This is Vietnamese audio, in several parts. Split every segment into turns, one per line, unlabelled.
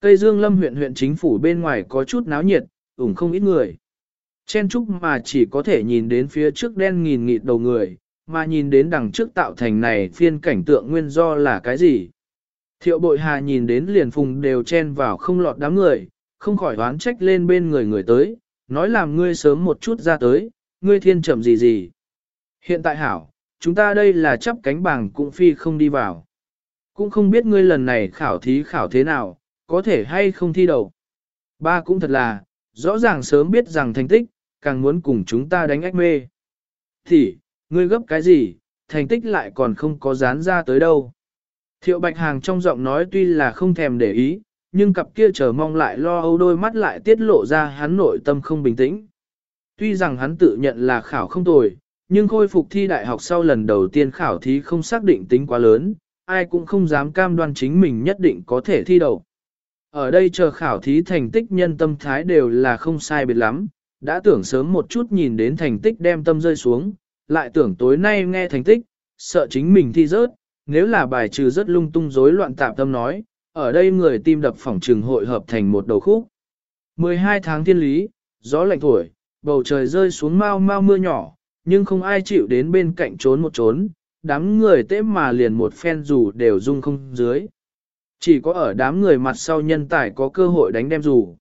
Cây Dương Lâm huyện huyện chính phủ bên ngoài có chút náo nhiệt, ủng không ít người. Chen trúc mà chỉ có thể nhìn đến phía trước đen nghìn nghịt đầu người, mà nhìn đến đằng trước tạo thành này phiên cảnh tượng nguyên do là cái gì. Thiệu bội hà nhìn đến liền phùng đều chen vào không lọt đám người, không khỏi đoán trách lên bên người người tới, nói làm ngươi sớm một chút ra tới, ngươi thiên chậm gì gì. Hiện tại hảo, chúng ta đây là chấp cánh bảng cũng phi không đi vào. Cũng không biết ngươi lần này khảo thí khảo thế nào, có thể hay không thi đầu. Ba cũng thật là, rõ ràng sớm biết rằng thành tích, càng muốn cùng chúng ta đánh ách mê. Thì, ngươi gấp cái gì, thành tích lại còn không có dán ra tới đâu. Thiệu Bạch Hàng trong giọng nói tuy là không thèm để ý, nhưng cặp kia chờ mong lại lo âu đôi mắt lại tiết lộ ra hắn nội tâm không bình tĩnh. Tuy rằng hắn tự nhận là khảo không tồi, nhưng khôi phục thi đại học sau lần đầu tiên khảo thí không xác định tính quá lớn, ai cũng không dám cam đoan chính mình nhất định có thể thi đậu. Ở đây chờ khảo thí thành tích nhân tâm thái đều là không sai biệt lắm, đã tưởng sớm một chút nhìn đến thành tích đem tâm rơi xuống, lại tưởng tối nay nghe thành tích, sợ chính mình thi rớt, nếu là bài trừ rất lung tung rối loạn tạm tâm nói, ở đây người tim đập phòng trường hội hợp thành một đầu khúc. 12 tháng thiên lý, gió lạnh thổi, bầu trời rơi xuống mau mau mưa nhỏ, nhưng không ai chịu đến bên cạnh trốn một trốn, đám người tế mà liền một phen dù đều rung không dưới. Chỉ có ở đám người mặt sau nhân tài có cơ hội đánh đem dù.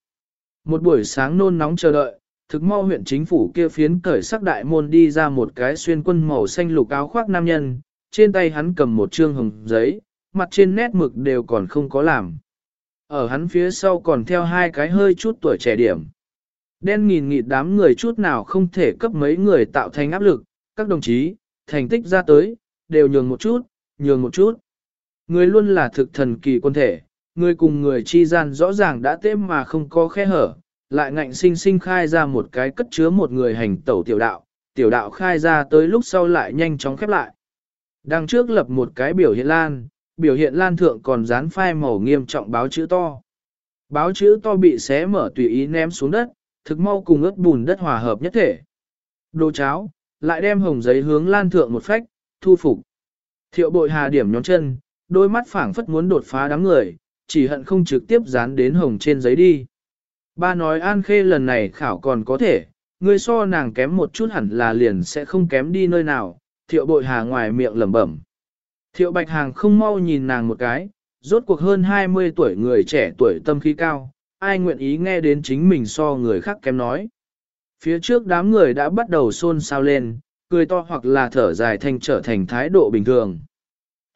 Một buổi sáng nôn nóng chờ đợi, thực mau huyện chính phủ kia phiến cởi sắc đại môn đi ra một cái xuyên quân màu xanh lục áo khoác nam nhân, trên tay hắn cầm một trương hồng giấy, mặt trên nét mực đều còn không có làm. Ở hắn phía sau còn theo hai cái hơi chút tuổi trẻ điểm. Đen nghìn nghịt đám người chút nào không thể cấp mấy người tạo thành áp lực, các đồng chí, thành tích ra tới, đều nhường một chút, nhường một chút. Người luôn là thực thần kỳ quân thể, người cùng người chi gian rõ ràng đã têm mà không có khe hở, lại ngạnh sinh sinh khai ra một cái cất chứa một người hành tẩu tiểu đạo, tiểu đạo khai ra tới lúc sau lại nhanh chóng khép lại. Đằng trước lập một cái biểu hiện lan, biểu hiện lan thượng còn dán phai màu nghiêm trọng báo chữ to. Báo chữ to bị xé mở tùy ý ném xuống đất, thực mau cùng ướt bùn đất hòa hợp nhất thể. Đồ cháo, lại đem hồng giấy hướng lan thượng một phách, thu phục. Thiệu bội hà điểm nhón chân, đôi mắt phảng phất muốn đột phá đám người, chỉ hận không trực tiếp dán đến hồng trên giấy đi. Ba nói An Khê lần này khảo còn có thể, người so nàng kém một chút hẳn là liền sẽ không kém đi nơi nào, thiệu bội hà ngoài miệng lẩm bẩm. Thiệu bạch hàng không mau nhìn nàng một cái, rốt cuộc hơn 20 tuổi người trẻ tuổi tâm khí cao, ai nguyện ý nghe đến chính mình so người khác kém nói. Phía trước đám người đã bắt đầu xôn xao lên, cười to hoặc là thở dài thành trở thành thái độ bình thường.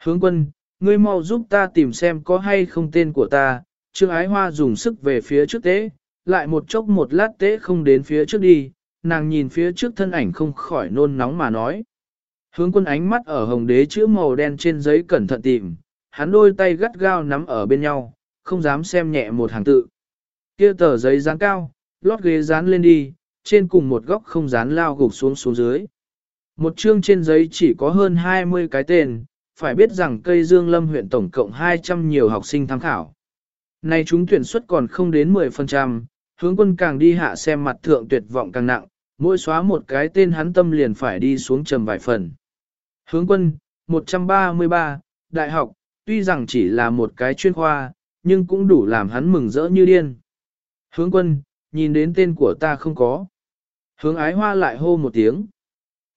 Hướng quân, ngươi mau giúp ta tìm xem có hay không tên của ta, Trương Ái Hoa dùng sức về phía trước tế, lại một chốc một lát tế không đến phía trước đi, nàng nhìn phía trước thân ảnh không khỏi nôn nóng mà nói. Hướng quân ánh mắt ở hồng đế chữ màu đen trên giấy cẩn thận tìm, hắn đôi tay gắt gao nắm ở bên nhau, không dám xem nhẹ một hàng tự. Kia tờ giấy dán cao, lót ghế dán lên đi, trên cùng một góc không dán lao gục xuống xuống dưới. Một chương trên giấy chỉ có hơn 20 cái tên, phải biết rằng cây Dương Lâm huyện tổng cộng 200 nhiều học sinh tham khảo. nay chúng tuyển suất còn không đến 10%, hướng quân càng đi hạ xem mặt thượng tuyệt vọng càng nặng, mỗi xóa một cái tên hắn tâm liền phải đi xuống trầm vài phần. Hướng quân, 133, đại học, tuy rằng chỉ là một cái chuyên khoa, nhưng cũng đủ làm hắn mừng rỡ như điên. Hướng quân, nhìn đến tên của ta không có. Hướng ái hoa lại hô một tiếng.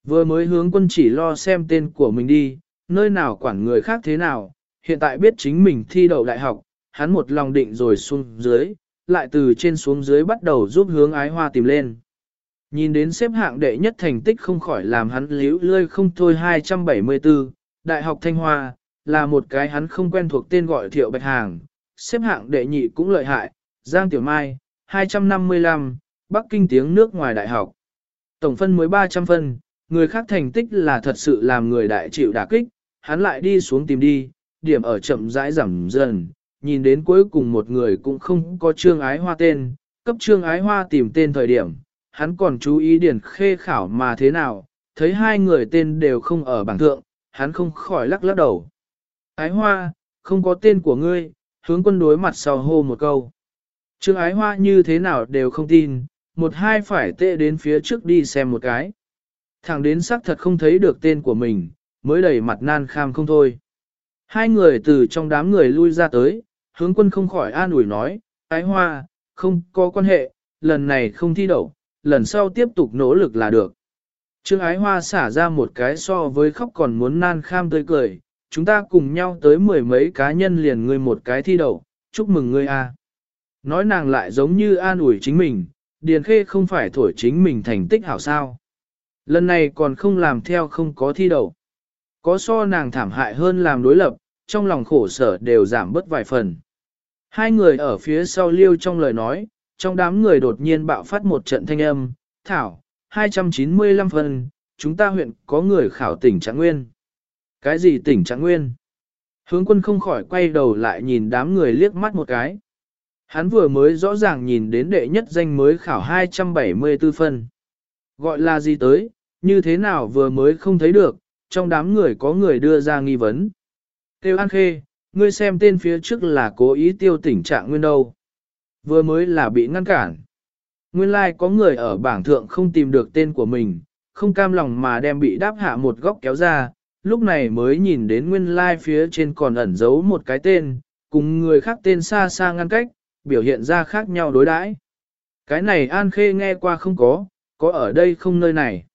Vừa mới hướng quân chỉ lo xem tên của mình đi, nơi nào quản người khác thế nào, hiện tại biết chính mình thi đậu đại học, hắn một lòng định rồi xuống dưới, lại từ trên xuống dưới bắt đầu giúp hướng ái hoa tìm lên. Nhìn đến xếp hạng đệ nhất thành tích không khỏi làm hắn liễu lơi không thôi 274, Đại học Thanh Hoa, là một cái hắn không quen thuộc tên gọi thiệu bạch hàng, xếp hạng đệ nhị cũng lợi hại, Giang Tiểu Mai, 255, Bắc Kinh tiếng nước ngoài đại học. Tổng phân mới 300 phân, người khác thành tích là thật sự làm người đại chịu đả kích, hắn lại đi xuống tìm đi, điểm ở chậm rãi giảm dần, nhìn đến cuối cùng một người cũng không có trương ái hoa tên, cấp trương ái hoa tìm tên thời điểm, hắn còn chú ý điển khê khảo mà thế nào, thấy hai người tên đều không ở bảng thượng, hắn không khỏi lắc lắc đầu. Ái hoa, không có tên của ngươi, hướng quân đối mặt sau hô một câu. Trương ái hoa như thế nào đều không tin, một hai phải tệ đến phía trước đi xem một cái. Thẳng đến xác thật không thấy được tên của mình, mới đầy mặt nan kham không thôi. Hai người từ trong đám người lui ra tới, hướng quân không khỏi an ủi nói, ái hoa, không có quan hệ, lần này không thi đậu, lần sau tiếp tục nỗ lực là được. Trương ái hoa xả ra một cái so với khóc còn muốn nan kham tươi cười, chúng ta cùng nhau tới mười mấy cá nhân liền ngươi một cái thi đậu, chúc mừng ngươi a. Nói nàng lại giống như an ủi chính mình, Điền Khê không phải thổi chính mình thành tích hảo sao. Lần này còn không làm theo không có thi đậu. Có so nàng thảm hại hơn làm đối lập, trong lòng khổ sở đều giảm bớt vài phần. Hai người ở phía sau liêu trong lời nói, trong đám người đột nhiên bạo phát một trận thanh âm, Thảo, 295 phần, chúng ta huyện có người khảo tỉnh Trạng Nguyên. Cái gì tỉnh Trạng Nguyên? Hướng quân không khỏi quay đầu lại nhìn đám người liếc mắt một cái. Hắn vừa mới rõ ràng nhìn đến đệ nhất danh mới khảo 274 phân. Gọi là gì tới, như thế nào vừa mới không thấy được, trong đám người có người đưa ra nghi vấn. Tiêu An Khê, ngươi xem tên phía trước là cố ý tiêu tỉnh trạng nguyên đâu. Vừa mới là bị ngăn cản. Nguyên lai like có người ở bảng thượng không tìm được tên của mình, không cam lòng mà đem bị đáp hạ một góc kéo ra, lúc này mới nhìn đến nguyên lai like phía trên còn ẩn giấu một cái tên, cùng người khác tên xa xa ngăn cách, biểu hiện ra khác nhau đối đãi. Cái này An Khê nghe qua không có, có ở đây không nơi này.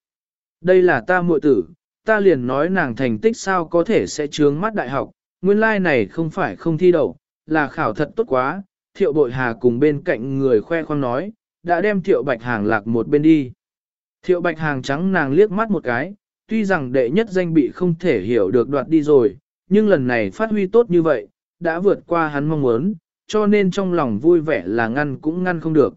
Đây là ta muội tử, ta liền nói nàng thành tích sao có thể sẽ trướng mắt đại học, nguyên lai like này không phải không thi đậu, là khảo thật tốt quá, thiệu bội hà cùng bên cạnh người khoe khoang nói, đã đem thiệu bạch hàng lạc một bên đi. Thiệu bạch hàng trắng nàng liếc mắt một cái, tuy rằng đệ nhất danh bị không thể hiểu được đoạt đi rồi, nhưng lần này phát huy tốt như vậy, đã vượt qua hắn mong muốn, cho nên trong lòng vui vẻ là ngăn cũng ngăn không được.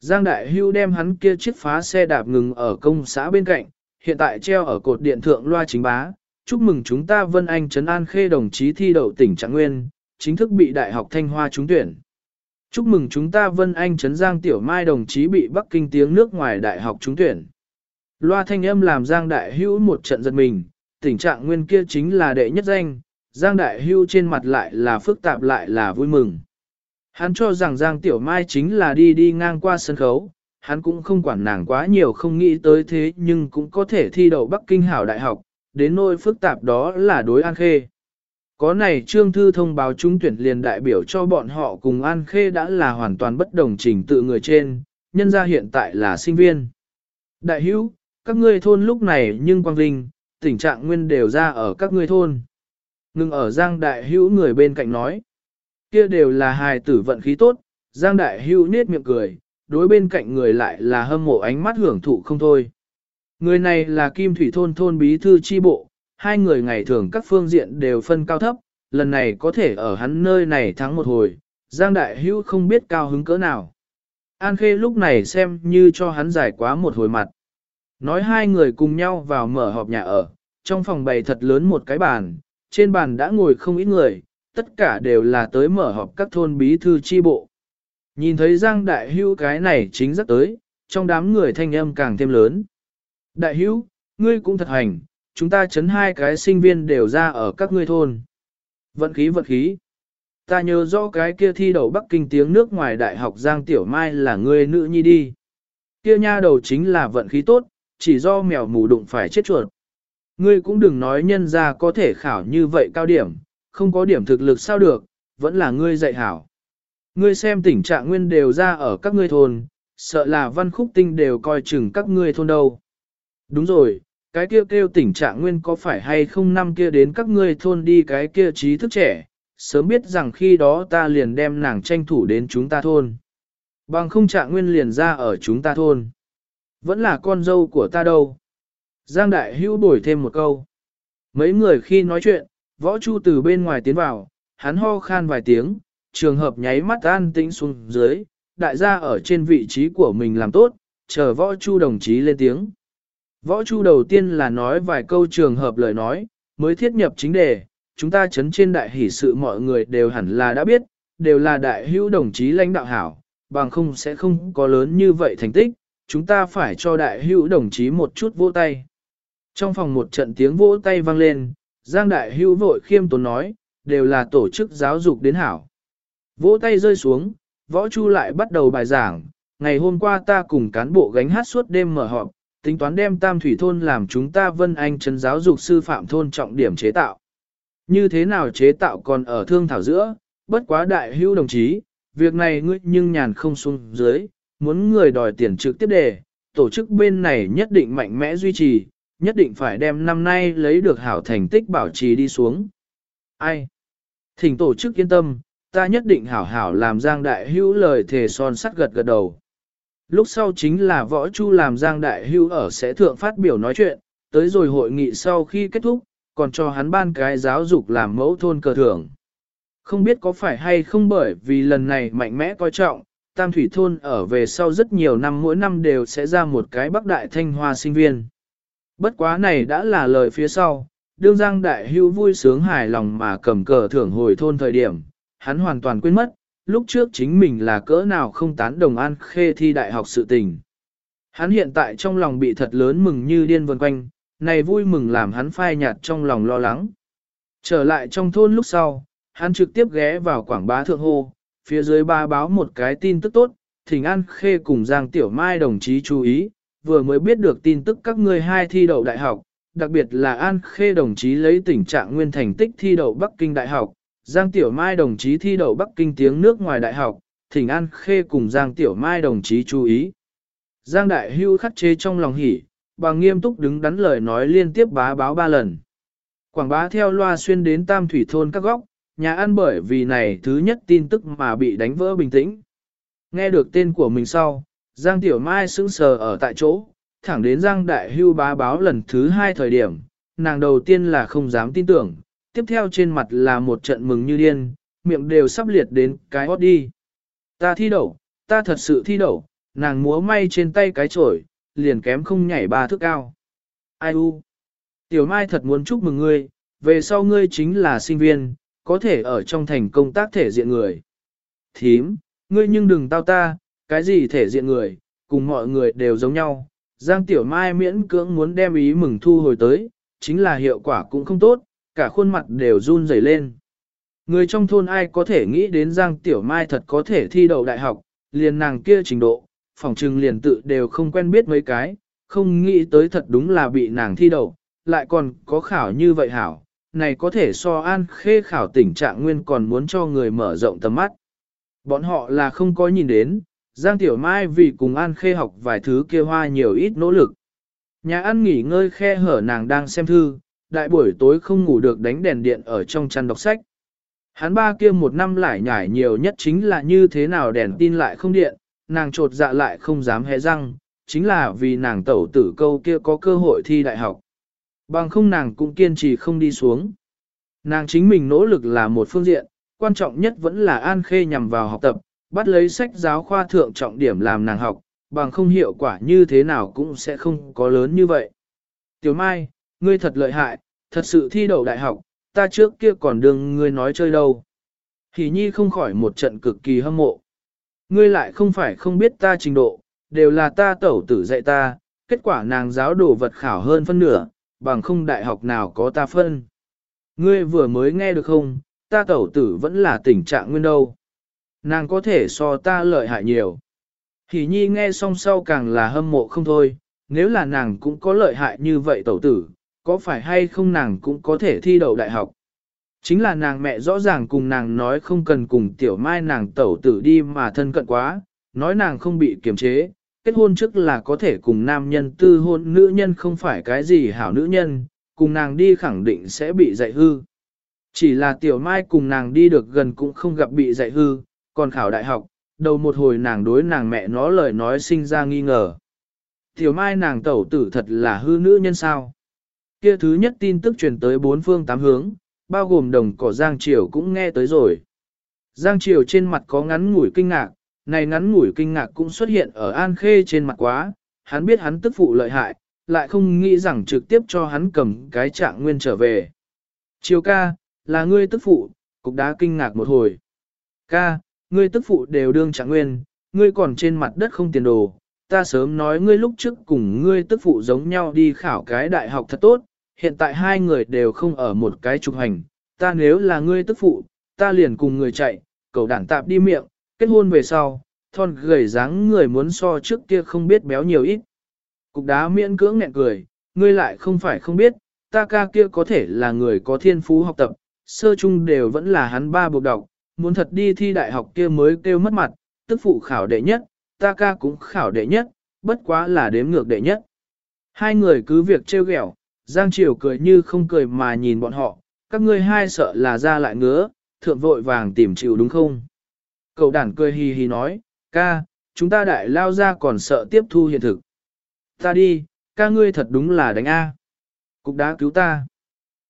Giang Đại Hưu đem hắn kia chiếc phá xe đạp ngừng ở công xã bên cạnh, hiện tại treo ở cột điện thượng loa chính bá. Chúc mừng chúng ta Vân Anh Trấn An Khê đồng chí thi đậu tỉnh Trạng Nguyên, chính thức bị Đại học Thanh Hoa trúng tuyển. Chúc mừng chúng ta Vân Anh Trấn Giang Tiểu Mai đồng chí bị Bắc Kinh tiếng nước ngoài Đại học trúng tuyển. Loa thanh âm làm Giang Đại Hưu một trận giật mình, tỉnh Trạng Nguyên kia chính là đệ nhất danh, Giang Đại Hưu trên mặt lại là phức tạp lại là vui mừng. Hắn cho rằng Giang Tiểu Mai chính là đi đi ngang qua sân khấu, hắn cũng không quản nàng quá nhiều không nghĩ tới thế nhưng cũng có thể thi đậu Bắc Kinh Hảo Đại học, đến nỗi phức tạp đó là đối An Khê. Có này Trương Thư thông báo trúng tuyển liền đại biểu cho bọn họ cùng An Khê đã là hoàn toàn bất đồng trình tự người trên, nhân ra hiện tại là sinh viên. Đại hữu, các ngươi thôn lúc này nhưng quang Linh, tình trạng nguyên đều ra ở các ngươi thôn. Ngưng ở Giang Đại hữu người bên cạnh nói kia đều là hài tử vận khí tốt, Giang Đại Hưu nết miệng cười, đối bên cạnh người lại là hâm mộ ánh mắt hưởng thụ không thôi. Người này là Kim Thủy Thôn Thôn Bí Thư Chi Bộ, hai người ngày thường các phương diện đều phân cao thấp, lần này có thể ở hắn nơi này thắng một hồi, Giang Đại Hưu không biết cao hứng cỡ nào. An Khê lúc này xem như cho hắn giải quá một hồi mặt. Nói hai người cùng nhau vào mở họp nhà ở, trong phòng bày thật lớn một cái bàn, trên bàn đã ngồi không ít người, tất cả đều là tới mở họp các thôn bí thư chi bộ. Nhìn thấy Giang Đại Hữu cái này chính rất tới, trong đám người thanh âm càng thêm lớn. Đại Hữu, ngươi cũng thật hành, chúng ta chấn hai cái sinh viên đều ra ở các ngươi thôn. Vận khí vận khí. Ta nhớ rõ cái kia thi đầu Bắc Kinh tiếng nước ngoài đại học Giang Tiểu Mai là ngươi nữ nhi đi. Kia nha đầu chính là vận khí tốt, chỉ do mèo mù đụng phải chết chuột. Ngươi cũng đừng nói nhân ra có thể khảo như vậy cao điểm, không có điểm thực lực sao được, vẫn là ngươi dạy hảo. Ngươi xem tình trạng nguyên đều ra ở các ngươi thôn, sợ là văn khúc tinh đều coi chừng các ngươi thôn đâu. Đúng rồi, cái kia kêu, kêu tình trạng nguyên có phải hay không năm kia đến các ngươi thôn đi cái kia trí thức trẻ, sớm biết rằng khi đó ta liền đem nàng tranh thủ đến chúng ta thôn. Bằng không trạng nguyên liền ra ở chúng ta thôn. Vẫn là con dâu của ta đâu. Giang Đại Hữu đổi thêm một câu. Mấy người khi nói chuyện, Võ Chu từ bên ngoài tiến vào, hắn ho khan vài tiếng, trường hợp nháy mắt an tĩnh xuống dưới, đại gia ở trên vị trí của mình làm tốt, chờ Võ Chu đồng chí lên tiếng. Võ Chu đầu tiên là nói vài câu trường hợp lời nói, mới thiết nhập chính đề, chúng ta chấn trên đại hỷ sự mọi người đều hẳn là đã biết, đều là đại hữu đồng chí lãnh đạo hảo, bằng không sẽ không có lớn như vậy thành tích, chúng ta phải cho đại hữu đồng chí một chút vỗ tay. Trong phòng một trận tiếng vỗ tay vang lên, Giang Đại Hữu vội khiêm tốn nói, đều là tổ chức giáo dục đến hảo. Vỗ tay rơi xuống, võ chu lại bắt đầu bài giảng, ngày hôm qua ta cùng cán bộ gánh hát suốt đêm mở họp, tính toán đem tam thủy thôn làm chúng ta vân anh trấn giáo dục sư phạm thôn trọng điểm chế tạo. Như thế nào chế tạo còn ở thương thảo giữa, bất quá đại hữu đồng chí, việc này ngươi nhưng nhàn không xuống dưới, muốn người đòi tiền trực tiếp đề, tổ chức bên này nhất định mạnh mẽ duy trì, nhất định phải đem năm nay lấy được hảo thành tích bảo trì đi xuống. Ai? Thỉnh tổ chức yên tâm, ta nhất định hảo hảo làm Giang Đại Hữu lời thề son sắt gật gật đầu. Lúc sau chính là võ chu làm Giang Đại Hữu ở sẽ thượng phát biểu nói chuyện, tới rồi hội nghị sau khi kết thúc, còn cho hắn ban cái giáo dục làm mẫu thôn cờ thưởng. Không biết có phải hay không bởi vì lần này mạnh mẽ coi trọng, Tam Thủy Thôn ở về sau rất nhiều năm mỗi năm đều sẽ ra một cái Bắc Đại Thanh Hoa sinh viên. Bất quá này đã là lời phía sau, đương Giang Đại Hưu vui sướng hài lòng mà cầm cờ thưởng hồi thôn thời điểm, hắn hoàn toàn quên mất, lúc trước chính mình là cỡ nào không tán đồng an khê thi đại học sự tình. Hắn hiện tại trong lòng bị thật lớn mừng như điên vần quanh, này vui mừng làm hắn phai nhạt trong lòng lo lắng. Trở lại trong thôn lúc sau, hắn trực tiếp ghé vào quảng bá thượng hô, phía dưới ba báo một cái tin tức tốt, Thỉnh An Khê cùng Giang Tiểu Mai đồng chí chú ý, vừa mới biết được tin tức các ngươi hai thi đậu đại học, đặc biệt là An Khê đồng chí lấy tình trạng nguyên thành tích thi đậu Bắc Kinh Đại học, Giang Tiểu Mai đồng chí thi đậu Bắc Kinh tiếng nước ngoài đại học, Thỉnh An Khê cùng Giang Tiểu Mai đồng chí chú ý. Giang Đại Hưu khắc chế trong lòng hỉ, bằng nghiêm túc đứng đắn lời nói liên tiếp bá báo ba lần. Quảng bá theo loa xuyên đến Tam Thủy Thôn các góc, nhà ăn bởi vì này thứ nhất tin tức mà bị đánh vỡ bình tĩnh. Nghe được tên của mình sau, Giang Tiểu Mai sững sờ ở tại chỗ, thẳng đến Giang Đại Hưu bá báo lần thứ hai thời điểm, nàng đầu tiên là không dám tin tưởng, tiếp theo trên mặt là một trận mừng như điên, miệng đều sắp liệt đến cái hót đi. Ta thi đậu, ta thật sự thi đậu, nàng múa may trên tay cái chổi, liền kém không nhảy ba thước cao. Ai u? Tiểu Mai thật muốn chúc mừng ngươi, về sau ngươi chính là sinh viên, có thể ở trong thành công tác thể diện người. Thím, ngươi nhưng đừng tao ta, cái gì thể diện người, cùng mọi người đều giống nhau. Giang Tiểu Mai miễn cưỡng muốn đem ý mừng thu hồi tới, chính là hiệu quả cũng không tốt, cả khuôn mặt đều run rẩy lên. Người trong thôn ai có thể nghĩ đến Giang Tiểu Mai thật có thể thi đậu đại học, liền nàng kia trình độ, phòng trừng liền tự đều không quen biết mấy cái, không nghĩ tới thật đúng là bị nàng thi đậu, lại còn có khảo như vậy hảo, này có thể so an khê khảo tình trạng nguyên còn muốn cho người mở rộng tầm mắt. Bọn họ là không có nhìn đến, Giang Tiểu Mai vì cùng An Khê học vài thứ kia hoa nhiều ít nỗ lực. Nhà ăn nghỉ ngơi khe hở nàng đang xem thư, đại buổi tối không ngủ được đánh đèn điện ở trong chăn đọc sách. Hắn ba kia một năm lại nhải nhiều nhất chính là như thế nào đèn tin lại không điện, nàng trột dạ lại không dám hé răng, chính là vì nàng tẩu tử câu kia có cơ hội thi đại học. Bằng không nàng cũng kiên trì không đi xuống. Nàng chính mình nỗ lực là một phương diện, quan trọng nhất vẫn là An Khê nhằm vào học tập, bắt lấy sách giáo khoa thượng trọng điểm làm nàng học, bằng không hiệu quả như thế nào cũng sẽ không có lớn như vậy. Tiểu Mai, ngươi thật lợi hại, thật sự thi đậu đại học, ta trước kia còn đường ngươi nói chơi đâu. Hỷ nhi không khỏi một trận cực kỳ hâm mộ. Ngươi lại không phải không biết ta trình độ, đều là ta tẩu tử dạy ta, kết quả nàng giáo đồ vật khảo hơn phân nửa, bằng không đại học nào có ta phân. Ngươi vừa mới nghe được không, ta tẩu tử vẫn là tình trạng nguyên đâu. Nàng có thể so ta lợi hại nhiều. Hỷ nhi nghe xong sau càng là hâm mộ không thôi, nếu là nàng cũng có lợi hại như vậy tẩu tử, có phải hay không nàng cũng có thể thi đậu đại học. Chính là nàng mẹ rõ ràng cùng nàng nói không cần cùng tiểu mai nàng tẩu tử đi mà thân cận quá, nói nàng không bị kiềm chế, kết hôn trước là có thể cùng nam nhân tư hôn nữ nhân không phải cái gì hảo nữ nhân, cùng nàng đi khẳng định sẽ bị dạy hư. Chỉ là tiểu mai cùng nàng đi được gần cũng không gặp bị dạy hư, còn khảo đại học, đầu một hồi nàng đối nàng mẹ nó lời nói sinh ra nghi ngờ. Tiểu mai nàng tẩu tử thật là hư nữ nhân sao. Kia thứ nhất tin tức truyền tới bốn phương tám hướng, bao gồm đồng cỏ Giang Triều cũng nghe tới rồi. Giang Triều trên mặt có ngắn ngủi kinh ngạc, này ngắn ngủi kinh ngạc cũng xuất hiện ở An Khê trên mặt quá, hắn biết hắn tức phụ lợi hại, lại không nghĩ rằng trực tiếp cho hắn cầm cái trạng nguyên trở về. Triều ca, là ngươi tức phụ, cục đá kinh ngạc một hồi. Ca, ngươi tức phụ đều đương trạng nguyên, ngươi còn trên mặt đất không tiền đồ, ta sớm nói ngươi lúc trước cùng ngươi tức phụ giống nhau đi khảo cái đại học thật tốt, hiện tại hai người đều không ở một cái trục hành, ta nếu là ngươi tức phụ, ta liền cùng người chạy, cầu đảng tạp đi miệng, kết hôn về sau, thon gầy dáng người muốn so trước kia không biết béo nhiều ít. Cục đá miễn cưỡng nghẹn cười, ngươi lại không phải không biết, ta ca kia có thể là người có thiên phú học tập, sơ chung đều vẫn là hắn ba buộc đọc, muốn thật đi thi đại học kia mới kêu mất mặt, tức phụ khảo đệ nhất, ta ca cũng khảo đệ nhất, bất quá là đếm ngược đệ nhất. Hai người cứ việc trêu ghẹo, Giang Triều cười như không cười mà nhìn bọn họ, các ngươi hai sợ là ra lại ngứa, thượng vội vàng tìm chịu đúng không? Cậu đản cười hì hì nói, ca, chúng ta đại lao ra còn sợ tiếp thu hiện thực. Ta đi, ca ngươi thật đúng là đánh A. Cục đá cứu ta.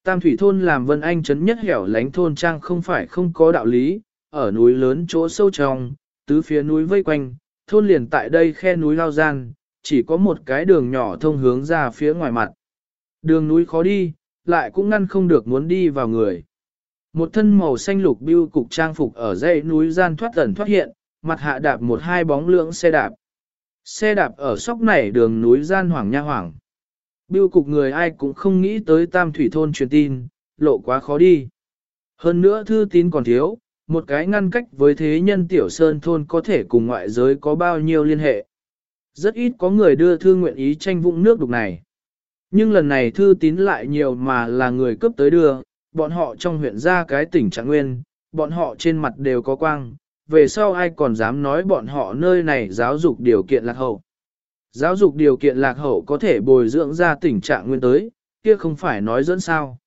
Tam thủy thôn làm vân anh chấn nhất hẻo lánh thôn trang không phải không có đạo lý, ở núi lớn chỗ sâu trong, tứ phía núi vây quanh, thôn liền tại đây khe núi lao gian, chỉ có một cái đường nhỏ thông hướng ra phía ngoài mặt. Đường núi khó đi, lại cũng ngăn không được muốn đi vào người. Một thân màu xanh lục bưu cục trang phục ở dãy núi gian thoát ẩn thoát hiện, mặt hạ đạp một hai bóng lưỡng xe đạp. Xe đạp ở sóc nảy đường núi gian hoảng nha hoảng. Bưu cục người ai cũng không nghĩ tới tam thủy thôn truyền tin, lộ quá khó đi. Hơn nữa thư tín còn thiếu, một cái ngăn cách với thế nhân tiểu sơn thôn có thể cùng ngoại giới có bao nhiêu liên hệ. Rất ít có người đưa thư nguyện ý tranh vũng nước đục này. Nhưng lần này thư tín lại nhiều mà là người cướp tới đưa, bọn họ trong huyện ra cái tỉnh trạng nguyên, bọn họ trên mặt đều có quang, về sau ai còn dám nói bọn họ nơi này giáo dục điều kiện lạc hậu. Giáo dục điều kiện lạc hậu có thể bồi dưỡng ra tình trạng nguyên tới, kia không phải nói dẫn sao.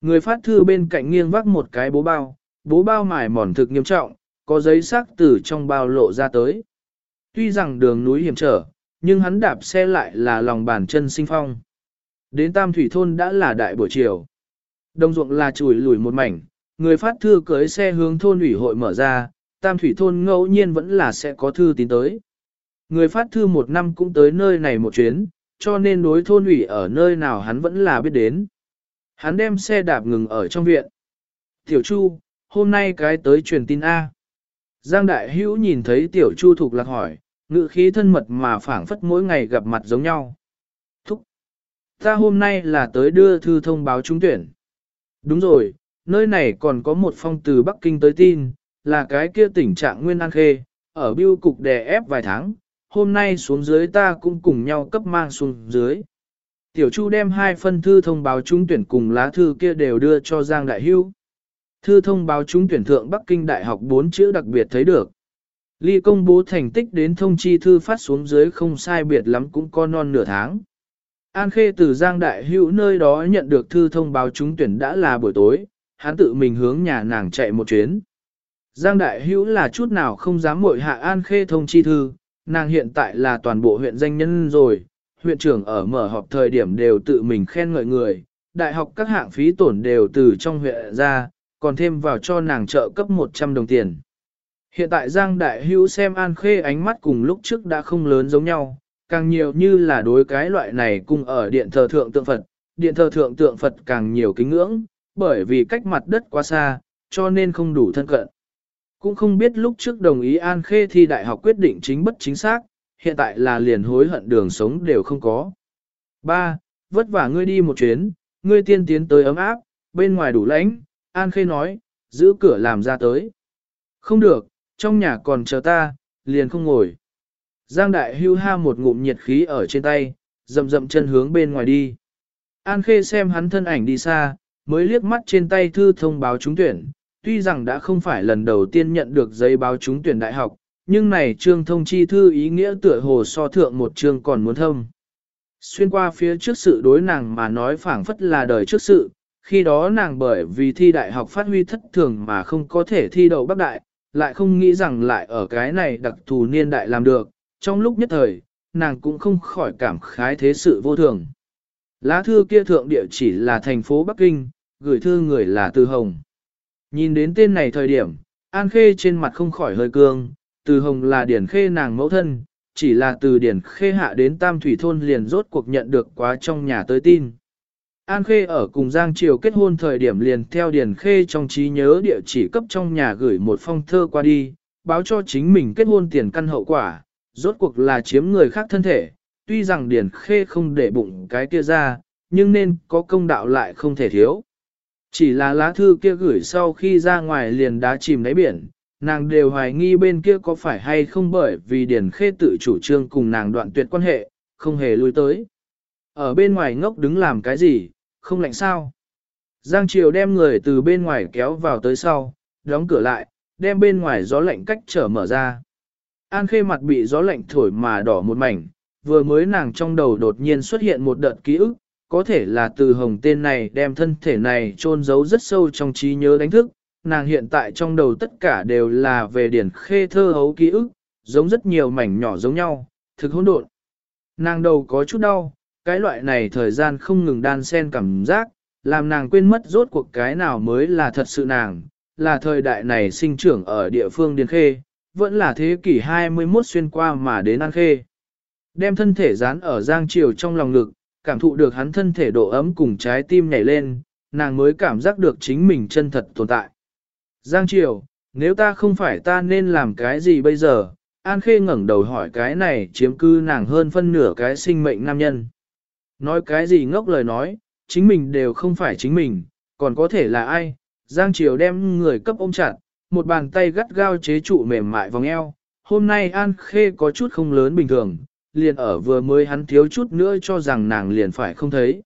Người phát thư bên cạnh nghiêng vác một cái bố bao, bố bao mải mòn thực nghiêm trọng, có giấy sắc từ trong bao lộ ra tới. Tuy rằng đường núi hiểm trở, nhưng hắn đạp xe lại là lòng bàn chân sinh phong. Đến Tam Thủy Thôn đã là đại buổi chiều. Đồng ruộng là chùi lùi một mảnh, người phát thư cưới xe hướng thôn ủy hội mở ra, Tam Thủy Thôn ngẫu nhiên vẫn là sẽ có thư tín tới. Người phát thư một năm cũng tới nơi này một chuyến, cho nên đối thôn ủy ở nơi nào hắn vẫn là biết đến. Hắn đem xe đạp ngừng ở trong viện. Tiểu Chu, hôm nay cái tới truyền tin A. Giang Đại Hữu nhìn thấy Tiểu Chu thuộc lạc hỏi, ngự khí thân mật mà phảng phất mỗi ngày gặp mặt giống nhau. Ta hôm nay là tới đưa thư thông báo trúng tuyển. Đúng rồi, nơi này còn có một phong từ Bắc Kinh tới tin, là cái kia tình trạng Nguyên An Khê, ở biêu cục đè ép vài tháng, hôm nay xuống dưới ta cũng cùng nhau cấp mang xuống dưới. Tiểu Chu đem hai phân thư thông báo trúng tuyển cùng lá thư kia đều đưa cho Giang Đại Hưu. Thư thông báo trúng tuyển thượng Bắc Kinh Đại học bốn chữ đặc biệt thấy được. Ly công bố thành tích đến thông chi thư phát xuống dưới không sai biệt lắm cũng có non nửa tháng. An Khê từ Giang Đại Hữu nơi đó nhận được thư thông báo trúng tuyển đã là buổi tối, hắn tự mình hướng nhà nàng chạy một chuyến. Giang Đại Hữu là chút nào không dám muội hạ An Khê thông chi thư, nàng hiện tại là toàn bộ huyện danh nhân rồi, huyện trưởng ở mở họp thời điểm đều tự mình khen ngợi người, đại học các hạng phí tổn đều từ trong huyện ra, còn thêm vào cho nàng trợ cấp 100 đồng tiền. Hiện tại Giang Đại Hữu xem An Khê ánh mắt cùng lúc trước đã không lớn giống nhau, càng nhiều như là đối cái loại này cùng ở điện thờ thượng tượng Phật, điện thờ thượng tượng Phật càng nhiều kính ngưỡng, bởi vì cách mặt đất quá xa, cho nên không đủ thân cận. Cũng không biết lúc trước đồng ý An Khê thi đại học quyết định chính bất chính xác, hiện tại là liền hối hận đường sống đều không có. 3. Vất vả ngươi đi một chuyến, ngươi tiên tiến tới ấm áp, bên ngoài đủ lãnh, An Khê nói, giữ cửa làm ra tới. Không được, trong nhà còn chờ ta, liền không ngồi. Giang Đại Hưu ha một ngụm nhiệt khí ở trên tay, dậm dậm chân hướng bên ngoài đi. An Khê xem hắn thân ảnh đi xa, mới liếc mắt trên tay thư thông báo trúng tuyển, tuy rằng đã không phải lần đầu tiên nhận được giấy báo trúng tuyển đại học, nhưng này trương thông chi thư ý nghĩa tựa hồ so thượng một trương còn muốn thâm. Xuyên qua phía trước sự đối nàng mà nói phảng phất là đời trước sự, khi đó nàng bởi vì thi đại học phát huy thất thường mà không có thể thi đậu bắc đại, lại không nghĩ rằng lại ở cái này đặc thù niên đại làm được, trong lúc nhất thời, nàng cũng không khỏi cảm khái thế sự vô thường. Lá thư kia thượng địa chỉ là thành phố Bắc Kinh, gửi thư người là Từ Hồng. Nhìn đến tên này thời điểm, An Khê trên mặt không khỏi hơi cương, Từ Hồng là Điển Khê nàng mẫu thân, chỉ là từ Điển Khê hạ đến Tam Thủy Thôn liền rốt cuộc nhận được quá trong nhà tới tin. An Khê ở cùng Giang Triều kết hôn thời điểm liền theo Điển Khê trong trí nhớ địa chỉ cấp trong nhà gửi một phong thơ qua đi, báo cho chính mình kết hôn tiền căn hậu quả, rốt cuộc là chiếm người khác thân thể, tuy rằng Điển Khê không để bụng cái kia ra, nhưng nên có công đạo lại không thể thiếu. Chỉ là lá thư kia gửi sau khi ra ngoài liền đá chìm đáy biển, nàng đều hoài nghi bên kia có phải hay không bởi vì Điển Khê tự chủ trương cùng nàng đoạn tuyệt quan hệ, không hề lui tới. Ở bên ngoài ngốc đứng làm cái gì, không lạnh sao. Giang Triều đem người từ bên ngoài kéo vào tới sau, đóng cửa lại, đem bên ngoài gió lạnh cách trở mở ra. An khê mặt bị gió lạnh thổi mà đỏ một mảnh, vừa mới nàng trong đầu đột nhiên xuất hiện một đợt ký ức, có thể là từ hồng tên này đem thân thể này chôn giấu rất sâu trong trí nhớ đánh thức, nàng hiện tại trong đầu tất cả đều là về điển khê thơ hấu ký ức, giống rất nhiều mảnh nhỏ giống nhau, thực hỗn độn. Nàng đầu có chút đau, cái loại này thời gian không ngừng đan xen cảm giác, làm nàng quên mất rốt cuộc cái nào mới là thật sự nàng, là thời đại này sinh trưởng ở địa phương điển Khê, vẫn là thế kỷ 21 xuyên qua mà đến An Khê. Đem thân thể dán ở Giang Triều trong lòng ngực, cảm thụ được hắn thân thể độ ấm cùng trái tim nhảy lên, nàng mới cảm giác được chính mình chân thật tồn tại. Giang Triều, nếu ta không phải ta nên làm cái gì bây giờ? An Khê ngẩng đầu hỏi cái này chiếm cư nàng hơn phân nửa cái sinh mệnh nam nhân. Nói cái gì ngốc lời nói, chính mình đều không phải chính mình, còn có thể là ai? Giang Triều đem người cấp ôm chặt, một bàn tay gắt gao chế trụ mềm mại vòng eo. Hôm nay An Khê có chút không lớn bình thường, liền ở vừa mới hắn thiếu chút nữa cho rằng nàng liền phải không thấy.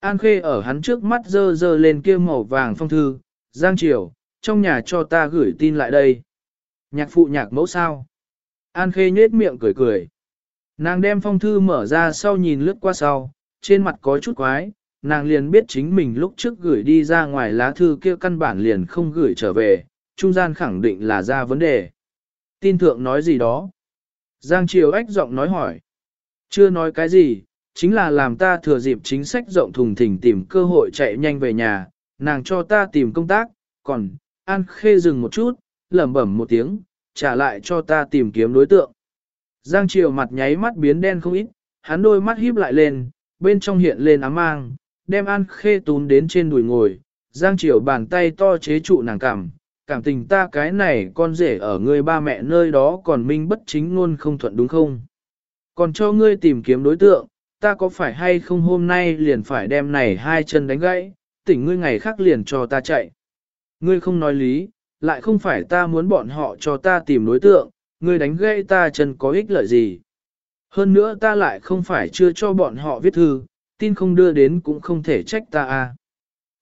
An Khê ở hắn trước mắt dơ dơ lên kia màu vàng phong thư, Giang Triều, trong nhà cho ta gửi tin lại đây. Nhạc phụ nhạc mẫu sao? An Khê nhếch miệng cười cười. Nàng đem phong thư mở ra sau nhìn lướt qua sau, trên mặt có chút quái, nàng liền biết chính mình lúc trước gửi đi ra ngoài lá thư kia căn bản liền không gửi trở về, trung gian khẳng định là ra vấn đề. Tin thượng nói gì đó? Giang Triều ách giọng nói hỏi. Chưa nói cái gì, chính là làm ta thừa dịp chính sách rộng thùng thình tìm cơ hội chạy nhanh về nhà, nàng cho ta tìm công tác, còn, An Khê dừng một chút, lẩm bẩm một tiếng, trả lại cho ta tìm kiếm đối tượng. Giang Triều mặt nháy mắt biến đen không ít, hắn đôi mắt híp lại lên, bên trong hiện lên ám mang, đem An Khê tún đến trên đùi ngồi, Giang Triều bàn tay to chế trụ nàng cằm cảm tình ta cái này con rể ở ngươi ba mẹ nơi đó còn minh bất chính luôn không thuận đúng không? Còn cho ngươi tìm kiếm đối tượng, ta có phải hay không hôm nay liền phải đem này hai chân đánh gãy, tỉnh ngươi ngày khác liền cho ta chạy. Ngươi không nói lý, lại không phải ta muốn bọn họ cho ta tìm đối tượng, ngươi đánh gãy ta chân có ích lợi gì. Hơn nữa ta lại không phải chưa cho bọn họ viết thư, tin không đưa đến cũng không thể trách ta à.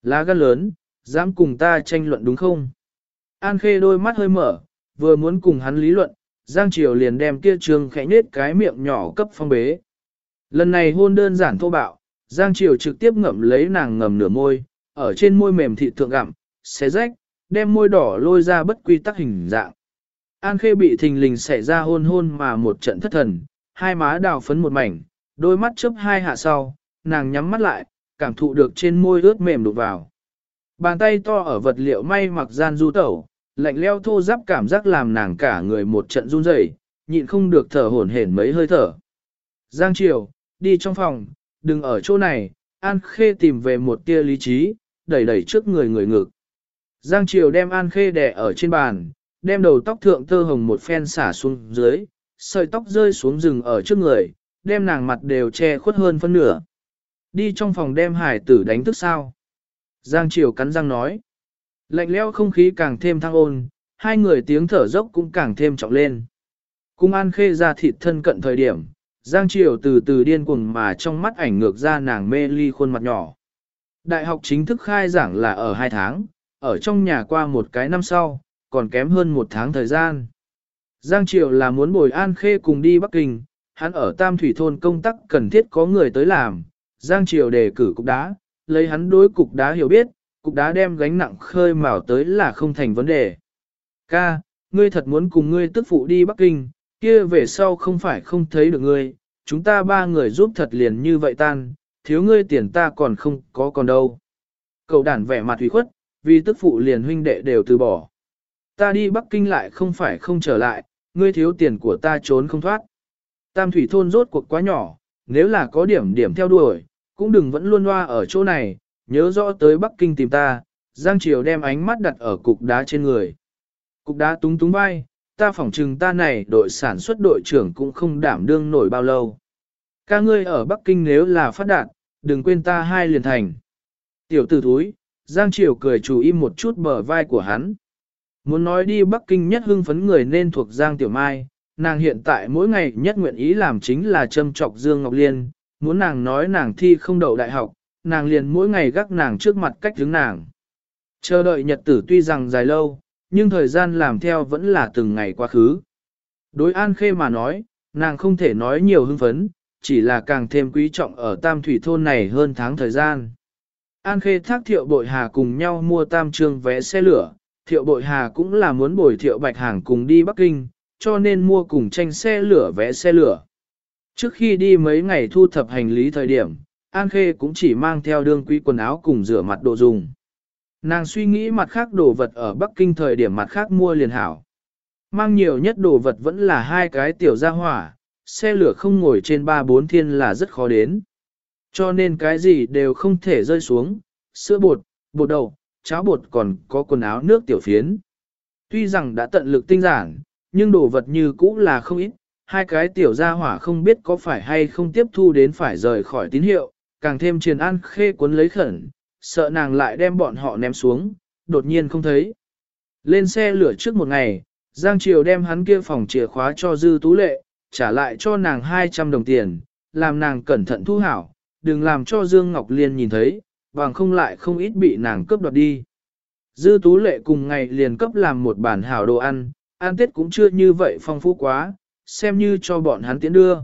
Lá gan lớn, dám cùng ta tranh luận đúng không? An Khê đôi mắt hơi mở, vừa muốn cùng hắn lý luận, Giang Triều liền đem kia trường khẽ nết cái miệng nhỏ cấp phong bế. Lần này hôn đơn giản thô bạo, Giang Triều trực tiếp ngậm lấy nàng ngầm nửa môi, ở trên môi mềm thịt thượng gặm, xé rách, đem môi đỏ lôi ra bất quy tắc hình dạng. An Khê bị thình lình xảy ra hôn hôn mà một trận thất thần, hai má đào phấn một mảnh, đôi mắt chớp hai hạ sau, nàng nhắm mắt lại, cảm thụ được trên môi ướt mềm đụng vào. Bàn tay to ở vật liệu may mặc gian du tẩu, lạnh leo thô giáp cảm giác làm nàng cả người một trận run rẩy, nhịn không được thở hổn hển mấy hơi thở. Giang Triều, đi trong phòng, đừng ở chỗ này, An Khê tìm về một tia lý trí, đẩy đẩy trước người người ngực. Giang Triều đem An Khê đè ở trên bàn, đem đầu tóc thượng tơ hồng một phen xả xuống dưới, sợi tóc rơi xuống rừng ở trước người, đem nàng mặt đều che khuất hơn phân nửa. Đi trong phòng đem hải tử đánh thức sao. Giang Triều cắn răng nói. Lạnh leo không khí càng thêm thăng ôn, hai người tiếng thở dốc cũng càng thêm trọng lên. Cung An Khê ra thịt thân cận thời điểm, Giang Triều từ từ điên cuồng mà trong mắt ảnh ngược ra nàng mê ly khuôn mặt nhỏ. Đại học chính thức khai giảng là ở hai tháng, ở trong nhà qua một cái năm sau, còn kém hơn một tháng thời gian. Giang Triều là muốn bồi An Khê cùng đi Bắc Kinh, hắn ở Tam Thủy Thôn công tác cần thiết có người tới làm. Giang Triều đề cử cục đá, lấy hắn đối cục đá hiểu biết, cục đá đem gánh nặng khơi mào tới là không thành vấn đề. Ca, ngươi thật muốn cùng ngươi tức phụ đi Bắc Kinh, kia về sau không phải không thấy được ngươi, chúng ta ba người giúp thật liền như vậy tan, thiếu ngươi tiền ta còn không có còn đâu. Cậu đàn vẻ mặt hủy khuất, vì tức phụ liền huynh đệ đều từ bỏ. Ta đi Bắc Kinh lại không phải không trở lại, ngươi thiếu tiền của ta trốn không thoát. Tam thủy thôn rốt cuộc quá nhỏ, nếu là có điểm điểm theo đuổi, cũng đừng vẫn luôn loa ở chỗ này, nhớ rõ tới Bắc Kinh tìm ta, Giang Triều đem ánh mắt đặt ở cục đá trên người. Cục đá túng túng bay, ta phỏng trừng ta này đội sản xuất đội trưởng cũng không đảm đương nổi bao lâu. Ca ngươi ở Bắc Kinh nếu là phát đạt, đừng quên ta hai liền thành. Tiểu tử thúi, Giang Triều cười chủ im một chút bờ vai của hắn. Muốn nói đi Bắc Kinh nhất hưng phấn người nên thuộc Giang Tiểu Mai, nàng hiện tại mỗi ngày nhất nguyện ý làm chính là châm trọc Dương Ngọc Liên, muốn nàng nói nàng thi không đậu đại học, nàng liền mỗi ngày gác nàng trước mặt cách hướng nàng. Chờ đợi nhật tử tuy rằng dài lâu, nhưng thời gian làm theo vẫn là từng ngày quá khứ. Đối An Khê mà nói, nàng không thể nói nhiều hưng phấn, chỉ là càng thêm quý trọng ở Tam Thủy Thôn này hơn tháng thời gian. An Khê thác thiệu bội hà cùng nhau mua tam trương vé xe lửa, thiệu bội hà cũng là muốn bồi thiệu bạch hàng cùng đi Bắc Kinh, cho nên mua cùng tranh xe lửa vé xe lửa. Trước khi đi mấy ngày thu thập hành lý thời điểm, An Khê cũng chỉ mang theo đương quý quần áo cùng rửa mặt đồ dùng. Nàng suy nghĩ mặt khác đồ vật ở Bắc Kinh thời điểm mặt khác mua liền hảo. Mang nhiều nhất đồ vật vẫn là hai cái tiểu gia hỏa, xe lửa không ngồi trên ba bốn thiên là rất khó đến. Cho nên cái gì đều không thể rơi xuống, sữa bột, bột đậu, cháo bột còn có quần áo nước tiểu phiến. Tuy rằng đã tận lực tinh giản, nhưng đồ vật như cũ là không ít, hai cái tiểu gia hỏa không biết có phải hay không tiếp thu đến phải rời khỏi tín hiệu, càng thêm triền an khê cuốn lấy khẩn, sợ nàng lại đem bọn họ ném xuống, đột nhiên không thấy. Lên xe lửa trước một ngày, Giang Triều đem hắn kia phòng chìa khóa cho Dư Tú Lệ, trả lại cho nàng 200 đồng tiền, làm nàng cẩn thận thu hảo, đừng làm cho Dương Ngọc Liên nhìn thấy, bằng không lại không ít bị nàng cướp đoạt đi. Dư Tú Lệ cùng ngày liền cấp làm một bản hảo đồ ăn, ăn tết cũng chưa như vậy phong phú quá, xem như cho bọn hắn tiễn đưa.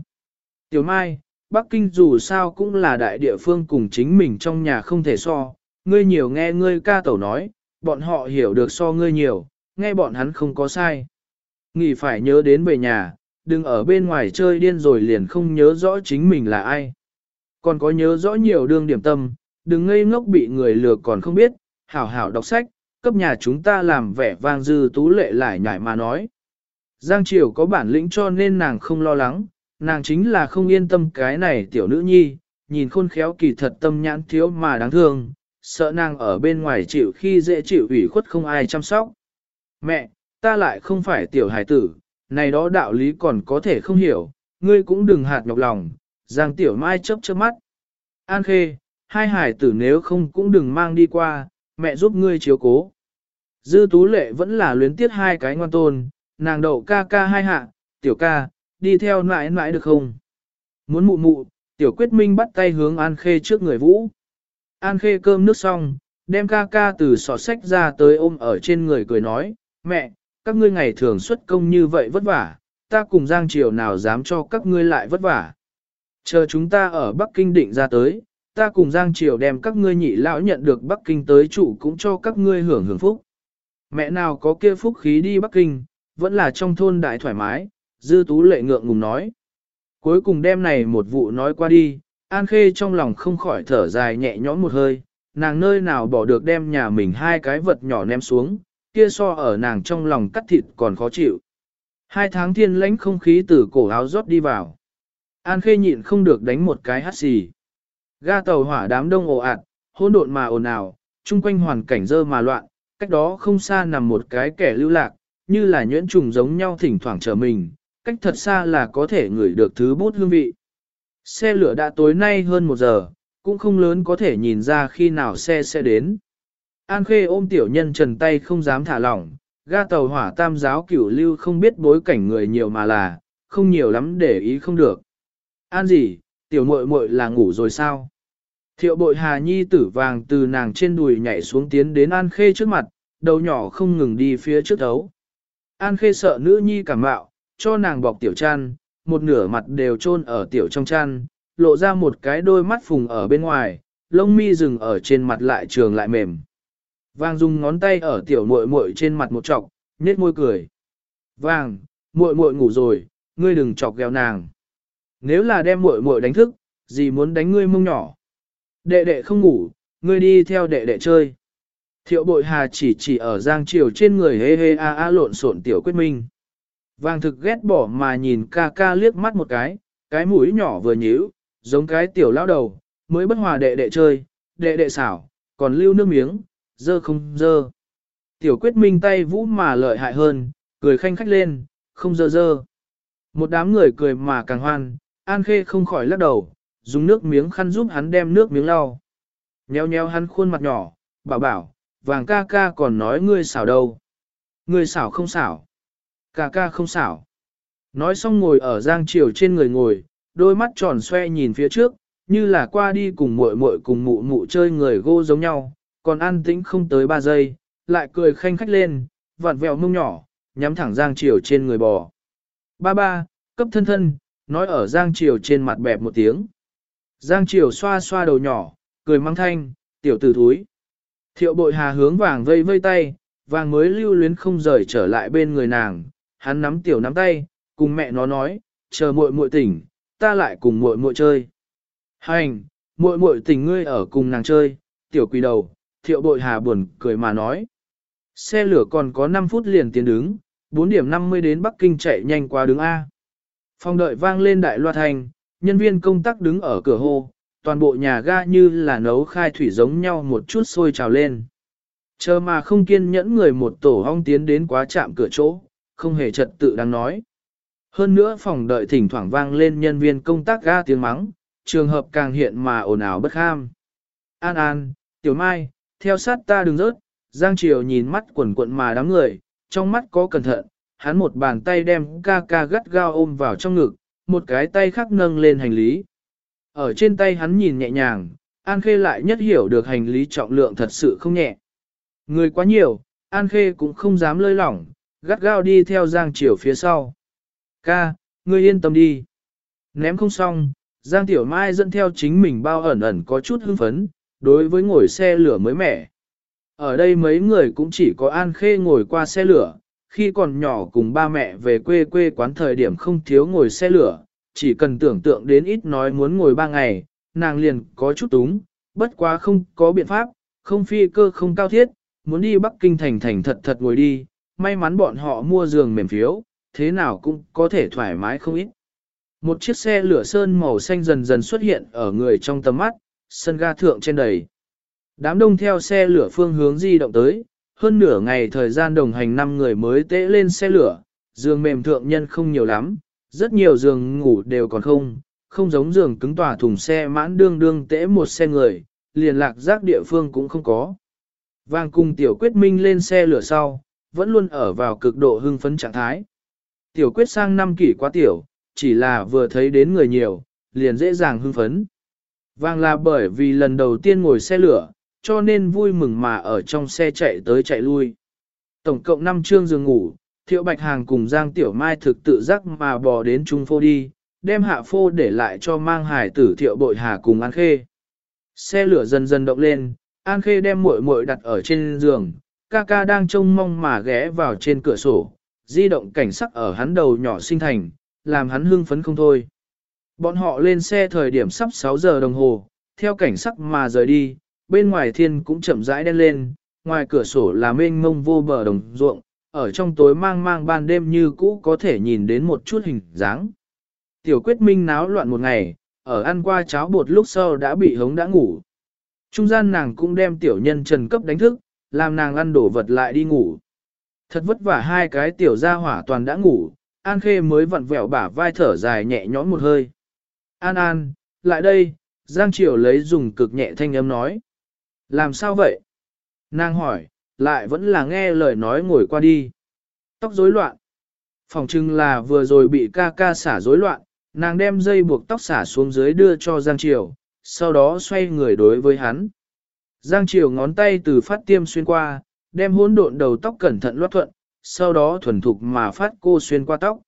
Tiểu Mai, Bắc Kinh dù sao cũng là đại địa phương cùng chính mình trong nhà không thể so, ngươi nhiều nghe ngươi ca tẩu nói, bọn họ hiểu được so ngươi nhiều, nghe bọn hắn không có sai. Nghỉ phải nhớ đến về nhà, đừng ở bên ngoài chơi điên rồi liền không nhớ rõ chính mình là ai. Còn có nhớ rõ nhiều đương điểm tâm, đừng ngây ngốc bị người lừa còn không biết, hảo hảo đọc sách, cấp nhà chúng ta làm vẻ vang dư tú lệ lại nhảy mà nói. Giang Triều có bản lĩnh cho nên nàng không lo lắng, nàng chính là không yên tâm cái này tiểu nữ nhi, nhìn khôn khéo kỳ thật tâm nhãn thiếu mà đáng thương, sợ nàng ở bên ngoài chịu khi dễ chịu ủy khuất không ai chăm sóc. Mẹ, ta lại không phải tiểu hải tử, này đó đạo lý còn có thể không hiểu, ngươi cũng đừng hạt nhọc lòng, Giang tiểu mai chớp chớp mắt. An khê, hai hải tử nếu không cũng đừng mang đi qua, mẹ giúp ngươi chiếu cố. Dư tú lệ vẫn là luyến tiết hai cái ngoan tôn, nàng đậu ca ca hai hạ, tiểu ca, đi theo nãi nãi được không? Muốn mụ mụ, tiểu quyết minh bắt tay hướng An Khê trước người Vũ. An Khê cơm nước xong, đem ca ca từ sọt sách ra tới ôm ở trên người cười nói, mẹ, các ngươi ngày thường xuất công như vậy vất vả, ta cùng Giang Triều nào dám cho các ngươi lại vất vả. Chờ chúng ta ở Bắc Kinh định ra tới, ta cùng Giang Triều đem các ngươi nhị lão nhận được Bắc Kinh tới chủ cũng cho các ngươi hưởng hưởng phúc. Mẹ nào có kia phúc khí đi Bắc Kinh, vẫn là trong thôn đại thoải mái, dư tú lệ ngượng ngùng nói. Cuối cùng đêm này một vụ nói qua đi, An Khê trong lòng không khỏi thở dài nhẹ nhõm một hơi, nàng nơi nào bỏ được đem nhà mình hai cái vật nhỏ ném xuống, kia so ở nàng trong lòng cắt thịt còn khó chịu. Hai tháng thiên lãnh không khí từ cổ áo rót đi vào. An Khê nhịn không được đánh một cái hắt xì. Ga tàu hỏa đám đông ồ ạt, hỗn độn mà ồn ào, chung quanh hoàn cảnh dơ mà loạn, cách đó không xa nằm một cái kẻ lưu lạc, như là nhuyễn trùng giống nhau thỉnh thoảng chờ mình, cách thật xa là có thể ngửi được thứ bút hương vị. Xe lửa đã tối nay hơn một giờ, cũng không lớn có thể nhìn ra khi nào xe sẽ đến. An Khê ôm tiểu nhân trần tay không dám thả lỏng, ga tàu hỏa tam giáo cửu lưu không biết bối cảnh người nhiều mà là, không nhiều lắm để ý không được. An gì, tiểu muội muội là ngủ rồi sao? Thiệu bội hà nhi tử vàng từ nàng trên đùi nhảy xuống tiến đến An Khê trước mặt, đầu nhỏ không ngừng đi phía trước thấu. An Khê sợ nữ nhi cảm mạo, cho nàng bọc tiểu chăn, một nửa mặt đều chôn ở tiểu trong chăn, lộ ra một cái đôi mắt phùng ở bên ngoài, lông mi rừng ở trên mặt lại trường lại mềm. Vàng dùng ngón tay ở tiểu muội muội trên mặt một chọc, nhếch môi cười. Vàng, muội muội ngủ rồi, ngươi đừng chọc ghẹo nàng. Nếu là đem muội muội đánh thức, gì muốn đánh ngươi mông nhỏ. Đệ đệ không ngủ, ngươi đi theo đệ đệ chơi. Thiệu bội hà chỉ chỉ ở giang chiều trên người hê hê a a lộn xộn tiểu quyết minh. Vàng thực ghét bỏ mà nhìn ca ca liếc mắt một cái, cái mũi nhỏ vừa nhíu, giống cái tiểu lão đầu, mới bất hòa đệ đệ chơi, đệ đệ xảo, còn lưu nước miếng, dơ không dơ. Tiểu quyết minh tay vũ mà lợi hại hơn, cười khanh khách lên, không dơ dơ. Một đám người cười mà càng hoan, An Khê không khỏi lắc đầu, dùng nước miếng khăn giúp hắn đem nước miếng lau. Nheo nheo hắn khuôn mặt nhỏ, bảo bảo, vàng ca ca còn nói ngươi xảo đâu. Ngươi xảo không xảo. Ca ca không xảo. Nói xong ngồi ở giang chiều trên người ngồi, đôi mắt tròn xoe nhìn phía trước, như là qua đi cùng muội muội cùng mụ mụ chơi người gô giống nhau, còn an tĩnh không tới 3 giây, lại cười khanh khách lên, vặn vẹo mông nhỏ, nhắm thẳng Giang chiều trên người bò. Ba ba, cấp thân thân, nói ở Giang chiều trên mặt bẹp một tiếng. Giang chiều xoa xoa đầu nhỏ, cười mang thanh, tiểu tử thúi. Thiệu bội hà hướng vàng vây vây tay, vàng mới lưu luyến không rời trở lại bên người nàng, hắn nắm tiểu nắm tay, cùng mẹ nó nói, chờ muội muội tỉnh, ta lại cùng muội muội chơi. Hành, muội muội tỉnh ngươi ở cùng nàng chơi, tiểu quỳ đầu, thiệu bội hà buồn cười mà nói. Xe lửa còn có 5 phút liền tiến đứng, 4 điểm 50 đến Bắc Kinh chạy nhanh qua đứng A. Phòng đợi vang lên đại loa thành, nhân viên công tác đứng ở cửa hô, toàn bộ nhà ga như là nấu khai thủy giống nhau một chút sôi trào lên. Chờ mà không kiên nhẫn người một tổ hong tiến đến quá chạm cửa chỗ, không hề trật tự đang nói. Hơn nữa phòng đợi thỉnh thoảng vang lên nhân viên công tác ga tiếng mắng, trường hợp càng hiện mà ồn ào bất ham. An An, Tiểu Mai, theo sát ta đừng rớt, Giang Triều nhìn mắt quần quận mà đám người, trong mắt có cẩn thận, hắn một bàn tay đem ca ca gắt gao ôm vào trong ngực, một cái tay khác nâng lên hành lý. Ở trên tay hắn nhìn nhẹ nhàng, An Khê lại nhất hiểu được hành lý trọng lượng thật sự không nhẹ. Người quá nhiều, An Khê cũng không dám lơi lỏng, gắt gao đi theo Giang Triều phía sau. Ca, ngươi yên tâm đi. Ném không xong, Giang Tiểu Mai dẫn theo chính mình bao ẩn ẩn có chút hưng phấn, đối với ngồi xe lửa mới mẻ. Ở đây mấy người cũng chỉ có An Khê ngồi qua xe lửa, khi còn nhỏ cùng ba mẹ về quê quê quán thời điểm không thiếu ngồi xe lửa, chỉ cần tưởng tượng đến ít nói muốn ngồi ba ngày, nàng liền có chút túng, bất quá không có biện pháp, không phi cơ không cao thiết, muốn đi Bắc Kinh thành thành thật thật ngồi đi, may mắn bọn họ mua giường mềm phiếu, thế nào cũng có thể thoải mái không ít. Một chiếc xe lửa sơn màu xanh dần dần xuất hiện ở người trong tầm mắt, sân ga thượng trên đầy. Đám đông theo xe lửa phương hướng di động tới, hơn nửa ngày thời gian đồng hành năm người mới tễ lên xe lửa, giường mềm thượng nhân không nhiều lắm, rất nhiều giường ngủ đều còn không, không giống giường cứng tòa thùng xe mãn đương đương tễ một xe người, liền lạc giác địa phương cũng không có. Vàng cùng tiểu quyết minh lên xe lửa sau, vẫn luôn ở vào cực độ hưng phấn trạng thái. Tiểu quyết sang năm kỷ quá tiểu, chỉ là vừa thấy đến người nhiều, liền dễ dàng hưng phấn. Vàng là bởi vì lần đầu tiên ngồi xe lửa, cho nên vui mừng mà ở trong xe chạy tới chạy lui. Tổng cộng 5 chương giường ngủ, Thiệu Bạch Hàng cùng Giang Tiểu Mai thực tự giác mà bò đến Trung Phô đi, đem hạ phô để lại cho mang hải tử Thiệu Bội Hà cùng An Khê. Xe lửa dần dần động lên, An Khê đem muội muội đặt ở trên giường, ca ca đang trông mong mà ghé vào trên cửa sổ, di động cảnh sắc ở hắn đầu nhỏ sinh thành, làm hắn hưng phấn không thôi. Bọn họ lên xe thời điểm sắp 6 giờ đồng hồ, theo cảnh sắc mà rời đi, bên ngoài thiên cũng chậm rãi đen lên, ngoài cửa sổ là mênh mông vô bờ đồng ruộng, ở trong tối mang mang ban đêm như cũ có thể nhìn đến một chút hình dáng. Tiểu quyết minh náo loạn một ngày, ở ăn qua cháo bột lúc sau đã bị hống đã ngủ. Trung gian nàng cũng đem tiểu nhân trần cấp đánh thức, làm nàng ăn đổ vật lại đi ngủ. Thật vất vả hai cái tiểu gia hỏa toàn đã ngủ, An Khê mới vặn vẹo bả vai thở dài nhẹ nhõm một hơi. An An, lại đây, Giang Triều lấy dùng cực nhẹ thanh âm nói. Làm sao vậy? Nàng hỏi, lại vẫn là nghe lời nói ngồi qua đi. Tóc rối loạn. Phòng trưng là vừa rồi bị ca ca xả rối loạn, nàng đem dây buộc tóc xả xuống dưới đưa cho Giang Triều, sau đó xoay người đối với hắn. Giang Triều ngón tay từ phát tiêm xuyên qua, đem hỗn độn đầu tóc cẩn thận loát thuận, sau đó thuần thục mà phát cô xuyên qua tóc.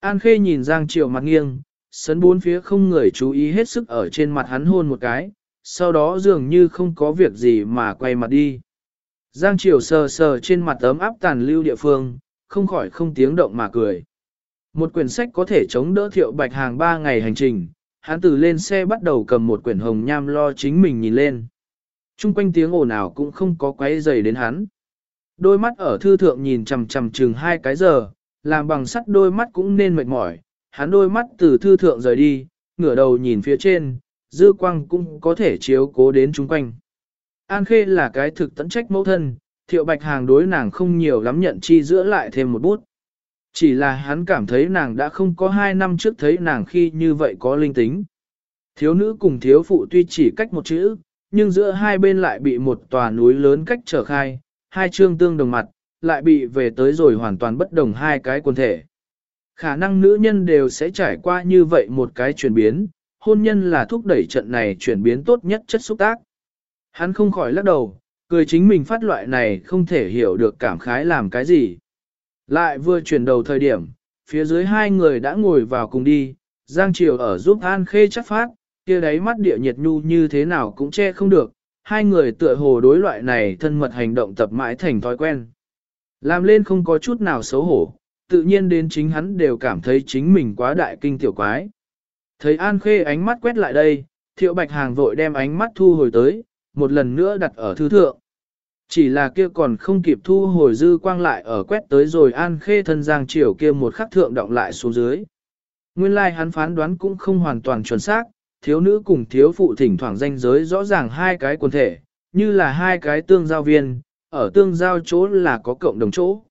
An Khê nhìn Giang Triều mặt nghiêng, sấn bốn phía không người chú ý hết sức ở trên mặt hắn hôn một cái, sau đó dường như không có việc gì mà quay mặt đi. Giang Triều sờ sờ trên mặt ấm áp tàn lưu địa phương, không khỏi không tiếng động mà cười. Một quyển sách có thể chống đỡ thiệu bạch hàng ba ngày hành trình, hắn từ lên xe bắt đầu cầm một quyển hồng nham lo chính mình nhìn lên. Trung quanh tiếng ồn nào cũng không có quấy dày đến hắn. Đôi mắt ở thư thượng nhìn chằm chằm chừng hai cái giờ, làm bằng sắt đôi mắt cũng nên mệt mỏi, hắn đôi mắt từ thư thượng rời đi, ngửa đầu nhìn phía trên, dư quang cũng có thể chiếu cố đến chung quanh. An Khê là cái thực tận trách mẫu thân, thiệu bạch hàng đối nàng không nhiều lắm nhận chi giữa lại thêm một bút. Chỉ là hắn cảm thấy nàng đã không có hai năm trước thấy nàng khi như vậy có linh tính. Thiếu nữ cùng thiếu phụ tuy chỉ cách một chữ, nhưng giữa hai bên lại bị một tòa núi lớn cách trở khai, hai chương tương đồng mặt, lại bị về tới rồi hoàn toàn bất đồng hai cái quần thể. Khả năng nữ nhân đều sẽ trải qua như vậy một cái chuyển biến, hôn nhân là thúc đẩy trận này chuyển biến tốt nhất chất xúc tác. Hắn không khỏi lắc đầu, cười chính mình phát loại này không thể hiểu được cảm khái làm cái gì. Lại vừa chuyển đầu thời điểm, phía dưới hai người đã ngồi vào cùng đi, Giang Triều ở giúp An Khê chắc phát, kia đáy mắt địa nhiệt nhu như thế nào cũng che không được, hai người tựa hồ đối loại này thân mật hành động tập mãi thành thói quen. Làm lên không có chút nào xấu hổ, tự nhiên đến chính hắn đều cảm thấy chính mình quá đại kinh tiểu quái. Thấy An Khê ánh mắt quét lại đây, Thiệu Bạch Hàng vội đem ánh mắt thu hồi tới, một lần nữa đặt ở thư thượng. Chỉ là kia còn không kịp thu hồi dư quang lại ở quét tới rồi An Khê thân Giang Triều kia một khắc thượng động lại xuống dưới. Nguyên lai like hắn phán đoán cũng không hoàn toàn chuẩn xác, thiếu nữ cùng thiếu phụ thỉnh thoảng danh giới rõ ràng hai cái quần thể, như là hai cái tương giao viên, ở tương giao chỗ là có cộng đồng chỗ.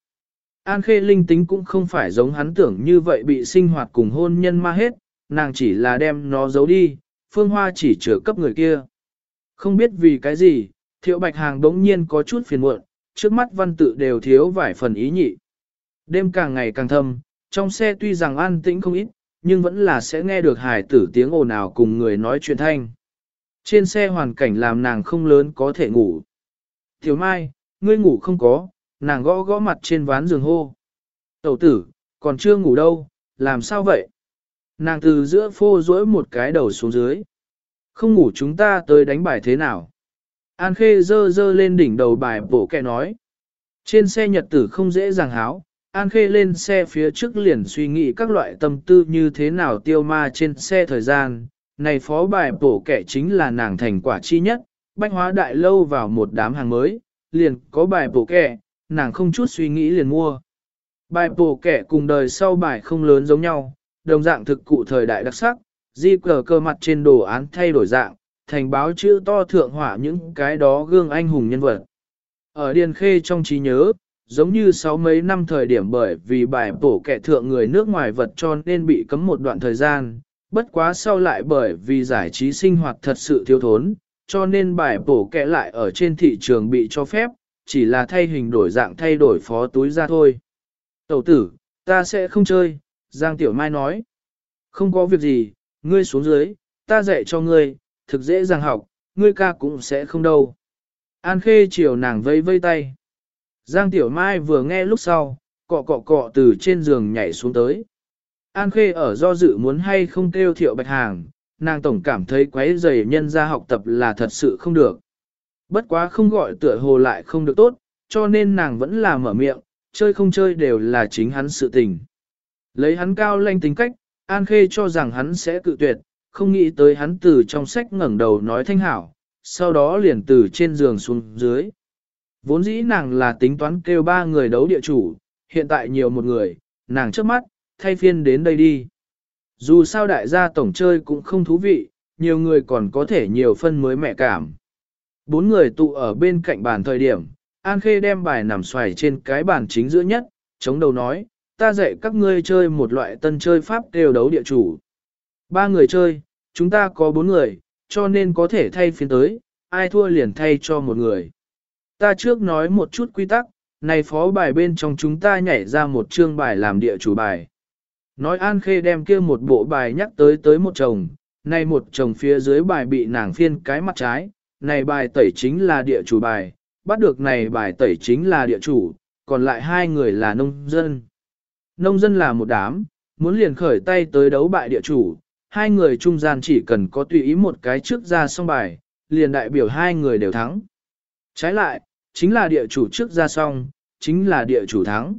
An Khê linh tính cũng không phải giống hắn tưởng như vậy bị sinh hoạt cùng hôn nhân ma hết, nàng chỉ là đem nó giấu đi, phương hoa chỉ chữa cấp người kia. Không biết vì cái gì, thiệu bạch hàng đống nhiên có chút phiền muộn, trước mắt văn tự đều thiếu vài phần ý nhị. Đêm càng ngày càng thâm, trong xe tuy rằng an tĩnh không ít, nhưng vẫn là sẽ nghe được hài tử tiếng ồn ào cùng người nói chuyện thanh. Trên xe hoàn cảnh làm nàng không lớn có thể ngủ. Tiểu Mai, ngươi ngủ không có, nàng gõ gõ mặt trên ván giường hô. Tẩu tử, còn chưa ngủ đâu, làm sao vậy? Nàng từ giữa phô rỗi một cái đầu xuống dưới. Không ngủ chúng ta tới đánh bài thế nào? An Khê dơ dơ lên đỉnh đầu bài bổ kẹ nói. Trên xe nhật tử không dễ dàng háo, An Khê lên xe phía trước liền suy nghĩ các loại tâm tư như thế nào tiêu ma trên xe thời gian. Này phó bài bổ kẻ chính là nàng thành quả chi nhất, bách hóa đại lâu vào một đám hàng mới, liền có bài bổ kẻ, nàng không chút suy nghĩ liền mua. Bài bổ kẻ cùng đời sau bài không lớn giống nhau, đồng dạng thực cụ thời đại đặc sắc, di cờ cơ mặt trên đồ án thay đổi dạng, thành báo chữ to thượng hỏa những cái đó gương anh hùng nhân vật. Ở Điền Khê trong trí nhớ, giống như sáu mấy năm thời điểm bởi vì bài bổ kẻ thượng người nước ngoài vật cho nên bị cấm một đoạn thời gian, bất quá sau lại bởi vì giải trí sinh hoạt thật sự thiếu thốn, cho nên bài bổ kẻ lại ở trên thị trường bị cho phép, chỉ là thay hình đổi dạng thay đổi phó túi ra thôi. Tẩu tử, ta sẽ không chơi, Giang Tiểu Mai nói. Không có việc gì, ngươi xuống dưới, ta dạy cho ngươi, thực dễ dàng học, ngươi ca cũng sẽ không đâu. An Khê chiều nàng vây vây tay. Giang Tiểu Mai vừa nghe lúc sau, cọ cọ cọ từ trên giường nhảy xuống tới. An Khê ở do dự muốn hay không kêu thiệu bạch hàng, nàng tổng cảm thấy quấy rầy nhân ra học tập là thật sự không được. Bất quá không gọi tựa hồ lại không được tốt, cho nên nàng vẫn là mở miệng, chơi không chơi đều là chính hắn sự tình. Lấy hắn cao lanh tính cách, An Khê cho rằng hắn sẽ cự tuyệt, không nghĩ tới hắn từ trong sách ngẩng đầu nói thanh hảo, sau đó liền từ trên giường xuống dưới. Vốn dĩ nàng là tính toán kêu ba người đấu địa chủ, hiện tại nhiều một người, nàng trước mắt, thay phiên đến đây đi. Dù sao đại gia tổng chơi cũng không thú vị, nhiều người còn có thể nhiều phân mới mẹ cảm. Bốn người tụ ở bên cạnh bàn thời điểm, An Khê đem bài nằm xoài trên cái bàn chính giữa nhất, chống đầu nói, ta dạy các ngươi chơi một loại tân chơi pháp đều đấu địa chủ. Ba người chơi, chúng ta có bốn người, cho nên có thể thay phiên tới, ai thua liền thay cho một người. Ta trước nói một chút quy tắc, này phó bài bên trong chúng ta nhảy ra một chương bài làm địa chủ bài. Nói An Khê đem kia một bộ bài nhắc tới tới một chồng, này một chồng phía dưới bài bị nàng phiên cái mặt trái, này bài tẩy chính là địa chủ bài, bắt được này bài tẩy chính là địa chủ, còn lại hai người là nông dân. Nông dân là một đám, muốn liền khởi tay tới đấu bại địa chủ, hai người trung gian chỉ cần có tùy ý một cái trước ra xong bài, liền đại biểu hai người đều thắng. Trái lại, chính là địa chủ trước ra xong, chính là địa chủ thắng.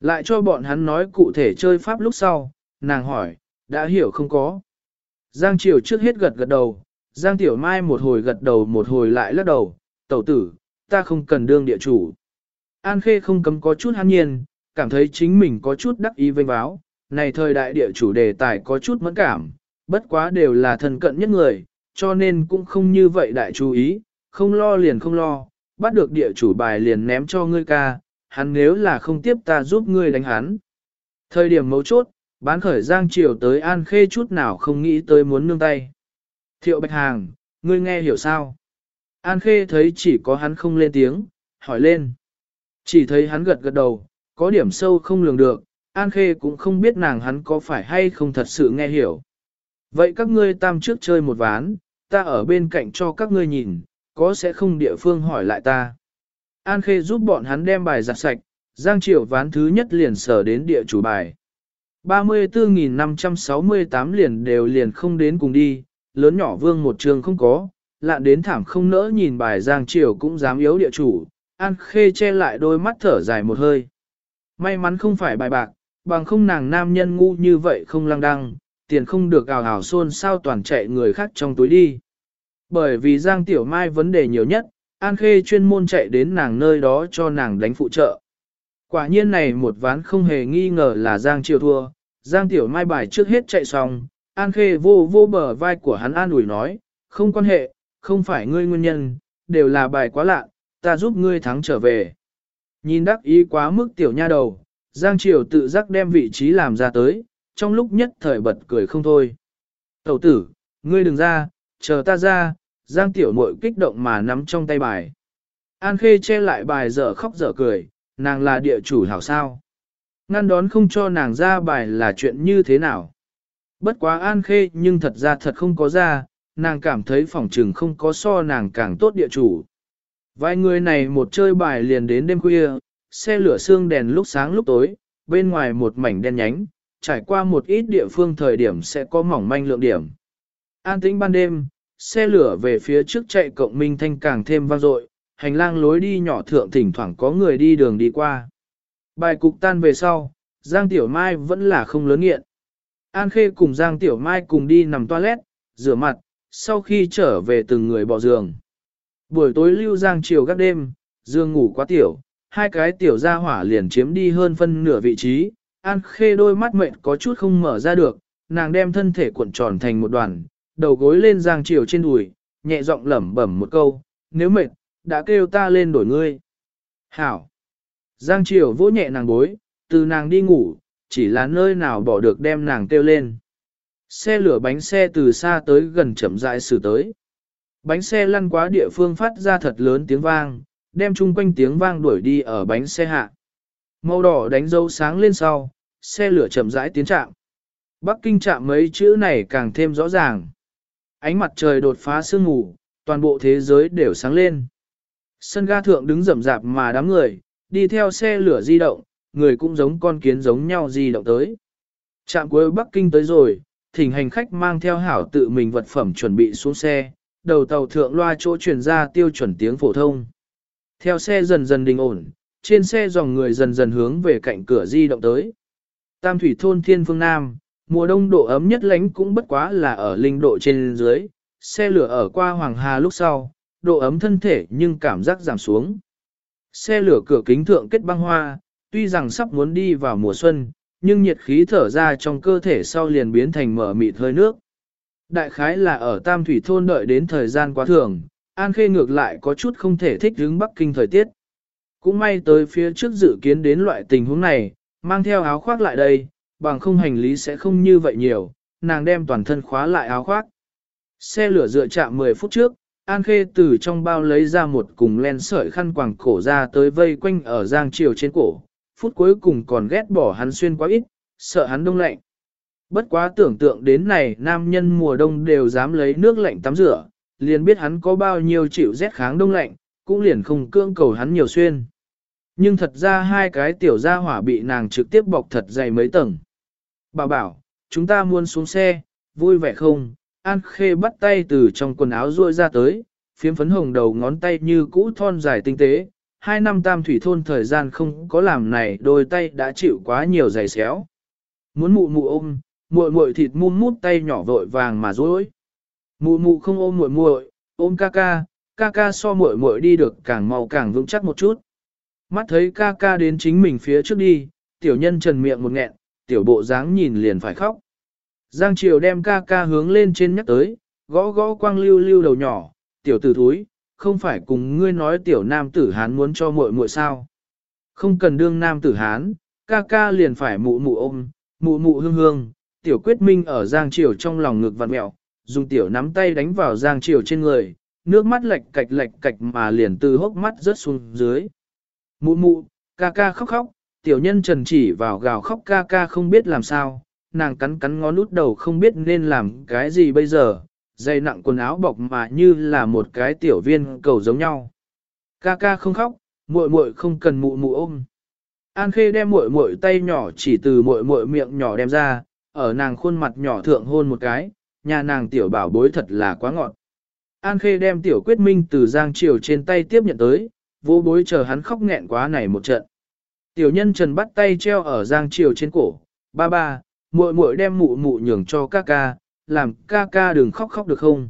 Lại cho bọn hắn nói cụ thể chơi pháp lúc sau, nàng hỏi, đã hiểu không có. Giang Triều trước hết gật gật đầu, Giang Tiểu Mai một hồi gật đầu một hồi lại lắc đầu, tẩu tử, ta không cần đương địa chủ. An Khê không cấm có chút hăng nhiên, cảm thấy chính mình có chút đắc ý vênh báo, này thời đại địa chủ đề tài có chút mẫn cảm, bất quá đều là thân cận nhất người, cho nên cũng không như vậy đại chú ý, không lo liền không lo, bắt được địa chủ bài liền ném cho ngươi ca, hắn nếu là không tiếp ta giúp ngươi đánh hắn. Thời điểm mấu chốt, bán khởi giang triều tới an khê chút nào không nghĩ tới muốn nương tay. Thiệu bạch hàng, ngươi nghe hiểu sao? An khê thấy chỉ có hắn không lên tiếng, hỏi lên. Chỉ thấy hắn gật gật đầu, có điểm sâu không lường được, An Khê cũng không biết nàng hắn có phải hay không thật sự nghe hiểu. Vậy các ngươi tam trước chơi một ván, ta ở bên cạnh cho các ngươi nhìn, có sẽ không địa phương hỏi lại ta. An Khê giúp bọn hắn đem bài giặt sạch, Giang Triều ván thứ nhất liền sở đến địa chủ bài. 34.568 liền đều liền không đến cùng đi, lớn nhỏ vương một trường không có, lạn đến thảm không nỡ nhìn bài Giang Triều cũng dám yếu địa chủ, An Khê che lại đôi mắt thở dài một hơi. May mắn không phải bài bạc, bằng không nàng nam nhân ngu như vậy không lăng đăng, tiền không được ảo ảo xôn sao toàn chạy người khác trong túi đi. Bởi vì Giang Tiểu Mai vấn đề nhiều nhất, An Khê chuyên môn chạy đến nàng nơi đó cho nàng đánh phụ trợ. Quả nhiên này một ván không hề nghi ngờ là Giang Triều thua, Giang Tiểu Mai bài trước hết chạy xong, An Khê vô vô bờ vai của hắn an ủi nói, không quan hệ, không phải ngươi nguyên nhân, đều là bài quá lạ, ta giúp ngươi thắng trở về. Nhìn đắc ý quá mức tiểu nha đầu, Giang Triều tự giác đem vị trí làm ra tới, trong lúc nhất thời bật cười không thôi. Tẩu tử, ngươi đừng ra, chờ ta ra, Giang Tiểu Mội kích động mà nắm trong tay bài. An Khê che lại bài dở khóc dở cười, nàng là địa chủ hảo sao. Ngăn đón không cho nàng ra bài là chuyện như thế nào. Bất quá An Khê nhưng thật ra thật không có ra, nàng cảm thấy phòng trừng không có so nàng càng tốt địa chủ. Vài người này một chơi bài liền đến đêm khuya, xe lửa xương đèn lúc sáng lúc tối, bên ngoài một mảnh đen nhánh, trải qua một ít địa phương thời điểm sẽ có mỏng manh lượng điểm. An tĩnh ban đêm, xe lửa về phía trước chạy cộng minh thanh càng thêm vang dội, hành lang lối đi nhỏ thượng thỉnh thoảng có người đi đường đi qua. Bài cục tan về sau, Giang Tiểu Mai vẫn là không lớn nghiện. An Khê cùng Giang Tiểu Mai cùng đi nằm toilet, rửa mặt, sau khi trở về từng người bỏ giường. Buổi tối lưu Giang chiều các đêm, giường ngủ quá tiểu, hai cái tiểu ra hỏa liền chiếm đi hơn phân nửa vị trí, An Khê đôi mắt mệt có chút không mở ra được, nàng đem thân thể cuộn tròn thành một đoàn, đầu gối lên Giang chiều trên đùi, nhẹ giọng lẩm bẩm một câu, nếu mệt, đã kêu ta lên đổi ngươi. Hảo! Giang Triều vỗ nhẹ nàng bối, từ nàng đi ngủ, chỉ là nơi nào bỏ được đem nàng kêu lên. Xe lửa bánh xe từ xa tới gần chậm rãi xử tới. Bánh xe lăn quá địa phương phát ra thật lớn tiếng vang, đem chung quanh tiếng vang đuổi đi ở bánh xe hạ. Màu đỏ đánh dấu sáng lên sau, xe lửa chậm rãi tiến chạm. Bắc Kinh chạm mấy chữ này càng thêm rõ ràng. Ánh mặt trời đột phá sương mù, toàn bộ thế giới đều sáng lên. Sân ga thượng đứng rậm rạp mà đám người, đi theo xe lửa di động, người cũng giống con kiến giống nhau di động tới. Trạm cuối Bắc Kinh tới rồi, thỉnh hành khách mang theo hảo tự mình vật phẩm chuẩn bị xuống xe, đầu tàu thượng loa chỗ truyền ra tiêu chuẩn tiếng phổ thông. Theo xe dần dần đình ổn, trên xe dòng người dần dần hướng về cạnh cửa di động tới. Tam thủy thôn thiên phương Nam, mùa đông độ ấm nhất lánh cũng bất quá là ở linh độ trên dưới, xe lửa ở qua Hoàng Hà lúc sau, độ ấm thân thể nhưng cảm giác giảm xuống. Xe lửa cửa kính thượng kết băng hoa, tuy rằng sắp muốn đi vào mùa xuân, nhưng nhiệt khí thở ra trong cơ thể sau liền biến thành mở mịt hơi nước. Đại khái là ở Tam Thủy Thôn đợi đến thời gian quá thường, An Khê ngược lại có chút không thể thích đứng Bắc Kinh thời tiết. Cũng may tới phía trước dự kiến đến loại tình huống này, mang theo áo khoác lại đây, bằng không hành lý sẽ không như vậy nhiều, nàng đem toàn thân khóa lại áo khoác. Xe lửa dựa chạm 10 phút trước, An Khê từ trong bao lấy ra một cùng len sợi khăn quàng cổ ra tới vây quanh ở giang chiều trên cổ, phút cuối cùng còn ghét bỏ hắn xuyên quá ít, sợ hắn đông lạnh. Bất quá tưởng tượng đến này nam nhân mùa đông đều dám lấy nước lạnh tắm rửa, liền biết hắn có bao nhiêu chịu rét kháng đông lạnh, cũng liền không cưỡng cầu hắn nhiều xuyên. Nhưng thật ra hai cái tiểu gia hỏa bị nàng trực tiếp bọc thật dày mấy tầng. Bảo bảo, chúng ta muốn xuống xe, vui vẻ không? An Khê bắt tay từ trong quần áo ruôi ra tới, phiếm phấn hồng đầu ngón tay như cũ thon dài tinh tế. Hai năm tam thủy thôn thời gian không có làm này đôi tay đã chịu quá nhiều giày xéo. Muốn mụ mụ ôm, muội muội thịt mum mút tay nhỏ vội vàng mà dối. Mụ mụ không ôm muội muội, ôm ca ca, ca ca so muội muội đi được càng mau càng vững chắc một chút. Mắt thấy ca ca đến chính mình phía trước đi, tiểu nhân trần miệng một nghẹn, tiểu bộ dáng nhìn liền phải khóc. Giang Triều đem ca ca hướng lên trên nhắc tới, gõ gõ quang lưu lưu đầu nhỏ, tiểu tử thúi, không phải cùng ngươi nói tiểu nam tử hán muốn cho muội muội sao. Không cần đương nam tử hán, ca ca liền phải mụ mụ ôm, mụ mụ hương hương, tiểu quyết minh ở Giang Triều trong lòng ngực vặn mẹo, dùng tiểu nắm tay đánh vào Giang Triều trên người, nước mắt lệch cạch lệch cạch mà liền từ hốc mắt rớt xuống dưới. Mụ mụ, ca ca khóc khóc, tiểu nhân trần chỉ vào gào khóc ca ca không biết làm sao, nàng cắn cắn ngón út đầu không biết nên làm cái gì bây giờ, dày nặng quần áo bọc mà như là một cái tiểu viên cầu giống nhau. Ca ca không khóc, muội muội không cần mụ mụ ôm. An Khê đem muội muội tay nhỏ chỉ từ muội muội miệng nhỏ đem ra, ở nàng khuôn mặt nhỏ thượng hôn một cái, nhà nàng tiểu bảo bối thật là quá ngọt. An Khê đem tiểu quyết minh từ Giang Triều trên tay tiếp nhận tới, vô bối chờ hắn khóc nghẹn quá này một trận. Tiểu nhân trần bắt tay treo ở Giang Triều trên cổ, ba ba, muội muội đem mụ mụ nhường cho ca ca, làm ca ca đừng khóc khóc được không.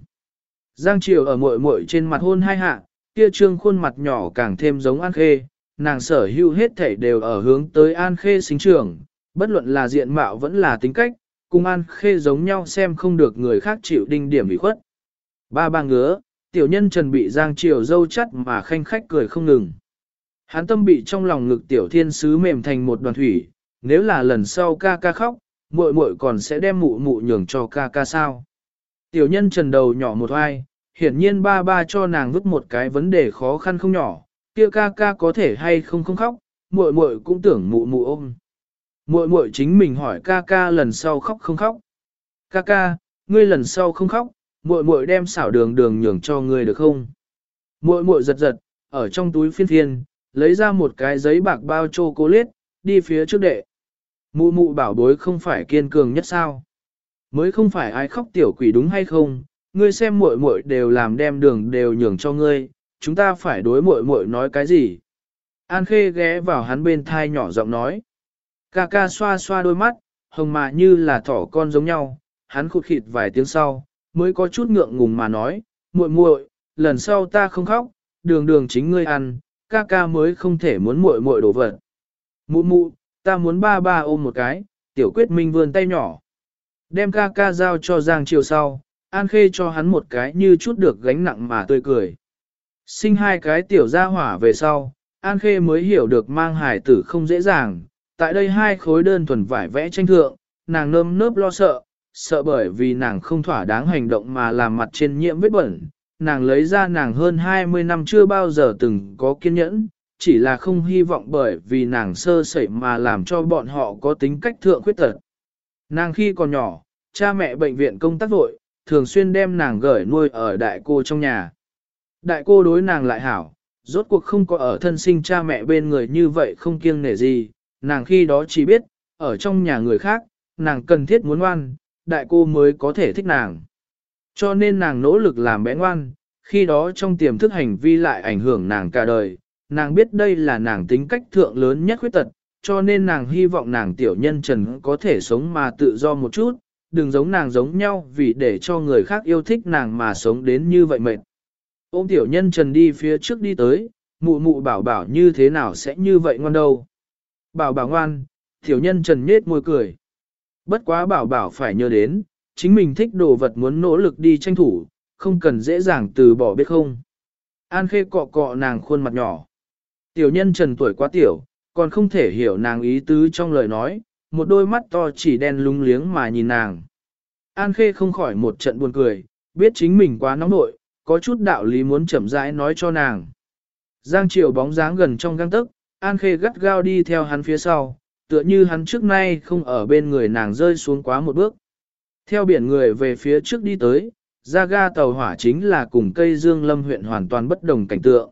Giang Triều ở muội muội trên mặt hôn hai hạ, kia trương khuôn mặt nhỏ càng thêm giống An Khê, nàng sở hữu hết thảy đều ở hướng tới An Khê sinh trưởng, bất luận là diện mạo vẫn là tính cách, cùng An Khê giống nhau xem không được người khác chịu đinh điểm bị khuất. Ba ba ngứa, tiểu nhân trần bị Giang Triều dâu chắt mà khanh khách cười không ngừng. Hắn tâm bị trong lòng ngực tiểu thiên sứ mềm thành một đoàn thủy, nếu là lần sau ca ca khóc, muội muội còn sẽ đem mụ mụ nhường cho ca ca sao. Tiểu nhân trần đầu nhỏ một oai, hiển nhiên ba ba cho nàng vứt một cái vấn đề khó khăn không nhỏ, kia ca ca có thể hay không không khóc, muội muội cũng tưởng mụ mụ ôm. Muội muội chính mình hỏi ca ca lần sau khóc không khóc. Ca ca, ngươi lần sau không khóc, muội muội đem xảo đường đường nhường cho ngươi được không? Muội muội giật giật, ở trong túi phiên phiên, lấy ra một cái giấy bạc bao chocolate, đi phía trước đệ. Mụ mụ bảo bối không phải kiên cường nhất sao? Mới không phải ai khóc tiểu quỷ đúng hay không? Ngươi xem muội muội đều làm đem đường đều nhường cho ngươi, chúng ta phải đối muội muội nói cái gì? An Khê ghé vào hắn bên thai nhỏ giọng nói. Ca ca xoa xoa đôi mắt, hồng mà như là thỏ con giống nhau, hắn khụt khịt vài tiếng sau, mới có chút ngượng ngùng mà nói, muội muội, lần sau ta không khóc, đường đường chính ngươi ăn, ca ca mới không thể muốn muội muội đổ vật. Mụ mụ, ta muốn ba ba ôm một cái, tiểu quyết minh vươn tay nhỏ. Đem ca ca giao cho Giang chiều sau, An Khê cho hắn một cái như chút được gánh nặng mà tươi cười. Sinh hai cái tiểu gia hỏa về sau, An Khê mới hiểu được mang hải tử không dễ dàng. Tại đây hai khối đơn thuần vải vẽ tranh thượng, nàng nơm nớp lo sợ, sợ bởi vì nàng không thỏa đáng hành động mà làm mặt trên nhiễm vết bẩn. Nàng lấy ra nàng hơn 20 năm chưa bao giờ từng có kiên nhẫn, chỉ là không hy vọng bởi vì nàng sơ sẩy mà làm cho bọn họ có tính cách thượng khuyết tật. Nàng khi còn nhỏ, cha mẹ bệnh viện công tác vội, thường xuyên đem nàng gửi nuôi ở đại cô trong nhà. Đại cô đối nàng lại hảo, rốt cuộc không có ở thân sinh cha mẹ bên người như vậy không kiêng nể gì, nàng khi đó chỉ biết, ở trong nhà người khác, nàng cần thiết muốn ngoan, đại cô mới có thể thích nàng. Cho nên nàng nỗ lực làm bé ngoan, khi đó trong tiềm thức hành vi lại ảnh hưởng nàng cả đời, nàng biết đây là nàng tính cách thượng lớn nhất khuyết tật, cho nên nàng hy vọng nàng tiểu nhân trần có thể sống mà tự do một chút, đừng giống nàng giống nhau vì để cho người khác yêu thích nàng mà sống đến như vậy mệt. Ôm tiểu nhân trần đi phía trước đi tới, mụ mụ bảo bảo như thế nào sẽ như vậy ngoan đâu. Bảo bảo ngoan, tiểu nhân trần nhết môi cười. Bất quá bảo bảo phải nhớ đến, chính mình thích đồ vật muốn nỗ lực đi tranh thủ, không cần dễ dàng từ bỏ biết không. An khê cọ cọ nàng khuôn mặt nhỏ. Tiểu nhân trần tuổi quá tiểu, còn không thể hiểu nàng ý tứ trong lời nói, một đôi mắt to chỉ đen lúng liếng mà nhìn nàng. An khê không khỏi một trận buồn cười, biết chính mình quá nóng nội, có chút đạo lý muốn chậm rãi nói cho nàng. Giang Triều bóng dáng gần trong găng tức, An Khê gắt gao đi theo hắn phía sau, tựa như hắn trước nay không ở bên người nàng rơi xuống quá một bước. Theo biển người về phía trước đi tới, ra ga tàu hỏa chính là cùng cây dương lâm huyện hoàn toàn bất đồng cảnh tượng.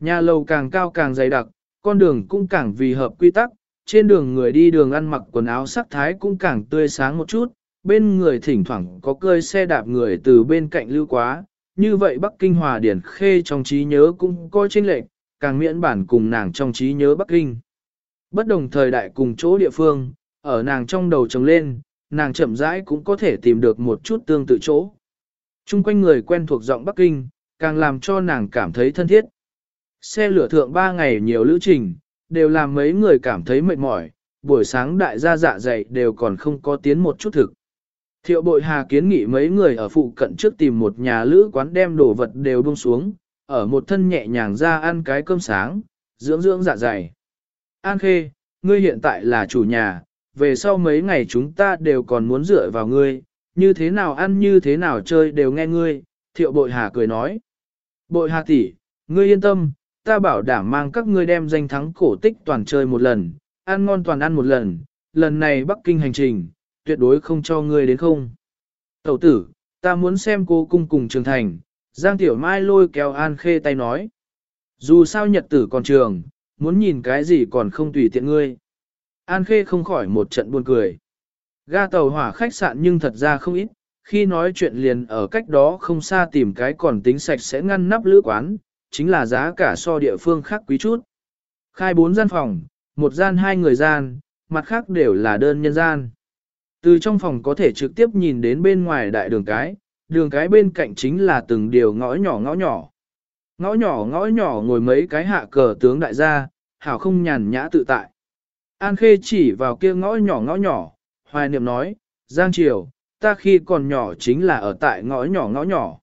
Nhà lầu càng cao càng dày đặc, con đường cũng càng vì hợp quy tắc, trên đường người đi đường ăn mặc quần áo sắc thái cũng càng tươi sáng một chút, bên người thỉnh thoảng có cơi xe đạp người từ bên cạnh lưu quá, như vậy Bắc Kinh Hòa Điển Khê trong trí nhớ cũng coi chênh lệch, càng miễn bản cùng nàng trong trí nhớ Bắc Kinh. Bất đồng thời đại cùng chỗ địa phương, ở nàng trong đầu trồng lên, nàng chậm rãi cũng có thể tìm được một chút tương tự chỗ. Trung quanh người quen thuộc giọng Bắc Kinh, càng làm cho nàng cảm thấy thân thiết. Xe lửa thượng ba ngày nhiều lữ trình, đều làm mấy người cảm thấy mệt mỏi, buổi sáng đại gia dạ dày đều còn không có tiến một chút thực. Thiệu bội hà kiến nghị mấy người ở phụ cận trước tìm một nhà lữ quán đem đồ vật đều buông xuống, ở một thân nhẹ nhàng ra ăn cái cơm sáng, dưỡng dưỡng dạ dày. An khê, ngươi hiện tại là chủ nhà, về sau mấy ngày chúng ta đều còn muốn dựa vào ngươi, như thế nào ăn như thế nào chơi đều nghe ngươi, thiệu bội hà cười nói. Bội hà tỷ, ngươi yên tâm, ta bảo đảm mang các ngươi đem danh thắng cổ tích toàn chơi một lần, ăn ngon toàn ăn một lần, lần này Bắc Kinh hành trình, tuyệt đối không cho ngươi đến không. Tẩu tử, Ta muốn xem cô cung cùng trường thành, Giang Tiểu Mai lôi kéo An Khê tay nói. Dù sao nhật tử còn trường, muốn nhìn cái gì còn không tùy tiện ngươi. An Khê không khỏi một trận buồn cười. Ga tàu hỏa khách sạn nhưng thật ra không ít, khi nói chuyện liền ở cách đó không xa tìm cái còn tính sạch sẽ ngăn nắp lữ quán, chính là giá cả so địa phương khác quý chút. Khai bốn gian phòng, một gian hai người gian, mặt khác đều là đơn nhân gian. Từ trong phòng có thể trực tiếp nhìn đến bên ngoài đại đường cái, đường cái bên cạnh chính là từng điều ngõ nhỏ ngõ nhỏ. Ngõ nhỏ ngõ nhỏ ngồi mấy cái hạ cờ tướng đại gia, hảo không nhàn nhã tự tại. An Khê chỉ vào kia ngõ nhỏ ngõ nhỏ, hoài niệm nói, Giang Triều, ta khi còn nhỏ chính là ở tại ngõ nhỏ ngõ nhỏ.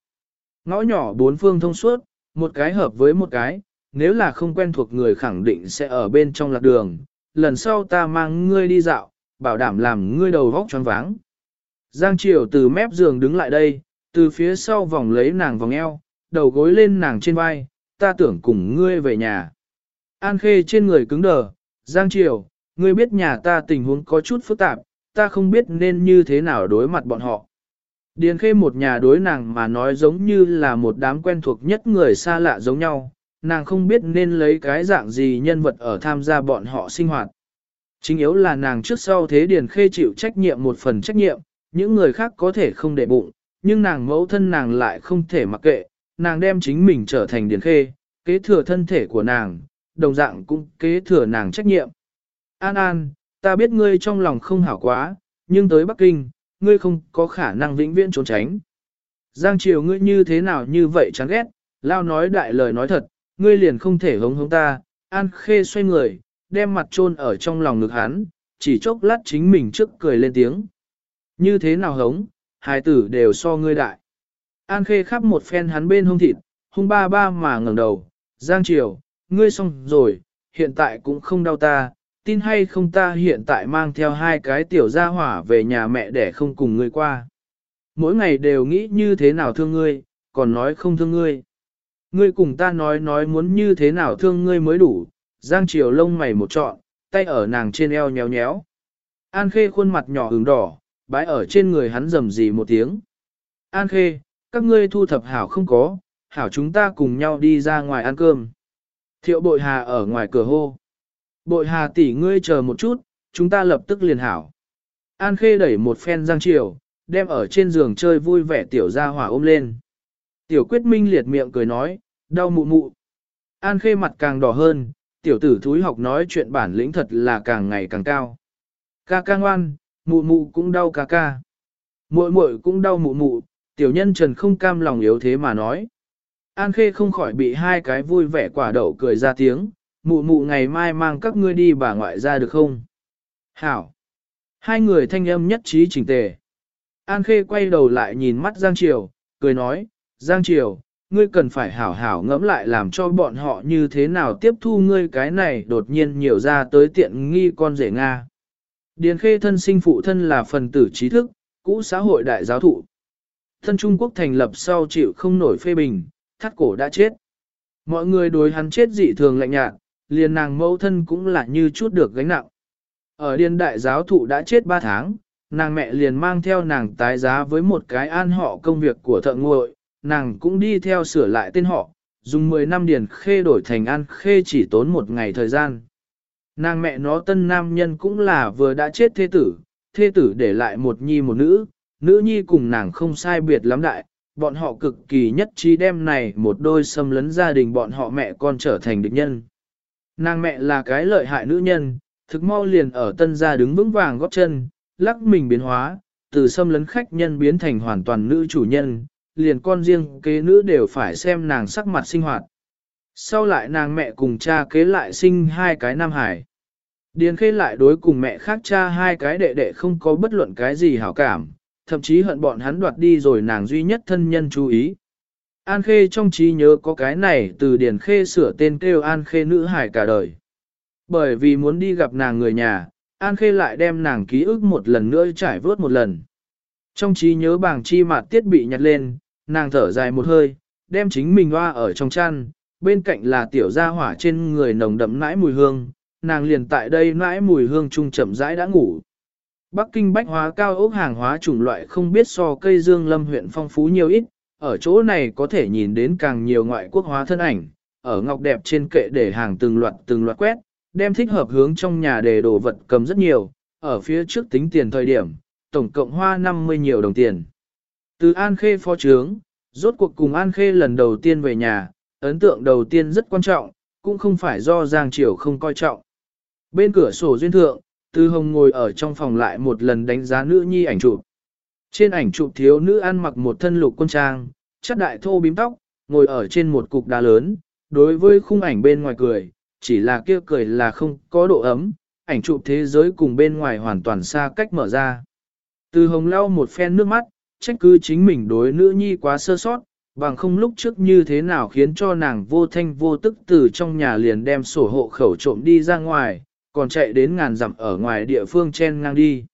Ngõ nhỏ bốn phương thông suốt, một cái hợp với một cái, nếu là không quen thuộc người khẳng định sẽ ở bên trong lạc đường, lần sau ta mang ngươi đi dạo, bảo đảm làm ngươi đầu vóc choáng váng. Giang Triều từ mép giường đứng lại đây, từ phía sau vòng lấy nàng vòng eo, đầu gối lên nàng trên vai, ta tưởng cùng ngươi về nhà. An Khê trên người cứng đờ, Giang Triều, ngươi biết nhà ta tình huống có chút phức tạp, ta không biết nên như thế nào đối mặt bọn họ. Điền Khê một nhà đối nàng mà nói giống như là một đám quen thuộc nhất người xa lạ giống nhau, nàng không biết nên lấy cái dạng gì nhân vật ở tham gia bọn họ sinh hoạt. Chính yếu là nàng trước sau thế Điền Khê chịu trách nhiệm một phần trách nhiệm, những người khác có thể không để bụng, nhưng nàng mẫu thân nàng lại không thể mặc kệ, nàng đem chính mình trở thành Điền Khê, kế thừa thân thể của nàng, đồng dạng cũng kế thừa nàng trách nhiệm. An An, ta biết ngươi trong lòng không hảo quá, nhưng tới Bắc Kinh, ngươi không có khả năng vĩnh viễn trốn tránh. Giang Triều ngươi như thế nào như vậy chán ghét, lao nói đại lời nói thật, ngươi liền không thể hống hống ta, An Khê xoay người, đem mặt chôn ở trong lòng ngực hắn, chỉ chốc lát chính mình trước cười lên tiếng. Như thế nào hống, hai tử đều so ngươi đại. An Khê khắp một phen hắn bên hông thịt, hung ba ba mà ngẩng đầu, Giang Triều, ngươi xong rồi, hiện tại cũng không đau ta, tin hay không ta hiện tại mang theo hai cái tiểu gia hỏa về nhà mẹ để không cùng ngươi qua. Mỗi ngày đều nghĩ như thế nào thương ngươi, còn nói không thương ngươi. Ngươi cùng ta nói nói muốn như thế nào thương ngươi mới đủ, Giang Triều lông mày một trọn, tay ở nàng trên eo nhéo nhéo. An Khê khuôn mặt nhỏ hứng đỏ, bãi ở trên người hắn rầm rì một tiếng. An Khê, các ngươi thu thập hảo không có, hảo chúng ta cùng nhau đi ra ngoài ăn cơm. Thiệu bội hà ở ngoài cửa hô. Bội hà tỷ ngươi chờ một chút, chúng ta lập tức liền hảo. An Khê đẩy một phen Giang Triều, đem ở trên giường chơi vui vẻ tiểu gia hỏa ôm lên. Tiểu quyết minh liệt miệng cười nói, đau mụ mụ. An Khê mặt càng đỏ hơn, tiểu tử thúi học nói chuyện bản lĩnh thật là càng ngày càng cao. Ca ca ngoan, mụ mụ cũng đau ca ca. Muội muội cũng đau mụ mụ, tiểu nhân trần không cam lòng yếu thế mà nói. An Khê không khỏi bị hai cái vui vẻ quả đậu cười ra tiếng, mụ mụ ngày mai mang các ngươi đi bà ngoại ra được không? Hảo! Hai người thanh âm nhất trí chỉnh tề. An Khê quay đầu lại nhìn mắt Giang Triều, cười nói, Giang Triều, ngươi cần phải hảo hảo ngẫm lại làm cho bọn họ như thế nào tiếp thu ngươi cái này đột nhiên nhiều ra tới tiện nghi con rể Nga. Điền Khê thân sinh phụ thân là phần tử trí thức, cũ xã hội đại giáo thụ. Thân Trung Quốc thành lập sau chịu không nổi phê bình, thắt cổ đã chết. Mọi người đối hắn chết dị thường lạnh nhạt, liền nàng mẫu thân cũng là như chút được gánh nặng. Ở điên đại giáo thụ đã chết 3 tháng, nàng mẹ liền mang theo nàng tái giá với một cái an họ công việc của thợ nguội, nàng cũng đi theo sửa lại tên họ, dùng 10 năm điền khê đổi thành an khê chỉ tốn một ngày thời gian. Nàng mẹ nó tân nam nhân cũng là vừa đã chết thế tử, thế tử để lại một nhi một nữ, nữ nhi cùng nàng không sai biệt lắm đại, bọn họ cực kỳ nhất trí đem này một đôi xâm lấn gia đình bọn họ mẹ con trở thành địch nhân. Nàng mẹ là cái lợi hại nữ nhân, thực mau liền ở tân gia đứng vững vàng góp chân, lắc mình biến hóa, từ xâm lấn khách nhân biến thành hoàn toàn nữ chủ nhân, liền con riêng kế nữ đều phải xem nàng sắc mặt sinh hoạt. Sau lại nàng mẹ cùng cha kế lại sinh hai cái nam hải. Điền khê lại đối cùng mẹ khác cha hai cái đệ đệ không có bất luận cái gì hảo cảm, thậm chí hận bọn hắn đoạt đi rồi nàng duy nhất thân nhân chú ý. An Khê trong trí nhớ có cái này từ Điền Khê sửa tên kêu An Khê nữ hải cả đời. Bởi vì muốn đi gặp nàng người nhà, An Khê lại đem nàng ký ức một lần nữa trải vớt một lần. Trong trí nhớ bảng chi mạt tiết bị nhặt lên, nàng thở dài một hơi, đem chính mình hoa ở trong chăn, bên cạnh là tiểu gia hỏa trên người nồng đậm nãi mùi hương, nàng liền tại đây nãi mùi hương trung chậm rãi đã ngủ. Bắc Kinh bách hóa cao ốc hàng hóa chủng loại không biết so cây dương lâm huyện phong phú nhiều ít, ở chỗ này có thể nhìn đến càng nhiều ngoại quốc hóa thân ảnh, ở ngọc đẹp trên kệ để hàng từng loạt từng loạt quét, đem thích hợp hướng trong nhà để đồ vật cầm rất nhiều, ở phía trước tính tiền thời điểm, tổng cộng hoa 50 nhiều đồng tiền. Từ An Khê phó trướng, rốt cuộc cùng An Khê lần đầu tiên về nhà, ấn tượng đầu tiên rất quan trọng, cũng không phải do Giang Triều không coi trọng. Bên cửa sổ duyên thượng, Tư Hồng ngồi ở trong phòng lại một lần đánh giá nữ nhi ảnh chụp. Trên ảnh chụp thiếu nữ ăn mặc một thân lục quân trang, chất đại thô bím tóc, ngồi ở trên một cục đá lớn, đối với khung ảnh bên ngoài cười, chỉ là kia cười là không có độ ấm, ảnh chụp thế giới cùng bên ngoài hoàn toàn xa cách mở ra. Từ hồng lau một phen nước mắt, trách cứ chính mình đối nữ nhi quá sơ sót, bằng không lúc trước như thế nào khiến cho nàng vô thanh vô tức từ trong nhà liền đem sổ hộ khẩu trộm đi ra ngoài, còn chạy đến ngàn dặm ở ngoài địa phương chen ngang đi.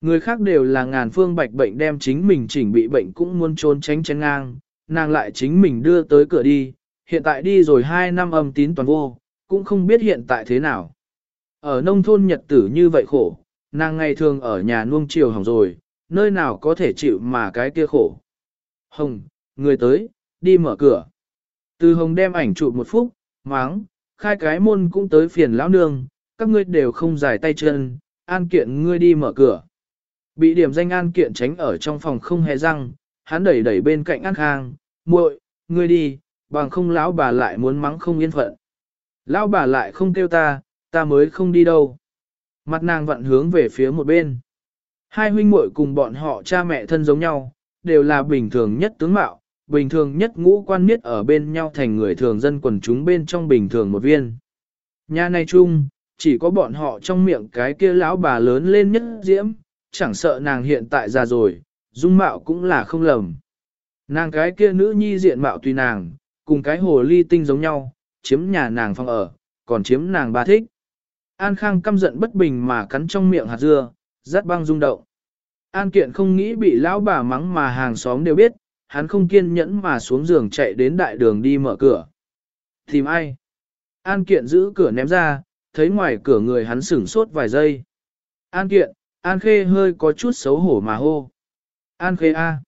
Người khác đều là ngàn phương bạch bệnh đem chính mình chỉnh bị bệnh cũng muốn trốn tránh chén ngang, nàng lại chính mình đưa tới cửa đi, hiện tại đi rồi hai năm âm tín toàn vô, cũng không biết hiện tại thế nào. Ở nông thôn nhật tử như vậy khổ, nàng ngày thường ở nhà nuông chiều hỏng rồi, nơi nào có thể chịu mà cái kia khổ. Hồng, người tới, đi mở cửa. Từ Hồng đem ảnh chụp một phút, máng, khai cái môn cũng tới phiền lão nương, các ngươi đều không giải tay chân, an kiện ngươi đi mở cửa. Bị điểm danh an kiện tránh ở trong phòng không hề răng, hắn đẩy đẩy bên cạnh an khang, muội, ngươi đi, bằng không lão bà lại muốn mắng không yên phận. Lão bà lại không kêu ta, ta mới không đi đâu. Mặt nàng vặn hướng về phía một bên. Hai huynh muội cùng bọn họ cha mẹ thân giống nhau, đều là bình thường nhất tướng mạo, bình thường nhất ngũ quan niết ở bên nhau thành người thường dân quần chúng bên trong bình thường một viên. Nhà này chung, chỉ có bọn họ trong miệng cái kia lão bà lớn lên nhất diễm, chẳng sợ nàng hiện tại già rồi, dung mạo cũng là không lầm. Nàng cái kia nữ nhi diện mạo tùy nàng, cùng cái hồ ly tinh giống nhau, chiếm nhà nàng phòng ở, còn chiếm nàng ba thích. An Khang căm giận bất bình mà cắn trong miệng hạt dưa, rất băng rung động. An Kiện không nghĩ bị lão bà mắng mà hàng xóm đều biết, hắn không kiên nhẫn mà xuống giường chạy đến đại đường đi mở cửa. Tìm ai? An Kiện giữ cửa ném ra, thấy ngoài cửa người hắn sửng sốt vài giây. An Kiện, An Khê hơi có chút xấu hổ mà hô. An Khê A.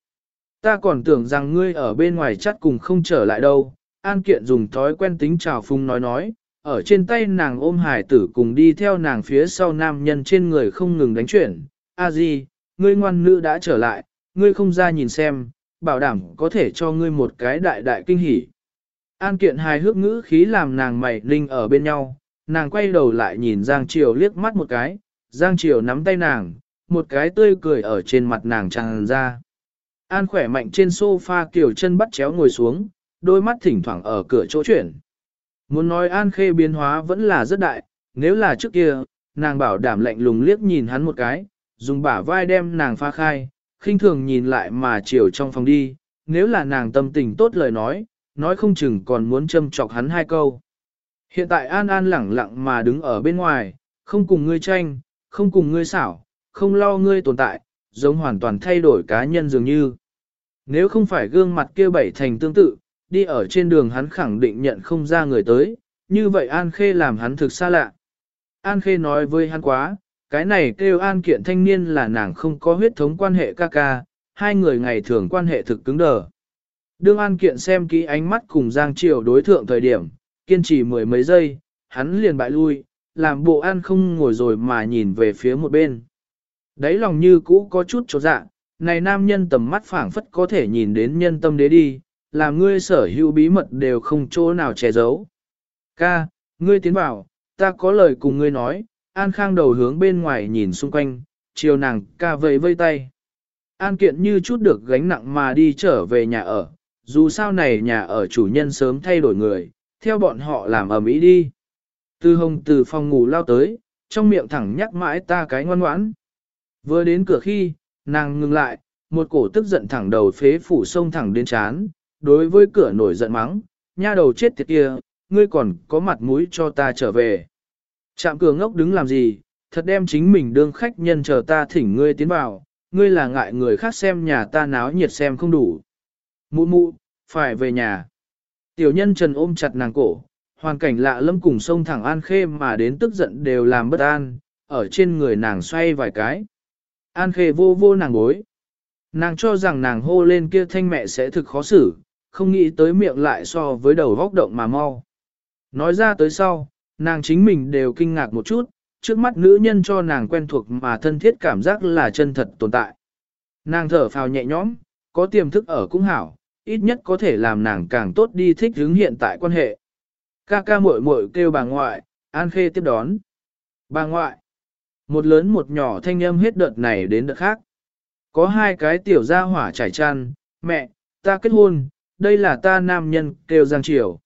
Ta còn tưởng rằng ngươi ở bên ngoài chắc cùng không trở lại đâu. An Kiện dùng thói quen tính chào phung nói nói, ở trên tay nàng ôm hải tử cùng đi theo nàng phía sau nam nhân trên người không ngừng đánh chuyển. A Di, ngươi ngoan nữ đã trở lại, ngươi không ra nhìn xem, bảo đảm có thể cho ngươi một cái đại đại kinh hỉ. An Kiện hài hước ngữ khí làm nàng mày linh ở bên nhau, nàng quay đầu lại nhìn Giang Triều liếc mắt một cái, Giang Triều nắm tay nàng, một cái tươi cười ở trên mặt nàng tràn ra. An khỏe mạnh trên sofa kiểu chân bắt chéo ngồi xuống, đôi mắt thỉnh thoảng ở cửa chỗ chuyển. Muốn nói An Khê biến hóa vẫn là rất đại, nếu là trước kia, nàng bảo đảm lạnh lùng liếc nhìn hắn một cái, dùng bả vai đem nàng pha khai, khinh thường nhìn lại mà chiều trong phòng đi, nếu là nàng tâm tình tốt lời nói, nói không chừng còn muốn châm chọc hắn hai câu. Hiện tại An An lẳng lặng mà đứng ở bên ngoài, không cùng ngươi tranh, không cùng ngươi xảo, không lo ngươi tồn tại, giống hoàn toàn thay đổi cá nhân dường như. Nếu không phải gương mặt kia bảy thành tương tự, đi ở trên đường hắn khẳng định nhận không ra người tới, như vậy An Khê làm hắn thực xa lạ. An Khê nói với hắn quá, cái này kêu An Kiện thanh niên là nàng không có huyết thống quan hệ ca ca, hai người ngày thường quan hệ thực cứng đờ. Đương An Kiện xem kỹ ánh mắt cùng Giang Triều đối thượng thời điểm, kiên trì mười mấy giây, hắn liền bại lui, làm bộ An không ngồi rồi mà nhìn về phía một bên. Đấy lòng như cũ có chút chỗ dạ, này nam nhân tầm mắt phảng phất có thể nhìn đến nhân tâm đế đi, làm ngươi sở hữu bí mật đều không chỗ nào che giấu. Ca, ngươi tiến vào, ta có lời cùng ngươi nói, An Khang đầu hướng bên ngoài nhìn xung quanh, chiều nàng ca vẫy vây tay. An Kiện như chút được gánh nặng mà đi trở về nhà ở, dù sao này nhà ở chủ nhân sớm thay đổi người, theo bọn họ làm ở mỹ đi. Tư hồng từ phòng ngủ lao tới, trong miệng thẳng nhắc mãi ta cái ngoan ngoãn. Vừa đến cửa khi, nàng ngừng lại, một cổ tức giận thẳng đầu phế phủ sông thẳng đến chán, đối với cửa nổi giận mắng, nha đầu chết tiệt kia, ngươi còn có mặt mũi cho ta trở về. Chạm cửa ngốc đứng làm gì, thật đem chính mình đương khách nhân chờ ta thỉnh ngươi tiến vào, ngươi là ngại người khác xem nhà ta náo nhiệt xem không đủ. Mụ mụ, phải về nhà. Tiểu nhân trần ôm chặt nàng cổ, hoàn cảnh lạ lẫm cùng sông thẳng an khê mà đến tức giận đều làm bất an, ở trên người nàng xoay vài cái. An khê vô vô nàng bối. Nàng cho rằng nàng hô lên kia thanh mẹ sẽ thực khó xử, không nghĩ tới miệng lại so với đầu góc động mà mau. Nói ra tới sau, nàng chính mình đều kinh ngạc một chút, trước mắt nữ nhân cho nàng quen thuộc mà thân thiết cảm giác là chân thật tồn tại. Nàng thở phào nhẹ nhõm, có tiềm thức ở cũng hảo, ít nhất có thể làm nàng càng tốt đi thích hướng hiện tại quan hệ. Ca ca muội muội kêu bà ngoại, An Khê tiếp đón. Bà ngoại. Một lớn một nhỏ thanh âm hết đợt này đến đợt khác. Có hai cái tiểu gia hỏa trải chăn, mẹ, ta kết hôn, đây là ta nam nhân, kêu Giang Triều.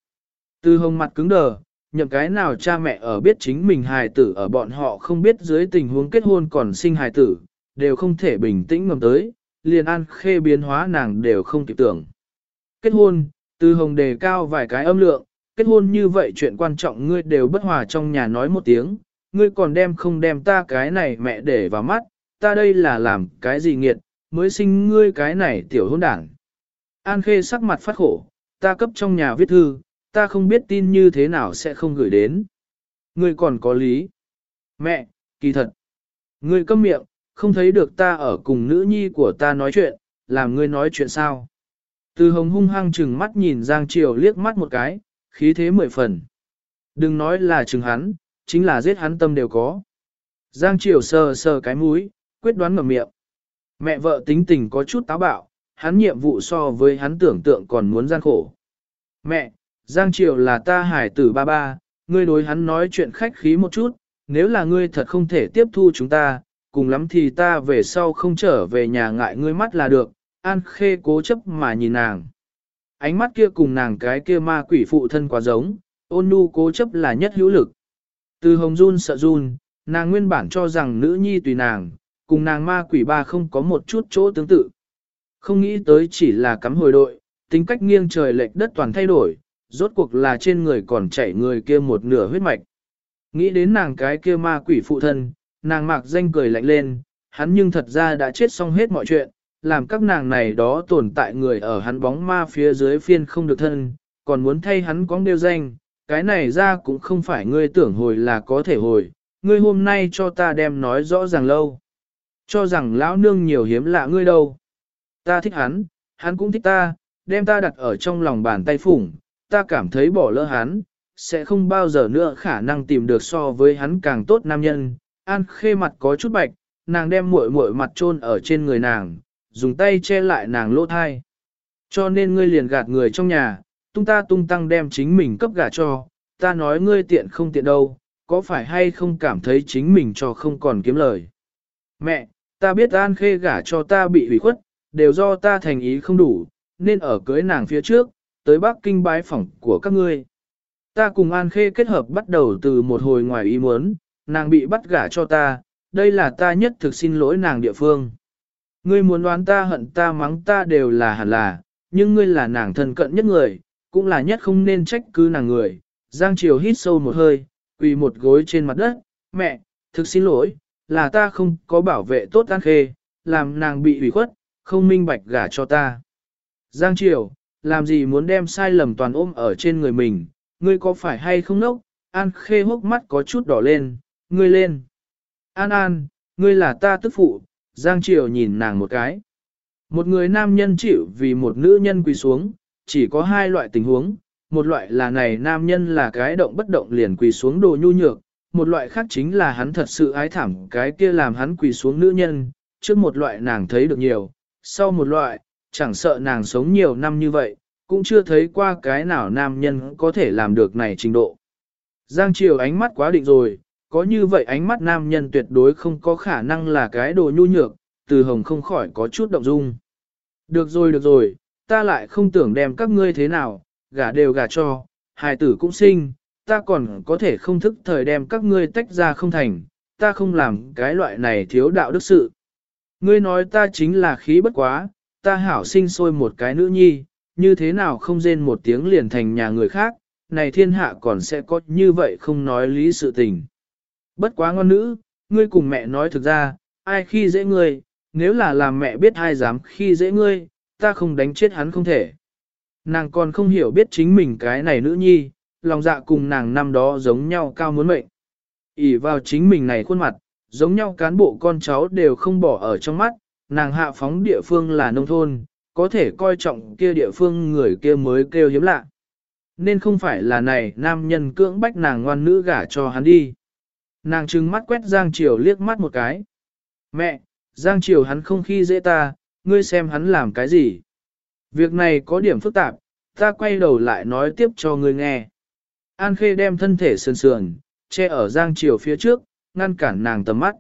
Từ hồng mặt cứng đờ, nhậm cái nào cha mẹ ở biết chính mình hài tử ở bọn họ không biết dưới tình huống kết hôn còn sinh hài tử, đều không thể bình tĩnh ngầm tới, liền an khê biến hóa nàng đều không kịp tưởng. Kết hôn, từ hồng đề cao vài cái âm lượng, kết hôn như vậy chuyện quan trọng ngươi đều bất hòa trong nhà nói một tiếng, ngươi còn đem không đem ta cái này mẹ để vào mắt, ta đây là làm cái gì nghiệt, mới sinh ngươi cái này tiểu hôn đảng. An khê sắc mặt phát khổ, ta cấp trong nhà viết thư, ta không biết tin như thế nào sẽ không gửi đến. Ngươi còn có lý. Mẹ, kỳ thật. Ngươi câm miệng, không thấy được ta ở cùng nữ nhi của ta nói chuyện, làm ngươi nói chuyện sao. Từ hồng hung hăng chừng mắt nhìn Giang Triều liếc mắt một cái, khí thế mười phần. Đừng nói là chừng hắn, chính là giết hắn tâm đều có. Giang Triều sờ sờ cái mũi, quyết đoán ngậm miệng. Mẹ vợ tính tình có chút táo bạo, hắn nhiệm vụ so với hắn tưởng tượng còn muốn gian khổ. Mẹ, Giang Triều là ta hải tử ba ba, ngươi đối hắn nói chuyện khách khí một chút, nếu là ngươi thật không thể tiếp thu chúng ta, cùng lắm thì ta về sau không trở về nhà ngại ngươi mắt là được, An Khê cố chấp mà nhìn nàng. Ánh mắt kia cùng nàng cái kia ma quỷ phụ thân quá giống, ôn nhu cố chấp là nhất hữu lực. Từ hồng run sợ run, nàng nguyên bản cho rằng nữ nhi tùy nàng, cùng nàng ma quỷ ba không có một chút chỗ tương tự. Không nghĩ tới chỉ là cắm hồi đội, tính cách nghiêng trời lệch đất toàn thay đổi, rốt cuộc là trên người còn chảy người kia một nửa huyết mạch. Nghĩ đến nàng cái kia ma quỷ phụ thân, nàng mạc danh cười lạnh lên, hắn nhưng thật ra đã chết xong hết mọi chuyện, làm các nàng này đó tồn tại người ở hắn bóng ma phía dưới phiên không được thân, còn muốn thay hắn có đeo danh, cái này ra cũng không phải ngươi tưởng hồi là có thể hồi, ngươi hôm nay cho ta đem nói rõ ràng lâu. Cho rằng lão nương nhiều hiếm lạ ngươi đâu. Ta thích hắn, hắn cũng thích ta, đem ta đặt ở trong lòng bàn tay phủng, ta cảm thấy bỏ lỡ hắn, sẽ không bao giờ nữa khả năng tìm được so với hắn càng tốt nam nhân. An khê mặt có chút bạch, nàng đem muội muội mặt chôn ở trên người nàng, dùng tay che lại nàng lỗ thai. Cho nên ngươi liền gạt người trong nhà, tung ta tung tăng đem chính mình cấp gả cho, ta nói ngươi tiện không tiện đâu, có phải hay không cảm thấy chính mình cho không còn kiếm lời. Mẹ, ta biết An Khê gả cho ta bị hủy khuất, đều do ta thành ý không đủ, nên ở cưới nàng phía trước, tới Bắc Kinh bái phỏng của các ngươi. Ta cùng An Khê kết hợp bắt đầu từ một hồi ngoài ý muốn, nàng bị bắt gả cho ta, đây là ta nhất thực xin lỗi nàng địa phương. Ngươi muốn đoán ta hận ta mắng ta đều là hẳn là, nhưng ngươi là nàng thân cận nhất người, cũng là nhất không nên trách cứ nàng người. Giang Triều hít sâu một hơi, quỳ một gối trên mặt đất, mẹ, thực xin lỗi, là ta không có bảo vệ tốt An Khê, làm nàng bị hủy khuất, không minh bạch gả cho ta. Giang Triều, làm gì muốn đem sai lầm toàn ôm ở trên người mình, ngươi có phải hay không nốc? An Khê hốc mắt có chút đỏ lên, ngươi lên. An An, ngươi là ta tức phụ, Giang Triều nhìn nàng một cái. Một người nam nhân chịu vì một nữ nhân quỳ xuống, chỉ có hai loại tình huống, một loại là này nam nhân là cái động bất động liền quỳ xuống đồ nhu nhược, một loại khác chính là hắn thật sự ái thảm cái kia làm hắn quỳ xuống nữ nhân, trước một loại nàng thấy được nhiều, sau một loại, chẳng sợ nàng sống nhiều năm như vậy, cũng chưa thấy qua cái nào nam nhân có thể làm được này trình độ. Giang Triều ánh mắt quá định rồi, có như vậy ánh mắt nam nhân tuyệt đối không có khả năng là cái đồ nhu nhược, từ hồng không khỏi có chút động dung. Được rồi được rồi, ta lại không tưởng đem các ngươi thế nào, gả đều gả cho, hài tử cũng sinh, ta còn có thể không thức thời đem các ngươi tách ra không thành, ta không làm cái loại này thiếu đạo đức sự. Ngươi nói ta chính là khí bất quá, ta hảo sinh sôi một cái nữ nhi, như thế nào không rên một tiếng liền thành nhà người khác, này thiên hạ còn sẽ có như vậy không nói lý sự tình. Bất quá ngon nữ, ngươi cùng mẹ nói thực ra, ai khi dễ ngươi, nếu là làm mẹ biết ai dám khi dễ ngươi, ta không đánh chết hắn không thể. Nàng còn không hiểu biết chính mình cái này nữ nhi, lòng dạ cùng nàng năm đó giống nhau cao muốn mệnh. ỉ vào chính mình này khuôn mặt, giống nhau cán bộ con cháu đều không bỏ ở trong mắt, nàng hạ phóng địa phương là nông thôn, có thể coi trọng kia địa phương người kia mới kêu hiếm lạ. Nên không phải là này nam nhân cưỡng bách nàng ngoan nữ gả cho hắn đi. Nàng trừng mắt quét Giang Triều liếc mắt một cái. Mẹ, Giang Triều hắn không khi dễ ta, ngươi xem hắn làm cái gì. Việc này có điểm phức tạp, ta quay đầu lại nói tiếp cho ngươi nghe. An Khê đem thân thể sườn sườn, che ở Giang Triều phía trước, ngăn cản nàng tầm mắt.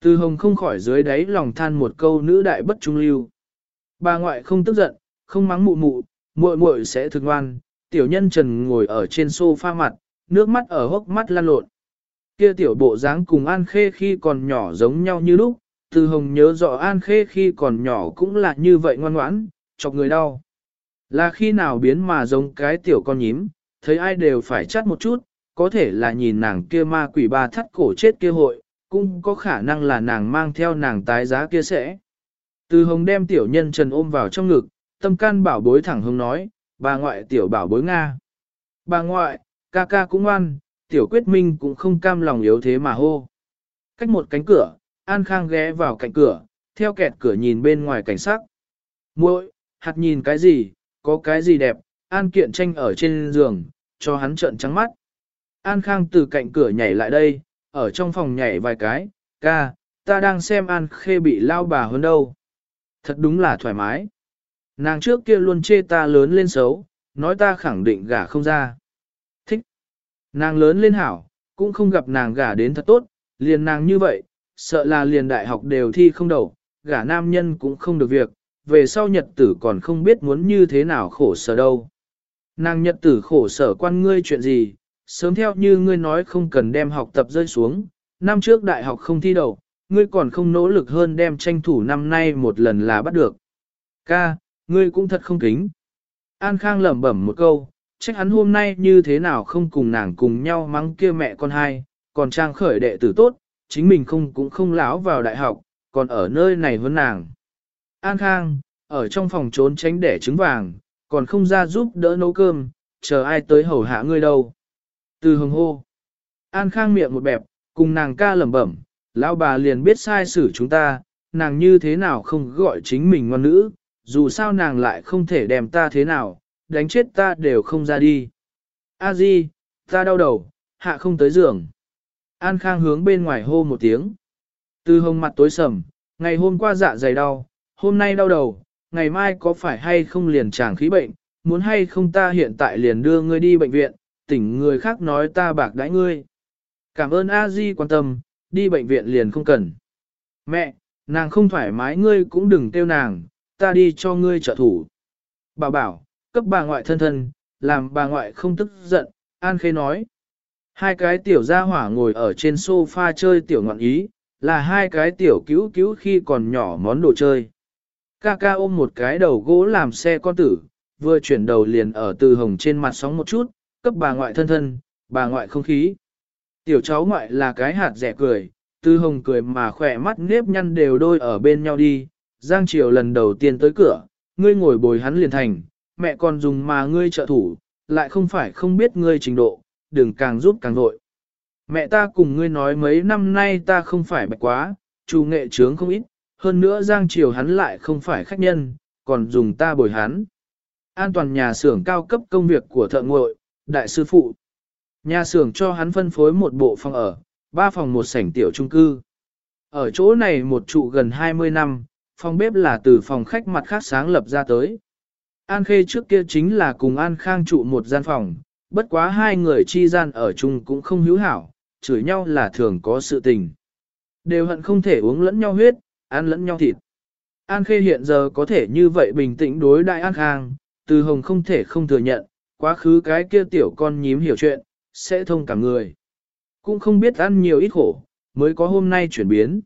Từ hồng không khỏi dưới đáy lòng than một câu nữ đại bất trung lưu. Bà ngoại không tức giận, không mắng mụ mụ, muội muội sẽ thực ngoan, tiểu nhân trần ngồi ở trên sofa mặt, nước mắt ở hốc mắt lan lộn. Kia tiểu bộ dáng cùng An Khê khi còn nhỏ giống nhau như lúc, từ hồng nhớ rõ An Khê khi còn nhỏ cũng là như vậy ngoan ngoãn, chọc người đau. Là khi nào biến mà giống cái tiểu con nhím, thấy ai đều phải chắt một chút, có thể là nhìn nàng kia ma quỷ ba thắt cổ chết kia hội, cũng có khả năng là nàng mang theo nàng tái giá kia sẽ. Từ hồng đem tiểu nhân trần ôm vào trong ngực, tâm can bảo bối thẳng hồng nói, bà ngoại tiểu bảo bối Nga. Bà ngoại, ca ca cũng ngoan, tiểu quyết minh cũng không cam lòng yếu thế mà hô. Cách một cánh cửa, An Khang ghé vào cạnh cửa, theo kẹt cửa nhìn bên ngoài cảnh sắc. muội hạt nhìn cái gì, có cái gì đẹp, An kiện tranh ở trên giường, cho hắn trợn trắng mắt. An Khang từ cạnh cửa nhảy lại đây, ở trong phòng nhảy vài cái, ca, ta đang xem An Khê bị lao bà hơn đâu. Thật đúng là thoải mái. Nàng trước kia luôn chê ta lớn lên xấu, nói ta khẳng định gả không ra. Nàng lớn lên hảo, cũng không gặp nàng gả đến thật tốt, liền nàng như vậy, sợ là liền đại học đều thi không đầu, gả nam nhân cũng không được việc, về sau nhật tử còn không biết muốn như thế nào khổ sở đâu. Nàng nhật tử khổ sở quan ngươi chuyện gì, sớm theo như ngươi nói không cần đem học tập rơi xuống, năm trước đại học không thi đầu, ngươi còn không nỗ lực hơn đem tranh thủ năm nay một lần là bắt được. Ca, ngươi cũng thật không kính. An Khang lẩm bẩm một câu, trách hắn hôm nay như thế nào không cùng nàng cùng nhau mắng kia mẹ con hai, còn trang khởi đệ tử tốt, chính mình không cũng không láo vào đại học, còn ở nơi này hơn nàng. An Khang, ở trong phòng trốn tránh đẻ trứng vàng, còn không ra giúp đỡ nấu cơm, chờ ai tới hầu hạ ngươi đâu. Từ hồng hô, An Khang miệng một bẹp, cùng nàng ca lẩm bẩm, lão bà liền biết sai xử chúng ta, nàng như thế nào không gọi chính mình ngon nữ, dù sao nàng lại không thể đem ta thế nào, đánh chết ta đều không ra đi. A Di, ta đau đầu, hạ không tới giường. An Khang hướng bên ngoài hô một tiếng. Từ hồng mặt tối sầm, ngày hôm qua dạ dày đau, hôm nay đau đầu, ngày mai có phải hay không liền tràng khí bệnh, muốn hay không ta hiện tại liền đưa ngươi đi bệnh viện, tỉnh người khác nói ta bạc đãi ngươi. Cảm ơn A Di quan tâm, đi bệnh viện liền không cần. Mẹ, nàng không thoải mái ngươi cũng đừng tiêu nàng, ta đi cho ngươi trợ thủ. Bảo bảo, cấp bà ngoại thân thân, làm bà ngoại không tức giận, An Khê nói. Hai cái tiểu gia hỏa ngồi ở trên sofa chơi tiểu ngọn ý, là hai cái tiểu cứu cứu khi còn nhỏ món đồ chơi. Ca ca ôm một cái đầu gỗ làm xe con tử, vừa chuyển đầu liền ở từ hồng trên mặt sóng một chút, cấp bà ngoại thân thân, bà ngoại không khí. Tiểu cháu ngoại là cái hạt rẻ cười, từ hồng cười mà khỏe mắt nếp nhăn đều đôi ở bên nhau đi, Giang Triều lần đầu tiên tới cửa, ngươi ngồi bồi hắn liền thành, mẹ còn dùng mà ngươi trợ thủ, lại không phải không biết ngươi trình độ, đừng càng giúp càng vội. Mẹ ta cùng ngươi nói mấy năm nay ta không phải bạch quá, chủ nghệ trướng không ít, hơn nữa Giang Triều hắn lại không phải khách nhân, còn dùng ta bồi hắn. An toàn nhà xưởng cao cấp công việc của thợ ngội, đại sư phụ. Nhà xưởng cho hắn phân phối một bộ phòng ở, ba phòng một sảnh tiểu trung cư. Ở chỗ này một trụ gần 20 năm, phòng bếp là từ phòng khách mặt khác sáng lập ra tới. An Khê trước kia chính là cùng An Khang trụ một gian phòng, bất quá hai người chi gian ở chung cũng không hữu hảo, chửi nhau là thường có sự tình. Đều hận không thể uống lẫn nhau huyết, ăn lẫn nhau thịt. An Khê hiện giờ có thể như vậy bình tĩnh đối đại An Khang, từ hồng không thể không thừa nhận, quá khứ cái kia tiểu con nhím hiểu chuyện, sẽ thông cả người. Cũng không biết ăn nhiều ít khổ, mới có hôm nay chuyển biến.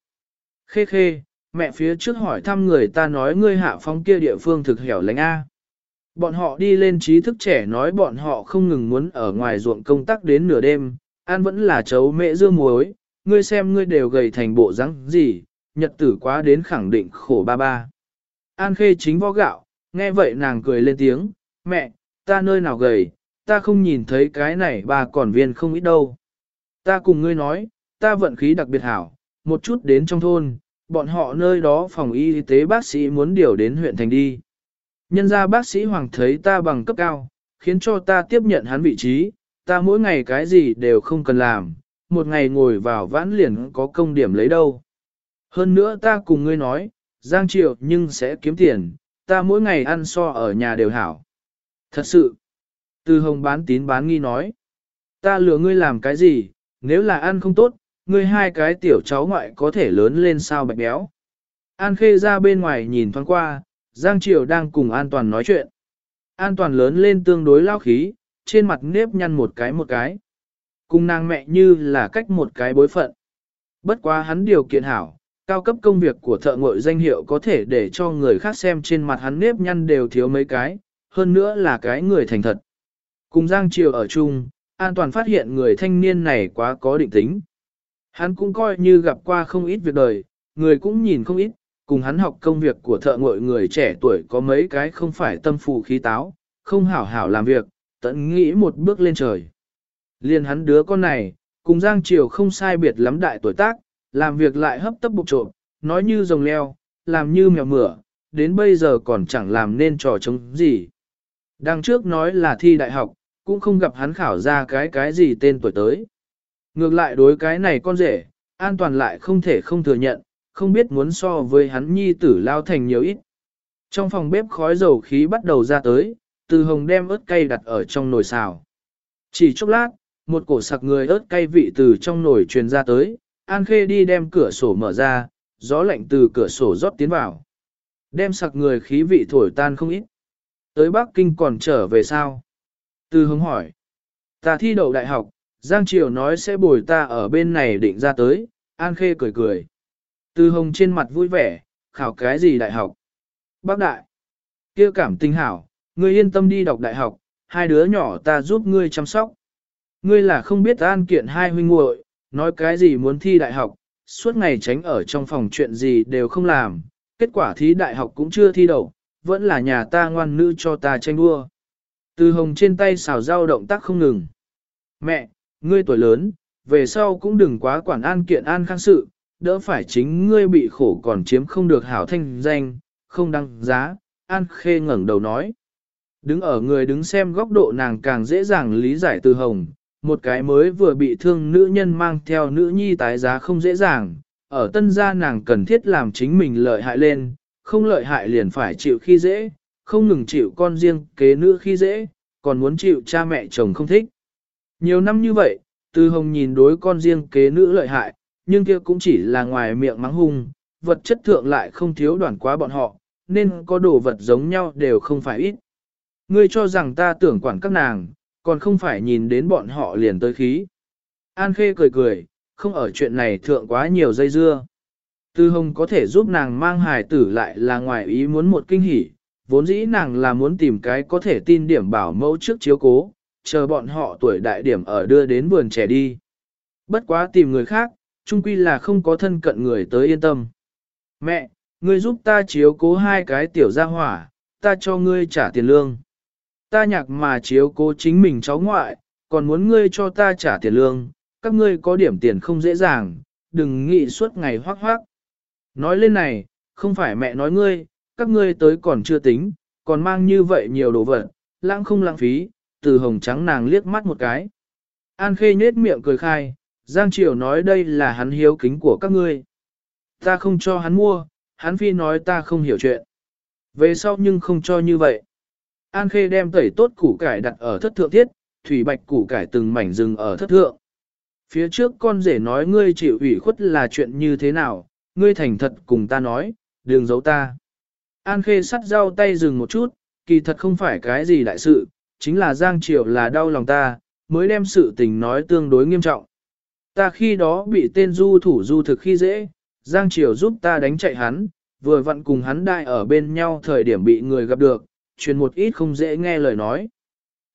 Khê khê, mẹ phía trước hỏi thăm người ta nói ngươi hạ phong kia địa phương thực hẻo lánh A. Bọn họ đi lên trí thức trẻ nói bọn họ không ngừng muốn ở ngoài ruộng công tác đến nửa đêm, an vẫn là chấu mẹ dưa muối, ngươi xem ngươi đều gầy thành bộ rắn gì, nhật tử quá đến khẳng định khổ ba ba. An khê chính vo gạo, nghe vậy nàng cười lên tiếng, mẹ, ta nơi nào gầy, ta không nhìn thấy cái này bà còn viên không ít đâu. Ta cùng ngươi nói, ta vận khí đặc biệt hảo, một chút đến trong thôn, bọn họ nơi đó phòng y tế bác sĩ muốn điều đến huyện thành đi. Nhân ra bác sĩ Hoàng thấy ta bằng cấp cao, khiến cho ta tiếp nhận hắn vị trí, ta mỗi ngày cái gì đều không cần làm, một ngày ngồi vào vãn liền có công điểm lấy đâu. Hơn nữa ta cùng ngươi nói, Giang Triệu nhưng sẽ kiếm tiền, ta mỗi ngày ăn so ở nhà đều hảo. Thật sự, Từ Hồng bán tín bán nghi nói, ta lừa ngươi làm cái gì, nếu là ăn không tốt, ngươi hai cái tiểu cháu ngoại có thể lớn lên sao bạch béo. An Khê ra bên ngoài nhìn thoáng qua, Giang Triều đang cùng An Toàn nói chuyện. An Toàn lớn lên tương đối lao khí, trên mặt nếp nhăn một cái một cái. Cùng nàng mẹ như là cách một cái bối phận. Bất quá hắn điều kiện hảo, cao cấp công việc của thợ ngội danh hiệu có thể để cho người khác xem trên mặt hắn nếp nhăn đều thiếu mấy cái, hơn nữa là cái người thành thật. Cùng Giang Triều ở chung, An Toàn phát hiện người thanh niên này quá có định tính. Hắn cũng coi như gặp qua không ít việc đời, người cũng nhìn không ít, cùng hắn học công việc của thợ ngội người trẻ tuổi có mấy cái không phải tâm phù khí táo, không hảo hảo làm việc, tận nghĩ một bước lên trời. Liên hắn đứa con này, cùng Giang Triều không sai biệt lắm đại tuổi tác, làm việc lại hấp tấp bục trộm, nói như rồng leo, làm như mèo mửa, đến bây giờ còn chẳng làm nên trò chống gì. Đằng trước nói là thi đại học, cũng không gặp hắn khảo ra cái cái gì tên tuổi tới. Ngược lại đối cái này con rể, an toàn lại không thể không thừa nhận, không biết muốn so với hắn nhi tử lao thành nhiều ít. Trong phòng bếp khói dầu khí bắt đầu ra tới, từ hồng đem ớt cay đặt ở trong nồi xào. Chỉ chốc lát, một cổ sặc người ớt cay vị từ trong nồi truyền ra tới, An Khê đi đem cửa sổ mở ra, gió lạnh từ cửa sổ rót tiến vào. Đem sặc người khí vị thổi tan không ít. Tới Bắc Kinh còn trở về sao? Từ hồng hỏi. Ta thi đậu đại học, Giang Triều nói sẽ bồi ta ở bên này định ra tới, An Khê cười cười. Từ hồng trên mặt vui vẻ, khảo cái gì đại học? Bác đại. kia cảm tinh hảo, ngươi yên tâm đi đọc đại học, hai đứa nhỏ ta giúp ngươi chăm sóc. Ngươi là không biết an kiện hai huynh muội, nói cái gì muốn thi đại học, suốt ngày tránh ở trong phòng chuyện gì đều không làm, kết quả thí đại học cũng chưa thi đậu, vẫn là nhà ta ngoan nữ cho ta tranh đua. Từ hồng trên tay xào rau động tác không ngừng. Mẹ, ngươi tuổi lớn, về sau cũng đừng quá quản an kiện an khang sự, đỡ phải chính ngươi bị khổ còn chiếm không được hảo thanh danh, không đăng giá, an khê ngẩng đầu nói. Đứng ở người đứng xem góc độ nàng càng dễ dàng lý giải từ hồng, một cái mới vừa bị thương nữ nhân mang theo nữ nhi tái giá không dễ dàng, ở tân gia nàng cần thiết làm chính mình lợi hại lên, không lợi hại liền phải chịu khi dễ, không ngừng chịu con riêng kế nữ khi dễ, còn muốn chịu cha mẹ chồng không thích. Nhiều năm như vậy, Từ Hồng nhìn đối con riêng kế nữ lợi hại, nhưng kia cũng chỉ là ngoài miệng mắng hung, vật chất thượng lại không thiếu đoàn quá bọn họ, nên có đồ vật giống nhau đều không phải ít. Ngươi cho rằng ta tưởng quản các nàng, còn không phải nhìn đến bọn họ liền tới khí. An Khê cười cười, không ở chuyện này thượng quá nhiều dây dưa. Tư Hồng có thể giúp nàng mang hài tử lại là ngoài ý muốn một kinh hỉ, vốn dĩ nàng là muốn tìm cái có thể tin điểm bảo mẫu trước chiếu cố, chờ bọn họ tuổi đại điểm ở đưa đến vườn trẻ đi. Bất quá tìm người khác, chung quy là không có thân cận người tới yên tâm. Mẹ, ngươi giúp ta chiếu cố hai cái tiểu gia hỏa, ta cho ngươi trả tiền lương. Ta nhạc mà chiếu cố chính mình cháu ngoại, còn muốn ngươi cho ta trả tiền lương, các ngươi có điểm tiền không dễ dàng, đừng nghĩ suốt ngày hoác hoác. Nói lên này, không phải mẹ nói ngươi, các ngươi tới còn chưa tính, còn mang như vậy nhiều đồ vật, lãng không lãng phí, từ hồng trắng nàng liếc mắt một cái. An khê nhết miệng cười khai, Giang Triều nói đây là hắn hiếu kính của các ngươi. Ta không cho hắn mua, hắn phi nói ta không hiểu chuyện. Về sau nhưng không cho như vậy. An khê đem tẩy tốt củ cải đặt ở thất thượng thiết, thủy bạch củ cải từng mảnh rừng ở thất thượng. Phía trước con rể nói ngươi chịu ủy khuất là chuyện như thế nào, ngươi thành thật cùng ta nói, đừng giấu ta. An khê sắt rau tay dừng một chút, kỳ thật không phải cái gì đại sự, chính là Giang Triều là đau lòng ta, mới đem sự tình nói tương đối nghiêm trọng. Ta khi đó bị tên du thủ du thực khi dễ, Giang Triều giúp ta đánh chạy hắn, vừa vặn cùng hắn đại ở bên nhau thời điểm bị người gặp được, truyền một ít không dễ nghe lời nói.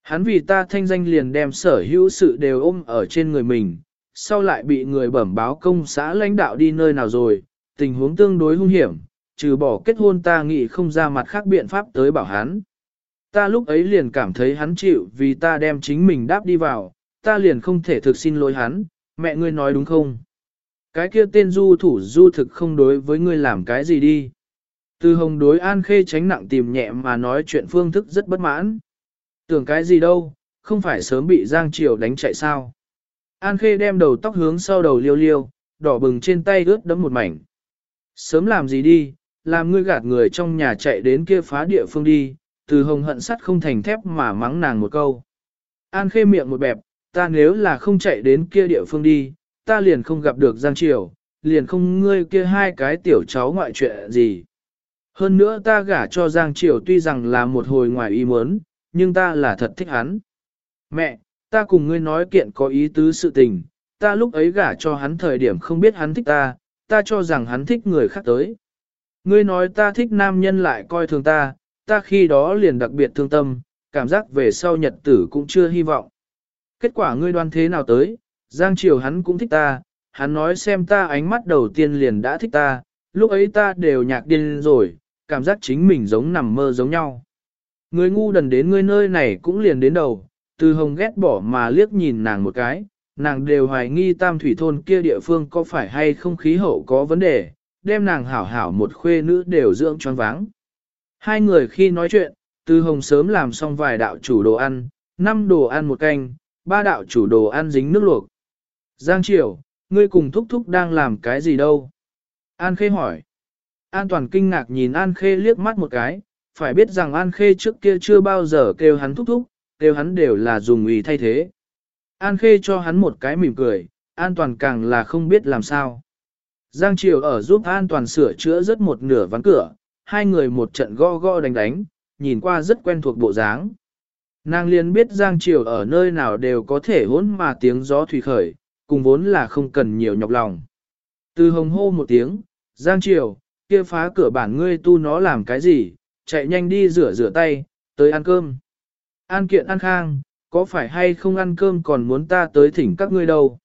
Hắn vì ta thanh danh liền đem sở hữu sự đều ôm ở trên người mình, sau lại bị người bẩm báo công xã lãnh đạo đi nơi nào rồi, tình huống tương đối hung hiểm, trừ bỏ kết hôn ta nghĩ không ra mặt khác biện pháp tới bảo hắn. Ta lúc ấy liền cảm thấy hắn chịu vì ta đem chính mình đáp đi vào, ta liền không thể thực xin lỗi hắn, mẹ ngươi nói đúng không? Cái kia tên du thủ du thực không đối với ngươi làm cái gì đi. Từ hồng đối an khê tránh nặng tìm nhẹ mà nói chuyện phương thức rất bất mãn. Tưởng cái gì đâu, không phải sớm bị Giang Triều đánh chạy sao. An khê đem đầu tóc hướng sau đầu liêu liêu, đỏ bừng trên tay ướt đẫm một mảnh. Sớm làm gì đi, làm ngươi gạt người trong nhà chạy đến kia phá địa phương đi, từ hồng hận sắt không thành thép mà mắng nàng một câu. An khê miệng một bẹp, ta nếu là không chạy đến kia địa phương đi, ta liền không gặp được Giang Triều, liền không ngươi kia hai cái tiểu cháu ngoại chuyện gì. Hơn nữa ta gả cho Giang Triều tuy rằng là một hồi ngoài ý muốn, nhưng ta là thật thích hắn. Mẹ, ta cùng ngươi nói kiện có ý tứ sự tình, ta lúc ấy gả cho hắn thời điểm không biết hắn thích ta, ta cho rằng hắn thích người khác tới. Ngươi nói ta thích nam nhân lại coi thường ta, ta khi đó liền đặc biệt thương tâm, cảm giác về sau nhật tử cũng chưa hy vọng. Kết quả ngươi đoan thế nào tới, Giang Triều hắn cũng thích ta, hắn nói xem ta ánh mắt đầu tiên liền đã thích ta, lúc ấy ta đều nhạc điên rồi, cảm giác chính mình giống nằm mơ giống nhau. Người ngu đần đến ngươi nơi này cũng liền đến đầu, từ hồng ghét bỏ mà liếc nhìn nàng một cái, nàng đều hoài nghi tam thủy thôn kia địa phương có phải hay không khí hậu có vấn đề, đem nàng hảo hảo một khuê nữ đều dưỡng choáng váng. Hai người khi nói chuyện, từ hồng sớm làm xong vài đạo chủ đồ ăn, năm đồ ăn một canh, ba đạo chủ đồ ăn dính nước luộc. Giang Triều, ngươi cùng thúc thúc đang làm cái gì đâu? An Khê hỏi. An Toàn kinh ngạc nhìn An Khê liếc mắt một cái, phải biết rằng An Khê trước kia chưa bao giờ kêu hắn thúc thúc, kêu hắn đều là dùng ý thay thế. An Khê cho hắn một cái mỉm cười, An Toàn càng là không biết làm sao. Giang Triều ở giúp An Toàn sửa chữa rất một nửa ván cửa, hai người một trận go go đánh đánh, nhìn qua rất quen thuộc bộ dáng. Nàng liền biết Giang Triều ở nơi nào đều có thể hỗn mà tiếng gió thủy khởi, cùng vốn là không cần nhiều nhọc lòng. Từ hồng hô một tiếng, Giang Triều, kia phá cửa bản ngươi tu nó làm cái gì, chạy nhanh đi rửa rửa tay, tới ăn cơm. An kiện ăn khang, có phải hay không ăn cơm còn muốn ta tới thỉnh các ngươi đâu.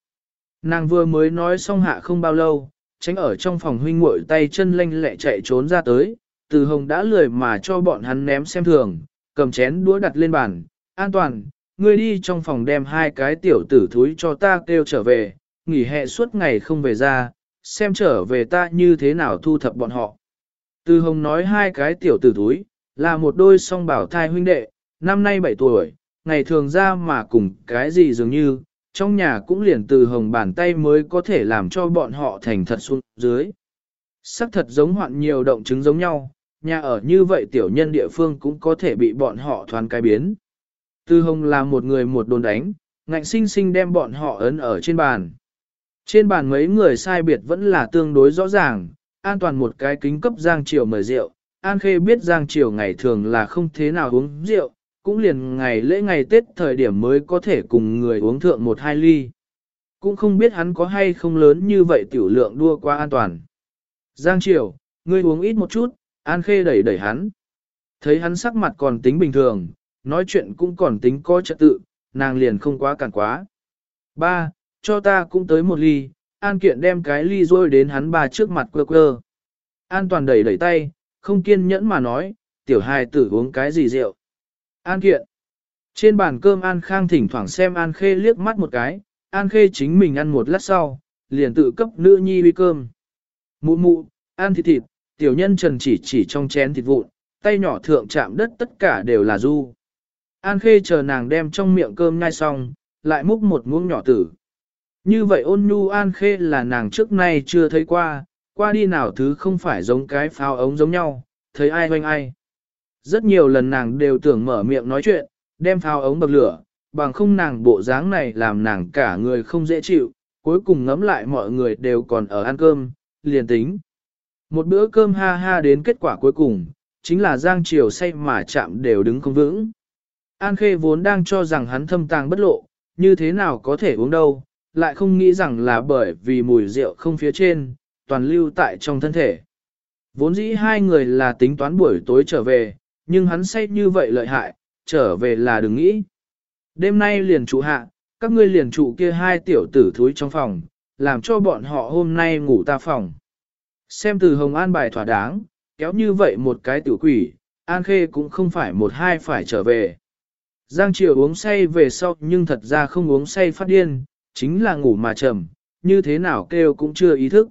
Nàng vừa mới nói xong hạ không bao lâu, tránh ở trong phòng huynh muội tay chân lanh lẹ chạy trốn ra tới, từ hồng đã lười mà cho bọn hắn ném xem thường, cầm chén đũa đặt lên bàn, an toàn, ngươi đi trong phòng đem hai cái tiểu tử thúi cho ta kêu trở về, nghỉ hè suốt ngày không về ra, xem trở về ta như thế nào thu thập bọn họ. Từ hồng nói hai cái tiểu tử thúi, là một đôi song bảo thai huynh đệ, năm nay 7 tuổi, ngày thường ra mà cùng cái gì dường như, trong nhà cũng liền từ hồng bàn tay mới có thể làm cho bọn họ thành thật xuống dưới. Sắc thật giống hoạn nhiều động chứng giống nhau, nhà ở như vậy tiểu nhân địa phương cũng có thể bị bọn họ thoán cái biến. Tư hồng là một người một đồn đánh, ngạnh sinh sinh đem bọn họ ấn ở trên bàn. Trên bàn mấy người sai biệt vẫn là tương đối rõ ràng, an toàn một cái kính cấp Giang Triều mời rượu. An Khê biết Giang Triều ngày thường là không thế nào uống rượu, cũng liền ngày lễ ngày Tết thời điểm mới có thể cùng người uống thượng một hai ly. Cũng không biết hắn có hay không lớn như vậy tiểu lượng đua qua an toàn. Giang Triều, ngươi uống ít một chút, An Khê đẩy đẩy hắn. Thấy hắn sắc mặt còn tính bình thường, nói chuyện cũng còn tính có trật tự, nàng liền không quá cản quá. Ba, cho ta cũng tới một ly, An Kiện đem cái ly rôi đến hắn ba trước mặt quơ quơ. An Toàn đẩy đẩy tay, không kiên nhẫn mà nói, tiểu hài tử uống cái gì rượu. An Kiện. Trên bàn cơm An Khang thỉnh thoảng xem An Khê liếc mắt một cái, An Khê chính mình ăn một lát sau, liền tự cấp nữ nhi uy cơm. Mụ mụ, ăn thịt thịt, tiểu nhân trần chỉ chỉ trong chén thịt vụn, tay nhỏ thượng chạm đất tất cả đều là du. An Khê chờ nàng đem trong miệng cơm nhai xong, lại múc một muỗng nhỏ tử. Như vậy ôn nhu An Khê là nàng trước nay chưa thấy qua, qua đi nào thứ không phải giống cái pháo ống giống nhau, thấy ai hoanh ai. Rất nhiều lần nàng đều tưởng mở miệng nói chuyện, đem pháo ống bậc lửa, bằng không nàng bộ dáng này làm nàng cả người không dễ chịu, cuối cùng ngấm lại mọi người đều còn ở ăn cơm, liền tính. Một bữa cơm ha ha đến kết quả cuối cùng, chính là Giang Triều say mà chạm đều đứng không vững. An Khê vốn đang cho rằng hắn thâm tàng bất lộ, như thế nào có thể uống đâu, lại không nghĩ rằng là bởi vì mùi rượu không phía trên, toàn lưu tại trong thân thể. Vốn dĩ hai người là tính toán buổi tối trở về, nhưng hắn say như vậy lợi hại, trở về là đừng nghĩ. Đêm nay liền trụ hạ, các ngươi liền trụ kia hai tiểu tử thúi trong phòng, làm cho bọn họ hôm nay ngủ ta phòng. Xem từ Hồng An bài thỏa đáng, kéo như vậy một cái tiểu quỷ, An Khê cũng không phải một hai phải trở về. Giang Triều uống say về sau nhưng thật ra không uống say phát điên, chính là ngủ mà trầm, như thế nào kêu cũng chưa ý thức.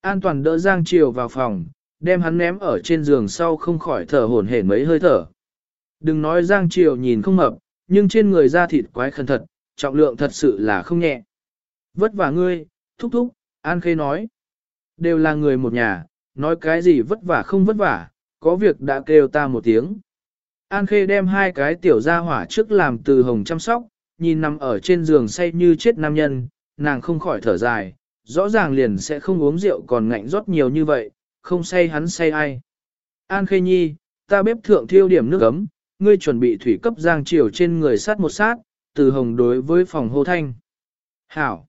An toàn đỡ Giang Triều vào phòng, đem hắn ném ở trên giường sau không khỏi thở hổn hển mấy hơi thở. Đừng nói Giang Triều nhìn không mập, nhưng trên người da thịt quái khẩn thật, trọng lượng thật sự là không nhẹ. Vất vả ngươi, thúc thúc, An Khê nói. Đều là người một nhà, nói cái gì vất vả không vất vả, có việc đã kêu ta một tiếng. An Khê đem hai cái tiểu gia hỏa trước làm từ hồng chăm sóc, nhìn nằm ở trên giường say như chết nam nhân, nàng không khỏi thở dài, rõ ràng liền sẽ không uống rượu còn ngạnh rót nhiều như vậy, không say hắn say ai. An Khê Nhi, ta bếp thượng thiêu điểm nước ấm, ngươi chuẩn bị thủy cấp giang chiều trên người sát một sát, từ hồng đối với phòng hô thanh. Hảo.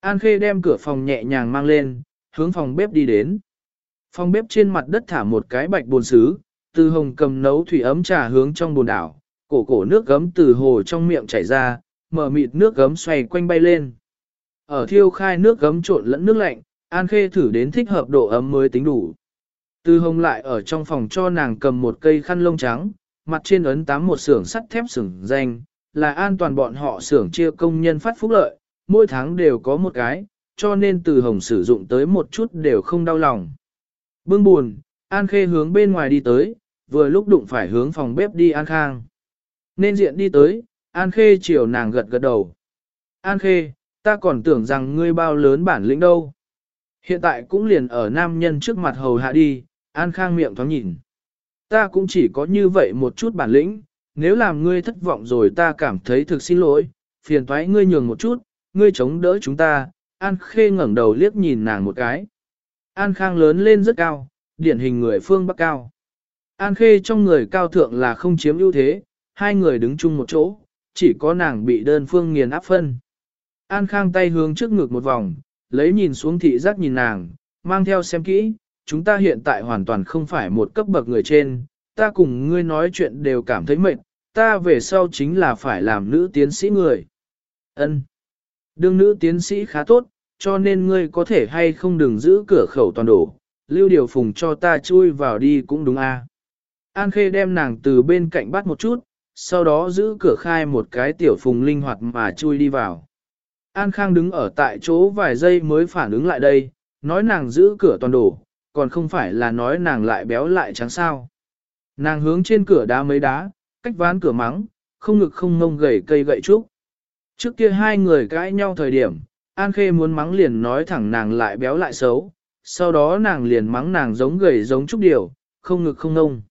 An Khê đem cửa phòng nhẹ nhàng mang lên, hướng phòng bếp đi đến. Phòng bếp trên mặt đất thả một cái bạch bồn xứ, từ hồng cầm nấu thủy ấm trà hướng trong bồn đảo, cổ cổ nước gấm từ hồ trong miệng chảy ra, mở mịt nước gấm xoay quanh bay lên. Ở thiêu khai nước gấm trộn lẫn nước lạnh, An Khê thử đến thích hợp độ ấm mới tính đủ. Từ hồng lại ở trong phòng cho nàng cầm một cây khăn lông trắng, mặt trên ấn tám một xưởng sắt thép xưởng danh, là an toàn bọn họ xưởng chia công nhân phát phúc lợi, mỗi tháng đều có một cái, cho nên từ hồng sử dụng tới một chút đều không đau lòng. Bưng buồn, An Khê hướng bên ngoài đi tới, vừa lúc đụng phải hướng phòng bếp đi An Khang. Nên diện đi tới, An Khê chiều nàng gật gật đầu. An Khê, ta còn tưởng rằng ngươi bao lớn bản lĩnh đâu. Hiện tại cũng liền ở nam nhân trước mặt hầu hạ đi, An Khang miệng thoáng nhìn. Ta cũng chỉ có như vậy một chút bản lĩnh, nếu làm ngươi thất vọng rồi ta cảm thấy thực xin lỗi, phiền thoái ngươi nhường một chút, ngươi chống đỡ chúng ta. An Khê ngẩng đầu liếc nhìn nàng một cái. An Khang lớn lên rất cao, điển hình người phương Bắc cao. An Khê trong người cao thượng là không chiếm ưu thế, hai người đứng chung một chỗ, chỉ có nàng bị đơn phương nghiền áp phân. An Khang tay hướng trước ngực một vòng, lấy nhìn xuống thị giác nhìn nàng, mang theo xem kỹ, chúng ta hiện tại hoàn toàn không phải một cấp bậc người trên, ta cùng ngươi nói chuyện đều cảm thấy mệt, ta về sau chính là phải làm nữ tiến sĩ người. Ân, Đương nữ tiến sĩ khá tốt, cho nên ngươi có thể hay không đừng giữ cửa khẩu toàn đổ, lưu điều phùng cho ta chui vào đi cũng đúng a. An Khê đem nàng từ bên cạnh bắt một chút, sau đó giữ cửa khai một cái tiểu phùng linh hoạt mà chui đi vào. An Khang đứng ở tại chỗ vài giây mới phản ứng lại đây, nói nàng giữ cửa toàn đổ, còn không phải là nói nàng lại béo lại trắng sao. Nàng hướng trên cửa đá mấy đá, cách ván cửa mắng, không ngực không ngông gầy cây gậy trúc. Trước kia hai người cãi nhau thời điểm, An Khê muốn mắng liền nói thẳng nàng lại béo lại xấu, sau đó nàng liền mắng nàng giống gầy giống trúc điều, không ngực không nông.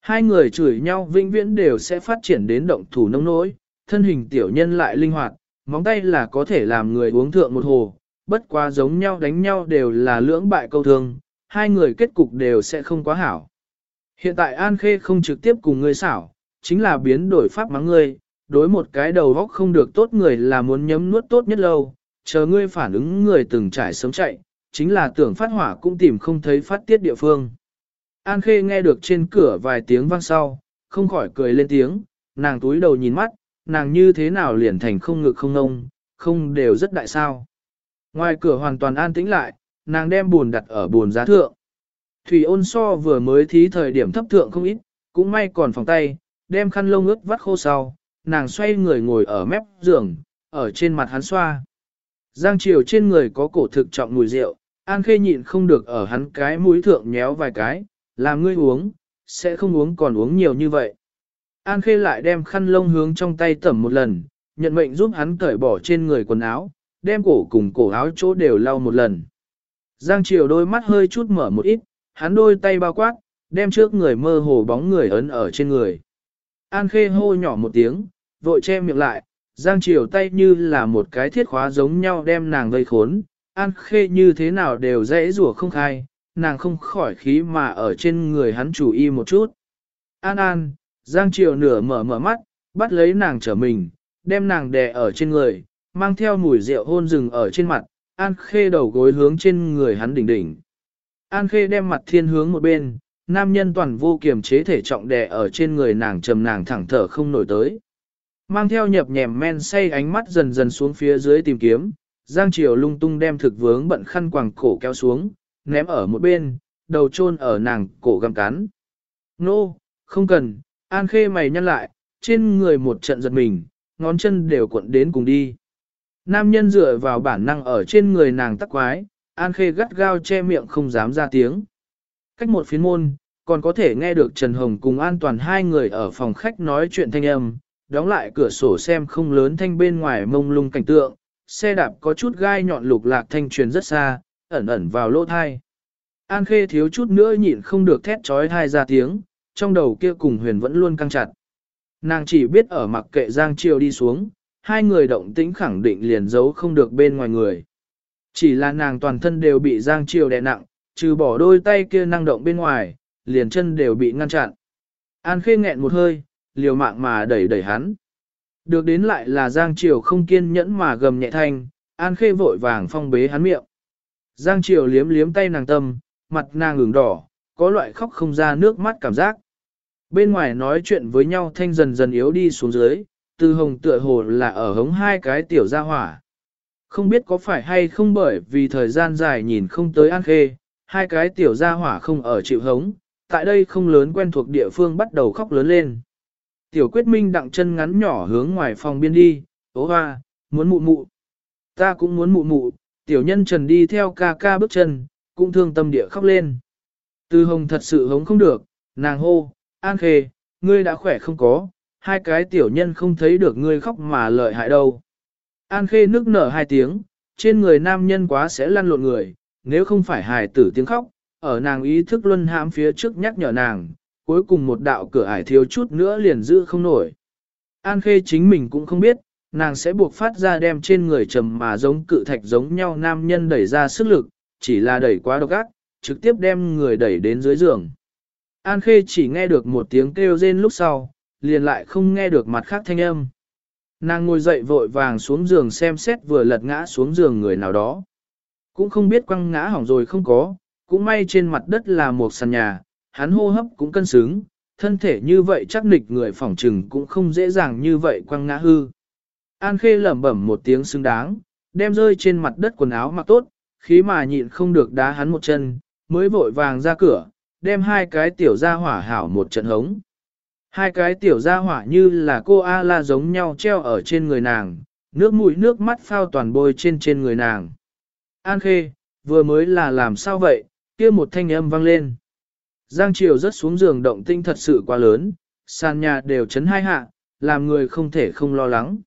Hai người chửi nhau vĩnh viễn đều sẽ phát triển đến động thủ nông nỗi, thân hình tiểu nhân lại linh hoạt, móng tay là có thể làm người uống thượng một hồ, bất quá giống nhau đánh nhau đều là lưỡng bại câu thương, hai người kết cục đều sẽ không quá hảo. Hiện tại An Khê không trực tiếp cùng ngươi xảo, chính là biến đổi pháp mắng ngươi, đối một cái đầu góc không được tốt người là muốn nhấm nuốt tốt nhất lâu, chờ ngươi phản ứng người từng trải sớm chạy, chính là tưởng phát hỏa cũng tìm không thấy phát tiết địa phương. An Khê nghe được trên cửa vài tiếng vang sau, không khỏi cười lên tiếng, nàng túi đầu nhìn mắt, nàng như thế nào liền thành không ngực không ngông, không đều rất đại sao. Ngoài cửa hoàn toàn an tĩnh lại, nàng đem buồn đặt ở buồn giá thượng. Thủy ôn so vừa mới thí thời điểm thấp thượng không ít, cũng may còn phòng tay, đem khăn lông ướt vắt khô sau, nàng xoay người ngồi ở mép giường, ở trên mặt hắn xoa. Giang triều trên người có cổ thực trọng mùi rượu, An Khê nhịn không được ở hắn cái mũi thượng nhéo vài cái, làm ngươi uống, sẽ không uống còn uống nhiều như vậy. An Khê lại đem khăn lông hướng trong tay tẩm một lần, nhận mệnh giúp hắn cởi bỏ trên người quần áo, đem cổ cùng cổ áo chỗ đều lau một lần. Giang Triều đôi mắt hơi chút mở một ít, hắn đôi tay bao quát, đem trước người mơ hồ bóng người ấn ở trên người. An Khê hô nhỏ một tiếng, vội che miệng lại, Giang Triều tay như là một cái thiết khóa giống nhau đem nàng vây khốn, An Khê như thế nào đều dễ rủa không khai, nàng không khỏi khí mà ở trên người hắn chủ y một chút. An An, Giang Triều nửa mở mở mắt, bắt lấy nàng trở mình, đem nàng đè ở trên người, mang theo mùi rượu hôn rừng ở trên mặt, An Khê đầu gối hướng trên người hắn đỉnh đỉnh. An Khê đem mặt thiên hướng một bên, nam nhân toàn vô kiềm chế thể trọng đè ở trên người nàng trầm nàng thẳng thở không nổi tới. Mang theo nhập nhèm men say ánh mắt dần dần xuống phía dưới tìm kiếm, Giang Triều lung tung đem thực vướng bận khăn quàng cổ kéo xuống, ném ở một bên, đầu chôn ở nàng cổ găm cắn. Nô, không cần, An Khê mày nhăn lại, trên người một trận giật mình, ngón chân đều cuộn đến cùng đi. Nam nhân dựa vào bản năng ở trên người nàng tắc quái, An Khê gắt gao che miệng không dám ra tiếng. Cách một phiến môn, còn có thể nghe được Trần Hồng cùng An Toàn hai người ở phòng khách nói chuyện thanh âm, đóng lại cửa sổ xem không lớn thanh bên ngoài mông lung cảnh tượng, xe đạp có chút gai nhọn lục lạc thanh truyền rất xa, ẩn ẩn vào lỗ thai. An Khê thiếu chút nữa nhịn không được thét trói thai ra tiếng, trong đầu kia cùng huyền vẫn luôn căng chặt. Nàng chỉ biết ở mặc kệ Giang Triều đi xuống, hai người động tĩnh khẳng định liền giấu không được bên ngoài người. Chỉ là nàng toàn thân đều bị Giang Triều đè nặng, trừ bỏ đôi tay kia năng động bên ngoài, liền chân đều bị ngăn chặn. An Khê nghẹn một hơi, liều mạng mà đẩy đẩy hắn. Được đến lại là Giang Triều không kiên nhẫn mà gầm nhẹ thanh, An Khê vội vàng phong bế hắn miệng. Giang Triều liếm liếm tay nàng tâm, mặt nàng ửng đỏ, có loại khóc không ra nước mắt cảm giác. Bên ngoài nói chuyện với nhau thanh dần dần yếu đi xuống dưới, từ hồng tựa hồ là ở hống hai cái tiểu gia hỏa. Không biết có phải hay không bởi vì thời gian dài nhìn không tới An Khê, hai cái tiểu gia hỏa không ở chịu hống, tại đây không lớn quen thuộc địa phương bắt đầu khóc lớn lên. Tiểu quyết minh đặng chân ngắn nhỏ hướng ngoài phòng biên đi, ố hoa, muốn mụ mụ. Ta cũng muốn mụ mụ, tiểu nhân trần đi theo ca ca bước chân, cũng thương tâm địa khóc lên. Từ hồng thật sự hống không được, nàng hô, an khê, ngươi đã khỏe không có, hai cái tiểu nhân không thấy được ngươi khóc mà lợi hại đâu. An khê nước nở hai tiếng, trên người nam nhân quá sẽ lăn lộn người, nếu không phải hài tử tiếng khóc, ở nàng ý thức luân hãm phía trước nhắc nhở nàng, cuối cùng một đạo cửa ải thiếu chút nữa liền giữ không nổi. An Khê chính mình cũng không biết, nàng sẽ buộc phát ra đem trên người trầm mà giống cự thạch giống nhau nam nhân đẩy ra sức lực, chỉ là đẩy quá độc ác, trực tiếp đem người đẩy đến dưới giường. An Khê chỉ nghe được một tiếng kêu rên lúc sau, liền lại không nghe được mặt khác thanh âm. Nàng ngồi dậy vội vàng xuống giường xem xét vừa lật ngã xuống giường người nào đó. Cũng không biết quăng ngã hỏng rồi không có, cũng may trên mặt đất là một sàn nhà, hắn hô hấp cũng cân xứng, thân thể như vậy chắc nịch người phỏng trừng cũng không dễ dàng như vậy quăng ngã hư. An Khê lẩm bẩm một tiếng xứng đáng, đem rơi trên mặt đất quần áo mặc tốt, khí mà nhịn không được đá hắn một chân, mới vội vàng ra cửa, đem hai cái tiểu gia hỏa hảo một trận hống. Hai cái tiểu gia hỏa như là cô A-la giống nhau treo ở trên người nàng, nước mũi nước mắt phao toàn bôi trên trên người nàng. An Khê, vừa mới là làm sao vậy, kia một thanh âm vang lên. Giang Triều rất xuống giường động tinh thật sự quá lớn, sàn nhà đều chấn hai hạ, làm người không thể không lo lắng.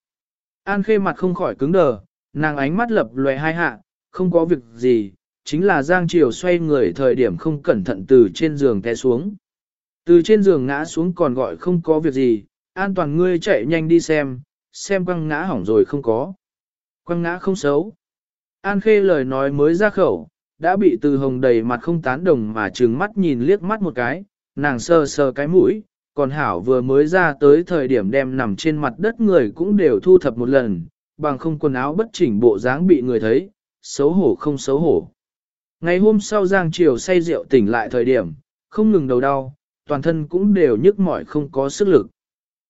An khê mặt không khỏi cứng đờ, nàng ánh mắt lập lòe hai hạ, không có việc gì, chính là Giang Triều xoay người thời điểm không cẩn thận từ trên giường té xuống. Từ trên giường ngã xuống còn gọi không có việc gì, an toàn ngươi chạy nhanh đi xem, xem quăng ngã hỏng rồi không có. Quăng ngã không xấu. An khê lời nói mới ra khẩu, đã bị từ hồng đầy mặt không tán đồng mà trừng mắt nhìn liếc mắt một cái, nàng sờ sờ cái mũi, còn hảo vừa mới ra tới thời điểm đem nằm trên mặt đất người cũng đều thu thập một lần, bằng không quần áo bất chỉnh bộ dáng bị người thấy, xấu hổ không xấu hổ. Ngày hôm sau Giang Triều say rượu tỉnh lại thời điểm, không ngừng đầu đau, toàn thân cũng đều nhức mỏi không có sức lực.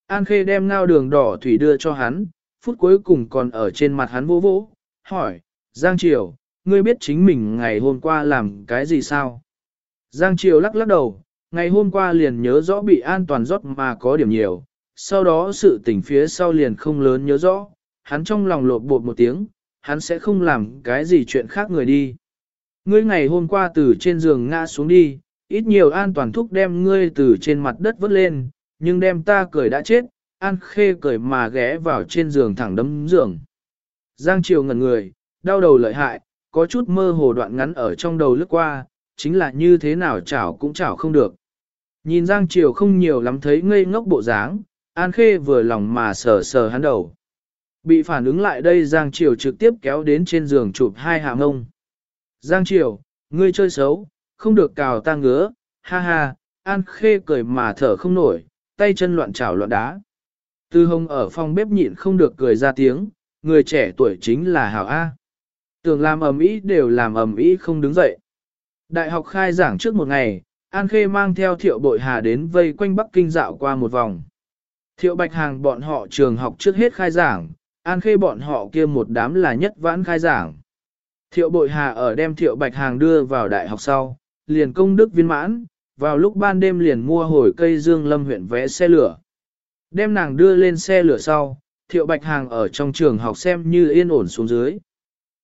An Khê đem ngao đường đỏ thủy đưa cho hắn, phút cuối cùng còn ở trên mặt hắn vô vỗ, hỏi, Giang Triều, ngươi biết chính mình ngày hôm qua làm cái gì sao? Giang Triều lắc lắc đầu, ngày hôm qua liền nhớ rõ bị an toàn rót mà có điểm nhiều, sau đó sự tỉnh phía sau liền không lớn nhớ rõ, hắn trong lòng lột bột một tiếng, hắn sẽ không làm cái gì chuyện khác người đi. Ngươi ngày hôm qua từ trên giường ngã xuống đi, ít nhiều an toàn thúc đem ngươi từ trên mặt đất vớt lên, nhưng đem ta cười đã chết, an khê cười mà ghé vào trên giường thẳng đấm giường. Giang Triều ngẩn người, đau đầu lợi hại, có chút mơ hồ đoạn ngắn ở trong đầu lướt qua, chính là như thế nào chảo cũng chảo không được. Nhìn Giang Triều không nhiều lắm thấy ngây ngốc bộ dáng, An Khê vừa lòng mà sờ sờ hắn đầu. Bị phản ứng lại đây Giang Triều trực tiếp kéo đến trên giường chụp hai hạ ngông. Giang Triều, ngươi chơi xấu, không được cào ta ngứa, ha ha, An Khê cười mà thở không nổi, tay chân loạn chảo loạn đá. Tư hồng ở phòng bếp nhịn không được cười ra tiếng, người trẻ tuổi chính là Hảo A. Tưởng làm ầm ĩ đều làm ầm ĩ không đứng dậy. Đại học khai giảng trước một ngày, An Khê mang theo thiệu bội hà đến vây quanh Bắc Kinh dạo qua một vòng. Thiệu Bạch Hàng bọn họ trường học trước hết khai giảng, An Khê bọn họ kia một đám là nhất vãn khai giảng. Thiệu bội hà ở đem Thiệu Bạch Hàng đưa vào đại học sau, liền công đức viên mãn, vào lúc ban đêm liền mua hồi cây dương lâm huyện vé xe lửa. Đem nàng đưa lên xe lửa sau, thiệu bạch hàng ở trong trường học xem như yên ổn xuống dưới.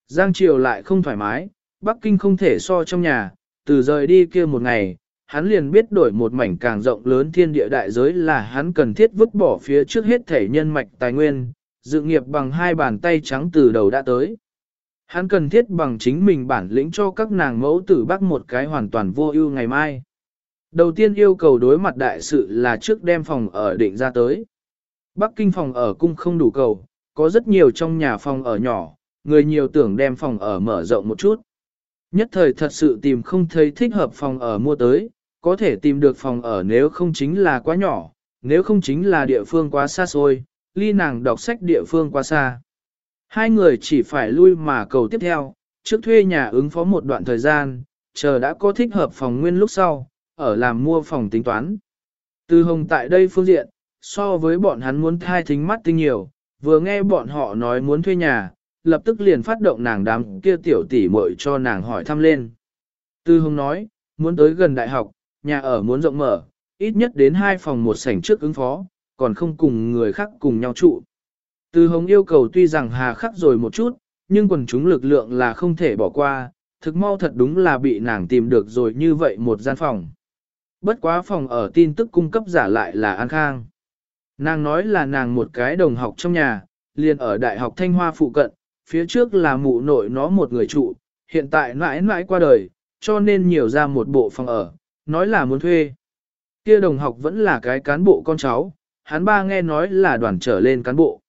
Giang Triều lại không thoải mái, Bắc Kinh không thể so trong nhà, từ rời đi kia một ngày, hắn liền biết đổi một mảnh càng rộng lớn thiên địa đại giới là hắn cần thiết vứt bỏ phía trước hết thể nhân mạch tài nguyên, dự nghiệp bằng hai bàn tay trắng từ đầu đã tới. Hắn cần thiết bằng chính mình bản lĩnh cho các nàng mẫu tử bắc một cái hoàn toàn vô ưu ngày mai. Đầu tiên yêu cầu đối mặt đại sự là trước đem phòng ở định ra tới. Bắc Kinh phòng ở cung không đủ cầu, có rất nhiều trong nhà phòng ở nhỏ, người nhiều tưởng đem phòng ở mở rộng một chút. Nhất thời thật sự tìm không thấy thích hợp phòng ở mua tới, có thể tìm được phòng ở nếu không chính là quá nhỏ, nếu không chính là địa phương quá xa xôi, ly nàng đọc sách địa phương quá xa. Hai người chỉ phải lui mà cầu tiếp theo, trước thuê nhà ứng phó một đoạn thời gian, chờ đã có thích hợp phòng nguyên lúc sau, ở làm mua phòng tính toán. Từ hồng tại đây phương diện, so với bọn hắn muốn thai thính mắt tinh nhiều, vừa nghe bọn họ nói muốn thuê nhà, lập tức liền phát động nàng đám kia tiểu tỷ muội cho nàng hỏi thăm lên. Từ hồng nói, muốn tới gần đại học, nhà ở muốn rộng mở, ít nhất đến hai phòng một sảnh trước ứng phó, còn không cùng người khác cùng nhau trụ. Từ hồng yêu cầu tuy rằng hà khắc rồi một chút, nhưng quần chúng lực lượng là không thể bỏ qua, thực mau thật đúng là bị nàng tìm được rồi như vậy một gian phòng. Bất quá phòng ở tin tức cung cấp giả lại là An Khang. Nàng nói là nàng một cái đồng học trong nhà, liền ở Đại học Thanh Hoa phụ cận, phía trước là mụ nội nó một người trụ, hiện tại mãi mãi qua đời, cho nên nhiều ra một bộ phòng ở, nói là muốn thuê. Kia đồng học vẫn là cái cán bộ con cháu, hắn ba nghe nói là đoàn trở lên cán bộ.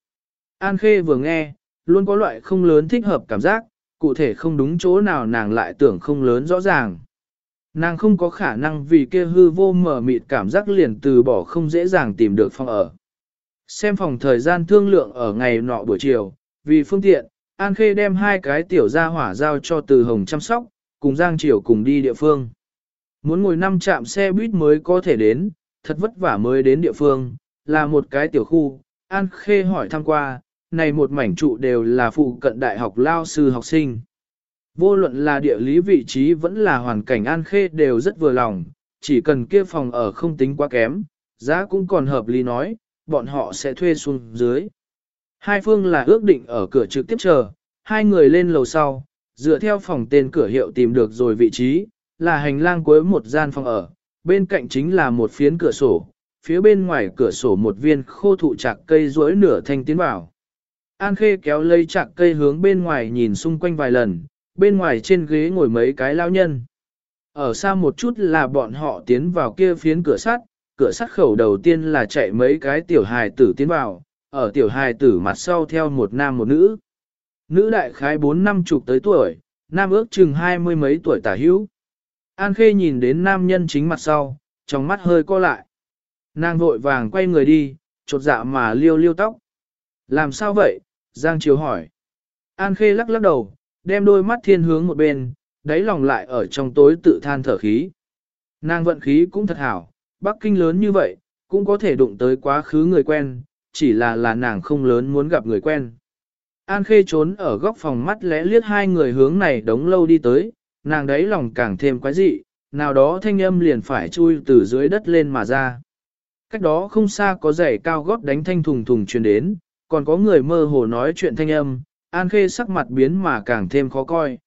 An Khê vừa nghe, luôn có loại không lớn thích hợp cảm giác, cụ thể không đúng chỗ nào nàng lại tưởng không lớn rõ ràng. Nàng không có khả năng vì kia hư vô mở mịt cảm giác liền từ bỏ không dễ dàng tìm được phòng ở. Xem phòng thời gian thương lượng ở ngày nọ buổi chiều, vì phương tiện, An Khê đem hai cái tiểu gia hỏa giao cho Từ Hồng chăm sóc, cùng Giang Triều cùng đi địa phương. Muốn ngồi năm trạm xe buýt mới có thể đến, thật vất vả mới đến địa phương, là một cái tiểu khu. An Khê hỏi thăm qua, này một mảnh trụ đều là phụ cận đại học lao sư học sinh. Vô luận là địa lý vị trí vẫn là hoàn cảnh An Khê đều rất vừa lòng, chỉ cần kia phòng ở không tính quá kém, giá cũng còn hợp lý nói, bọn họ sẽ thuê xuống dưới. Hai phương là ước định ở cửa trực tiếp chờ, hai người lên lầu sau, dựa theo phòng tên cửa hiệu tìm được rồi vị trí, là hành lang cuối một gian phòng ở, bên cạnh chính là một phiến cửa sổ, phía bên ngoài cửa sổ một viên khô thụ chạc cây rỗi nửa thanh tiến vào. An Khê kéo lấy chạc cây hướng bên ngoài nhìn xung quanh vài lần, bên ngoài trên ghế ngồi mấy cái lao nhân. Ở xa một chút là bọn họ tiến vào kia phiến cửa sắt, cửa sắt khẩu đầu tiên là chạy mấy cái tiểu hài tử tiến vào, ở tiểu hài tử mặt sau theo một nam một nữ. Nữ đại khái bốn năm chục tới tuổi, nam ước chừng hai mươi mấy tuổi tả hữu. An Khê nhìn đến nam nhân chính mặt sau, trong mắt hơi co lại. Nàng vội vàng quay người đi, chột dạ mà liêu liêu tóc. Làm sao vậy? Giang Triều hỏi. An Khê lắc lắc đầu, đem đôi mắt thiên hướng một bên, đáy lòng lại ở trong tối tự than thở khí. Nàng vận khí cũng thật hảo, Bắc Kinh lớn như vậy, cũng có thể đụng tới quá khứ người quen, chỉ là là nàng không lớn muốn gặp người quen. An Khê trốn ở góc phòng mắt lẽ liếc hai người hướng này đống lâu đi tới, nàng đấy lòng càng thêm quái dị, nào đó thanh âm liền phải chui từ dưới đất lên mà ra. Cách đó không xa có giày cao gót đánh thanh thùng thùng truyền đến, còn có người mơ hồ nói chuyện thanh âm, An Khê sắc mặt biến mà càng thêm khó coi.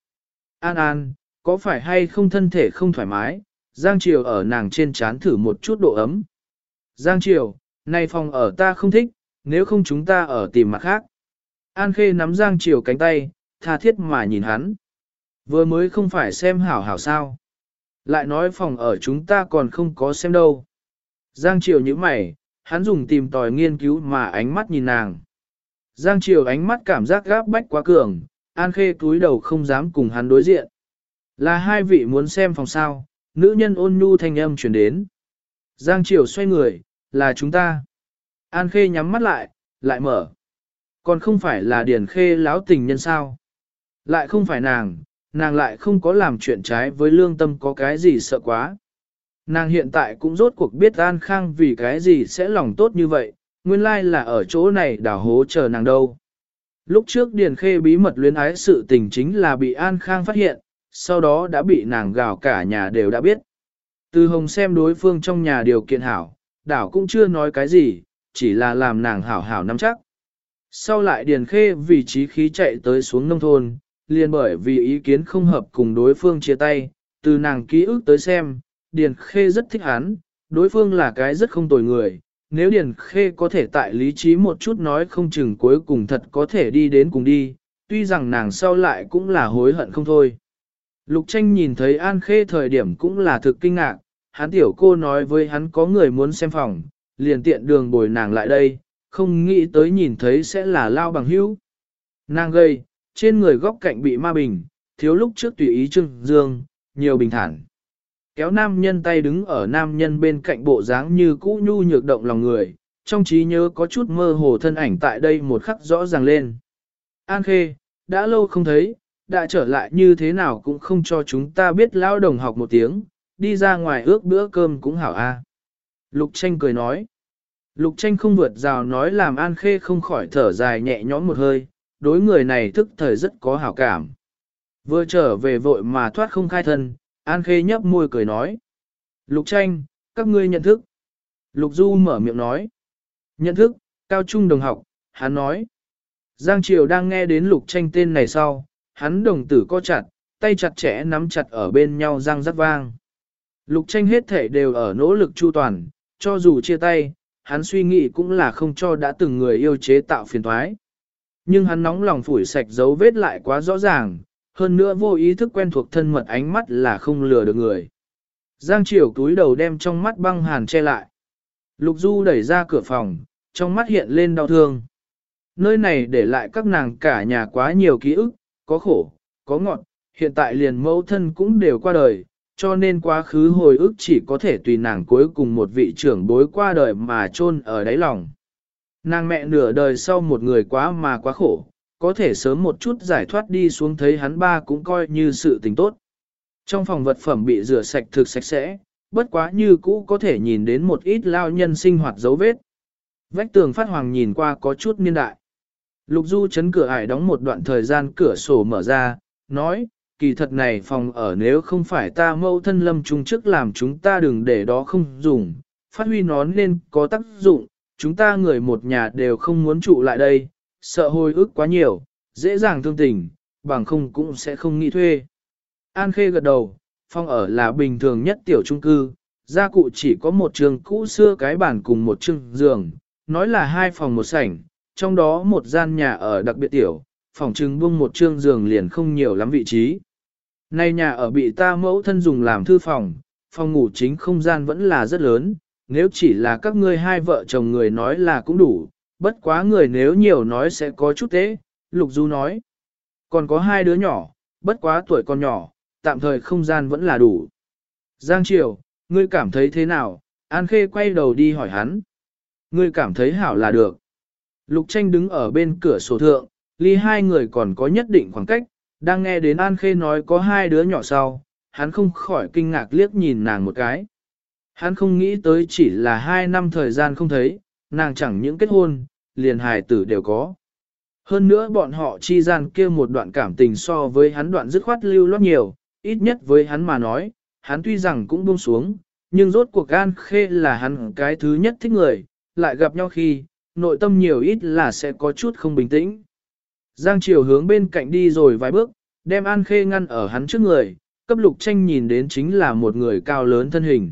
An An, có phải hay không thân thể không thoải mái, Giang Triều ở nàng trên chán thử một chút độ ấm. Giang Triều, nay phòng ở ta không thích, nếu không chúng ta ở tìm mặt khác. An Khê nắm Giang Triều cánh tay, tha thiết mà nhìn hắn. Vừa mới không phải xem hảo hảo sao. Lại nói phòng ở chúng ta còn không có xem đâu. Giang Triều như mày, hắn dùng tìm tòi nghiên cứu mà ánh mắt nhìn nàng. Giang Triều ánh mắt cảm giác gáp bách quá cường, An Khê túi đầu không dám cùng hắn đối diện. Là hai vị muốn xem phòng sao, nữ nhân ôn nhu thanh âm chuyển đến. Giang Triều xoay người, là chúng ta. An Khê nhắm mắt lại, lại mở. Còn không phải là Điền Khê láo tình nhân sao. Lại không phải nàng, nàng lại không có làm chuyện trái với lương tâm có cái gì sợ quá. Nàng hiện tại cũng rốt cuộc biết An Khang vì cái gì sẽ lòng tốt như vậy, nguyên lai là ở chỗ này đảo hố chờ nàng đâu. Lúc trước Điền Khê bí mật luyến ái sự tình chính là bị An Khang phát hiện, sau đó đã bị nàng gào cả nhà đều đã biết. Từ hồng xem đối phương trong nhà điều kiện hảo, đảo cũng chưa nói cái gì, chỉ là làm nàng hảo hảo nắm chắc. Sau lại Điền Khê vì trí khí chạy tới xuống nông thôn, liền bởi vì ý kiến không hợp cùng đối phương chia tay, từ nàng ký ức tới xem, Điền Khê rất thích hắn, đối phương là cái rất không tồi người, nếu Điền Khê có thể tại lý trí một chút nói không chừng cuối cùng thật có thể đi đến cùng đi, tuy rằng nàng sau lại cũng là hối hận không thôi. Lục tranh nhìn thấy An Khê thời điểm cũng là thực kinh ngạc, hắn tiểu cô nói với hắn có người muốn xem phòng, liền tiện đường bồi nàng lại đây, không nghĩ tới nhìn thấy sẽ là lao bằng hữu. Nàng gây, trên người góc cạnh bị ma bình, thiếu lúc trước tùy ý trưng dương, nhiều bình thản. Kéo nam nhân tay đứng ở nam nhân bên cạnh bộ dáng như cũ nhu nhược động lòng người, trong trí nhớ có chút mơ hồ thân ảnh tại đây một khắc rõ ràng lên. An Khê, đã lâu không thấy, đã trở lại như thế nào cũng không cho chúng ta biết lao đồng học một tiếng, đi ra ngoài ước bữa cơm cũng hảo a. Lục tranh cười nói. Lục tranh không vượt rào nói làm An Khê không khỏi thở dài nhẹ nhõm một hơi, đối người này thức thời rất có hảo cảm. Vừa trở về vội mà thoát không khai thân, An Khê nhấp môi cười nói. Lục tranh, các ngươi nhận thức. Lục Du mở miệng nói. Nhận thức, cao trung đồng học, hắn nói. Giang Triều đang nghe đến lục tranh tên này sau, hắn đồng tử co chặt, tay chặt chẽ nắm chặt ở bên nhau răng rắc vang. Lục tranh hết thể đều ở nỗ lực chu toàn, cho dù chia tay, hắn suy nghĩ cũng là không cho đã từng người yêu chế tạo phiền thoái. Nhưng hắn nóng lòng phủi sạch dấu vết lại quá rõ ràng, hơn nữa vô ý thức quen thuộc thân mật ánh mắt là không lừa được người. Giang Triều túi đầu đem trong mắt băng hàn che lại. Lục Du đẩy ra cửa phòng, trong mắt hiện lên đau thương. Nơi này để lại các nàng cả nhà quá nhiều ký ức, có khổ, có ngọt, hiện tại liền mẫu thân cũng đều qua đời, cho nên quá khứ hồi ức chỉ có thể tùy nàng cuối cùng một vị trưởng bối qua đời mà chôn ở đáy lòng. Nàng mẹ nửa đời sau một người quá mà quá khổ, có thể sớm một chút giải thoát đi xuống thấy hắn ba cũng coi như sự tình tốt. Trong phòng vật phẩm bị rửa sạch thực sạch sẽ, bất quá như cũ có thể nhìn đến một ít lao nhân sinh hoạt dấu vết. Vách tường phát hoàng nhìn qua có chút niên đại. Lục Du chấn cửa ải đóng một đoạn thời gian cửa sổ mở ra, nói, kỳ thật này phòng ở nếu không phải ta mâu thân lâm trung trước làm chúng ta đừng để đó không dùng, phát huy nó nên có tác dụng, chúng ta người một nhà đều không muốn trụ lại đây, sợ hồi ức quá nhiều, dễ dàng thương tình, bằng không cũng sẽ không nghĩ thuê. An Khê gật đầu, phòng ở là bình thường nhất tiểu trung cư, gia cụ chỉ có một trường cũ xưa cái bàn cùng một chương giường, nói là hai phòng một sảnh, trong đó một gian nhà ở đặc biệt tiểu, phòng trưng buông một trương giường liền không nhiều lắm vị trí. Nay nhà ở bị ta mẫu thân dùng làm thư phòng, phòng ngủ chính không gian vẫn là rất lớn, nếu chỉ là các ngươi hai vợ chồng người nói là cũng đủ, bất quá người nếu nhiều nói sẽ có chút tế, Lục Du nói. Còn có hai đứa nhỏ, bất quá tuổi còn nhỏ, tạm thời không gian vẫn là đủ. Giang Triều, ngươi cảm thấy thế nào? An Khê quay đầu đi hỏi hắn. Ngươi cảm thấy hảo là được. Lục tranh đứng ở bên cửa sổ thượng, ly hai người còn có nhất định khoảng cách, đang nghe đến An Khê nói có hai đứa nhỏ sau, hắn không khỏi kinh ngạc liếc nhìn nàng một cái. Hắn không nghĩ tới chỉ là hai năm thời gian không thấy, nàng chẳng những kết hôn, liền hài tử đều có. Hơn nữa bọn họ chi gian kia một đoạn cảm tình so với hắn đoạn dứt khoát lưu loát nhiều, ít nhất với hắn mà nói, hắn tuy rằng cũng buông xuống, nhưng rốt cuộc An Khê là hắn cái thứ nhất thích người, lại gặp nhau khi, nội tâm nhiều ít là sẽ có chút không bình tĩnh. Giang Triều hướng bên cạnh đi rồi vài bước, đem An Khê ngăn ở hắn trước người, cấp lục tranh nhìn đến chính là một người cao lớn thân hình.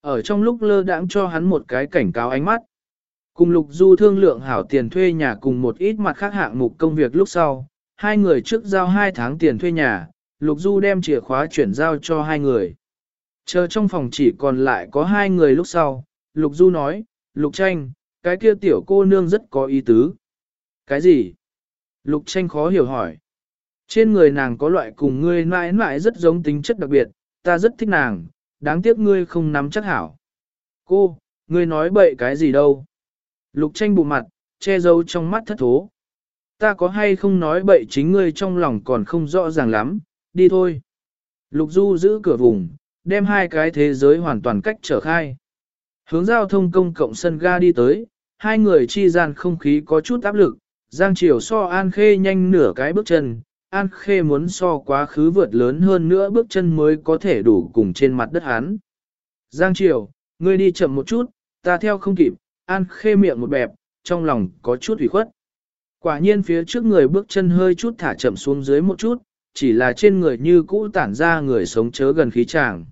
Ở trong lúc lơ đãng cho hắn một cái cảnh cáo ánh mắt. Cùng lục du thương lượng hảo tiền thuê nhà cùng một ít mặt khác hạng mục công việc lúc sau, hai người trước giao hai tháng tiền thuê nhà, lục du đem chìa khóa chuyển giao cho hai người. Chờ trong phòng chỉ còn lại có hai người lúc sau, lục du nói, lục tranh, cái kia tiểu cô nương rất có ý tứ. Cái gì? Lục tranh khó hiểu hỏi. Trên người nàng có loại cùng ngươi mãi mãi rất giống tính chất đặc biệt, ta rất thích nàng, đáng tiếc ngươi không nắm chắc hảo. Cô, ngươi nói bậy cái gì đâu? Lục tranh bù mặt, che giấu trong mắt thất thố. Ta có hay không nói bậy chính ngươi trong lòng còn không rõ ràng lắm, đi thôi. Lục du giữ cửa vùng, đem hai cái thế giới hoàn toàn cách trở khai. Hướng giao thông công cộng sân ga đi tới, hai người chi gian không khí có chút áp lực, Giang Triều so An Khê nhanh nửa cái bước chân, An Khê muốn so quá khứ vượt lớn hơn nữa bước chân mới có thể đủ cùng trên mặt đất hắn. Giang Triều, ngươi đi chậm một chút, ta theo không kịp, An Khê miệng một bẹp, trong lòng có chút ủy khuất. Quả nhiên phía trước người bước chân hơi chút thả chậm xuống dưới một chút, chỉ là trên người như cũ tản ra người sống chớ gần khí chàng.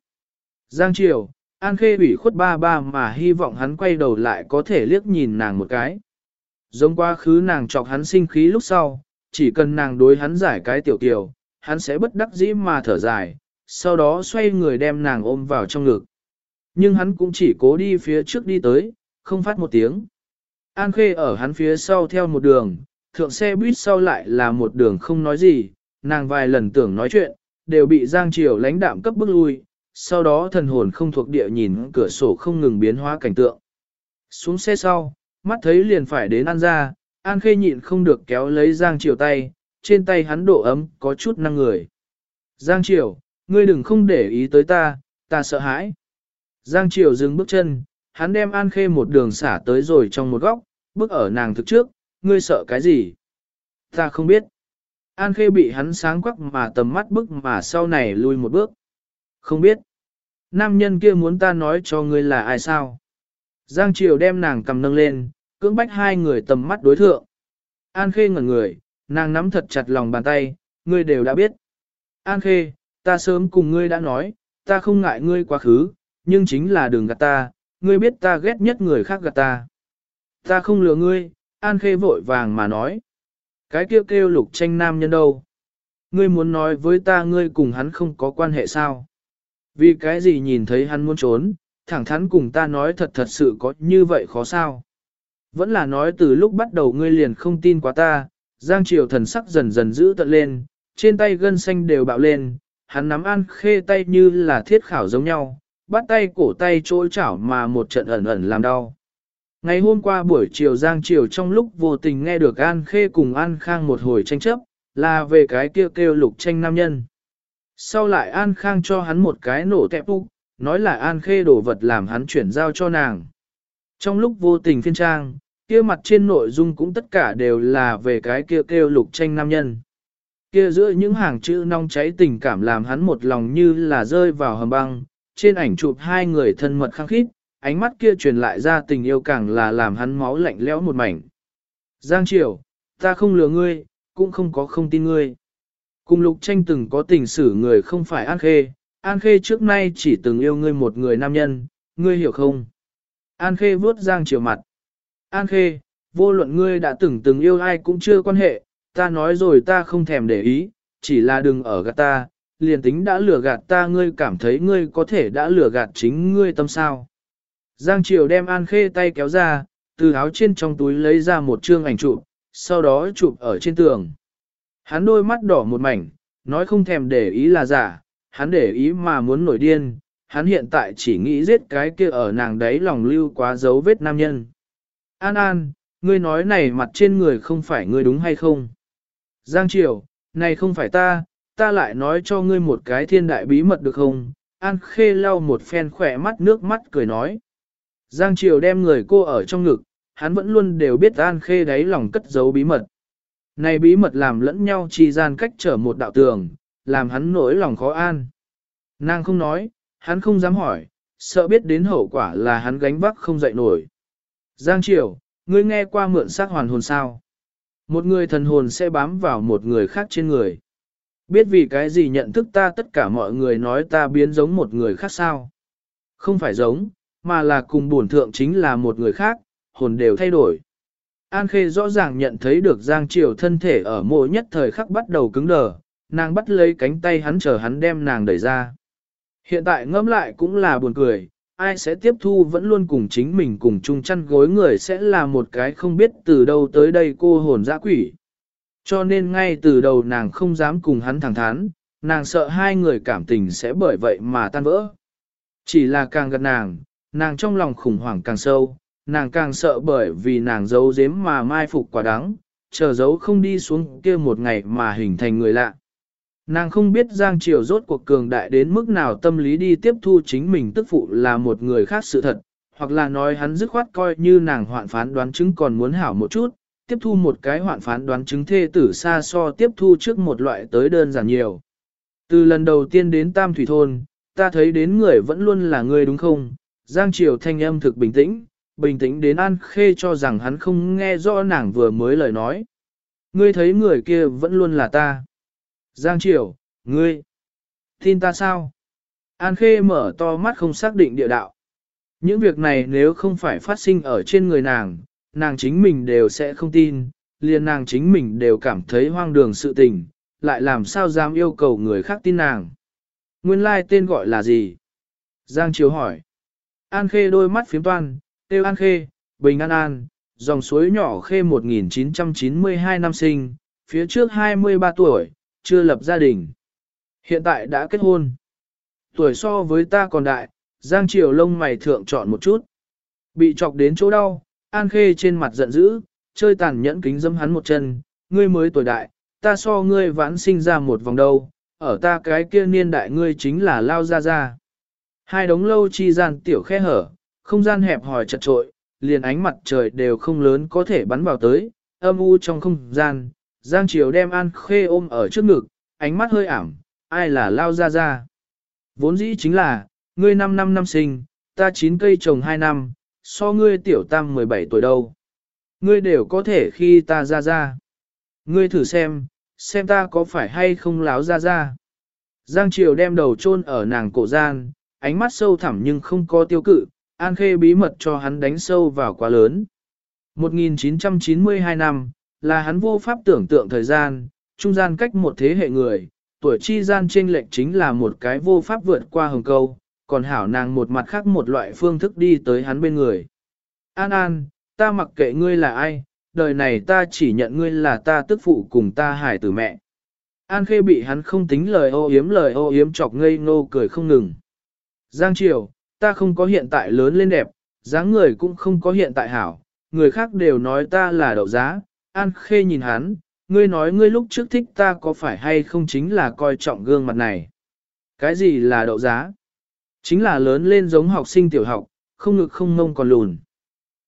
Giang Triều, An Khê ủy khuất ba ba mà hy vọng hắn quay đầu lại có thể liếc nhìn nàng một cái. Giống quá khứ nàng chọc hắn sinh khí lúc sau, chỉ cần nàng đối hắn giải cái tiểu tiểu, hắn sẽ bất đắc dĩ mà thở dài, sau đó xoay người đem nàng ôm vào trong ngực. Nhưng hắn cũng chỉ cố đi phía trước đi tới, không phát một tiếng. An Khê ở hắn phía sau theo một đường, thượng xe buýt sau lại là một đường không nói gì, nàng vài lần tưởng nói chuyện, đều bị Giang Triều lãnh đạm cấp bức lui, sau đó thần hồn không thuộc địa nhìn cửa sổ không ngừng biến hóa cảnh tượng. Xuống xe sau, mắt thấy liền phải đến An ra, An Khê nhịn không được kéo lấy Giang Triều tay, trên tay hắn độ ấm có chút năng người. Giang Triều, ngươi đừng không để ý tới ta, ta sợ hãi. Giang Triều dừng bước chân, hắn đem An Khê một đường xả tới rồi trong một góc, bước ở nàng thực trước, ngươi sợ cái gì? Ta không biết. An Khê bị hắn sáng quắc mà tầm mắt bức mà sau này lui một bước. Không biết. Nam nhân kia muốn ta nói cho ngươi là ai sao? Giang Triều đem nàng cầm nâng lên, cưỡng bách hai người tầm mắt đối thượng. An Khê ngẩn người, nàng nắm thật chặt lòng bàn tay, ngươi đều đã biết. An Khê, ta sớm cùng ngươi đã nói, ta không ngại ngươi quá khứ, nhưng chính là đường gạt ta, ngươi biết ta ghét nhất người khác gạt ta. Ta không lừa ngươi, An Khê vội vàng mà nói. Cái kêu kêu lục tranh nam nhân đâu? Ngươi muốn nói với ta ngươi cùng hắn không có quan hệ sao? Vì cái gì nhìn thấy hắn muốn trốn, thẳng thắn cùng ta nói thật thật sự có như vậy khó sao? Vẫn là nói từ lúc bắt đầu ngươi liền không tin quá ta, Giang Triều thần sắc dần dần giữ tận lên, trên tay gân xanh đều bạo lên, hắn nắm An Khê tay như là thiết khảo giống nhau, bắt tay cổ tay trôi chảo mà một trận ẩn ẩn làm đau. Ngày hôm qua buổi chiều Giang Triều trong lúc vô tình nghe được An Khê cùng An Khang một hồi tranh chấp, là về cái kêu kêu lục tranh nam nhân. Sau lại An Khang cho hắn một cái nổ tẹp úc, nói là An Khê đổ vật làm hắn chuyển giao cho nàng. Trong lúc vô tình phiên trang, kia mặt trên nội dung cũng tất cả đều là về cái kia kêu lục tranh nam nhân. Kia giữa những hàng chữ nong cháy tình cảm làm hắn một lòng như là rơi vào hầm băng, trên ảnh chụp hai người thân mật khăng khít, ánh mắt kia truyền lại ra tình yêu càng là làm hắn máu lạnh lẽo một mảnh. Giang Triều, ta không lừa ngươi, cũng không có không tin ngươi. Cùng lục tranh từng có tình xử người không phải An Khê, An Khê trước nay chỉ từng yêu ngươi một người nam nhân, ngươi hiểu không? An Khê vuốt Giang chiều mặt. An Khê, vô luận ngươi đã từng từng yêu ai cũng chưa quan hệ, ta nói rồi ta không thèm để ý, chỉ là đừng ở gạt ta, liền tính đã lừa gạt ta ngươi cảm thấy ngươi có thể đã lừa gạt chính ngươi tâm sao. Giang Triều đem An Khê tay kéo ra, từ áo trên trong túi lấy ra một chương ảnh chụp, sau đó chụp ở trên tường. Hắn đôi mắt đỏ một mảnh, nói không thèm để ý là giả, hắn để ý mà muốn nổi điên, hắn hiện tại chỉ nghĩ giết cái kia ở nàng đấy lòng lưu quá dấu vết nam nhân. An An, ngươi nói này mặt trên người không phải ngươi đúng hay không? Giang Triều, này không phải ta, ta lại nói cho ngươi một cái thiên đại bí mật được không? An Khê lau một phen khỏe mắt nước mắt cười nói. Giang Triều đem người cô ở trong ngực, hắn vẫn luôn đều biết An Khê đáy lòng cất giấu bí mật. Này bí mật làm lẫn nhau chi gian cách trở một đạo tường, làm hắn nỗi lòng khó an. Nàng không nói, hắn không dám hỏi, sợ biết đến hậu quả là hắn gánh vác không dậy nổi. Giang Triều, ngươi nghe qua mượn xác hoàn hồn sao? Một người thần hồn sẽ bám vào một người khác trên người. Biết vì cái gì nhận thức ta tất cả mọi người nói ta biến giống một người khác sao? Không phải giống, mà là cùng bổn thượng chính là một người khác, hồn đều thay đổi. An Khê rõ ràng nhận thấy được Giang Triều thân thể ở mỗi nhất thời khắc bắt đầu cứng đờ, nàng bắt lấy cánh tay hắn chờ hắn đem nàng đẩy ra. Hiện tại ngẫm lại cũng là buồn cười, ai sẽ tiếp thu vẫn luôn cùng chính mình cùng chung chăn gối người sẽ là một cái không biết từ đâu tới đây cô hồn dã quỷ. Cho nên ngay từ đầu nàng không dám cùng hắn thẳng thắn, nàng sợ hai người cảm tình sẽ bởi vậy mà tan vỡ. Chỉ là càng gần nàng, nàng trong lòng khủng hoảng càng sâu, nàng càng sợ bởi vì nàng giấu giếm mà mai phục quả đắng, chờ giấu không đi xuống kia một ngày mà hình thành người lạ. Nàng không biết Giang Triều rốt cuộc cường đại đến mức nào tâm lý đi tiếp thu chính mình tức phụ là một người khác sự thật, hoặc là nói hắn dứt khoát coi như nàng hoạn phán đoán chứng còn muốn hảo một chút, tiếp thu một cái hoạn phán đoán chứng thê tử xa so tiếp thu trước một loại tới đơn giản nhiều. Từ lần đầu tiên đến Tam Thủy Thôn, ta thấy đến người vẫn luôn là người đúng không? Giang Triều thanh âm thực bình tĩnh, bình tĩnh đến An Khê cho rằng hắn không nghe rõ nàng vừa mới lời nói. Ngươi thấy người kia vẫn luôn là ta. Giang Triều, ngươi, tin ta sao? An Khê mở to mắt không xác định địa đạo. Những việc này nếu không phải phát sinh ở trên người nàng, nàng chính mình đều sẽ không tin, liền nàng chính mình đều cảm thấy hoang đường sự tình, lại làm sao dám yêu cầu người khác tin nàng. Nguyên lai tên gọi là gì? Giang Triều hỏi. An Khê đôi mắt phiếm toan, tiêu An Khê, Bình An An, dòng suối nhỏ Khê 1992 năm sinh, phía trước 23 tuổi, chưa lập gia đình. Hiện tại đã kết hôn. Tuổi so với ta còn đại, Giang Triều lông mày thượng chọn một chút. Bị chọc đến chỗ đau, An Khê trên mặt giận dữ, chơi tàn nhẫn kính dâm hắn một chân, ngươi mới tuổi đại, ta so ngươi vãn sinh ra một vòng đầu ở ta cái kia niên đại ngươi chính là lao ra ra. Hai đống lâu chi gian tiểu khe hở, không gian hẹp hòi chật trội, liền ánh mặt trời đều không lớn có thể bắn vào tới, âm u trong không gian, Giang Triều đem An Khê ôm ở trước ngực, ánh mắt hơi ảm, ai là lao ra ra. Vốn dĩ chính là, ngươi 5 năm năm sinh, ta 9 cây trồng 2 năm, so ngươi tiểu tam 17 tuổi đâu. Ngươi đều có thể khi ta ra ra. Ngươi thử xem, xem ta có phải hay không láo ra ra. Giang Triều đem đầu chôn ở nàng cổ gian, ánh mắt sâu thẳm nhưng không có tiêu cự, An Khê bí mật cho hắn đánh sâu vào quá lớn. 1992 năm, là hắn vô pháp tưởng tượng thời gian, trung gian cách một thế hệ người, tuổi chi gian trên lệch chính là một cái vô pháp vượt qua hồng câu, còn hảo nàng một mặt khác một loại phương thức đi tới hắn bên người. An An, ta mặc kệ ngươi là ai, đời này ta chỉ nhận ngươi là ta tức phụ cùng ta hải tử mẹ. An Khê bị hắn không tính lời ô yếm lời ô yếm chọc ngây ngô cười không ngừng. Giang Triều, ta không có hiện tại lớn lên đẹp, dáng người cũng không có hiện tại hảo, người khác đều nói ta là đậu giá. An Khê nhìn hắn, ngươi nói ngươi lúc trước thích ta có phải hay không chính là coi trọng gương mặt này. Cái gì là đậu giá? Chính là lớn lên giống học sinh tiểu học, không ngực không ngông còn lùn.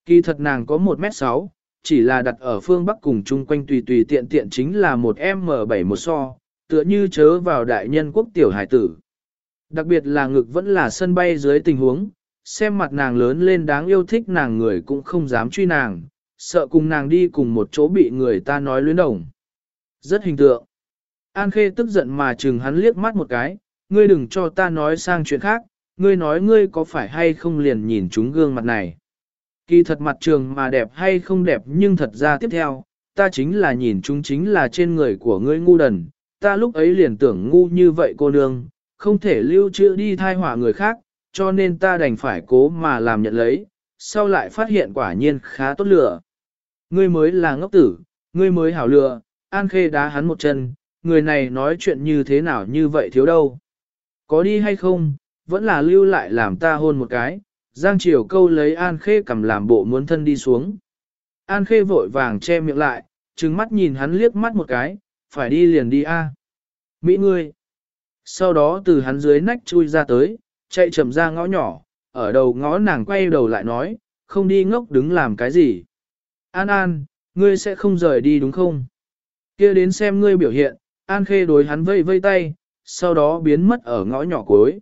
Kỳ thật nàng có 1m6, chỉ là đặt ở phương Bắc cùng chung quanh tùy tùy tiện tiện chính là một M7 một so, tựa như chớ vào đại nhân quốc tiểu hải tử. Đặc biệt là ngực vẫn là sân bay dưới tình huống, xem mặt nàng lớn lên đáng yêu thích nàng người cũng không dám truy nàng, sợ cùng nàng đi cùng một chỗ bị người ta nói luyến đồng. Rất hình tượng. An Khê tức giận mà chừng hắn liếc mắt một cái, ngươi đừng cho ta nói sang chuyện khác, ngươi nói ngươi có phải hay không liền nhìn chúng gương mặt này. Kỳ thật mặt trường mà đẹp hay không đẹp nhưng thật ra tiếp theo, ta chính là nhìn chúng chính là trên người của ngươi ngu đần, ta lúc ấy liền tưởng ngu như vậy cô nương, không thể lưu trữ đi thai hỏa người khác, cho nên ta đành phải cố mà làm nhận lấy, sau lại phát hiện quả nhiên khá tốt lửa, Ngươi mới là ngốc tử, ngươi mới hảo lựa, An Khê đá hắn một chân, người này nói chuyện như thế nào như vậy thiếu đâu. Có đi hay không, vẫn là lưu lại làm ta hôn một cái, Giang Triều câu lấy An Khê cầm làm bộ muốn thân đi xuống. An Khê vội vàng che miệng lại, trừng mắt nhìn hắn liếc mắt một cái, phải đi liền đi a. Mỹ ngươi. Sau đó từ hắn dưới nách chui ra tới, chạy chậm ra ngõ nhỏ, ở đầu ngõ nàng quay đầu lại nói, không đi ngốc đứng làm cái gì. An An, ngươi sẽ không rời đi đúng không? kia đến xem ngươi biểu hiện, An Khê đối hắn vây vây tay, sau đó biến mất ở ngõ nhỏ cuối.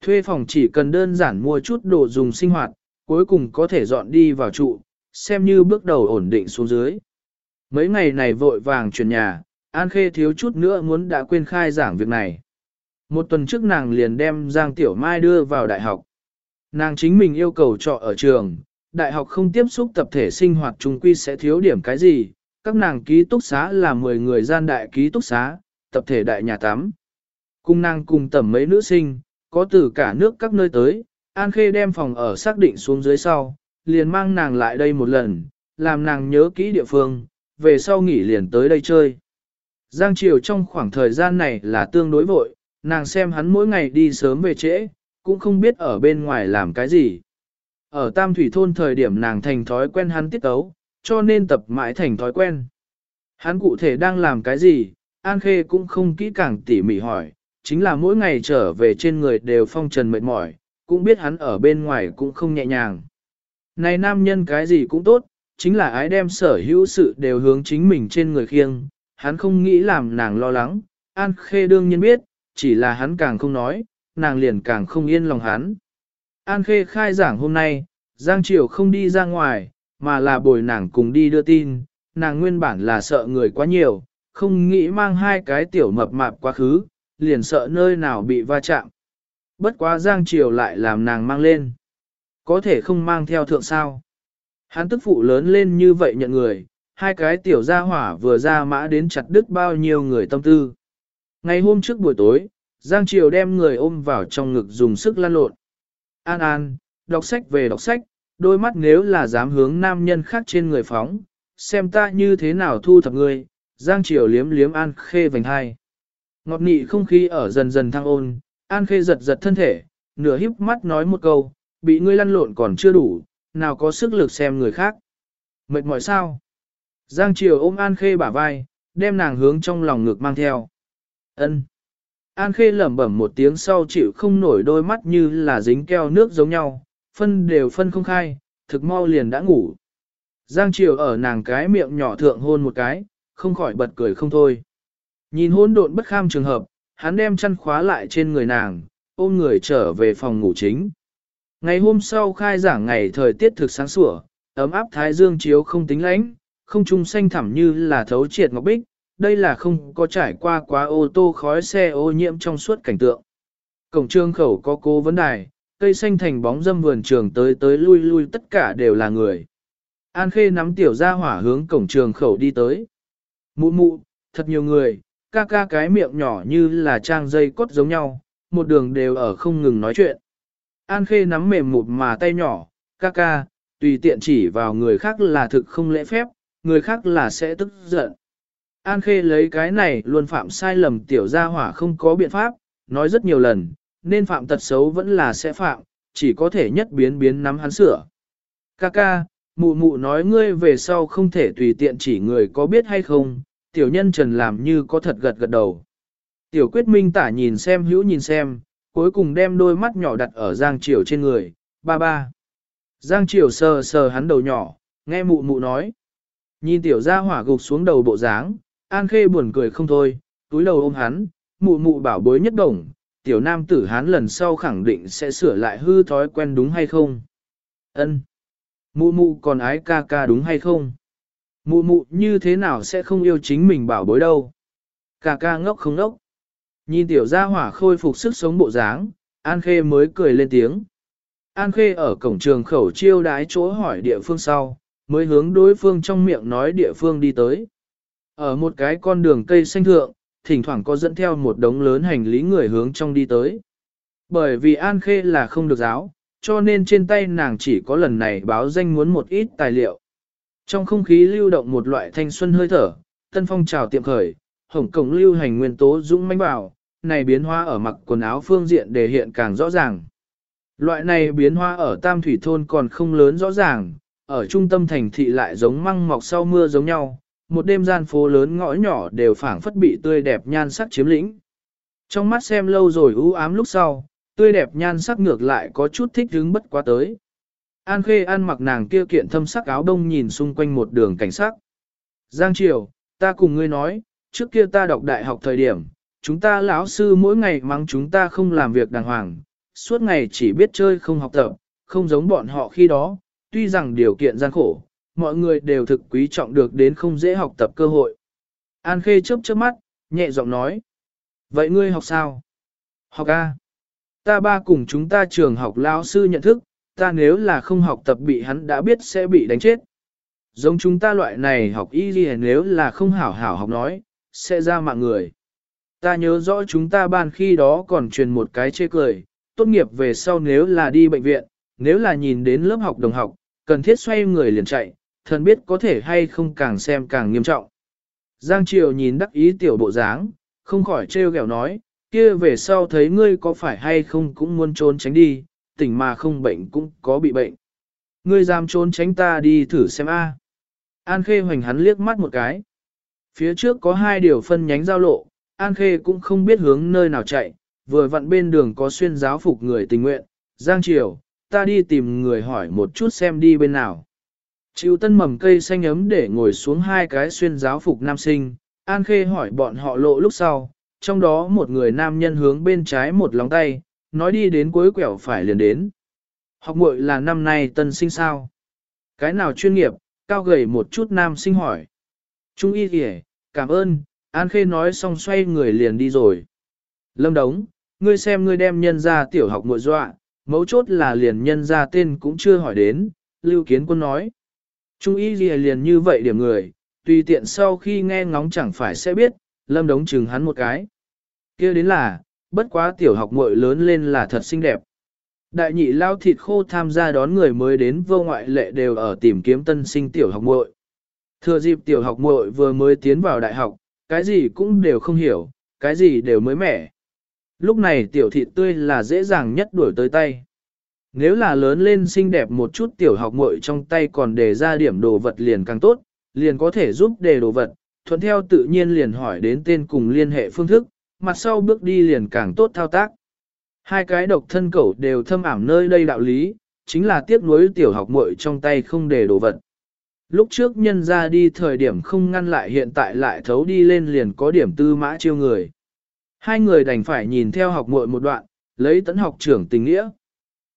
Thuê phòng chỉ cần đơn giản mua chút đồ dùng sinh hoạt, cuối cùng có thể dọn đi vào trụ, xem như bước đầu ổn định xuống dưới. Mấy ngày này vội vàng chuyển nhà, An Khê thiếu chút nữa muốn đã quên khai giảng việc này. Một tuần trước nàng liền đem Giang Tiểu Mai đưa vào đại học. Nàng chính mình yêu cầu trọ ở trường, đại học không tiếp xúc tập thể sinh hoạt chung quy sẽ thiếu điểm cái gì, các nàng ký túc xá là 10 người gian đại ký túc xá, tập thể đại nhà tắm. Cùng nàng cùng tầm mấy nữ sinh, có từ cả nước các nơi tới, An Khê đem phòng ở xác định xuống dưới sau, liền mang nàng lại đây một lần, làm nàng nhớ kỹ địa phương, về sau nghỉ liền tới đây chơi. Giang Triều trong khoảng thời gian này là tương đối vội, nàng xem hắn mỗi ngày đi sớm về trễ, cũng không biết ở bên ngoài làm cái gì. Ở Tam Thủy Thôn thời điểm nàng thành thói quen hắn tiết tấu, cho nên tập mãi thành thói quen. Hắn cụ thể đang làm cái gì, An Khê cũng không kỹ càng tỉ mỉ hỏi, chính là mỗi ngày trở về trên người đều phong trần mệt mỏi, cũng biết hắn ở bên ngoài cũng không nhẹ nhàng. Này nam nhân cái gì cũng tốt, chính là ái đem sở hữu sự đều hướng chính mình trên người khiêng, hắn không nghĩ làm nàng lo lắng, An Khê đương nhiên biết, chỉ là hắn càng không nói, nàng liền càng không yên lòng hắn. An Khê khai giảng hôm nay, Giang Triều không đi ra ngoài, mà là bồi nàng cùng đi đưa tin, nàng nguyên bản là sợ người quá nhiều, không nghĩ mang hai cái tiểu mập mạp quá khứ, liền sợ nơi nào bị va chạm. Bất quá Giang Triều lại làm nàng mang lên. Có thể không mang theo thượng sao. Hắn tức phụ lớn lên như vậy nhận người, hai cái tiểu gia hỏa vừa ra mã đến chặt đứt bao nhiêu người tâm tư. Ngày hôm trước buổi tối, Giang Triều đem người ôm vào trong ngực dùng sức lăn lộn. An An, đọc sách về đọc sách, đôi mắt nếu là dám hướng nam nhân khác trên người phóng, xem ta như thế nào thu thập ngươi, Giang Triều liếm liếm An Khê vành hai. Ngọt nị không khí ở dần dần thăng ôn, An Khê giật giật thân thể, nửa híp mắt nói một câu, bị ngươi lăn lộn còn chưa đủ, nào có sức lực xem người khác. Mệt mỏi sao? Giang Triều ôm An Khê bả vai, đem nàng hướng trong lòng ngực mang theo. Ân. An Khê lẩm bẩm một tiếng sau chịu không nổi đôi mắt như là dính keo nước giống nhau, phân đều phân không khai, thực mau liền đã ngủ. Giang Triều ở nàng cái miệng nhỏ thượng hôn một cái, không khỏi bật cười không thôi. Nhìn hôn độn bất kham trường hợp, hắn đem chăn khóa lại trên người nàng, ôm người trở về phòng ngủ chính. Ngày hôm sau khai giảng ngày thời tiết thực sáng sủa, ấm áp thái dương chiếu không tính lạnh, không trung xanh thẳm như là thấu triệt ngọc bích, đây là không có trải qua quá ô tô khói xe ô nhiễm trong suốt cảnh tượng. Cổng trương khẩu có cố vấn đài, cây xanh thành bóng dâm vườn trường tới tới lui lui tất cả đều là người. An Khê nắm tiểu ra hỏa hướng cổng trường khẩu đi tới. Mụ mụ, thật nhiều người, ca ca cái miệng nhỏ như là trang dây cốt giống nhau, một đường đều ở không ngừng nói chuyện. An Khê nắm mềm mụt mà tay nhỏ, ca ca, tùy tiện chỉ vào người khác là thực không lễ phép, người khác là sẽ tức giận. An Khê lấy cái này luôn phạm sai lầm tiểu gia hỏa không có biện pháp, nói rất nhiều lần, nên phạm tật xấu vẫn là sẽ phạm, chỉ có thể nhất biến biến nắm hắn sửa. Kaka, mụ mụ nói ngươi về sau không thể tùy tiện chỉ người có biết hay không, tiểu nhân trần làm như có thật gật gật đầu. Tiểu quyết minh tả nhìn xem hữu nhìn xem, cuối cùng đem đôi mắt nhỏ đặt ở Giang Triều trên người, ba ba. Giang Triều sờ sờ hắn đầu nhỏ, nghe mụ mụ nói. Nhìn tiểu gia hỏa gục xuống đầu bộ dáng, An Khê buồn cười không thôi, túi đầu ôm hắn, mụ mụ bảo bối nhất đồng, tiểu nam tử hắn lần sau khẳng định sẽ sửa lại hư thói quen đúng hay không. Ân, Mụ mụ còn ái ca ca đúng hay không? Mụ mụ như thế nào sẽ không yêu chính mình bảo bối đâu? Ca ca ngốc không ngốc. Nhìn tiểu gia hỏa khôi phục sức sống bộ dáng, An Khê mới cười lên tiếng. An Khê ở cổng trường khẩu chiêu đái chỗ hỏi địa phương sau, mới hướng đối phương trong miệng nói địa phương đi tới. Ở một cái con đường cây xanh thượng, thỉnh thoảng có dẫn theo một đống lớn hành lý người hướng trong đi tới. Bởi vì An Khê là không được giáo, cho nên trên tay nàng chỉ có lần này báo danh muốn một ít tài liệu. Trong không khí lưu động một loại thanh xuân hơi thở, tân phong trào tiệm khởi, hồng cổng lưu hành nguyên tố dũng mãnh bảo, này biến hóa ở mặc quần áo phương diện đề hiện càng rõ ràng. Loại này biến hóa ở Tam Thủy Thôn còn không lớn rõ ràng, ở trung tâm thành thị lại giống măng mọc sau mưa giống nhau, một đêm gian phố lớn ngõ nhỏ đều phảng phất bị tươi đẹp nhan sắc chiếm lĩnh. Trong mắt xem lâu rồi u ám lúc sau, tươi đẹp nhan sắc ngược lại có chút thích hứng bất quá tới. An Khê ăn mặc nàng kia kiện thâm sắc áo đông nhìn xung quanh một đường cảnh sắc. Giang Triều, ta cùng ngươi nói, trước kia ta đọc đại học thời điểm, chúng ta lão sư mỗi ngày mắng chúng ta không làm việc đàng hoàng, suốt ngày chỉ biết chơi không học tập, không giống bọn họ khi đó, tuy rằng điều kiện gian khổ, mọi người đều thực quý trọng được đến không dễ học tập cơ hội. An Khê chớp chớp mắt, nhẹ giọng nói. Vậy ngươi học sao? Học A. Ta ba cùng chúng ta trường học lao sư nhận thức, ta nếu là không học tập bị hắn đã biết sẽ bị đánh chết. Giống chúng ta loại này học y gì nếu là không hảo hảo học nói, sẽ ra mạng người. Ta nhớ rõ chúng ta ban khi đó còn truyền một cái chê cười, tốt nghiệp về sau nếu là đi bệnh viện, nếu là nhìn đến lớp học đồng học, cần thiết xoay người liền chạy, thần biết có thể hay không càng xem càng nghiêm trọng. Giang Triều nhìn đắc ý tiểu bộ dáng, không khỏi trêu ghẹo nói, kia về sau thấy ngươi có phải hay không cũng muốn trốn tránh đi, tỉnh mà không bệnh cũng có bị bệnh. Ngươi dám trốn tránh ta đi thử xem a. An Khê hoành hắn liếc mắt một cái. Phía trước có hai điều phân nhánh giao lộ, An Khê cũng không biết hướng nơi nào chạy, vừa vặn bên đường có xuyên giáo phục người tình nguyện. Giang Triều, ta đi tìm người hỏi một chút xem đi bên nào. Chịu tân mầm cây xanh ấm để ngồi xuống hai cái xuyên giáo phục nam sinh, An Khê hỏi bọn họ lộ lúc sau, trong đó một người nam nhân hướng bên trái một lòng tay, nói đi đến cuối quẻo phải liền đến. Học muội là năm nay tân sinh sao? Cái nào chuyên nghiệp, cao gầy một chút nam sinh hỏi. Trung y kìa, cảm ơn, An Khê nói xong xoay người liền đi rồi. Lâm Đống, ngươi xem ngươi đem nhân ra tiểu học muội dọa, mấu chốt là liền nhân ra tên cũng chưa hỏi đến, Lưu Kiến Quân nói. Trung y gì liền như vậy điểm người, tùy tiện sau khi nghe ngóng chẳng phải sẽ biết, Lâm Đống chừng hắn một cái. kia đến là, bất quá tiểu học muội lớn lên là thật xinh đẹp. Đại nhị lao thịt khô tham gia đón người mới đến vô ngoại lệ đều ở tìm kiếm tân sinh tiểu học muội. Thừa dịp tiểu học muội vừa mới tiến vào đại học, cái gì cũng đều không hiểu, cái gì đều mới mẻ. Lúc này tiểu thịt tươi là dễ dàng nhất đuổi tới tay. Nếu là lớn lên xinh đẹp một chút tiểu học muội trong tay còn đề ra điểm đồ vật liền càng tốt, liền có thể giúp đề đồ vật, thuận theo tự nhiên liền hỏi đến tên cùng liên hệ phương thức, mặt sau bước đi liền càng tốt thao tác. Hai cái độc thân cẩu đều thâm ảm nơi đây đạo lý, chính là tiếc nuối tiểu học muội trong tay không để đồ vật. Lúc trước nhân ra đi thời điểm không ngăn lại hiện tại lại thấu đi lên liền có điểm tư mã chiêu người. Hai người đành phải nhìn theo học muội một đoạn, lấy tấn học trưởng tình nghĩa.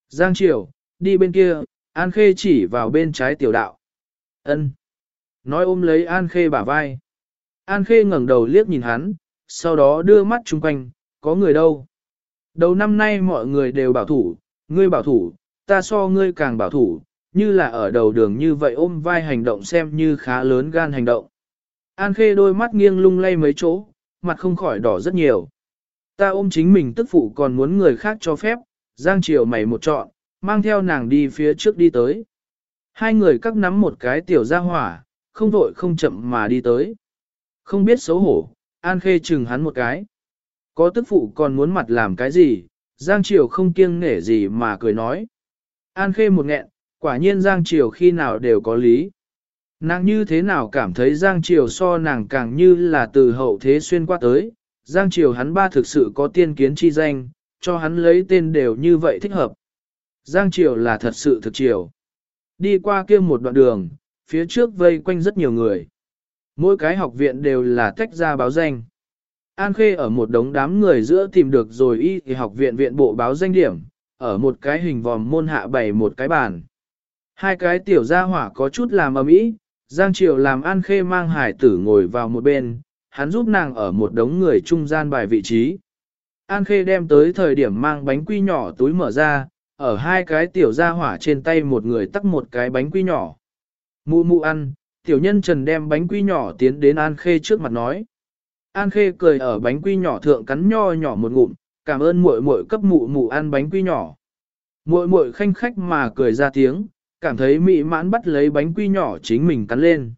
Giang Triều, đi bên kia, An Khê chỉ vào bên trái tiểu đạo. ân Nói ôm lấy An Khê bả vai. An Khê ngẩng đầu liếc nhìn hắn, sau đó đưa mắt chung quanh, có người đâu. Đầu năm nay mọi người đều bảo thủ, ngươi bảo thủ, ta so ngươi càng bảo thủ, như là ở đầu đường như vậy ôm vai hành động xem như khá lớn gan hành động. An Khê đôi mắt nghiêng lung lay mấy chỗ, mặt không khỏi đỏ rất nhiều. Ta ôm chính mình tức phụ còn muốn người khác cho phép, Giang Triều mày một trọn, mang theo nàng đi phía trước đi tới. Hai người cắt nắm một cái tiểu ra hỏa, không vội không chậm mà đi tới. Không biết xấu hổ, An Khê chừng hắn một cái. Có tức phụ còn muốn mặt làm cái gì, Giang Triều không kiêng nể gì mà cười nói. An Khê một nghẹn, quả nhiên Giang Triều khi nào đều có lý. Nàng như thế nào cảm thấy Giang Triều so nàng càng như là từ hậu thế xuyên qua tới, Giang Triều hắn ba thực sự có tiên kiến chi danh, cho hắn lấy tên đều như vậy thích hợp. Giang Triều là thật sự thực triều. Đi qua kia một đoạn đường, phía trước vây quanh rất nhiều người. Mỗi cái học viện đều là tách ra báo danh. An Khê ở một đống đám người giữa tìm được rồi y thì học viện viện bộ báo danh điểm, ở một cái hình vòm môn hạ bày một cái bàn. Hai cái tiểu gia hỏa có chút làm ầm ĩ, Giang Triều làm An Khê mang hải tử ngồi vào một bên, hắn giúp nàng ở một đống người trung gian bài vị trí. An Khê đem tới thời điểm mang bánh quy nhỏ túi mở ra, ở hai cái tiểu gia hỏa trên tay một người tắt một cái bánh quy nhỏ. Mụ mụ ăn, tiểu nhân trần đem bánh quy nhỏ tiến đến An Khê trước mặt nói. An Khê cười ở bánh quy nhỏ thượng cắn nho nhỏ một ngụm, cảm ơn muội muội cấp mụ mụ ăn bánh quy nhỏ. Muội muội khanh khách mà cười ra tiếng, cảm thấy mị mãn bắt lấy bánh quy nhỏ chính mình cắn lên.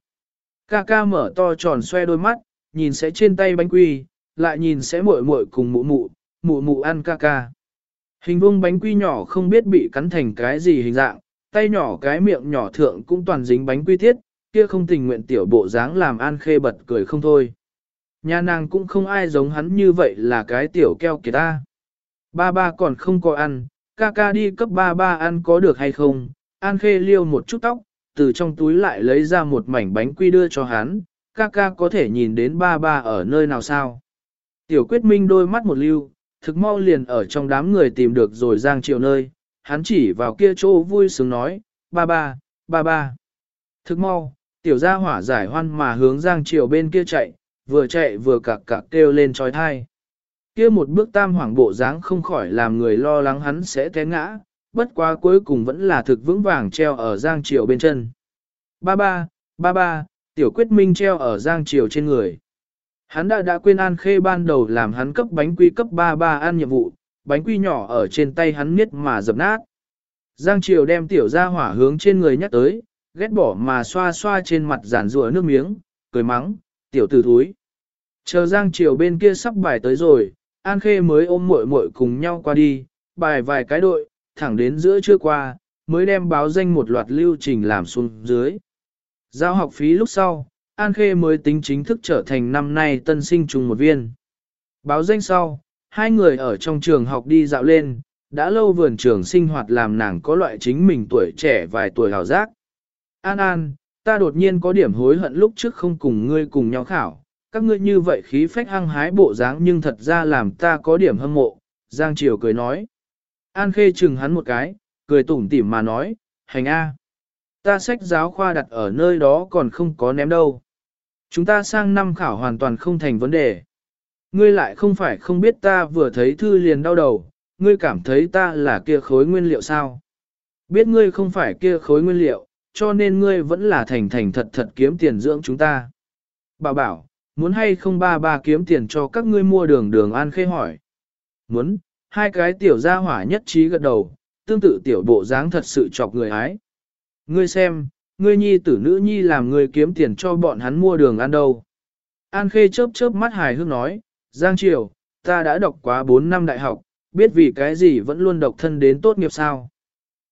Ca ca mở to tròn xoe đôi mắt, nhìn sẽ trên tay bánh quy, lại nhìn sẽ muội muội cùng mụ mụ, mụ mụ ăn ca ca. Hình vuông bánh quy nhỏ không biết bị cắn thành cái gì hình dạng, tay nhỏ cái miệng nhỏ thượng cũng toàn dính bánh quy thiết, kia không tình nguyện tiểu bộ dáng làm An Khê bật cười không thôi. Nhà nàng cũng không ai giống hắn như vậy là cái tiểu keo kìa ta. Ba ba còn không có ăn, ca ca đi cấp ba ba ăn có được hay không? An Khê liêu một chút tóc, từ trong túi lại lấy ra một mảnh bánh quy đưa cho hắn, ca ca có thể nhìn đến ba ba ở nơi nào sao? Tiểu quyết minh đôi mắt một lưu, thực mau liền ở trong đám người tìm được rồi giang triệu nơi, hắn chỉ vào kia chỗ vui sướng nói, ba ba, ba ba. Thực mau, tiểu gia hỏa giải hoan mà hướng giang triệu bên kia chạy, vừa chạy vừa cạc cạc kêu lên trói thai. Kia một bước tam hoảng bộ dáng không khỏi làm người lo lắng hắn sẽ té ngã, bất quá cuối cùng vẫn là thực vững vàng treo ở giang triều bên chân. Ba ba, ba ba, tiểu quyết minh treo ở giang triều trên người. Hắn đã đã quên An Khê ban đầu làm hắn cấp bánh quy cấp ba ba ăn nhiệm vụ, bánh quy nhỏ ở trên tay hắn miết mà dập nát. Giang Triều đem tiểu ra hỏa hướng trên người nhắc tới, ghét bỏ mà xoa xoa trên mặt giản rùa nước miếng, cười mắng, tiểu tử thúi. Chờ Giang Triều bên kia sắp bài tới rồi, An Khê mới ôm muội muội cùng nhau qua đi, bài vài cái đội, thẳng đến giữa trưa qua, mới đem báo danh một loạt lưu trình làm xuống dưới. Giao học phí lúc sau, An Khê mới tính chính thức trở thành năm nay tân sinh trùng một viên. Báo danh sau, hai người ở trong trường học đi dạo lên, đã lâu vườn trường sinh hoạt làm nàng có loại chính mình tuổi trẻ vài tuổi hào giác. An An, ta đột nhiên có điểm hối hận lúc trước không cùng ngươi cùng nhau khảo, các ngươi như vậy khí phách hăng hái bộ dáng nhưng thật ra làm ta có điểm hâm mộ, Giang Triều cười nói. An Khê chừng hắn một cái, cười tủm tỉm mà nói, hành A. Ta sách giáo khoa đặt ở nơi đó còn không có ném đâu. Chúng ta sang năm khảo hoàn toàn không thành vấn đề. Ngươi lại không phải không biết ta vừa thấy thư liền đau đầu, ngươi cảm thấy ta là kia khối nguyên liệu sao? Biết ngươi không phải kia khối nguyên liệu, cho nên ngươi vẫn là thành thành thật thật kiếm tiền dưỡng chúng ta. bà bảo, muốn hay không ba ba kiếm tiền cho các ngươi mua đường đường an khê hỏi. Muốn, hai cái tiểu gia hỏa nhất trí gật đầu, tương tự tiểu bộ dáng thật sự chọc người ái. Ngươi xem, ngươi nhi tử nữ nhi làm ngươi kiếm tiền cho bọn hắn mua đường ăn đâu. An khê chớp chớp mắt hài hước nói, Giang Triều, ta đã đọc quá 4 năm đại học, biết vì cái gì vẫn luôn độc thân đến tốt nghiệp sao.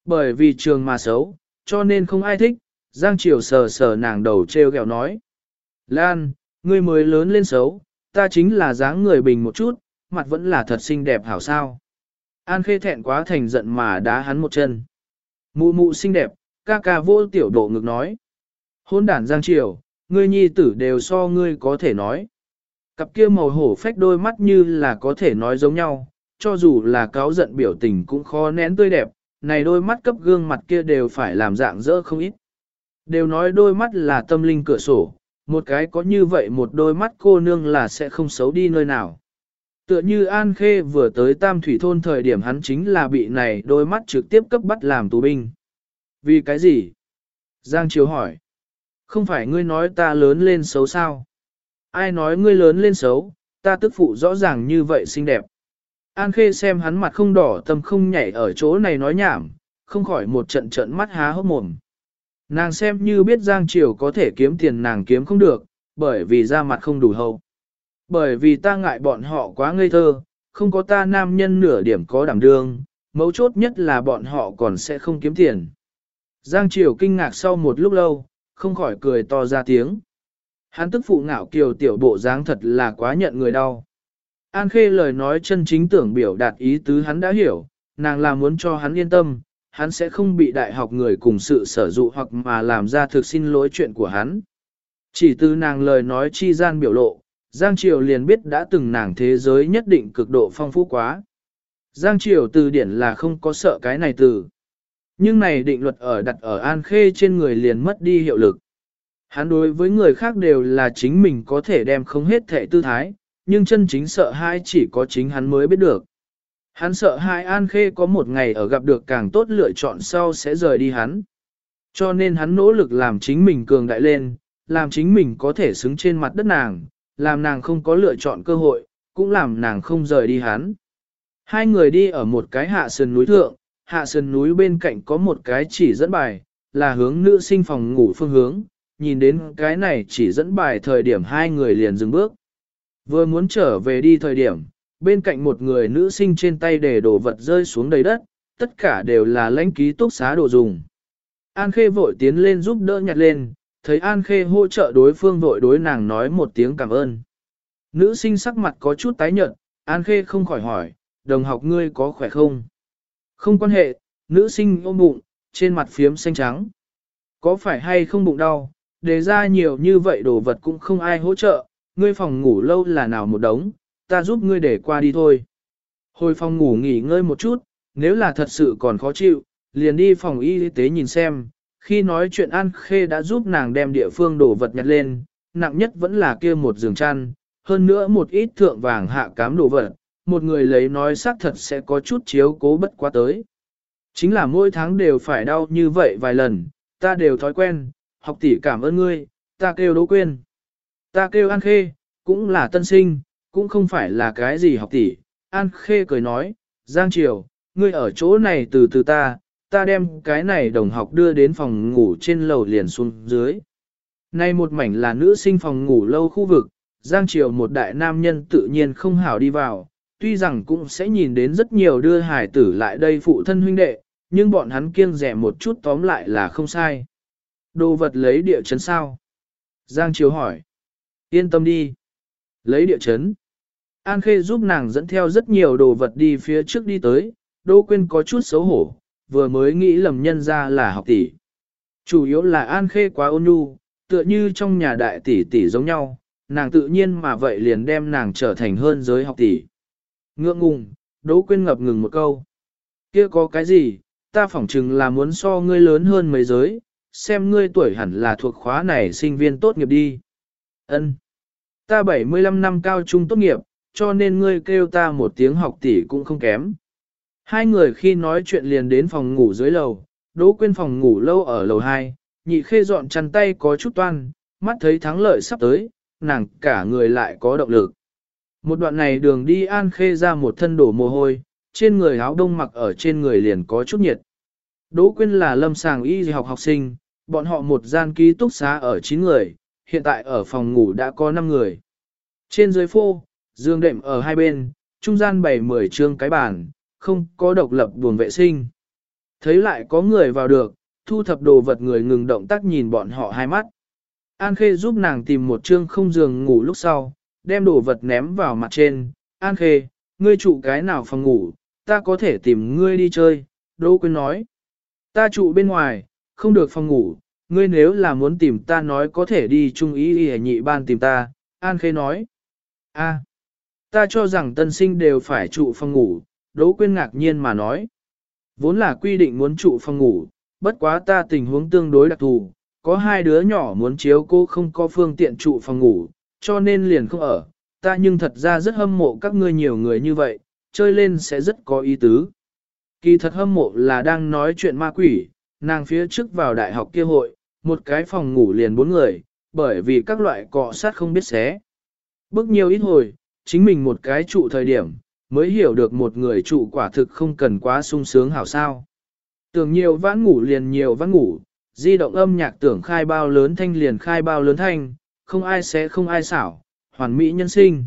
Bởi vì trường mà xấu, cho nên không ai thích, Giang Triều sờ sờ nàng đầu treo gẹo nói. Lan, ngươi mới lớn lên xấu, ta chính là dáng người bình một chút, mặt vẫn là thật xinh đẹp hảo sao. An khê thẹn quá thành giận mà đá hắn một chân. Mụ mụ xinh đẹp, ca ca vô tiểu độ ngực nói. Hôn đản Giang Triều, ngươi nhi tử đều so ngươi có thể nói. Cặp kia màu hổ phách đôi mắt như là có thể nói giống nhau, cho dù là cáo giận biểu tình cũng khó nén tươi đẹp, này đôi mắt cấp gương mặt kia đều phải làm dạng dỡ không ít. Đều nói đôi mắt là tâm linh cửa sổ, một cái có như vậy một đôi mắt cô nương là sẽ không xấu đi nơi nào. Tựa như An Khê vừa tới Tam Thủy Thôn thời điểm hắn chính là bị này đôi mắt trực tiếp cấp bắt làm tù binh. Vì cái gì? Giang Chiếu hỏi. Không phải ngươi nói ta lớn lên xấu sao? Ai nói ngươi lớn lên xấu, ta tức phụ rõ ràng như vậy xinh đẹp. An Khê xem hắn mặt không đỏ tâm không nhảy ở chỗ này nói nhảm, không khỏi một trận trận mắt há hốc mồm. Nàng xem như biết Giang Triều có thể kiếm tiền nàng kiếm không được, bởi vì da mặt không đủ hậu. Bởi vì ta ngại bọn họ quá ngây thơ, không có ta nam nhân nửa điểm có đảm đương, mấu chốt nhất là bọn họ còn sẽ không kiếm tiền. Giang Triều kinh ngạc sau một lúc lâu, không khỏi cười to ra tiếng. Hắn tức phụ ngạo kiều tiểu bộ dáng thật là quá nhận người đau. An Khê lời nói chân chính tưởng biểu đạt ý tứ hắn đã hiểu, nàng là muốn cho hắn yên tâm, hắn sẽ không bị đại học người cùng sự sở dụ hoặc mà làm ra thực xin lỗi chuyện của hắn. Chỉ từ nàng lời nói chi gian biểu lộ, Giang Triều liền biết đã từng nàng thế giới nhất định cực độ phong phú quá. Giang Triều từ điển là không có sợ cái này từ. Nhưng này định luật ở đặt ở An Khê trên người liền mất đi hiệu lực. Hắn đối với người khác đều là chính mình có thể đem không hết thể tư thái, nhưng chân chính sợ hãi chỉ có chính hắn mới biết được. Hắn sợ hai An Khê có một ngày ở gặp được càng tốt lựa chọn sau sẽ rời đi hắn. Cho nên hắn nỗ lực làm chính mình cường đại lên, làm chính mình có thể xứng trên mặt đất nàng, làm nàng không có lựa chọn cơ hội, cũng làm nàng không rời đi hắn. Hai người đi ở một cái hạ sườn núi thượng, hạ sườn núi bên cạnh có một cái chỉ dẫn bài, là hướng nữ sinh phòng ngủ phương hướng, nhìn đến cái này chỉ dẫn bài thời điểm hai người liền dừng bước. Vừa muốn trở về đi thời điểm, bên cạnh một người nữ sinh trên tay để đồ vật rơi xuống đầy đất, tất cả đều là lãnh ký túc xá đồ dùng. An Khê vội tiến lên giúp đỡ nhặt lên, thấy An Khê hỗ trợ đối phương vội đối nàng nói một tiếng cảm ơn. Nữ sinh sắc mặt có chút tái nhợt, An Khê không khỏi hỏi, đồng học ngươi có khỏe không? Không quan hệ, nữ sinh ôm bụng, trên mặt phiếm xanh trắng. Có phải hay không bụng đau, đề ra nhiều như vậy đồ vật cũng không ai hỗ trợ, ngươi phòng ngủ lâu là nào một đống, ta giúp ngươi để qua đi thôi. Hồi phòng ngủ nghỉ ngơi một chút, nếu là thật sự còn khó chịu, liền đi phòng y tế nhìn xem. Khi nói chuyện An Khê đã giúp nàng đem địa phương đồ vật nhặt lên, nặng nhất vẫn là kia một giường chăn, hơn nữa một ít thượng vàng hạ cám đồ vật, một người lấy nói xác thật sẽ có chút chiếu cố bất quá tới. Chính là mỗi tháng đều phải đau như vậy vài lần, ta đều thói quen, học tỷ cảm ơn ngươi, ta kêu đố quên. Ta kêu An Khê, cũng là tân sinh, cũng không phải là cái gì học tỷ. An Khê cười nói, Giang Triều, ngươi ở chỗ này từ từ ta, ta đem cái này đồng học đưa đến phòng ngủ trên lầu liền xuống dưới. Nay một mảnh là nữ sinh phòng ngủ lâu khu vực, Giang Triều một đại nam nhân tự nhiên không hảo đi vào, tuy rằng cũng sẽ nhìn đến rất nhiều đưa hải tử lại đây phụ thân huynh đệ, nhưng bọn hắn kiêng rẻ một chút tóm lại là không sai. Đồ vật lấy địa chấn sao? Giang Chiếu hỏi. Yên tâm đi. Lấy địa chấn. An Khê giúp nàng dẫn theo rất nhiều đồ vật đi phía trước đi tới, Đỗ Quyên có chút xấu hổ, vừa mới nghĩ lầm nhân ra là học tỷ. Chủ yếu là An Khê quá ôn nhu, tựa như trong nhà đại tỷ tỷ giống nhau, nàng tự nhiên mà vậy liền đem nàng trở thành hơn giới học tỷ. Ngượng ngùng, Đỗ Quyên ngập ngừng một câu. kia có cái gì, ta phỏng chừng là muốn so ngươi lớn hơn mấy giới, xem ngươi tuổi hẳn là thuộc khóa này sinh viên tốt nghiệp đi. Ân, Ta 75 năm cao trung tốt nghiệp, cho nên ngươi kêu ta một tiếng học tỷ cũng không kém. Hai người khi nói chuyện liền đến phòng ngủ dưới lầu, Đỗ Quyên phòng ngủ lâu ở lầu 2, nhị khê dọn chăn tay có chút toan, mắt thấy thắng lợi sắp tới, nàng cả người lại có động lực. Một đoạn này đường đi an khê ra một thân đổ mồ hôi, trên người áo đông mặc ở trên người liền có chút nhiệt. Đỗ Quyên là lâm sàng y học học sinh, bọn họ một gian ký túc xá ở 9 người, hiện tại ở phòng ngủ đã có 5 người. Trên dưới phô, giường đệm ở hai bên, trung gian bày 10 trương cái bàn, không có độc lập buồng vệ sinh. Thấy lại có người vào được, thu thập đồ vật người ngừng động tác nhìn bọn họ hai mắt. An Khê giúp nàng tìm một trương không giường ngủ lúc sau, đem đồ vật ném vào mặt trên. An Khê, ngươi trụ cái nào phòng ngủ, ta có thể tìm ngươi đi chơi, Đỗ Quyên nói. Ta trụ bên ngoài, không được phòng ngủ, ngươi nếu là muốn tìm ta nói có thể đi trung ý y nhị ban tìm ta, An Khê nói. a. Ta cho rằng tân sinh đều phải trụ phòng ngủ, Đỗ Quyên ngạc nhiên mà nói. Vốn là quy định muốn trụ phòng ngủ, bất quá ta tình huống tương đối đặc thù, có hai đứa nhỏ muốn chiếu cô không có phương tiện trụ phòng ngủ, cho nên liền không ở, ta nhưng thật ra rất hâm mộ các ngươi nhiều người như vậy, chơi lên sẽ rất có ý tứ. Kỳ thật hâm mộ là đang nói chuyện ma quỷ, nàng phía trước vào đại học kia hội, một cái phòng ngủ liền bốn người, bởi vì các loại cọ sát không biết xé. Bước nhiều ít hồi, chính mình một cái trụ thời điểm, mới hiểu được một người trụ quả thực không cần quá sung sướng hảo sao. Tưởng nhiều vãn ngủ liền nhiều vãn ngủ, di động âm nhạc tưởng khai bao lớn thanh liền khai bao lớn thanh, không ai sẽ không ai xảo, hoàn mỹ nhân sinh.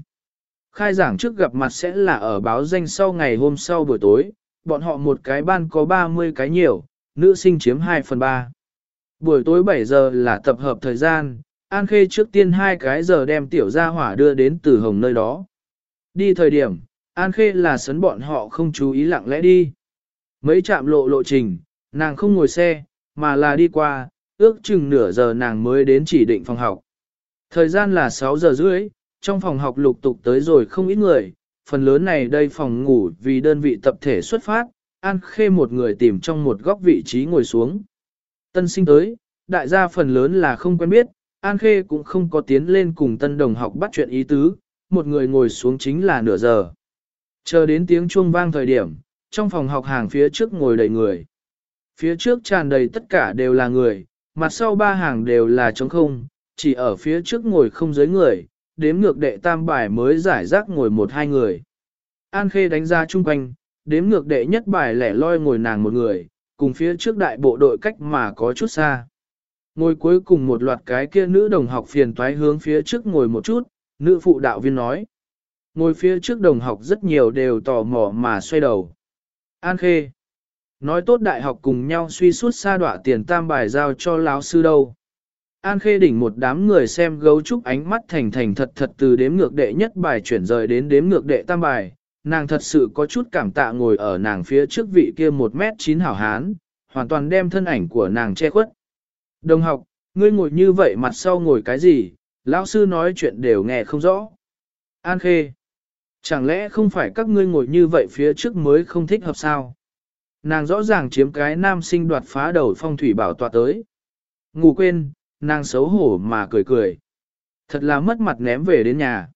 Khai giảng trước gặp mặt sẽ là ở báo danh sau ngày hôm sau buổi tối, bọn họ một cái ban có 30 cái nhiều, nữ sinh chiếm 2 phần 3. Buổi tối 7 giờ là tập hợp thời gian, An Khê trước tiên hai cái giờ đem tiểu gia hỏa đưa đến từ hồng nơi đó. Đi thời điểm, An Khê là sấn bọn họ không chú ý lặng lẽ đi. Mấy chạm lộ lộ trình, nàng không ngồi xe, mà là đi qua, ước chừng nửa giờ nàng mới đến chỉ định phòng học. Thời gian là 6 giờ rưỡi, trong phòng học lục tục tới rồi không ít người, phần lớn này đây phòng ngủ vì đơn vị tập thể xuất phát, An Khê một người tìm trong một góc vị trí ngồi xuống. Tân sinh tới, đại gia phần lớn là không quen biết, An Khê cũng không có tiến lên cùng tân đồng học bắt chuyện ý tứ, một người ngồi xuống chính là nửa giờ. Chờ đến tiếng chuông vang thời điểm, trong phòng học hàng phía trước ngồi đầy người. Phía trước tràn đầy tất cả đều là người, mặt sau ba hàng đều là trống không, chỉ ở phía trước ngồi không dưới người, đếm ngược đệ tam bài mới giải rác ngồi một hai người. An Khê đánh ra chung quanh, đếm ngược đệ nhất bài lẻ loi ngồi nàng một người, cùng phía trước đại bộ đội cách mà có chút xa. Ngồi cuối cùng một loạt cái kia nữ đồng học phiền toái hướng phía trước ngồi một chút, nữ phụ đạo viên nói. Ngồi phía trước đồng học rất nhiều đều tò mò mà xoay đầu. An Khê. Nói tốt đại học cùng nhau suy suốt xa đọa tiền tam bài giao cho lão sư đâu. An Khê đỉnh một đám người xem gấu trúc ánh mắt thành thành thật thật từ đếm ngược đệ nhất bài chuyển rời đến đếm ngược đệ tam bài. Nàng thật sự có chút cảm tạ ngồi ở nàng phía trước vị kia một mét chín hảo hán, hoàn toàn đem thân ảnh của nàng che khuất. Đồng học, ngươi ngồi như vậy mặt sau ngồi cái gì, lão sư nói chuyện đều nghe không rõ. An Khê. Chẳng lẽ không phải các ngươi ngồi như vậy phía trước mới không thích hợp sao? Nàng rõ ràng chiếm cái nam sinh đoạt phá đầu phong thủy bảo tọa tới. Ngủ quên, nàng xấu hổ mà cười cười. Thật là mất mặt ném về đến nhà.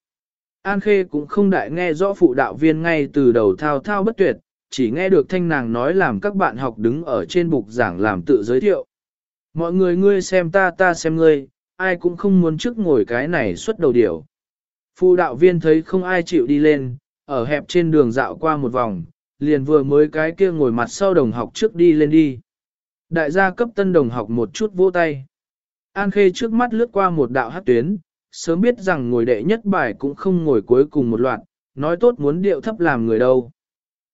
An Khê cũng không đại nghe rõ phụ đạo viên ngay từ đầu thao thao bất tuyệt, chỉ nghe được thanh nàng nói làm các bạn học đứng ở trên bục giảng làm tự giới thiệu. Mọi người ngươi xem ta ta xem ngươi, ai cũng không muốn trước ngồi cái này xuất đầu điểu. Phụ đạo viên thấy không ai chịu đi lên, ở hẹp trên đường dạo qua một vòng, liền vừa mới cái kia ngồi mặt sau đồng học trước đi lên đi. Đại gia cấp tân đồng học một chút vỗ tay. An Khê trước mắt lướt qua một đạo hát tuyến, sớm biết rằng ngồi đệ nhất bài cũng không ngồi cuối cùng một loạt, nói tốt muốn điệu thấp làm người đâu.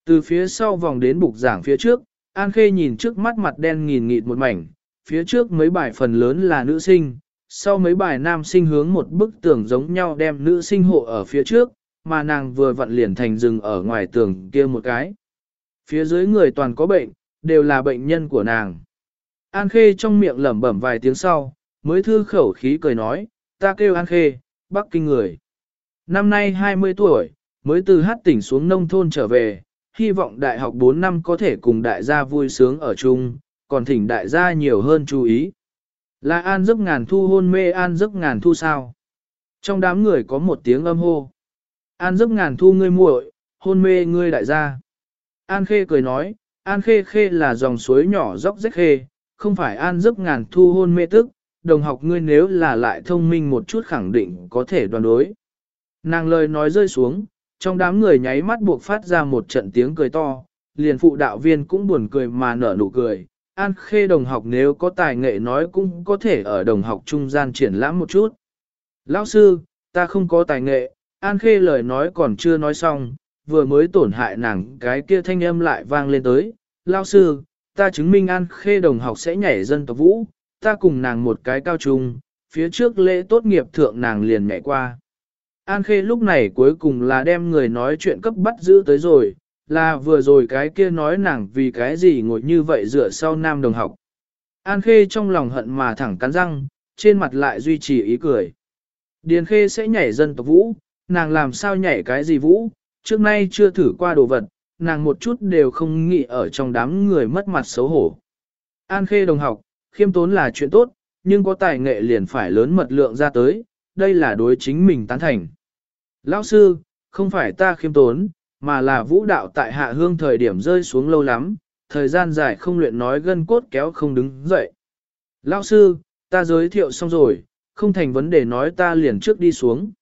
Từ phía sau vòng đến bục giảng phía trước, An Khê nhìn trước mắt mặt đen nghìn nghịt một mảnh, phía trước mấy bài phần lớn là nữ sinh, sau mấy bài nam sinh hướng một bức tường giống nhau đem nữ sinh hộ ở phía trước, mà nàng vừa vặn liền thành rừng ở ngoài tường kia một cái. Phía dưới người toàn có bệnh, đều là bệnh nhân của nàng. An Khê trong miệng lẩm bẩm vài tiếng sau, mới thư khẩu khí cười nói, ta kêu An Khê, Bắc Kinh người. Năm nay 20 tuổi, mới từ hát tỉnh xuống nông thôn trở về, hy vọng đại học 4 năm có thể cùng đại gia vui sướng ở chung, còn thỉnh đại gia nhiều hơn chú ý. Là an giấc ngàn thu hôn mê an giấc ngàn thu sao? Trong đám người có một tiếng âm hô. An giấc ngàn thu ngươi muội, hôn mê ngươi đại gia. An khê cười nói, An khê khê là dòng suối nhỏ dốc rách khê, không phải an giấc ngàn thu hôn mê tức, đồng học ngươi nếu là lại thông minh một chút khẳng định có thể đoàn đối. Nàng lời nói rơi xuống, trong đám người nháy mắt buộc phát ra một trận tiếng cười to, liền phụ đạo viên cũng buồn cười mà nở nụ cười. An khê đồng học nếu có tài nghệ nói cũng có thể ở đồng học trung gian triển lãm một chút. Lão sư, ta không có tài nghệ, An khê lời nói còn chưa nói xong, vừa mới tổn hại nàng cái kia thanh âm lại vang lên tới. Lão sư, ta chứng minh An khê đồng học sẽ nhảy dân tộc vũ, ta cùng nàng một cái cao trung, phía trước lễ tốt nghiệp thượng nàng liền nhảy qua. An Khê lúc này cuối cùng là đem người nói chuyện cấp bắt giữ tới rồi, là vừa rồi cái kia nói nàng vì cái gì ngồi như vậy dựa sau nam đồng học. An Khê trong lòng hận mà thẳng cắn răng, trên mặt lại duy trì ý cười. Điền Khê sẽ nhảy dân tộc vũ, nàng làm sao nhảy cái gì vũ, trước nay chưa thử qua đồ vật, nàng một chút đều không nghĩ ở trong đám người mất mặt xấu hổ. An Khê đồng học, khiêm tốn là chuyện tốt, nhưng có tài nghệ liền phải lớn mật lượng ra tới, đây là đối chính mình tán thành. Lão sư, không phải ta khiêm tốn, mà là vũ đạo tại hạ hương thời điểm rơi xuống lâu lắm, thời gian dài không luyện nói gân cốt kéo không đứng dậy. Lão sư, ta giới thiệu xong rồi, không thành vấn đề nói ta liền trước đi xuống.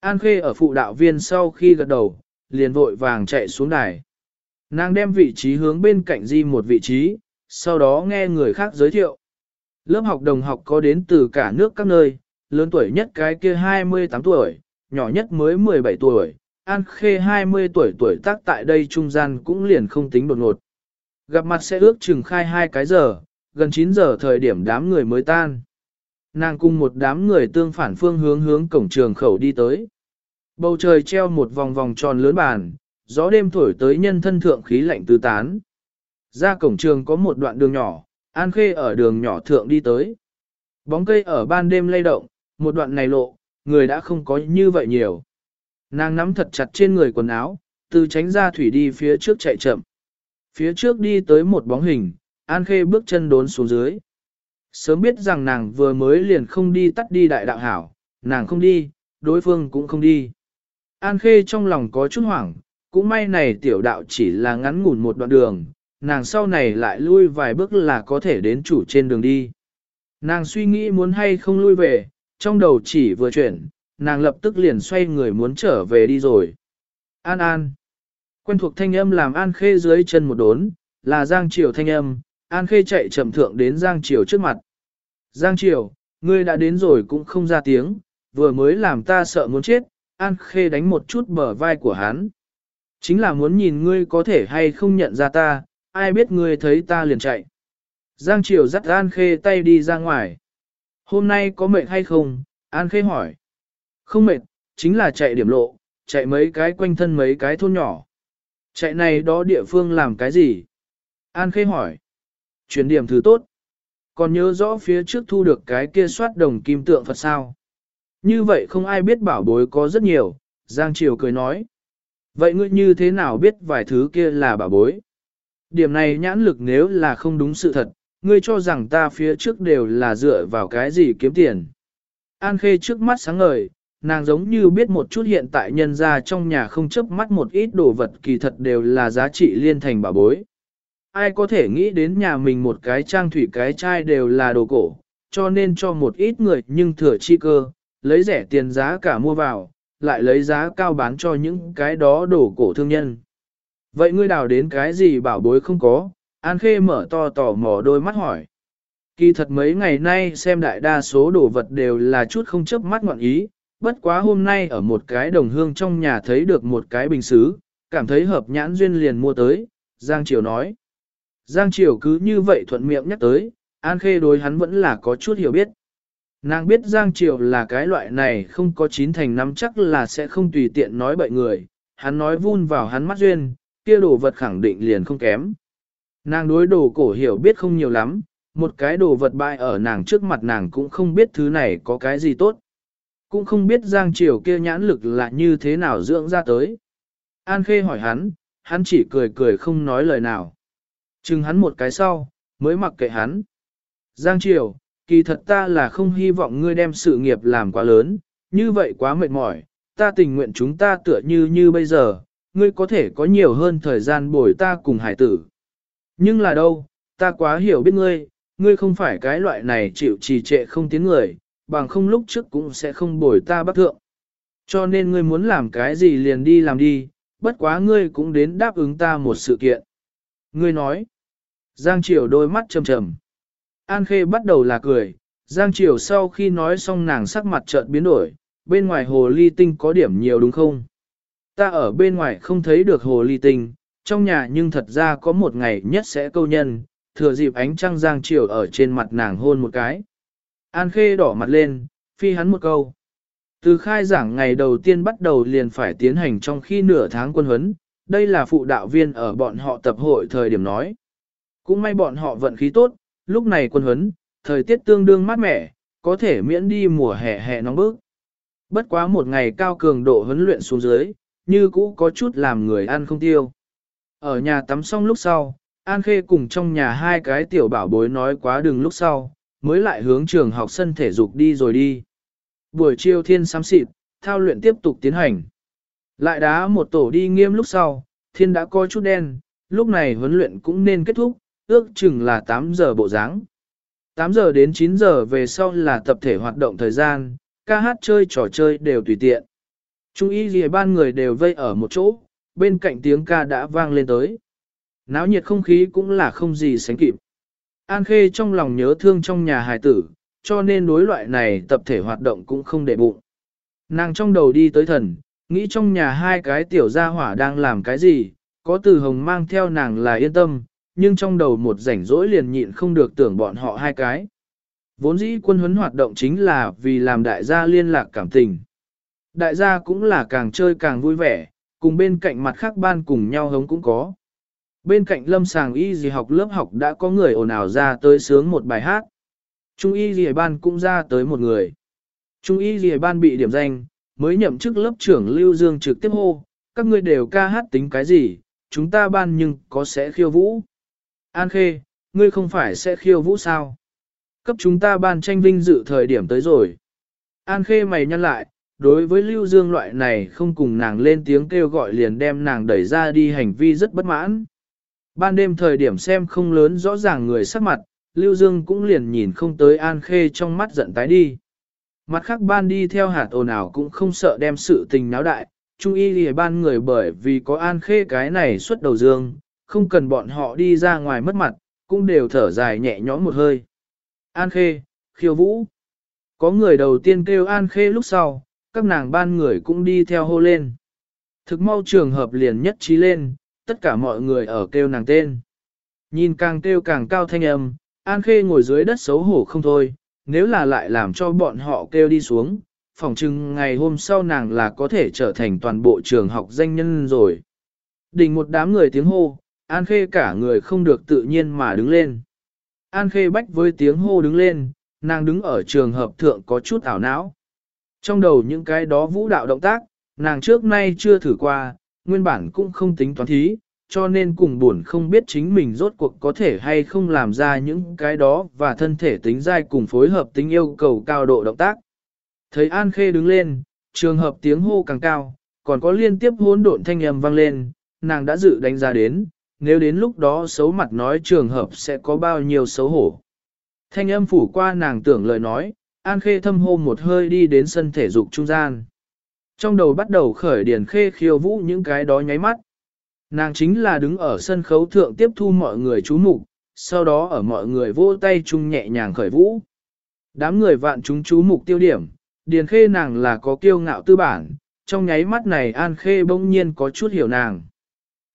An Khê ở phụ đạo viên sau khi gật đầu, liền vội vàng chạy xuống đài. Nàng đem vị trí hướng bên cạnh di một vị trí, sau đó nghe người khác giới thiệu. Lớp học đồng học có đến từ cả nước các nơi, lớn tuổi nhất cái kia 28 tuổi, nhỏ nhất mới 17 tuổi, An Khê 20 tuổi tuổi tác tại đây trung gian cũng liền không tính đột ngột. Gặp mặt sẽ ước chừng khai hai cái giờ, gần 9 giờ thời điểm đám người mới tan. Nàng cùng một đám người tương phản phương hướng hướng cổng trường khẩu đi tới. Bầu trời treo một vòng vòng tròn lớn bàn, gió đêm thổi tới nhân thân thượng khí lạnh tứ tán. Ra cổng trường có một đoạn đường nhỏ, An Khê ở đường nhỏ thượng đi tới. Bóng cây ở ban đêm lay động, một đoạn này lộ, người đã không có như vậy nhiều. Nàng nắm thật chặt trên người quần áo, từ tránh ra thủy đi phía trước chạy chậm. Phía trước đi tới một bóng hình, An Khê bước chân đốn xuống dưới. Sớm biết rằng nàng vừa mới liền không đi tắt đi đại đạo hảo, nàng không đi, đối phương cũng không đi. An Khê trong lòng có chút hoảng, cũng may này tiểu đạo chỉ là ngắn ngủn một đoạn đường, nàng sau này lại lui vài bước là có thể đến chủ trên đường đi. Nàng suy nghĩ muốn hay không lui về, trong đầu chỉ vừa chuyển, nàng lập tức liền xoay người muốn trở về đi rồi. An An. Quen thuộc thanh âm làm An Khê dưới chân một đốn, là Giang Triều thanh âm, An Khê chạy chậm thượng đến Giang Triều trước mặt. Giang Triều, ngươi đã đến rồi cũng không ra tiếng, vừa mới làm ta sợ muốn chết, An Khê đánh một chút bờ vai của hắn. Chính là muốn nhìn ngươi có thể hay không nhận ra ta, ai biết ngươi thấy ta liền chạy. Giang Triều dắt An Khê tay đi ra ngoài. Hôm nay có mệt hay không? An Khê hỏi. Không mệt, chính là chạy điểm lộ, chạy mấy cái quanh thân mấy cái thôn nhỏ. Chạy này đó địa phương làm cái gì? An Khê hỏi. Chuyển điểm thứ tốt. Còn nhớ rõ phía trước thu được cái kia soát đồng kim tượng Phật sao? Như vậy không ai biết bảo bối có rất nhiều, Giang Triều cười nói. Vậy ngươi như thế nào biết vài thứ kia là bảo bối? Điểm này nhãn lực nếu là không đúng sự thật, ngươi cho rằng ta phía trước đều là dựa vào cái gì kiếm tiền. An Khê trước mắt sáng ngời, nàng giống như biết một chút hiện tại nhân ra trong nhà không chấp mắt một ít đồ vật kỳ thật đều là giá trị liên thành bảo bối. Ai có thể nghĩ đến nhà mình một cái trang thủy cái chai đều là đồ cổ, cho nên cho một ít người nhưng thừa chi cơ, lấy rẻ tiền giá cả mua vào, lại lấy giá cao bán cho những cái đó đồ cổ thương nhân. Vậy ngươi đào đến cái gì bảo bối không có? An Khê mở to tò mò đôi mắt hỏi. Kỳ thật mấy ngày nay xem đại đa số đồ vật đều là chút không chấp mắt ngọn ý, bất quá hôm nay ở một cái đồng hương trong nhà thấy được một cái bình xứ, cảm thấy hợp nhãn duyên liền mua tới, Giang Triều nói. Giang Triều cứ như vậy thuận miệng nhắc tới, An Khê đối hắn vẫn là có chút hiểu biết. Nàng biết Giang Triều là cái loại này không có chín thành năm chắc là sẽ không tùy tiện nói bậy người, hắn nói vun vào hắn mắt duyên, kia đồ vật khẳng định liền không kém. Nàng đối đồ cổ hiểu biết không nhiều lắm, một cái đồ vật bại ở nàng trước mặt nàng cũng không biết thứ này có cái gì tốt. Cũng không biết Giang Triều kia nhãn lực là như thế nào dưỡng ra tới. An Khê hỏi hắn, hắn chỉ cười cười không nói lời nào. Chừng hắn một cái sau, mới mặc kệ hắn. Giang Triều, kỳ thật ta là không hy vọng ngươi đem sự nghiệp làm quá lớn, như vậy quá mệt mỏi, ta tình nguyện chúng ta tựa như như bây giờ, ngươi có thể có nhiều hơn thời gian bồi ta cùng hải tử. Nhưng là đâu, ta quá hiểu biết ngươi, ngươi không phải cái loại này chịu trì trệ không tiến người, bằng không lúc trước cũng sẽ không bồi ta bắt thượng. Cho nên ngươi muốn làm cái gì liền đi làm đi, bất quá ngươi cũng đến đáp ứng ta một sự kiện. Ngươi nói, Giang Triều đôi mắt trầm trầm. An Khê bắt đầu là cười, Giang Triều sau khi nói xong nàng sắc mặt chợt biến đổi, bên ngoài hồ ly tinh có điểm nhiều đúng không? Ta ở bên ngoài không thấy được hồ ly tinh, trong nhà nhưng thật ra có một ngày nhất sẽ câu nhân, thừa dịp ánh trăng Giang chiều ở trên mặt nàng hôn một cái. An Khê đỏ mặt lên, phi hắn một câu. Từ khai giảng ngày đầu tiên bắt đầu liền phải tiến hành trong khi nửa tháng quân huấn, đây là phụ đạo viên ở bọn họ tập hội thời điểm nói. Cũng may bọn họ vận khí tốt, lúc này quân huấn, thời tiết tương đương mát mẻ, có thể miễn đi mùa hè hè nóng bức. Bất quá một ngày cao cường độ huấn luyện xuống dưới, như cũ có chút làm người ăn không tiêu. Ở nhà tắm xong lúc sau, An Khê cùng trong nhà hai cái tiểu bảo bối nói quá đừng lúc sau, mới lại hướng trường học sân thể dục đi rồi đi. Buổi chiều thiên xám xịt, thao luyện tiếp tục tiến hành. Lại đá một tổ đi nghiêm lúc sau, thiên đã coi chút đen, lúc này huấn luyện cũng nên kết thúc, ước chừng là 8 giờ bộ dáng. 8 giờ đến 9 giờ về sau là tập thể hoạt động thời gian, ca hát chơi trò chơi đều tùy tiện. Trung y gì ban người đều vây ở một chỗ, bên cạnh tiếng ca đã vang lên tới. Náo nhiệt không khí cũng là không gì sánh kịp. An Khê trong lòng nhớ thương trong nhà hài tử, cho nên đối loại này tập thể hoạt động cũng không để bụng. Nàng trong đầu đi tới thần, nghĩ trong nhà hai cái tiểu gia hỏa đang làm cái gì, có từ hồng mang theo nàng là yên tâm, nhưng trong đầu một rảnh rỗi liền nhịn không được tưởng bọn họ hai cái. Vốn dĩ quân huấn hoạt động chính là vì làm đại gia liên lạc cảm tình. Đại gia cũng là càng chơi càng vui vẻ, cùng bên cạnh mặt khác ban cùng nhau hống cũng có. Bên cạnh lâm sàng y gì học lớp học đã có người ồn ào ra tới sướng một bài hát. Trung y gì ban cũng ra tới một người. Trung y gì ban bị điểm danh, mới nhậm chức lớp trưởng Lưu Dương trực tiếp hô, các ngươi đều ca hát tính cái gì, chúng ta ban nhưng có sẽ khiêu vũ. An Khê, ngươi không phải sẽ khiêu vũ sao? Cấp chúng ta ban tranh vinh dự thời điểm tới rồi. An Khê mày nhăn lại, đối với Lưu Dương loại này không cùng nàng lên tiếng kêu gọi liền đem nàng đẩy ra đi hành vi rất bất mãn. Ban đêm thời điểm xem không lớn rõ ràng người sắc mặt, Lưu Dương cũng liền nhìn không tới An Khê trong mắt giận tái đi. Mặt khác ban đi theo hạt ồn ào cũng không sợ đem sự tình náo đại, Trung y lìa ban người bởi vì có An Khê cái này xuất đầu dương, không cần bọn họ đi ra ngoài mất mặt, cũng đều thở dài nhẹ nhõm một hơi. An Khê, khiêu vũ. Có người đầu tiên kêu An Khê lúc sau, các nàng ban người cũng đi theo hô lên. Thực mau trường hợp liền nhất trí lên, tất cả mọi người ở kêu nàng tên. Nhìn càng kêu càng cao thanh âm, An Khê ngồi dưới đất xấu hổ không thôi, nếu là lại làm cho bọn họ kêu đi xuống, phỏng chừng ngày hôm sau nàng là có thể trở thành toàn bộ trường học danh nhân rồi. Đỉnh một đám người tiếng hô, An Khê cả người không được tự nhiên mà đứng lên. An Khê bách với tiếng hô đứng lên, nàng đứng ở trường hợp thượng có chút ảo não. Trong đầu những cái đó vũ đạo động tác, nàng trước nay chưa thử qua, nguyên bản cũng không tính toán thí, cho nên cùng buồn không biết chính mình rốt cuộc có thể hay không làm ra những cái đó và thân thể tính dai cùng phối hợp tính yêu cầu cao độ động tác. Thấy An Khê đứng lên, trường hợp tiếng hô càng cao, còn có liên tiếp hỗn độn thanh âm vang lên, nàng đã dự đánh giá đến, nếu đến lúc đó xấu mặt nói trường hợp sẽ có bao nhiêu xấu hổ. Thanh âm phủ qua nàng tưởng lời nói, An Khê thâm hô một hơi đi đến sân thể dục trung gian. Trong đầu bắt đầu khởi điển khê khiêu vũ những cái đó nháy mắt. Nàng chính là đứng ở sân khấu thượng tiếp thu mọi người chú mục, sau đó ở mọi người vỗ tay chung nhẹ nhàng khởi vũ. Đám người vạn chúng chú mục tiêu điểm, điền khê nàng là có kiêu ngạo tư bản, trong nháy mắt này An Khê bỗng nhiên có chút hiểu nàng.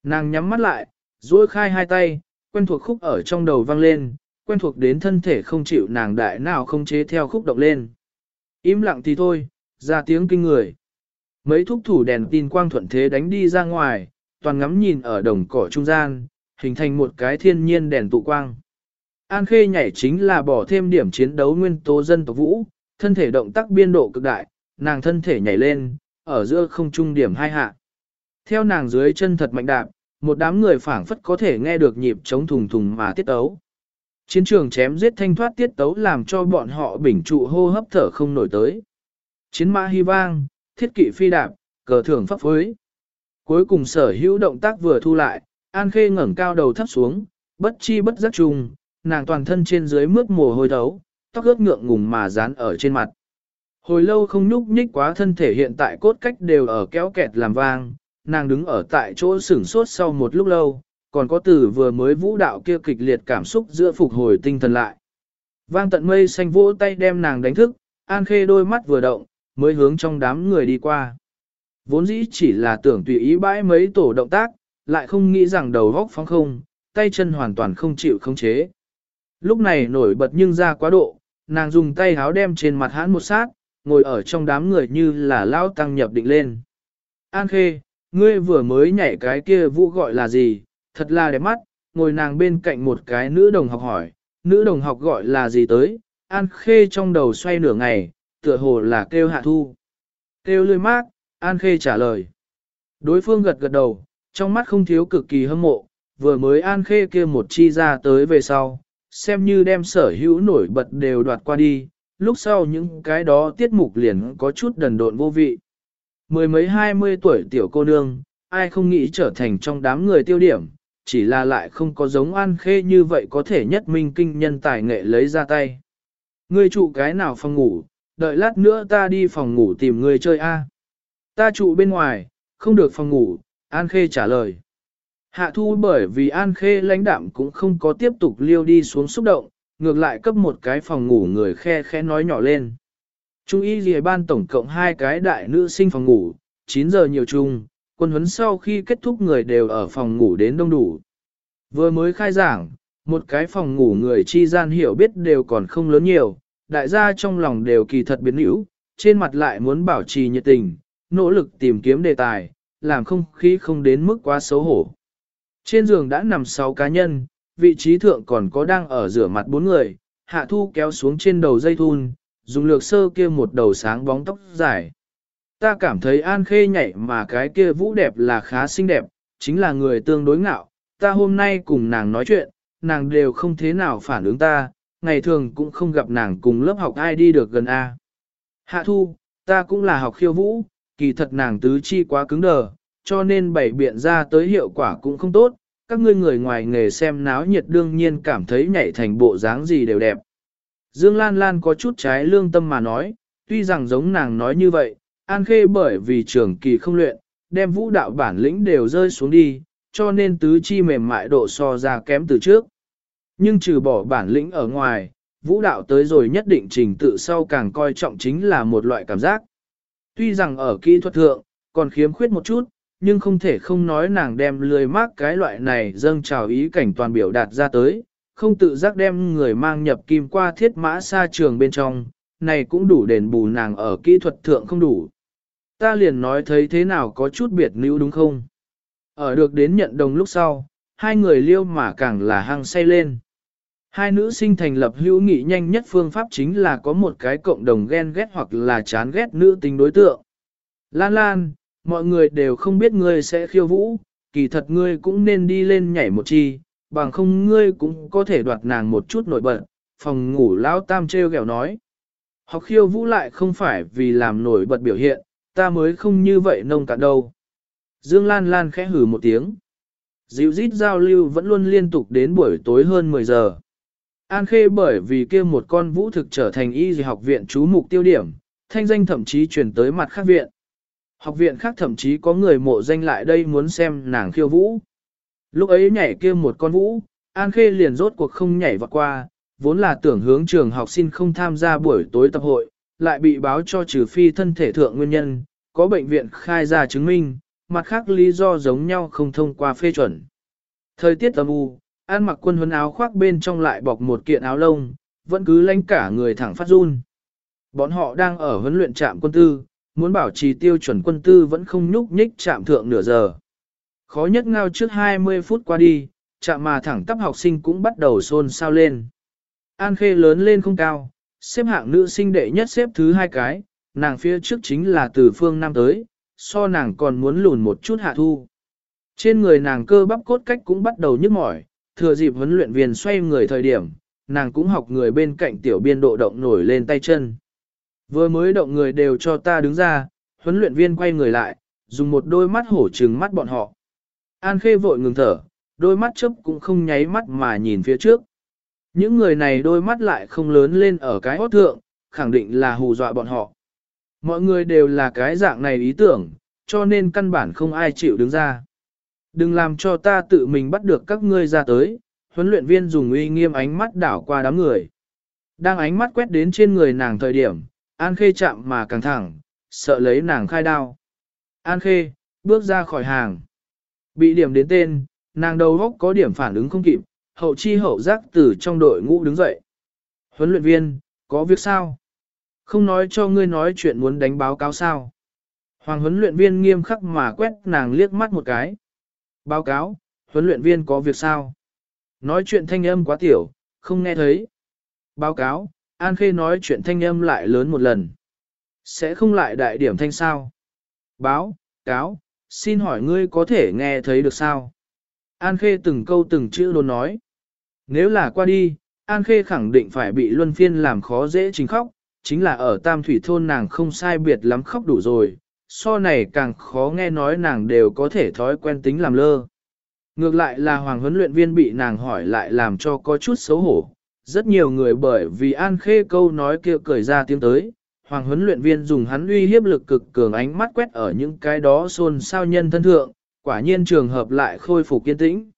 Nàng nhắm mắt lại, duỗi khai hai tay, quen thuộc khúc ở trong đầu vang lên, quen thuộc đến thân thể không chịu nàng đại nào không chế theo khúc động lên. Im lặng thì thôi, ra tiếng kinh người. Mấy thúc thủ đèn tin quang thuận thế đánh đi ra ngoài, toàn ngắm nhìn ở đồng cỏ trung gian, hình thành một cái thiên nhiên đèn tụ quang. An Khê nhảy chính là bỏ thêm điểm chiến đấu nguyên tố dân tộc vũ, thân thể động tác biên độ cực đại, nàng thân thể nhảy lên, ở giữa không trung điểm hai hạ. Theo nàng dưới chân thật mạnh đạp, một đám người phảng phất có thể nghe được nhịp chống thùng thùng mà tiết ấu. Chiến trường chém giết thanh thoát tiết tấu làm cho bọn họ bình trụ hô hấp thở không nổi tới. Chiến mã hy vang, thiết kỵ phi đạp, cờ thưởng pháp phối. Cuối cùng sở hữu động tác vừa thu lại, An Khê ngẩng cao đầu thấp xuống, bất chi bất giác trùng, nàng toàn thân trên dưới mướt mồ hôi thấu, tóc ướt ngượng ngùng mà dán ở trên mặt. Hồi lâu không nhúc nhích quá thân thể hiện tại cốt cách đều ở kéo kẹt làm vang, nàng đứng ở tại chỗ sửng sốt sau một lúc lâu, còn có từ vừa mới vũ đạo kia kịch liệt cảm xúc giữa phục hồi tinh thần lại. Vang tận mây xanh vỗ tay đem nàng đánh thức, An Khê đôi mắt vừa động, mới hướng trong đám người đi qua. Vốn dĩ chỉ là tưởng tùy ý bãi mấy tổ động tác, lại không nghĩ rằng đầu góc phóng không, tay chân hoàn toàn không chịu khống chế. Lúc này nổi bật nhưng ra quá độ, nàng dùng tay háo đem trên mặt hãn một sát, ngồi ở trong đám người như là lao tăng nhập định lên. An Khê, ngươi vừa mới nhảy cái kia vũ gọi là gì, thật là đẹp mắt, ngồi nàng bên cạnh một cái nữ đồng học hỏi, nữ đồng học gọi là gì tới, An Khê trong đầu xoay nửa ngày, tựa hồ là kêu hạ thu. Kêu lươi mát, An Khê trả lời. Đối phương gật gật đầu, trong mắt không thiếu cực kỳ hâm mộ, vừa mới An Khê kia một chi ra tới về sau, xem như đem sở hữu nổi bật đều đoạt qua đi, lúc sau những cái đó tiết mục liền có chút đần độn vô vị. Mười mấy hai mươi tuổi tiểu cô nương, ai không nghĩ trở thành trong đám người tiêu điểm, chỉ là lại không có giống An Khê như vậy có thể nhất minh kinh nhân tài nghệ lấy ra tay. Ngươi trụ cái nào phòng ngủ, đợi lát nữa ta đi phòng ngủ tìm ngươi chơi a. Ta trụ bên ngoài, không được phòng ngủ, An Khê trả lời. Hạ thu bởi vì An Khê lãnh đạm cũng không có tiếp tục liêu đi xuống xúc động, ngược lại cấp một cái phòng ngủ người khe khẽ nói nhỏ lên. Trung y dìa ban tổng cộng hai cái đại nữ sinh phòng ngủ, 9 giờ nhiều chung, quân huấn sau khi kết thúc người đều ở phòng ngủ đến đông đủ. Vừa mới khai giảng, một cái phòng ngủ người chi gian hiểu biết đều còn không lớn nhiều, đại gia trong lòng đều kỳ thật biến hữu, trên mặt lại muốn bảo trì nhiệt tình, nỗ lực tìm kiếm đề tài, làm không khí không đến mức quá xấu hổ. Trên giường đã nằm 6 cá nhân, vị trí thượng còn có đang ở rửa mặt bốn người, hạ thu kéo xuống trên đầu dây thun, dùng lược sơ kia một đầu sáng bóng tóc dài. Ta cảm thấy an khê nhảy mà cái kia vũ đẹp là khá xinh đẹp, chính là người tương đối ngạo, ta hôm nay cùng nàng nói chuyện, nàng đều không thế nào phản ứng ta, ngày thường cũng không gặp nàng cùng lớp học ai đi được gần A. Hạ thu, ta cũng là học khiêu vũ, kỳ thật nàng tứ chi quá cứng đờ, cho nên bảy biện ra tới hiệu quả cũng không tốt, các ngươi người ngoài nghề xem náo nhiệt đương nhiên cảm thấy nhảy thành bộ dáng gì đều đẹp. Dương Lan Lan có chút trái lương tâm mà nói, tuy rằng giống nàng nói như vậy, An Khê bởi vì trường kỳ không luyện, đem vũ đạo bản lĩnh đều rơi xuống đi, cho nên tứ chi mềm mại độ so ra kém từ trước. Nhưng trừ bỏ bản lĩnh ở ngoài, vũ đạo tới rồi nhất định trình tự sau càng coi trọng chính là một loại cảm giác. Tuy rằng ở kỹ thuật thượng, còn khiếm khuyết một chút, nhưng không thể không nói nàng đem lười mắc cái loại này dâng trào ý cảnh toàn biểu đạt ra tới, không tự giác đem người mang nhập kim qua thiết mã xa trường bên trong, này cũng đủ đền bù nàng ở kỹ thuật thượng không đủ. Ta liền nói thấy thế nào có chút biệt nữ đúng không? Ở được đến nhận đồng lúc sau, hai người liêu mà càng là hăng say lên. Hai nữ sinh thành lập hữu nghị nhanh nhất phương pháp chính là có một cái cộng đồng ghen ghét hoặc là chán ghét nữ tính đối tượng. Lan Lan, mọi người đều không biết ngươi sẽ khiêu vũ, kỳ thật ngươi cũng nên đi lên nhảy một chi, bằng không ngươi cũng có thể đoạt nàng một chút nổi bật, phòng ngủ lão tam treo gẹo nói. Học khiêu vũ lại không phải vì làm nổi bật biểu hiện, ta mới không như vậy nông cạn đâu. Dương Lan Lan khẽ hử một tiếng. Dịu rít giao lưu vẫn luôn liên tục đến buổi tối hơn 10 giờ. An Khê bởi vì kia một con vũ thực trở thành y dì học viện chú mục tiêu điểm, thanh danh thậm chí truyền tới mặt khác viện. Học viện khác thậm chí có người mộ danh lại đây muốn xem nàng khiêu vũ. Lúc ấy nhảy kia một con vũ, An Khê liền rốt cuộc không nhảy vọt qua, vốn là tưởng hướng trường học sinh không tham gia buổi tối tập hội, lại bị báo cho trừ phi thân thể thượng nguyên nhân, có bệnh viện khai ra chứng minh, mặt khác lý do giống nhau không thông qua phê chuẩn. Thời tiết âm u, An mặc quân huấn áo khoác bên trong lại bọc một kiện áo lông, vẫn cứ lánh cả người thẳng phát run. Bọn họ đang ở huấn luyện trạm quân tư, muốn bảo trì tiêu chuẩn quân tư vẫn không nhúc nhích chạm thượng nửa giờ. Khó nhất ngao trước 20 phút qua đi, chạm mà thẳng tắp học sinh cũng bắt đầu xôn xao lên. An khê lớn lên không cao, xếp hạng nữ sinh đệ nhất xếp thứ hai cái, nàng phía trước chính là từ phương Nam tới, so nàng còn muốn lùn một chút hạ thu. Trên người nàng cơ bắp cốt cách cũng bắt đầu nhức mỏi, thừa dịp huấn luyện viên xoay người thời điểm, nàng cũng học người bên cạnh tiểu biên độ động nổi lên tay chân. Vừa mới động người đều cho ta đứng ra, huấn luyện viên quay người lại, dùng một đôi mắt hổ trừng mắt bọn họ. An Khê vội ngừng thở, đôi mắt chớp cũng không nháy mắt mà nhìn phía trước. Những người này đôi mắt lại không lớn lên ở cái hót thượng, khẳng định là hù dọa bọn họ. Mọi người đều là cái dạng này ý tưởng, cho nên căn bản không ai chịu đứng ra. Đừng làm cho ta tự mình bắt được các ngươi ra tới, huấn luyện viên dùng uy nghiêm ánh mắt đảo qua đám người. Đang ánh mắt quét đến trên người nàng thời điểm, An Khê chạm mà càng thẳng, sợ lấy nàng khai đao. An Khê, bước ra khỏi hàng. Bị điểm đến tên, nàng đầu góc có điểm phản ứng không kịp, hậu chi hậu giác từ trong đội ngũ đứng dậy. Huấn luyện viên, có việc sao? Không nói cho ngươi nói chuyện muốn đánh báo cáo sao? Hoàng huấn luyện viên nghiêm khắc mà quét nàng liếc mắt một cái. Báo cáo, huấn luyện viên có việc sao? Nói chuyện thanh âm quá tiểu, không nghe thấy. Báo cáo, An Khê nói chuyện thanh âm lại lớn một lần. Sẽ không lại đại điểm thanh sao? Báo, cáo, xin hỏi ngươi có thể nghe thấy được sao? An Khê từng câu từng chữ luôn nói. Nếu là qua đi, An Khê khẳng định phải bị luân phiên làm khó dễ chính khóc, chính là ở Tam Thủy Thôn nàng không sai biệt lắm khóc đủ rồi, so này càng khó nghe nói nàng đều có thể thói quen tính làm lơ. Ngược lại là hoàng huấn luyện viên bị nàng hỏi lại làm cho có chút xấu hổ. Rất nhiều người bởi vì An Khê câu nói kia cười ra tiếng tới, hoàng huấn luyện viên dùng hắn uy hiếp lực cực cường ánh mắt quét ở những cái đó xôn xao nhân thân thượng, quả nhiên trường hợp lại khôi phục kiên tĩnh.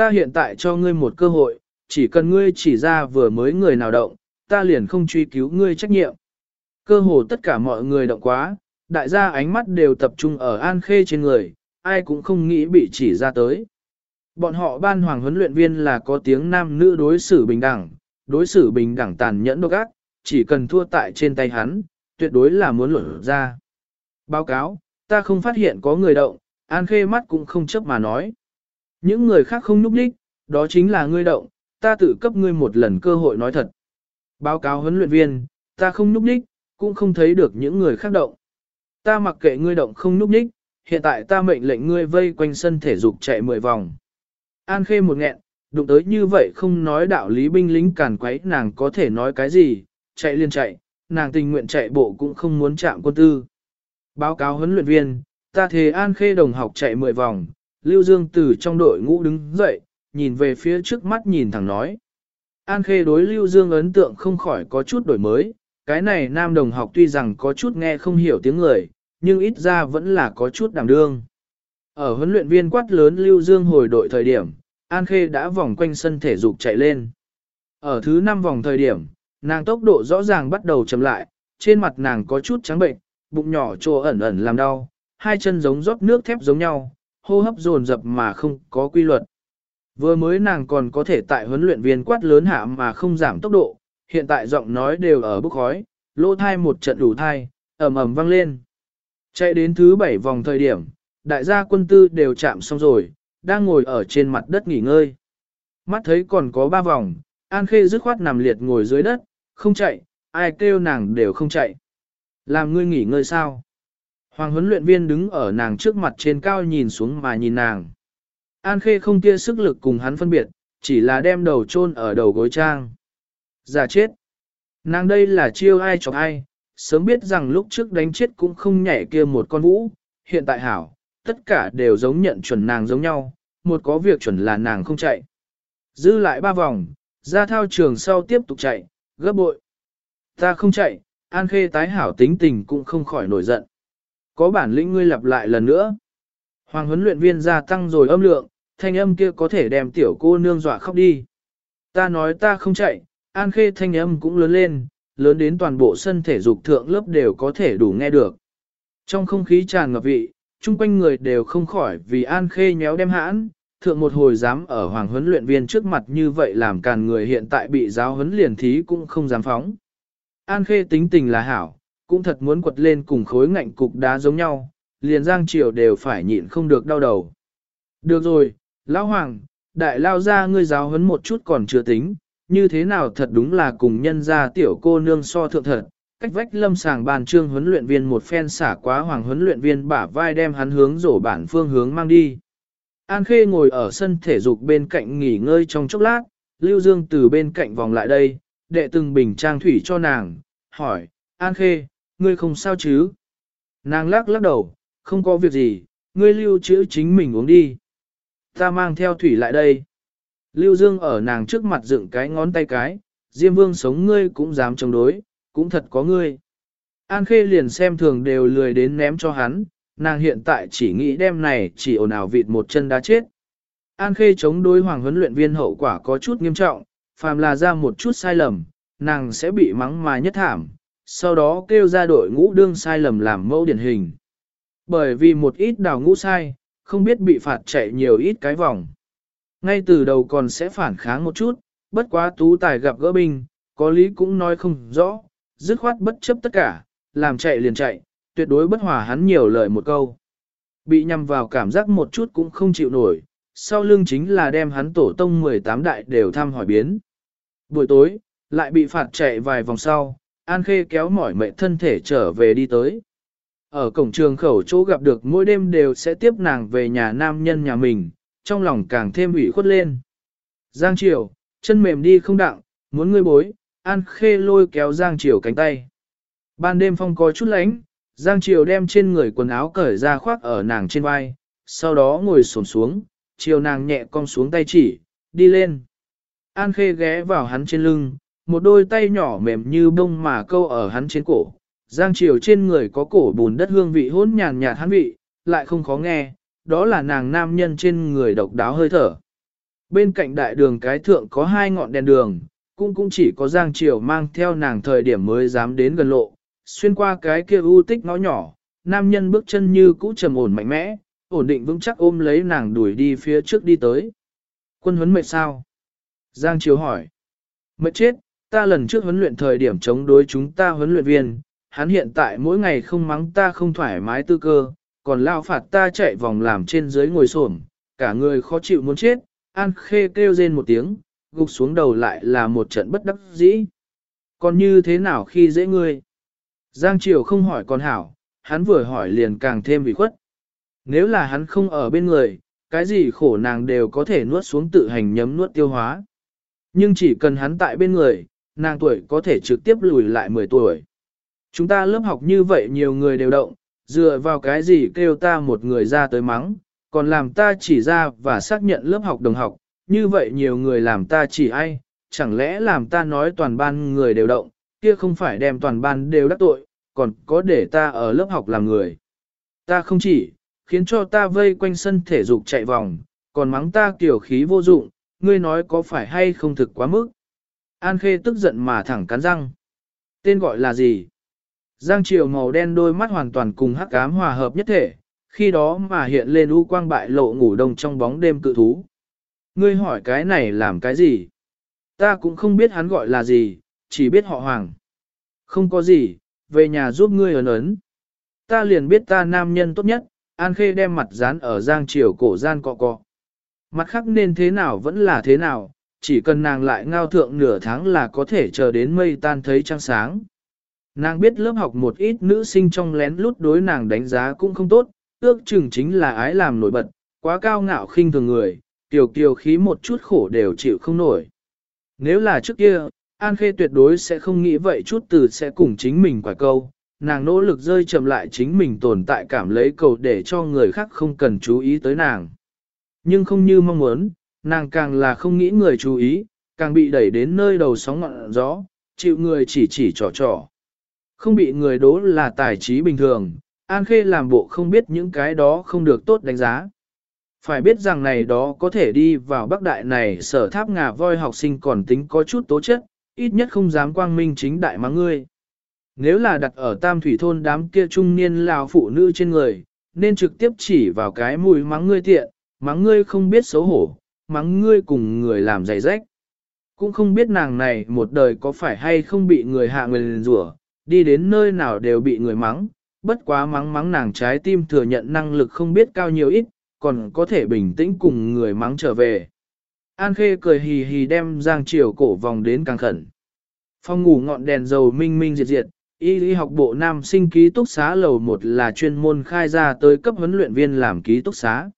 Ta hiện tại cho ngươi một cơ hội, chỉ cần ngươi chỉ ra vừa mới người nào động, ta liền không truy cứu ngươi trách nhiệm. Cơ hồ tất cả mọi người động quá, đại gia ánh mắt đều tập trung ở An Khê trên người, ai cũng không nghĩ bị chỉ ra tới. Bọn họ ban hoàng huấn luyện viên là có tiếng nam nữ đối xử bình đẳng, đối xử bình đẳng tàn nhẫn độc ác, chỉ cần thua tại trên tay hắn, tuyệt đối là muốn luận ra. Báo cáo, ta không phát hiện có người động, An Khê mắt cũng không chấp mà nói. Những người khác không núp đích, đó chính là ngươi động, ta tự cấp ngươi một lần cơ hội nói thật. Báo cáo huấn luyện viên, ta không núp đích, cũng không thấy được những người khác động. Ta mặc kệ ngươi động không núp đích, hiện tại ta mệnh lệnh ngươi vây quanh sân thể dục chạy 10 vòng. An khê một nghẹn, đụng tới như vậy không nói đạo lý binh lính càn quấy nàng có thể nói cái gì, chạy liên chạy, nàng tình nguyện chạy bộ cũng không muốn chạm quân tư. Báo cáo huấn luyện viên, ta thề An khê đồng học chạy 10 vòng, Lưu Dương từ trong đội ngũ đứng dậy, nhìn về phía trước mắt nhìn thẳng nói. An khê đối Lưu Dương ấn tượng không khỏi có chút đổi mới, cái này nam đồng học tuy rằng có chút nghe không hiểu tiếng người, nhưng ít ra vẫn là có chút đảm đương. Ở huấn luyện viên quát lớn Lưu Dương hồi đội thời điểm, An Khê đã vòng quanh sân thể dục chạy lên. Ở thứ 5 vòng thời điểm, nàng tốc độ rõ ràng bắt đầu chậm lại, trên mặt nàng có chút trắng bệnh, bụng nhỏ trồ ẩn ẩn làm đau, hai chân giống rót nước thép giống nhau, hô hấp dồn dập mà không có quy luật. Vừa mới nàng còn có thể tại huấn luyện viên quát lớn hạ mà không giảm tốc độ, hiện tại giọng nói đều ở bức khói, lỗ thai một trận đủ thai, ầm ầm vang lên. Chạy đến thứ bảy vòng thời điểm, đại gia quân tư đều chạm xong rồi, đang ngồi ở trên mặt đất nghỉ ngơi. Mắt thấy còn có ba vòng, An Khê dứt khoát nằm liệt ngồi dưới đất, không chạy, ai kêu nàng đều không chạy. Làm ngươi nghỉ ngơi sao? Hoàng huấn luyện viên đứng ở nàng trước mặt trên cao nhìn xuống mà nhìn nàng. An Khê không kia sức lực cùng hắn phân biệt, chỉ là đem đầu chôn ở đầu gối trang. Giả chết. Nàng đây là chiêu ai chọc ai, sớm biết rằng lúc trước đánh chết cũng không nhảy kia một con vũ, hiện tại hảo, tất cả đều giống nhận chuẩn nàng giống nhau, một có việc chuẩn là nàng không chạy. Dư lại ba vòng, ra thao trường sau tiếp tục chạy, gấp bội. Ta không chạy, An Khê tái hảo tính tình cũng không khỏi nổi giận. Có bản lĩnh ngươi lặp lại lần nữa. Hoàng huấn luyện viên gia tăng rồi âm lượng, thanh âm kia có thể đem tiểu cô nương dọa khóc đi. Ta nói ta không chạy, An Khê thanh âm cũng lớn lên, lớn đến toàn bộ sân thể dục thượng lớp đều có thể đủ nghe được. Trong không khí tràn ngập vị, chung quanh người đều không khỏi vì An Khê nhéo đem hãn, thượng một hồi dám ở hoàng huấn luyện viên trước mặt như vậy làm càn người hiện tại bị giáo huấn liền thí cũng không dám phóng. An Khê tính tình là hảo, cũng thật muốn quật lên cùng khối ngạnh cục đá giống nhau, liền giang triều đều phải nhịn không được đau đầu. Được rồi, Lão Hoàng, đại lao ra ngươi giáo huấn một chút còn chưa tính, như thế nào thật đúng là cùng nhân gia tiểu cô nương so thượng thật, cách vách lâm sàng bàn trương huấn luyện viên một phen xả quá hoàng huấn luyện viên bả vai đem hắn hướng rổ bản phương hướng mang đi. An Khê ngồi ở sân thể dục bên cạnh nghỉ ngơi trong chốc lát, Lưu Dương từ bên cạnh vòng lại đây, đệ từng bình trang thủy cho nàng, hỏi, An Khê, ngươi không sao chứ? Nàng lắc lắc đầu, không có việc gì, ngươi lưu trữ chính mình uống đi. Ta mang theo thủy lại đây. Lưu Dương ở nàng trước mặt dựng cái ngón tay cái, Diêm Vương sống ngươi cũng dám chống đối, cũng thật có ngươi. An Khê liền xem thường đều lười đến ném cho hắn, nàng hiện tại chỉ nghĩ đêm này chỉ ồn ào vịt một chân đá chết. An Khê chống đối hoàng huấn luyện viên hậu quả có chút nghiêm trọng, phàm là ra một chút sai lầm, nàng sẽ bị mắng mà nhất thảm, sau đó kêu ra đội ngũ đương sai lầm làm mẫu điển hình. Bởi vì một ít đào ngũ sai, không biết bị phạt chạy nhiều ít cái vòng. Ngay từ đầu còn sẽ phản kháng một chút, bất quá tú tài gặp gỡ binh, có lý cũng nói không rõ, dứt khoát bất chấp tất cả, làm chạy liền chạy, tuyệt đối bất hòa hắn nhiều lời một câu. Bị nhằm vào cảm giác một chút cũng không chịu nổi, sau lưng chính là đem hắn tổ tông 18 đại đều thăm hỏi biến. Buổi tối, lại bị phạt chạy vài vòng sau, An Khê kéo mỏi mệt thân thể trở về đi tới. Ở cổng trường khẩu chỗ gặp được mỗi đêm đều sẽ tiếp nàng về nhà nam nhân nhà mình, trong lòng càng thêm ủy khuất lên. Giang Triều, chân mềm đi không đặng, muốn ngươi bối, An Khê lôi kéo Giang Triều cánh tay. Ban đêm phong có chút lánh, Giang Triều đem trên người quần áo cởi ra khoác ở nàng trên vai, sau đó ngồi xổm xuống, chiều nàng nhẹ cong xuống tay chỉ, đi lên. An Khê ghé vào hắn trên lưng, một đôi tay nhỏ mềm như bông mà câu ở hắn trên cổ. Giang Triều trên người có cổ bùn đất hương vị hỗn nhàn nhạt hắn vị, lại không khó nghe, đó là nàng nam nhân trên người độc đáo hơi thở. Bên cạnh đại đường cái thượng có hai ngọn đèn đường, cũng cũng chỉ có Giang Triều mang theo nàng thời điểm mới dám đến gần lộ, xuyên qua cái kia u tích ngõ nhỏ, nam nhân bước chân như cũ trầm ổn mạnh mẽ, ổn định vững chắc ôm lấy nàng đuổi đi phía trước đi tới. Quân huấn mệt sao? Giang Triều hỏi. Mệt chết, ta lần trước huấn luyện thời điểm chống đối chúng ta huấn luyện viên, hắn hiện tại mỗi ngày không mắng ta không thoải mái tư cơ, còn lao phạt ta chạy vòng làm trên dưới ngồi xổm, cả người khó chịu muốn chết, An Khê kêu rên một tiếng, gục xuống đầu lại là một trận bất đắc dĩ. Còn như thế nào khi dễ ngươi? Giang Triều không hỏi con hảo, hắn vừa hỏi liền càng thêm bị khuất. Nếu là hắn không ở bên người, cái gì khổ nàng đều có thể nuốt xuống tự hành nhấm nuốt tiêu hóa. Nhưng chỉ cần hắn tại bên người, nàng tuổi có thể trực tiếp lùi lại 10 tuổi. Chúng ta lớp học như vậy nhiều người đều động, dựa vào cái gì kêu ta một người ra tới mắng, còn làm ta chỉ ra và xác nhận lớp học đồng học, như vậy nhiều người làm ta chỉ ai, chẳng lẽ làm ta nói toàn ban người đều động, kia không phải đem toàn ban đều đắc tội, còn có để ta ở lớp học làm người. Ta không chỉ, khiến cho ta vây quanh sân thể dục chạy vòng, còn mắng ta kiểu khí vô dụng, ngươi nói có phải hay không thực quá mức. An Khê tức giận mà thẳng cắn răng. Tên gọi là gì? Giang Triều màu đen đôi mắt hoàn toàn cùng hắc ám hòa hợp nhất thể, khi đó mà hiện lên u quang bại lộ ngủ đông trong bóng đêm cự thú. Ngươi hỏi cái này làm cái gì? Ta cũng không biết hắn gọi là gì, chỉ biết họ hoàng. Không có gì, về nhà giúp ngươi ấn ấn. Ta liền biết ta nam nhân tốt nhất, An Khê đem mặt dán ở Giang Triều cổ gian cọ cọ. Mặt khác nên thế nào vẫn là thế nào, chỉ cần nàng lại ngao thượng nửa tháng là có thể chờ đến mây tan thấy trăng sáng. Nàng biết lớp học một ít nữ sinh trong lén lút đối nàng đánh giá cũng không tốt, ước chừng chính là ái làm nổi bật, quá cao ngạo khinh thường người, tiểu kiều khí một chút khổ đều chịu không nổi. Nếu là trước kia, An Khê tuyệt đối sẽ không nghĩ vậy chút từ sẽ cùng chính mình quả câu, nàng nỗ lực rơi chậm lại chính mình tồn tại cảm lấy cầu để cho người khác không cần chú ý tới nàng. Nhưng không như mong muốn, nàng càng là không nghĩ người chú ý, càng bị đẩy đến nơi đầu sóng ngọn gió, chịu người chỉ chỉ trò trò. Không bị người đố là tài trí bình thường, An Khê làm bộ không biết những cái đó không được tốt đánh giá. Phải biết rằng này đó có thể đi vào bắc đại này sở tháp ngà voi học sinh còn tính có chút tố chất, ít nhất không dám quang minh chính đại mắng ngươi. Nếu là đặt ở tam thủy thôn đám kia trung niên lào phụ nữ trên người, nên trực tiếp chỉ vào cái mùi mắng ngươi tiện, mắng ngươi không biết xấu hổ, mắng ngươi cùng người làm giày rách. Cũng không biết nàng này một đời có phải hay không bị người hạ người rủa, đi đến nơi nào đều bị người mắng, bất quá mắng mắng nàng trái tim thừa nhận năng lực không biết cao nhiều ít, còn có thể bình tĩnh cùng người mắng trở về. An Khê cười hì hì đem Giang Triều cổ vòng đến càng khẩn. Phòng ngủ ngọn đèn dầu minh minh diệt diệt, y lý học bộ nam sinh ký túc xá lầu một là chuyên môn khai ra tới cấp huấn luyện viên làm ký túc xá.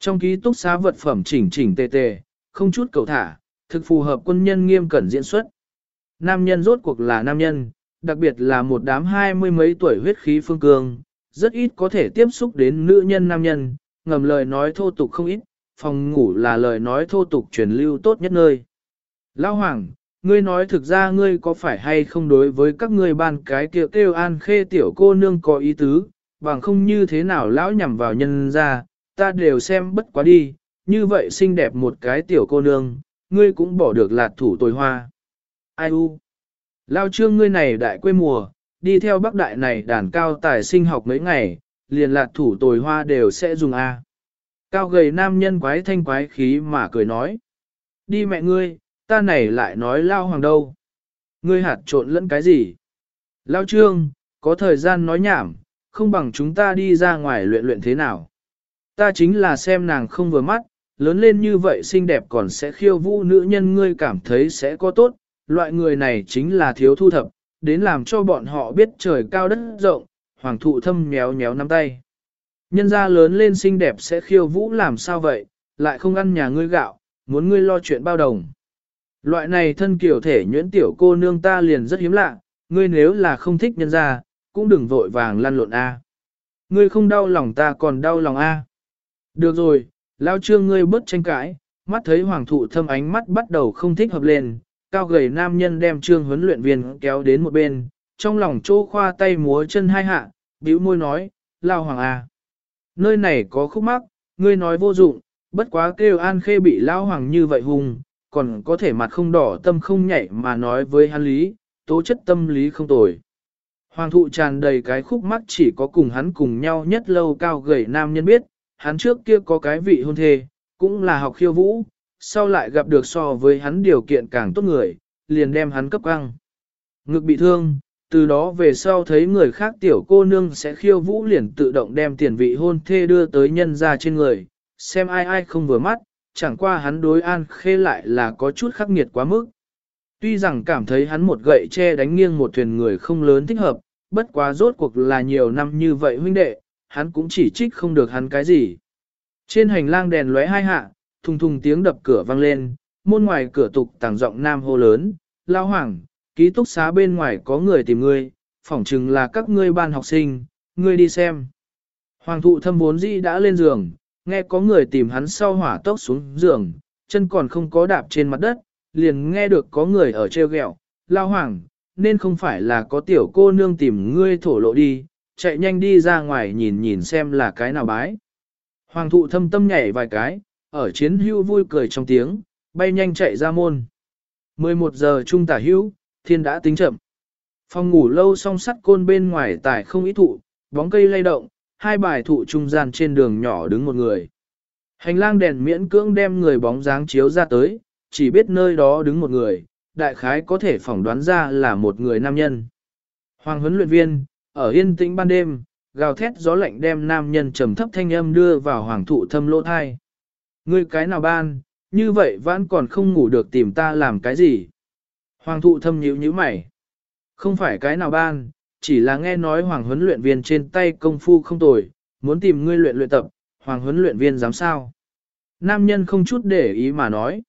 Trong ký túc xá vật phẩm chỉnh chỉnh tề tề, không chút cầu thả, thực phù hợp quân nhân nghiêm cẩn diễn xuất. Nam nhân rốt cuộc là nam nhân, đặc biệt là một đám hai mươi mấy tuổi huyết khí phương cương, rất ít có thể tiếp xúc đến nữ nhân nam nhân, ngầm lời nói thô tục không ít, phòng ngủ là lời nói thô tục truyền lưu tốt nhất nơi. Lão Hoàng, ngươi nói thực ra ngươi có phải hay không đối với các ngươi ban cái kia kêu, kêu an khê tiểu cô nương có ý tứ, bằng không như thế nào lão nhằm vào nhân ra, ta đều xem bất quá đi, như vậy xinh đẹp một cái tiểu cô nương, ngươi cũng bỏ được lạt thủ tồi hoa. Ai u? Lao trương ngươi này đại quê mùa, đi theo bác đại này đàn cao tài sinh học mấy ngày, liền lạt thủ tồi hoa đều sẽ dùng A. Cao gầy nam nhân quái thanh quái khí mà cười nói. Đi mẹ ngươi, ta này lại nói lao hoàng đâu. Ngươi hạt trộn lẫn cái gì? Lao trương, có thời gian nói nhảm, không bằng chúng ta đi ra ngoài luyện luyện thế nào. Ta chính là xem nàng không vừa mắt, lớn lên như vậy xinh đẹp còn sẽ khiêu vũ nữ nhân ngươi cảm thấy sẽ có tốt, loại người này chính là thiếu thu thập, đến làm cho bọn họ biết trời cao đất rộng, hoàng thụ thâm nhéo nhéo nắm tay. Nhân gia lớn lên xinh đẹp sẽ khiêu vũ làm sao vậy, lại không ăn nhà ngươi gạo, muốn ngươi lo chuyện bao đồng. Loại này thân kiểu thể nhuyễn tiểu cô nương ta liền rất hiếm lạ, ngươi nếu là không thích nhân gia, cũng đừng vội vàng lăn lộn A. Ngươi không đau lòng ta còn đau lòng A. Được rồi, lao trương ngươi bớt tranh cãi, mắt thấy hoàng thụ thâm ánh mắt bắt đầu không thích hợp lên, cao gầy nam nhân đem trương huấn luyện viên kéo đến một bên, trong lòng chỗ khoa tay múa chân hai hạ, bĩu môi nói, lao hoàng à, Nơi này có khúc mắc, ngươi nói vô dụng, bất quá kêu an khê bị lao hoàng như vậy hùng, còn có thể mặt không đỏ tâm không nhảy mà nói với hắn lý, tố chất tâm lý không tồi. Hoàng thụ tràn đầy cái khúc mắc chỉ có cùng hắn cùng nhau nhất lâu cao gầy nam nhân biết, hắn trước kia có cái vị hôn thê, cũng là học khiêu vũ, sau lại gặp được so với hắn điều kiện càng tốt người, liền đem hắn cấp căng. Ngực bị thương, từ đó về sau thấy người khác tiểu cô nương sẽ khiêu vũ liền tự động đem tiền vị hôn thê đưa tới nhân ra trên người, xem ai ai không vừa mắt, chẳng qua hắn đối an khê lại là có chút khắc nghiệt quá mức. Tuy rằng cảm thấy hắn một gậy che đánh nghiêng một thuyền người không lớn thích hợp, bất quá rốt cuộc là nhiều năm như vậy huynh đệ, hắn cũng chỉ trích không được hắn cái gì. Trên hành lang đèn lóe hai hạ, thùng thùng tiếng đập cửa vang lên, môn ngoài cửa tục tàng giọng nam hô lớn, lao hoàng, ký túc xá bên ngoài có người tìm ngươi, phỏng chừng là các ngươi ban học sinh, ngươi đi xem. Hoàng thụ thâm vốn dĩ đã lên giường, nghe có người tìm hắn sau hỏa tốc xuống giường, chân còn không có đạp trên mặt đất, liền nghe được có người ở treo gẹo lao hoàng, nên không phải là có tiểu cô nương tìm ngươi thổ lộ đi, chạy nhanh đi ra ngoài nhìn nhìn xem là cái nào bái. Hoàng thụ thâm tâm nhảy vài cái, ở chiến hưu vui cười trong tiếng, bay nhanh chạy ra môn. 11 giờ trung tả hữu, thiên đã tính chậm. Phòng ngủ lâu song sắt côn bên ngoài tải không ít thụ, bóng cây lay động, hai bài thụ trung gian trên đường nhỏ đứng một người. Hành lang đèn miễn cưỡng đem người bóng dáng chiếu ra tới, chỉ biết nơi đó đứng một người, đại khái có thể phỏng đoán ra là một người nam nhân. Hoàng huấn luyện viên, ở yên tĩnh ban đêm, gào thét gió lạnh đem nam nhân trầm thấp thanh âm đưa vào hoàng thụ thâm lỗ thai. Ngươi cái nào ban, như vậy vẫn còn không ngủ được tìm ta làm cái gì? Hoàng thụ thâm nhíu nhíu mày. Không phải cái nào ban, chỉ là nghe nói hoàng huấn luyện viên trên tay công phu không tồi, muốn tìm ngươi luyện luyện tập, hoàng huấn luyện viên dám sao? Nam nhân không chút để ý mà nói.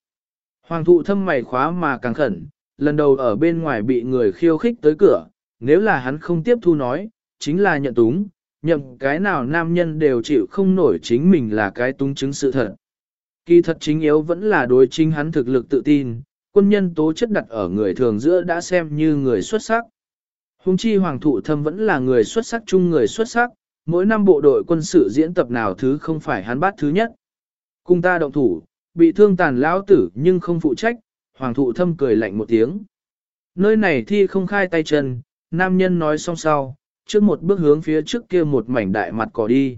Hoàng thụ thâm mày khóa mà càng khẩn, lần đầu ở bên ngoài bị người khiêu khích tới cửa, nếu là hắn không tiếp thu nói, chính là nhận túng, nhậm cái nào nam nhân đều chịu không nổi chính mình là cái túng chứng sự thật. Kỳ thật chính yếu vẫn là đối chính hắn thực lực tự tin, quân nhân tố chất đặt ở người thường giữa đã xem như người xuất sắc. Hùng chi hoàng thụ thâm vẫn là người xuất sắc chung người xuất sắc, mỗi năm bộ đội quân sự diễn tập nào thứ không phải hắn bắt thứ nhất. Cùng ta động thủ, bị thương tàn lão tử nhưng không phụ trách, hoàng thụ thâm cười lạnh một tiếng. Nơi này thi không khai tay chân, nam nhân nói xong sau, trước một bước hướng phía trước kia một mảnh đại mặt cỏ đi.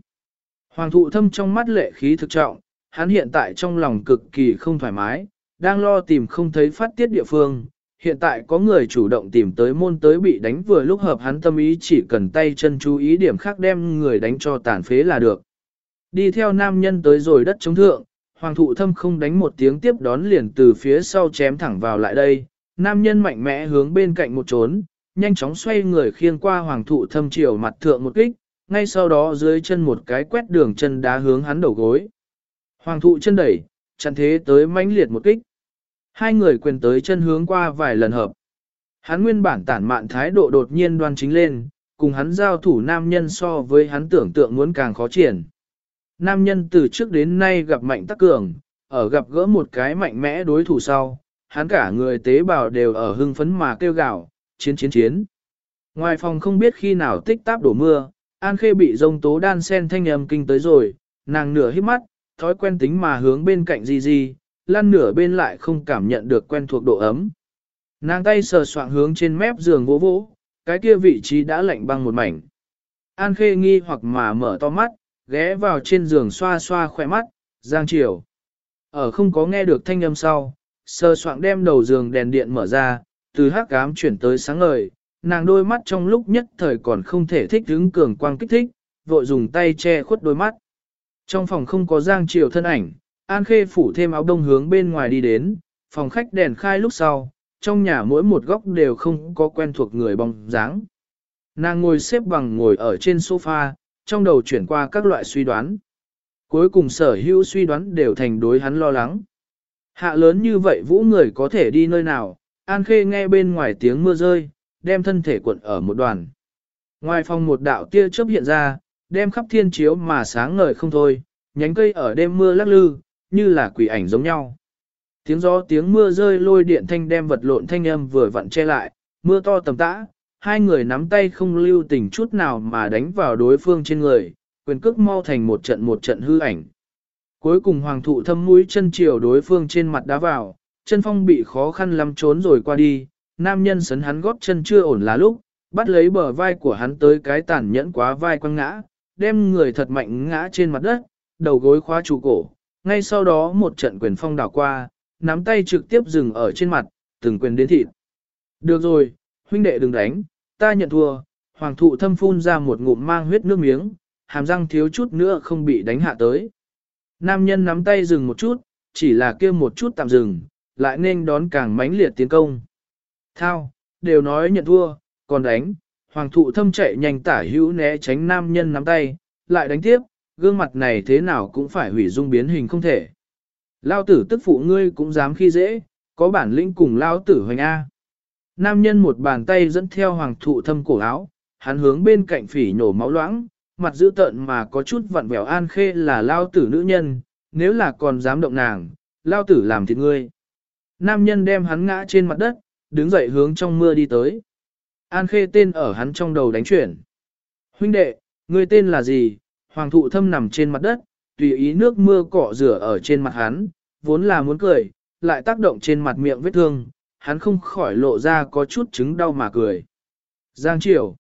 Hoàng thụ thâm trong mắt lệ khí thực trọng, hắn hiện tại trong lòng cực kỳ không thoải mái, đang lo tìm không thấy phát tiết địa phương. Hiện tại có người chủ động tìm tới môn tới bị đánh vừa lúc hợp hắn tâm ý chỉ cần tay chân chú ý điểm khác đem người đánh cho tàn phế là được. Đi theo nam nhân tới rồi đất chống thượng, hoàng thụ thâm không đánh một tiếng tiếp đón liền từ phía sau chém thẳng vào lại đây. Nam nhân mạnh mẽ hướng bên cạnh một trốn, nhanh chóng xoay người khiêng qua hoàng thụ thâm chiều mặt thượng một kích, ngay sau đó dưới chân một cái quét đường chân đá hướng hắn đầu gối. Hoàng thụ chân đẩy, chặn thế tới mãnh liệt một kích. Hai người quyền tới chân hướng qua vài lần hợp. Hắn nguyên bản tản mạn thái độ đột nhiên đoan chính lên, cùng hắn giao thủ nam nhân so với hắn tưởng tượng muốn càng khó triển. Nam nhân từ trước đến nay gặp mạnh tắc cường, ở gặp gỡ một cái mạnh mẽ đối thủ sau, hắn cả người tế bào đều ở hưng phấn mà kêu gào, chiến chiến chiến. Ngoài phòng không biết khi nào tích táp đổ mưa, An Khê bị rông tố đan sen thanh âm kinh tới rồi, nàng nửa hít mắt, thói quen tính mà hướng bên cạnh Di Di, lăn nửa bên lại không cảm nhận được quen thuộc độ ấm. Nàng tay sờ soạng hướng trên mép giường vỗ vỗ, cái kia vị trí đã lạnh băng một mảnh. An Khê nghi hoặc mà mở to mắt, ghé vào trên giường xoa xoa khỏe mắt, giang chiều. Ở không có nghe được thanh âm sau, sờ soạng đem đầu giường đèn điện mở ra, từ hắc ám chuyển tới sáng ngời, nàng đôi mắt trong lúc nhất thời còn không thể thích hứng cường quang kích thích, vội dùng tay che khuất đôi mắt. Trong phòng không có giang chiều thân ảnh, An Khê phủ thêm áo đông hướng bên ngoài đi đến, phòng khách đèn khai lúc sau, trong nhà mỗi một góc đều không có quen thuộc người bóng dáng. Nàng ngồi xếp bằng ngồi ở trên sofa, trong đầu chuyển qua các loại suy đoán. Cuối cùng sở hữu suy đoán đều thành đối hắn lo lắng. Hạ lớn như vậy vũ người có thể đi nơi nào, An Khê nghe bên ngoài tiếng mưa rơi, đem thân thể cuộn ở một đoàn. Ngoài phòng một đạo tia chớp hiện ra, đem khắp thiên chiếu mà sáng ngời không thôi, nhánh cây ở đêm mưa lắc lư, như là quỷ ảnh giống nhau. Tiếng gió tiếng mưa rơi lôi điện thanh đem vật lộn thanh âm vừa vặn che lại, mưa to tầm tã, hai người nắm tay không lưu tình chút nào mà đánh vào đối phương trên người, quyền cước mau thành một trận một trận hư ảnh. Cuối cùng hoàng thụ thâm mũi chân chiều đối phương trên mặt đá vào, chân phong bị khó khăn lắm trốn rồi qua đi, nam nhân sấn hắn góp chân chưa ổn là lúc, bắt lấy bờ vai của hắn tới cái tàn nhẫn quá vai quăng ngã, đem người thật mạnh ngã trên mặt đất, đầu gối khóa trụ cổ, ngay sau đó một trận quyền phong đảo qua, nắm tay trực tiếp dừng ở trên mặt, từng quyền đến thịt. Được rồi, huynh đệ đừng đánh, ta nhận thua, hoàng thụ thâm phun ra một ngụm mang huyết nước miếng, hàm răng thiếu chút nữa không bị đánh hạ tới. Nam nhân nắm tay dừng một chút, chỉ là kêu một chút tạm dừng, lại nên đón càng mãnh liệt tiến công. Thao, đều nói nhận thua, còn đánh, hoàng thụ thâm chạy nhanh tả hữu né tránh nam nhân nắm tay, lại đánh tiếp, gương mặt này thế nào cũng phải hủy dung biến hình không thể. Lao tử tức phụ ngươi cũng dám khi dễ, có bản lĩnh cùng lao tử hoành A. Nam nhân một bàn tay dẫn theo hoàng thụ thâm cổ áo, hắn hướng bên cạnh phỉ nổ máu loãng, mặt dữ tợn mà có chút vặn vẹo an khê là lao tử nữ nhân, nếu là còn dám động nàng, lao tử làm thịt ngươi. Nam nhân đem hắn ngã trên mặt đất, đứng dậy hướng trong mưa đi tới. An khê tên ở hắn trong đầu đánh chuyển. Huynh đệ, ngươi tên là gì? Hoàng thụ thâm nằm trên mặt đất, tùy ý nước mưa cọ rửa ở trên mặt hắn, vốn là muốn cười, lại tác động trên mặt miệng vết thương, hắn không khỏi lộ ra có chút chứng đau mà cười. Giang Triều.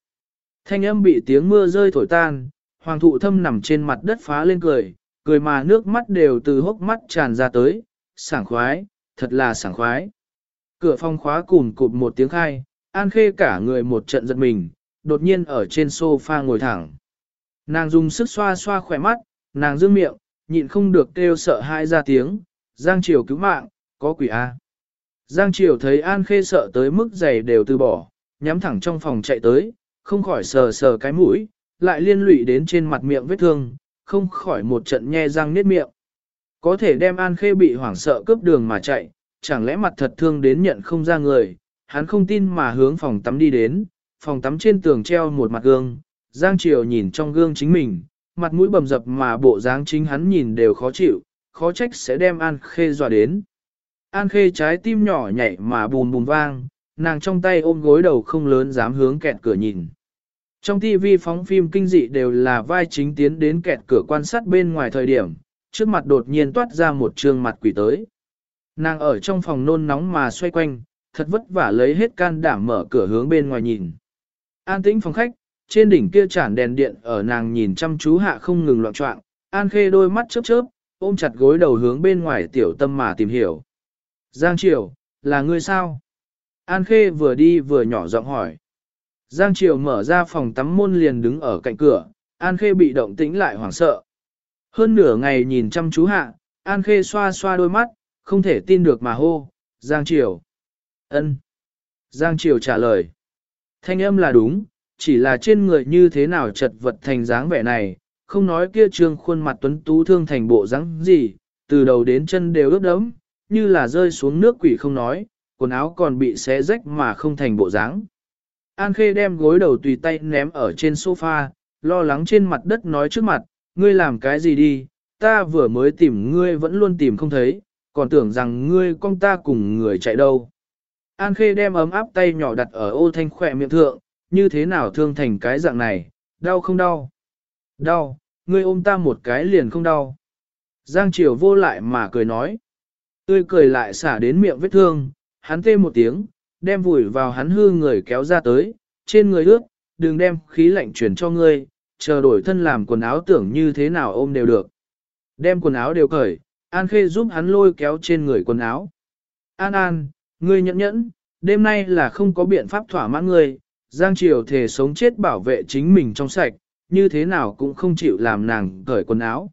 Thanh âm bị tiếng mưa rơi thổi tan, hoàng thụ thâm nằm trên mặt đất phá lên cười, cười mà nước mắt đều từ hốc mắt tràn ra tới, sảng khoái, thật là sảng khoái. Cửa phòng khóa cùn cụp một tiếng khai, an khê cả người một trận giật mình, đột nhiên ở trên sofa ngồi thẳng. Nàng dùng sức xoa xoa khỏe mắt, nàng dương miệng, nhịn không được kêu sợ hãi ra tiếng, Giang Triều cứu mạng, có quỷ A. Giang Triều thấy An Khê sợ tới mức giày đều từ bỏ, nhắm thẳng trong phòng chạy tới, không khỏi sờ sờ cái mũi, lại liên lụy đến trên mặt miệng vết thương, không khỏi một trận nhe răng nết miệng. Có thể đem An Khê bị hoảng sợ cướp đường mà chạy, chẳng lẽ mặt thật thương đến nhận không ra người, hắn không tin mà hướng phòng tắm đi đến, phòng tắm trên tường treo một mặt gương, Giang Triều nhìn trong gương chính mình, mặt mũi bầm dập mà bộ dáng chính hắn nhìn đều khó chịu, khó trách sẽ đem An Khê dọa đến. An Khê trái tim nhỏ nhảy mà bùm bùm vang, nàng trong tay ôm gối đầu không lớn dám hướng kẹt cửa nhìn. Trong TV phóng phim kinh dị đều là vai chính tiến đến kẹt cửa quan sát bên ngoài thời điểm, trước mặt đột nhiên toát ra một trương mặt quỷ tới. Nàng ở trong phòng nôn nóng mà xoay quanh, thật vất vả lấy hết can đảm mở cửa hướng bên ngoài nhìn. An tĩnh phòng khách, trên đỉnh kia chản đèn điện ở nàng nhìn chăm chú hạ không ngừng loạn trọng, An Khê đôi mắt chớp chớp, ôm chặt gối đầu hướng bên ngoài tiểu tâm mà tìm hiểu. Giang Triều, là ngươi sao? An Khê vừa đi vừa nhỏ giọng hỏi. Giang Triều mở ra phòng tắm môn liền đứng ở cạnh cửa, An Khê bị động tĩnh lại hoảng sợ. Hơn nửa ngày nhìn chăm chú hạ, An Khê xoa xoa đôi mắt, không thể tin được mà hô, Giang Triều. ân. Giang Triều trả lời. Thanh âm là đúng, chỉ là trên người như thế nào chật vật thành dáng vẻ này, không nói kia trương khuôn mặt tuấn tú thương thành bộ dáng gì, từ đầu đến chân đều ướt đẫm, như là rơi xuống nước quỷ không nói, quần áo còn bị xé rách mà không thành bộ dáng. An Khê đem gối đầu tùy tay ném ở trên sofa, lo lắng trên mặt đất nói trước mặt, ngươi làm cái gì đi, ta vừa mới tìm ngươi vẫn luôn tìm không thấy, còn tưởng rằng ngươi con ta cùng người chạy đâu. An Khê đem ấm áp tay nhỏ đặt ở ô thanh khỏe miệng thượng, như thế nào thương thành cái dạng này, đau không đau? Đau, ngươi ôm ta một cái liền không đau. Giang Triều vô lại mà cười nói. Tươi cười lại xả đến miệng vết thương, hắn tê một tiếng, đem vùi vào hắn hư người kéo ra tới, trên người ướt, đừng đem khí lạnh chuyển cho ngươi, chờ đổi thân làm quần áo tưởng như thế nào ôm đều được. Đem quần áo đều cởi, An Khê giúp hắn lôi kéo trên người quần áo. An An, ngươi nhẫn nhẫn, đêm nay là không có biện pháp thỏa mãn ngươi, Giang Triều thể sống chết bảo vệ chính mình trong sạch, như thế nào cũng không chịu làm nàng cởi quần áo.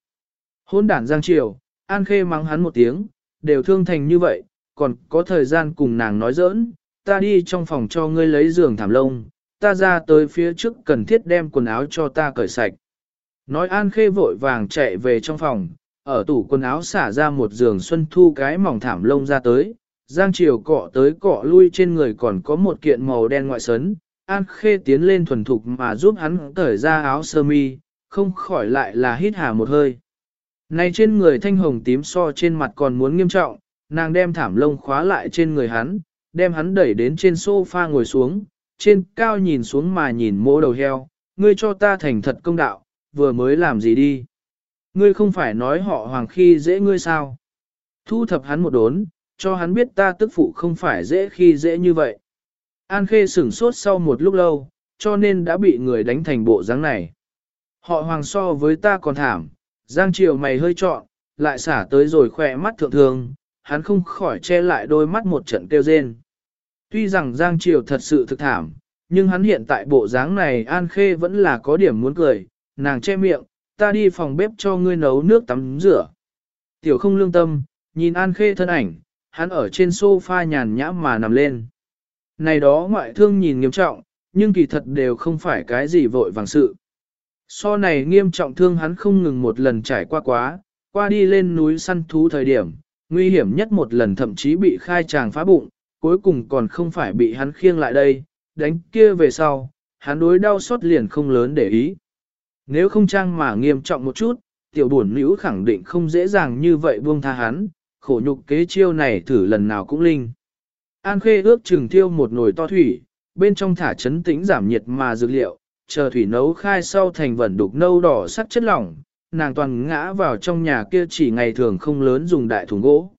Hôn đản Giang Triều, An Khê mắng hắn một tiếng, đều thương thành như vậy, còn có thời gian cùng nàng nói giỡn, ta đi trong phòng cho ngươi lấy giường thảm lông, ta ra tới phía trước cần thiết đem quần áo cho ta cởi sạch. Nói An Khê vội vàng chạy về trong phòng, ở tủ quần áo xả ra một giường xuân thu cái mỏng thảm lông ra tới, Giang Triều cọ tới cọ lui trên người còn có một kiện màu đen ngoại sấn, An Khê tiến lên thuần thục mà giúp hắn cởi ra áo sơ mi, không khỏi lại là hít hà một hơi. Này trên người thanh hồng tím so trên mặt còn muốn nghiêm trọng, nàng đem thảm lông khóa lại trên người hắn, đem hắn đẩy đến trên sofa ngồi xuống, trên cao nhìn xuống mà nhìn mỗ đầu heo, ngươi cho ta thành thật công đạo, vừa mới làm gì đi. Ngươi không phải nói họ hoàng khi dễ ngươi sao. Thu thập hắn một đốn, cho hắn biết ta tức phụ không phải dễ khi dễ như vậy. An Khê sửng sốt sau một lúc lâu, cho nên đã bị người đánh thành bộ dáng này. Họ hoàng so với ta còn thảm, Giang Triều mày hơi trọn, lại xả tới rồi khỏe mắt thượng thường, hắn không khỏi che lại đôi mắt một trận kêu rên. Tuy rằng Giang Triều thật sự thực thảm, nhưng hắn hiện tại bộ dáng này An Khê vẫn là có điểm muốn cười, nàng che miệng, ta đi phòng bếp cho ngươi nấu nước tắm rửa. Tiểu không lương tâm, nhìn An Khê thân ảnh, hắn ở trên sofa nhàn nhã mà nằm lên. Này đó ngoại thương nhìn nghiêm trọng, nhưng kỳ thật đều không phải cái gì vội vàng sự. So này nghiêm trọng thương hắn không ngừng một lần trải qua quá, qua đi lên núi săn thú thời điểm, nguy hiểm nhất một lần thậm chí bị khai tràng phá bụng, cuối cùng còn không phải bị hắn khiêng lại đây, đánh kia về sau, hắn đối đau xót liền không lớn để ý. Nếu không trang mà nghiêm trọng một chút, tiểu buồn nữ khẳng định không dễ dàng như vậy buông tha hắn, khổ nhục kế chiêu này thử lần nào cũng linh. An khê ước chừng thiêu một nồi to thủy, bên trong thả chấn tĩnh giảm nhiệt mà dược liệu, chờ thủy nấu khai sau thành vẩn đục nâu đỏ sắc chất lỏng, nàng toàn ngã vào trong nhà kia chỉ ngày thường không lớn dùng đại thùng gỗ.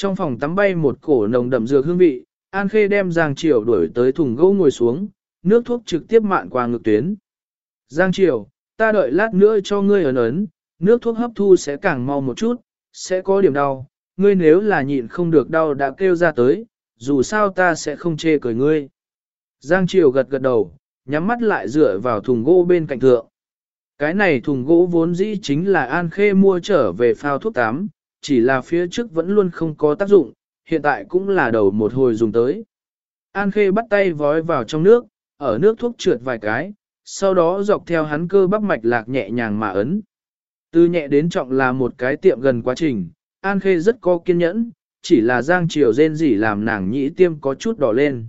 Trong phòng tắm bay một cổ nồng đậm dược hương vị, An Khê đem Giang Triều đuổi tới thùng gỗ ngồi xuống, nước thuốc trực tiếp mạn qua ngực tuyến. Giang Triều, ta đợi lát nữa cho ngươi ấn ấn, nước thuốc hấp thu sẽ càng mau một chút, sẽ có điểm đau, ngươi nếu là nhịn không được đau đã kêu ra tới, dù sao ta sẽ không chê cười ngươi. Giang Triều gật gật đầu, nhắm mắt lại dựa vào thùng gỗ bên cạnh thượng. Cái này thùng gỗ vốn dĩ chính là An Khê mua trở về phao thuốc tắm, chỉ là phía trước vẫn luôn không có tác dụng, hiện tại cũng là đầu một hồi dùng tới. An Khê bắt tay vói vào trong nước, ở nước thuốc trượt vài cái, sau đó dọc theo hắn cơ bắp mạch lạc nhẹ nhàng mà ấn. Từ nhẹ đến trọng là một cái tiệm gần quá trình, An Khê rất có kiên nhẫn, chỉ là giang chiều rên rỉ làm nàng nhĩ tiêm có chút đỏ lên.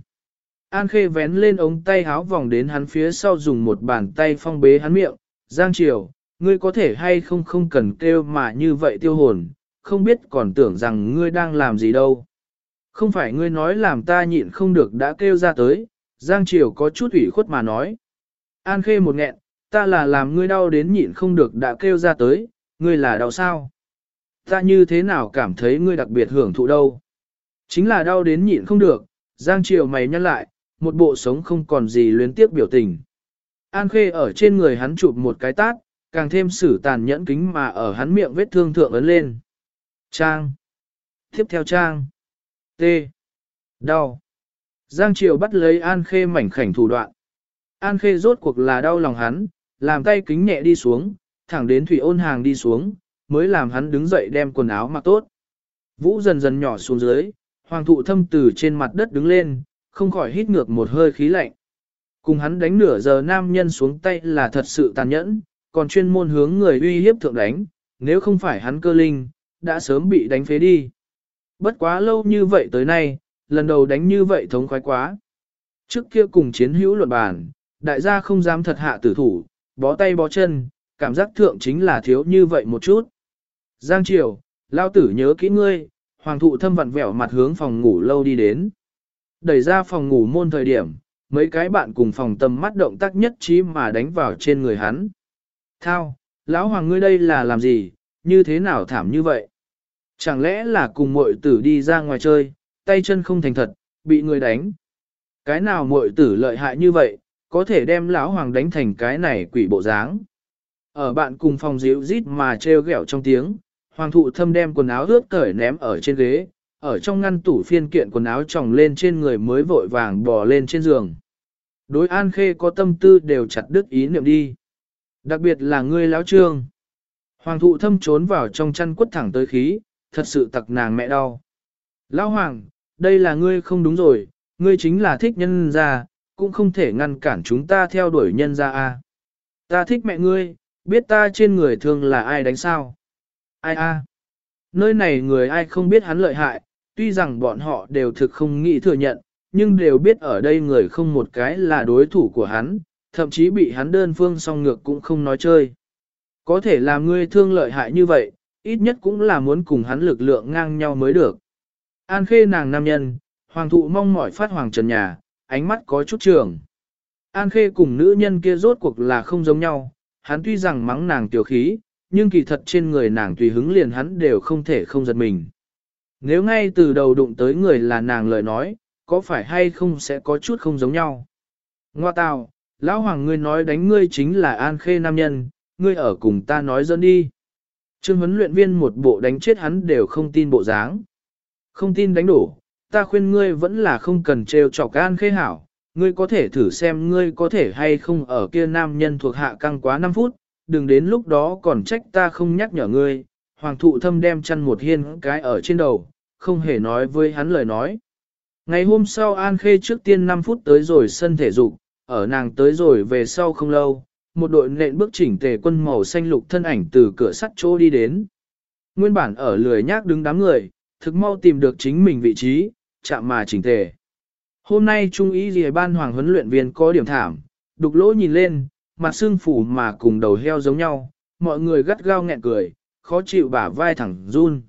An Khê vén lên ống tay háo vòng đến hắn phía sau dùng một bàn tay phong bế hắn miệng, giang chiều, ngươi có thể hay không không cần kêu mà như vậy tiêu hồn, không biết còn tưởng rằng ngươi đang làm gì đâu. Không phải ngươi nói làm ta nhịn không được đã kêu ra tới, Giang Triều có chút ủy khuất mà nói. An Khê một nghẹn, ta là làm ngươi đau đến nhịn không được đã kêu ra tới, ngươi là đau sao? Ta như thế nào cảm thấy ngươi đặc biệt hưởng thụ đâu? Chính là đau đến nhịn không được, Giang Triều mày nhăn lại, một bộ sống không còn gì luyến tiếc biểu tình. An Khê ở trên người hắn chụp một cái tát, càng thêm sử tàn nhẫn kính mà ở hắn miệng vết thương thượng ấn lên. Trang. Tiếp theo trang. T. Đau. Giang Triều bắt lấy An Khê mảnh khảnh thủ đoạn. An Khê rốt cuộc là đau lòng hắn, làm tay kính nhẹ đi xuống, thẳng đến thủy ôn hàng đi xuống, mới làm hắn đứng dậy đem quần áo mặc tốt. Vũ dần dần nhỏ xuống dưới, hoàng thụ thâm từ trên mặt đất đứng lên, không khỏi hít ngược một hơi khí lạnh. Cùng hắn đánh nửa giờ nam nhân xuống tay là thật sự tàn nhẫn, còn chuyên môn hướng người uy hiếp thượng đánh, nếu không phải hắn cơ linh, đã sớm bị đánh phế đi. Bất quá lâu như vậy tới nay, lần đầu đánh như vậy thống khoái quá. Trước kia cùng chiến hữu luận bàn, đại gia không dám thật hạ tử thủ, bó tay bó chân, cảm giác thượng chính là thiếu như vậy một chút. Giang Triều, lao tử nhớ kỹ ngươi, hoàng thụ thâm vặn vẹo mặt hướng phòng ngủ lâu đi đến. Đẩy ra phòng ngủ môn thời điểm, mấy cái bạn cùng phòng tầm mắt động tác nhất trí mà đánh vào trên người hắn. Thao, lão hoàng ngươi đây là làm gì, như thế nào thảm như vậy? Chẳng lẽ là cùng muội tử đi ra ngoài chơi, tay chân không thành thật, bị người đánh? Cái nào muội tử lợi hại như vậy, có thể đem lão hoàng đánh thành cái này quỷ bộ dáng? Ở bạn cùng phòng dịu rít mà treo ghẹo trong tiếng, hoàng thụ thâm đem quần áo ướt cởi ném ở trên ghế, ở trong ngăn tủ phiên kiện quần áo tròng lên trên người mới vội vàng bò lên trên giường. Đối an khê có tâm tư đều chặt đứt ý niệm đi. Đặc biệt là ngươi lão trương. Hoàng thụ thâm trốn vào trong chăn quất thẳng tới khí, thật sự tặc nàng mẹ đau. Lão hoàng, đây là ngươi không đúng rồi, ngươi chính là thích nhân gia, cũng không thể ngăn cản chúng ta theo đuổi nhân gia a. Ta thích mẹ ngươi, biết ta trên người thương là ai đánh sao? Ai a? Nơi này người ai không biết hắn lợi hại, tuy rằng bọn họ đều thực không nghĩ thừa nhận, nhưng đều biết ở đây người không một cái là đối thủ của hắn, thậm chí bị hắn đơn phương song ngược cũng không nói chơi. Có thể làm ngươi thương lợi hại như vậy, ít nhất cũng là muốn cùng hắn lực lượng ngang nhau mới được. An khê nàng nam nhân, hoàng thụ mong mỏi phát hoàng trần nhà, ánh mắt có chút trường. An khê cùng nữ nhân kia rốt cuộc là không giống nhau, hắn tuy rằng mắng nàng tiểu khí, nhưng kỳ thật trên người nàng tùy hứng liền hắn đều không thể không giật mình. Nếu ngay từ đầu đụng tới người là nàng lời nói, có phải hay không sẽ có chút không giống nhau. Ngoa tào, lão hoàng ngươi nói đánh ngươi chính là an khê nam nhân, ngươi ở cùng ta nói dẫn đi. Trương huấn luyện viên một bộ đánh chết hắn đều không tin bộ dáng. Không tin đánh đổ, ta khuyên ngươi vẫn là không cần trêu chọc an khê hảo, ngươi có thể thử xem ngươi có thể hay không ở kia nam nhân thuộc hạ căng quá 5 phút, đừng đến lúc đó còn trách ta không nhắc nhở ngươi. Hoàng thụ thâm đem chăn một hiên cái ở trên đầu, không hề nói với hắn lời nói. Ngày hôm sau An Khê trước tiên 5 phút tới rồi sân thể dục, ở nàng tới rồi về sau không lâu, một đội nện bước chỉnh tề quân màu xanh lục thân ảnh từ cửa sắt chỗ đi đến. Nguyên bản ở lười nhác đứng đám người, thực mau tìm được chính mình vị trí, chạm mà chỉnh tề. Hôm nay Trung ý gì ban hoàng huấn luyện viên có điểm thảm, đục lỗ nhìn lên, mặt xương phủ mà cùng đầu heo giống nhau, mọi người gắt gao nghẹn cười, khó chịu bả vai thẳng run.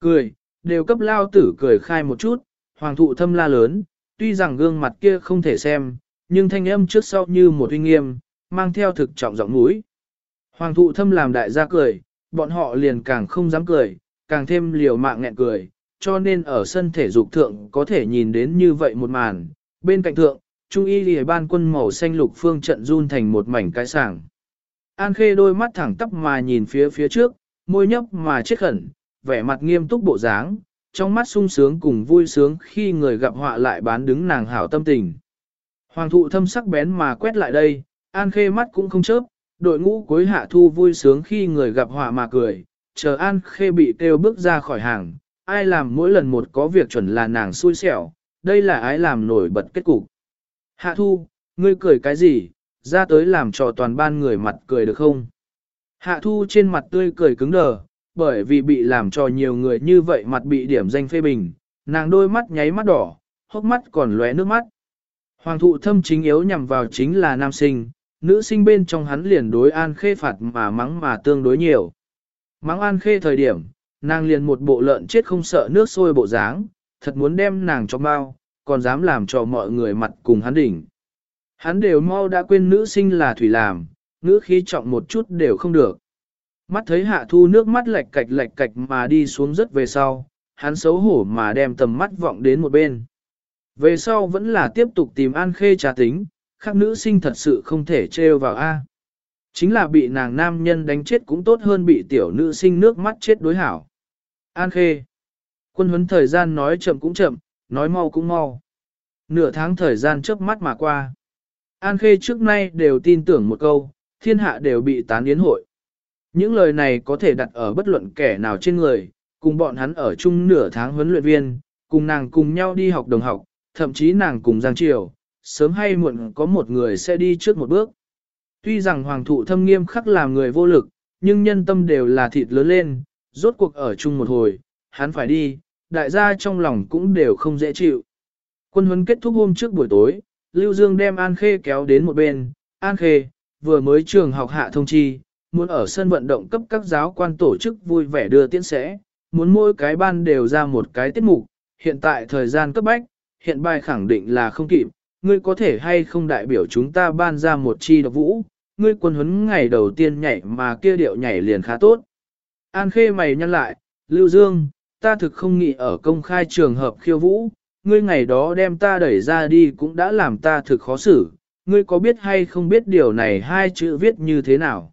Cười, đều cấp lao tử cười khai một chút, hoàng thụ thâm la lớn, tuy rằng gương mặt kia không thể xem, nhưng thanh âm trước sau như một uy nghiêm, mang theo thực trọng giọng mũi. Hoàng thụ thâm làm đại gia cười, bọn họ liền càng không dám cười, càng thêm liều mạng nghẹn cười, cho nên ở sân thể dục thượng có thể nhìn đến như vậy một màn. Bên cạnh thượng, Trung y lìa ban quân màu xanh lục phương trận run thành một mảnh cái sảng. An khê đôi mắt thẳng tắp mà nhìn phía phía trước, môi nhấp mà chết khẩn, vẻ mặt nghiêm túc bộ dáng, trong mắt sung sướng cùng vui sướng khi người gặp họa lại bán đứng nàng hảo tâm tình. Hoàng thụ thâm sắc bén mà quét lại đây, An Khê mắt cũng không chớp, đội ngũ cuối hạ thu vui sướng khi người gặp họa mà cười, chờ An Khê bị kêu bước ra khỏi hàng, ai làm mỗi lần một có việc chuẩn là nàng xui xẻo, đây là ai làm nổi bật kết cục. Hạ thu, ngươi cười cái gì, ra tới làm trò toàn ban người mặt cười được không? Hạ thu trên mặt tươi cười cứng đờ, bởi vì bị làm cho nhiều người như vậy mặt bị điểm danh phê bình, nàng đôi mắt nháy mắt đỏ, hốc mắt còn lóe nước mắt. Hoàng thụ thâm chính yếu nhằm vào chính là nam sinh, nữ sinh bên trong hắn liền đối an khê phạt mà mắng mà tương đối nhiều. Mắng an khê thời điểm, nàng liền một bộ lợn chết không sợ nước sôi bộ dáng, thật muốn đem nàng cho bao, còn dám làm cho mọi người mặt cùng hắn đỉnh. Hắn đều mau đã quên nữ sinh là thủy làm, nữ khí trọng một chút đều không được. Mắt thấy hạ thu nước mắt lệch cạch lệch cạch mà đi xuống rất về sau, hắn xấu hổ mà đem tầm mắt vọng đến một bên. Về sau vẫn là tiếp tục tìm an khê trà tính, khác nữ sinh thật sự không thể trêu vào A. Chính là bị nàng nam nhân đánh chết cũng tốt hơn bị tiểu nữ sinh nước mắt chết đối hảo. An khê. Quân huấn thời gian nói chậm cũng chậm, nói mau cũng mau. Nửa tháng thời gian trước mắt mà qua. An khê trước nay đều tin tưởng một câu, thiên hạ đều bị tán yến hội. Những lời này có thể đặt ở bất luận kẻ nào trên người, cùng bọn hắn ở chung nửa tháng huấn luyện viên, cùng nàng cùng nhau đi học đồng học, thậm chí nàng cùng Giang Triều, sớm hay muộn có một người sẽ đi trước một bước. Tuy rằng hoàng thụ thâm nghiêm khắc làm người vô lực, nhưng nhân tâm đều là thịt lớn lên, rốt cuộc ở chung một hồi, hắn phải đi, đại gia trong lòng cũng đều không dễ chịu. Quân huấn kết thúc hôm trước buổi tối, Lưu Dương đem An Khê kéo đến một bên, An Khê, vừa mới trường học hạ thông chi, muốn ở sân vận động cấp các giáo quan tổ chức vui vẻ đưa tiễn sẽ, muốn mỗi cái ban đều ra một cái tiết mục, hiện tại thời gian cấp bách, hiện bài khẳng định là không kịp, ngươi có thể hay không đại biểu chúng ta ban ra một chi độc vũ, ngươi quân huấn ngày đầu tiên nhảy mà kia điệu nhảy liền khá tốt. An Khê mày nhăn lại, Lưu Dương, ta thực không nghĩ ở công khai trường hợp khiêu vũ, ngươi ngày đó đem ta đẩy ra đi cũng đã làm ta thực khó xử, ngươi có biết hay không biết điều này hai chữ viết như thế nào.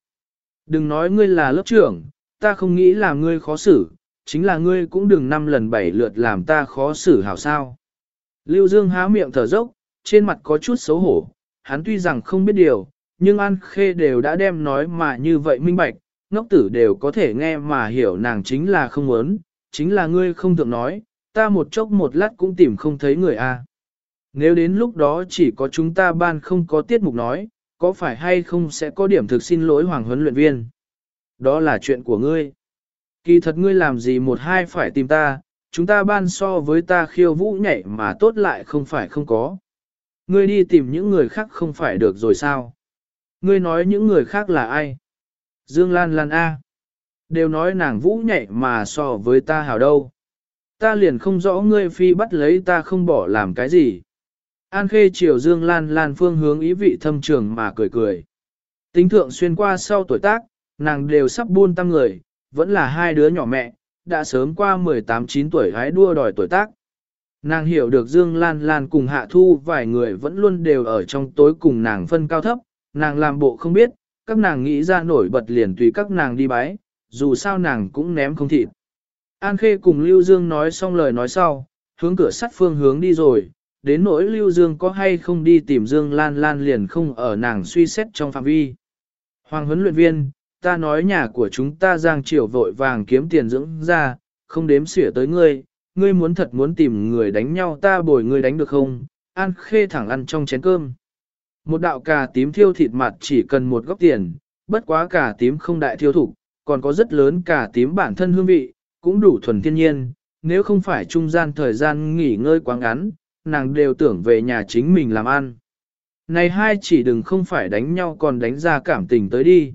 Đừng nói ngươi là lớp trưởng, ta không nghĩ là ngươi khó xử, chính là ngươi cũng đừng năm lần bảy lượt làm ta khó xử hảo sao. Lưu Dương há miệng thở dốc, trên mặt có chút xấu hổ, hắn tuy rằng không biết điều, nhưng An Khê đều đã đem nói mà như vậy minh bạch, ngốc tử đều có thể nghe mà hiểu nàng chính là không muốn, chính là ngươi không thường nói, ta một chốc một lát cũng tìm không thấy người a. Nếu đến lúc đó chỉ có chúng ta ban không có tiết mục nói, có phải hay không sẽ có điểm thực xin lỗi hoàng huấn luyện viên? Đó là chuyện của ngươi. Kỳ thật ngươi làm gì một hai phải tìm ta, chúng ta ban so với ta khiêu vũ nhảy mà tốt lại không phải không có. Ngươi đi tìm những người khác không phải được rồi sao? Ngươi nói những người khác là ai? Dương Lan Lan A. Đều nói nàng vũ nhạy mà so với ta hào đâu. Ta liền không rõ ngươi phi bắt lấy ta không bỏ làm cái gì. An khê chiều Dương Lan Lan phương hướng ý vị thâm trường mà cười cười. Tính thượng xuyên qua sau tuổi tác, nàng đều sắp buôn tăng người, vẫn là hai đứa nhỏ mẹ, đã sớm qua 18-9 tuổi hái đua đòi tuổi tác. Nàng hiểu được Dương Lan Lan cùng Hạ Thu vài người vẫn luôn đều ở trong tối cùng nàng phân cao thấp, nàng làm bộ không biết, các nàng nghĩ ra nổi bật liền tùy các nàng đi bái, dù sao nàng cũng ném không thịt. An Khê cùng Lưu Dương nói xong lời nói sau, hướng cửa sắt phương hướng đi rồi, đến nỗi Lưu Dương có hay không đi tìm Dương Lan Lan liền không ở nàng suy xét trong phạm vi. Hoàng huấn luyện viên, ta nói nhà của chúng ta giang triều vội vàng kiếm tiền dưỡng ra, không đếm xỉa tới ngươi, ngươi muốn thật muốn tìm người đánh nhau ta bồi ngươi đánh được không? An Khê thẳng ăn trong chén cơm. Một đạo cà tím thiêu thịt mặt chỉ cần một góc tiền, bất quá cà tím không đại thiêu thủ, còn có rất lớn cà tím bản thân hương vị, cũng đủ thuần thiên nhiên, nếu không phải trung gian thời gian nghỉ ngơi quá ngắn, nàng đều tưởng về nhà chính mình làm ăn. Này hai chỉ đừng không phải đánh nhau còn đánh ra cảm tình tới đi.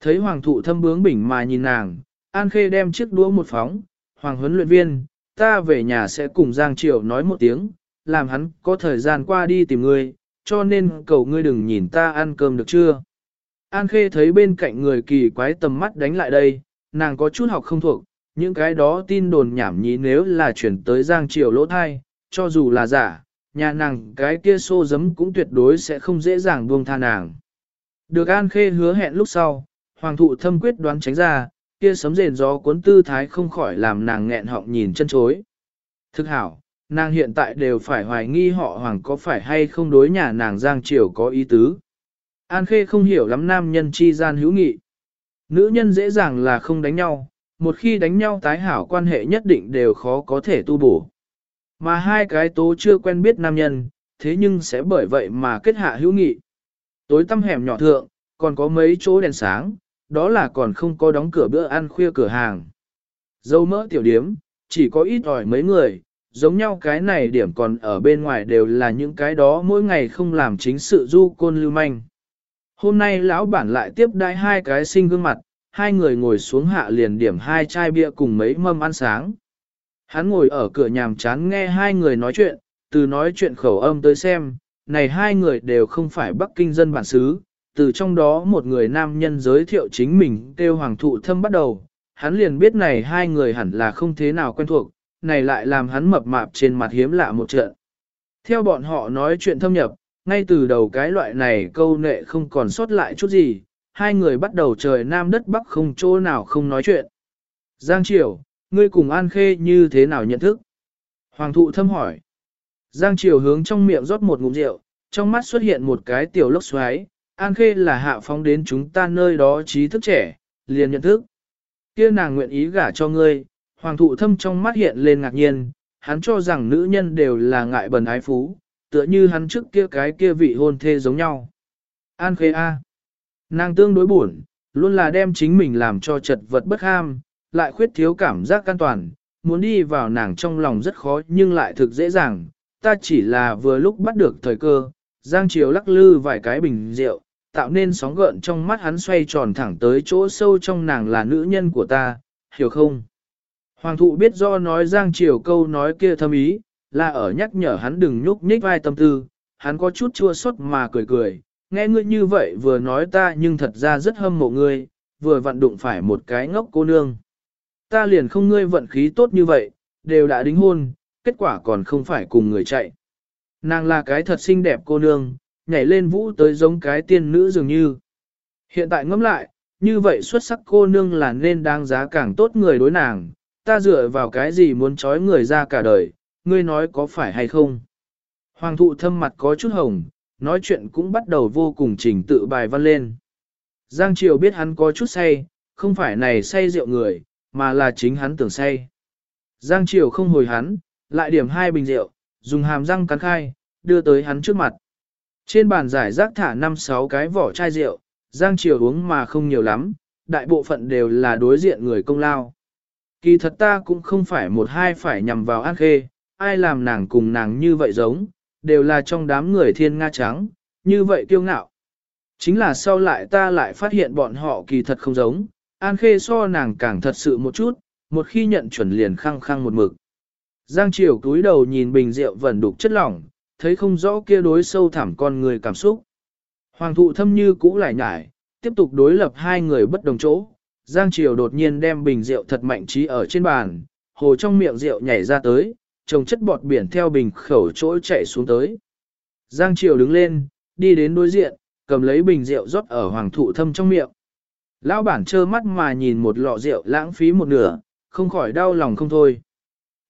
Thấy hoàng thụ thâm bướng bỉnh mà nhìn nàng, An Khê đem chiếc đũa một phóng, hoàng huấn luyện viên, ta về nhà sẽ cùng Giang Triều nói một tiếng, làm hắn có thời gian qua đi tìm ngươi, cho nên cầu ngươi đừng nhìn ta ăn cơm được chưa. An Khê thấy bên cạnh người kỳ quái tầm mắt đánh lại đây, nàng có chút học không thuộc, những cái đó tin đồn nhảm nhí nếu là chuyển tới Giang Triều lỗ thai, cho dù là giả, nhà nàng cái kia xô giấm cũng tuyệt đối sẽ không dễ dàng buông tha nàng. Được An Khê hứa hẹn lúc sau, Hoàng thụ thâm quyết đoán tránh ra, kia sấm rền gió cuốn tư thái không khỏi làm nàng nghẹn họng nhìn chân chối. Thực hảo, nàng hiện tại đều phải hoài nghi họ Hoàng có phải hay không đối nhà nàng Giang Triều có ý tứ. An Khê không hiểu lắm nam nhân chi gian hữu nghị. Nữ nhân dễ dàng là không đánh nhau, một khi đánh nhau tái hảo quan hệ nhất định đều khó có thể tu bổ. Mà hai cái tố chưa quen biết nam nhân, thế nhưng sẽ bởi vậy mà kết hạ hữu nghị. Tối tăm hẻm nhỏ thượng, còn có mấy chỗ đèn sáng, đó là còn không có đóng cửa bữa ăn khuya cửa hàng. Dâu mỡ tiểu điếm, chỉ có ít ỏi mấy người, giống nhau cái này điểm còn ở bên ngoài đều là những cái đó mỗi ngày không làm chính sự du côn lưu manh. Hôm nay lão bản lại tiếp đai hai cái sinh gương mặt, hai người ngồi xuống hạ liền điểm hai chai bia cùng mấy mâm ăn sáng. Hắn ngồi ở cửa nhàm chán nghe hai người nói chuyện, từ nói chuyện khẩu âm tới xem, này hai người đều không phải Bắc Kinh dân bản xứ, từ trong đó một người nam nhân giới thiệu chính mình kêu hoàng thụ thâm bắt đầu, hắn liền biết này hai người hẳn là không thế nào quen thuộc, này lại làm hắn mập mạp trên mặt hiếm lạ một trận. Theo bọn họ nói chuyện thâm nhập, ngay từ đầu cái loại này câu nệ không còn sót lại chút gì, hai người bắt đầu trời nam đất bắc không chỗ nào không nói chuyện. Giang Triều, ngươi cùng An Khê như thế nào nhận thức? Hoàng thụ thâm hỏi. Giang Triều hướng trong miệng rót một ngụm rượu, trong mắt xuất hiện một cái tiểu lốc xoáy, An Khê là hạ phóng đến chúng ta nơi đó trí thức trẻ, liền nhận thức. Kia nàng nguyện ý gả cho ngươi, hoàng thụ thâm trong mắt hiện lên ngạc nhiên, hắn cho rằng nữ nhân đều là ngại bần ái phú, tựa như hắn trước kia cái kia vị hôn thê giống nhau. An Khê A. Nàng tương đối buồn, luôn là đem chính mình làm cho chật vật bất ham, lại khuyết thiếu cảm giác an toàn, muốn đi vào nàng trong lòng rất khó nhưng lại thực dễ dàng, ta chỉ là vừa lúc bắt được thời cơ, Giang Triều lắc lư vài cái bình rượu, tạo nên sóng gợn trong mắt hắn xoay tròn thẳng tới chỗ sâu trong nàng là nữ nhân của ta, hiểu không? Hoàng thụ biết do nói Giang Triều câu nói kia thâm ý, là ở nhắc nhở hắn đừng nhúc nhích vai tâm tư, hắn có chút chua xót mà cười cười, nghe ngươi như vậy vừa nói ta nhưng thật ra rất hâm mộ ngươi, vừa vặn đụng phải một cái ngốc cô nương. Ta liền không ngươi vận khí tốt như vậy, đều đã đính hôn, kết quả còn không phải cùng người chạy. Nàng là cái thật xinh đẹp cô nương, nhảy lên vũ tới giống cái tiên nữ dường như. Hiện tại ngẫm lại, như vậy xuất sắc cô nương là nên đáng giá càng tốt người đối nàng, ta dựa vào cái gì muốn trói người ra cả đời, ngươi nói có phải hay không? Hoàng thụ thâm mặt có chút hồng, nói chuyện cũng bắt đầu vô cùng trình tự bài văn lên. Giang Triều biết hắn có chút say, không phải này say rượu người, mà là chính hắn tưởng say. Giang Triều không hồi hắn, lại điểm hai bình rượu, dùng hàm răng cắn khai, đưa tới hắn trước mặt. Trên bàn giải rác thả 5-6 cái vỏ chai rượu, Giang Triều uống mà không nhiều lắm, đại bộ phận đều là đối diện người công lao. Kỳ thật ta cũng không phải một hai phải nhằm vào An Khê, ai làm nàng cùng nàng như vậy giống, đều là trong đám người thiên Nga trắng, như vậy kiêu ngạo. Chính là sau lại ta lại phát hiện bọn họ kỳ thật không giống, An Khê so nàng càng thật sự một chút, một khi nhận chuẩn liền khăng khăng một mực. Giang Triều túi đầu nhìn bình rượu vẩn đục chất lỏng, thấy không rõ kia đối sâu thẳm con người cảm xúc. Hoàng thụ thâm như cũ lại nhải, tiếp tục đối lập hai người bất đồng chỗ. Giang Triều đột nhiên đem bình rượu thật mạnh trí ở trên bàn, hồ trong miệng rượu nhảy ra tới, trồng chất bọt biển theo bình khẩu chỗ chạy xuống tới. Giang Triều đứng lên, đi đến đối diện, cầm lấy bình rượu rót ở hoàng thụ thâm trong miệng. Lão bản trơ mắt mà nhìn một lọ rượu lãng phí một nửa, không khỏi đau lòng không thôi.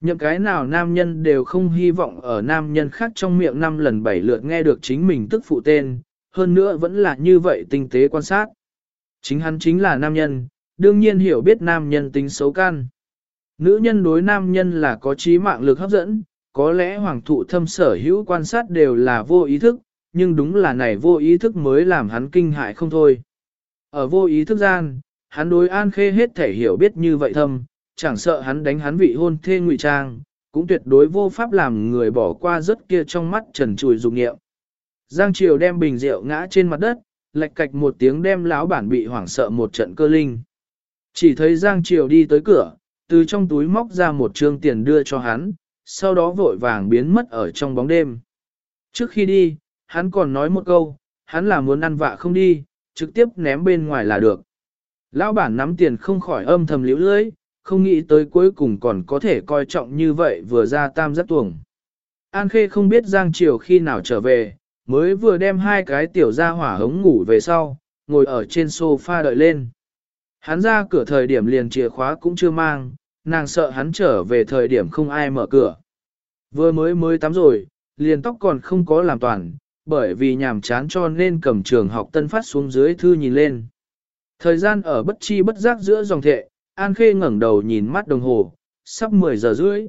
Những cái nào nam nhân đều không hy vọng ở nam nhân khác trong miệng năm lần bảy lượt nghe được chính mình tức phụ tên, hơn nữa vẫn là như vậy tinh tế quan sát. Chính hắn chính là nam nhân, đương nhiên hiểu biết nam nhân tính xấu can. Nữ nhân đối nam nhân là có trí mạng lực hấp dẫn, có lẽ hoàng thụ thâm sở hữu quan sát đều là vô ý thức, nhưng đúng là này vô ý thức mới làm hắn kinh hại không thôi. Ở vô ý thức gian, hắn đối an khê hết thể hiểu biết như vậy thâm, chẳng sợ hắn đánh hắn vị hôn thê ngụy trang, cũng tuyệt đối vô pháp làm người bỏ qua rất kia trong mắt trần trùi dục nghiệm. Giang Triều đem bình rượu ngã trên mặt đất, lạch cạch một tiếng đem lão bản bị hoảng sợ một trận cơ linh. Chỉ thấy Giang Triều đi tới cửa, từ trong túi móc ra một trương tiền đưa cho hắn, sau đó vội vàng biến mất ở trong bóng đêm. Trước khi đi, hắn còn nói một câu, hắn là muốn ăn vạ không đi, trực tiếp ném bên ngoài là được. Lão bản nắm tiền không khỏi âm thầm liễu lưới, không nghĩ tới cuối cùng còn có thể coi trọng như vậy vừa ra tam giác tuồng. An Khê không biết Giang Triều khi nào trở về, mới vừa đem hai cái tiểu ra hỏa hống ngủ về sau, ngồi ở trên sofa đợi lên. Hắn ra cửa thời điểm liền chìa khóa cũng chưa mang, nàng sợ hắn trở về thời điểm không ai mở cửa. Vừa mới mới tắm rồi, liền tóc còn không có làm toàn, bởi vì nhàm chán cho nên cầm trường học tân phát xuống dưới thư nhìn lên. Thời gian ở bất chi bất giác giữa dòng thệ, An Khê ngẩng đầu nhìn mắt đồng hồ, sắp 10 giờ rưỡi.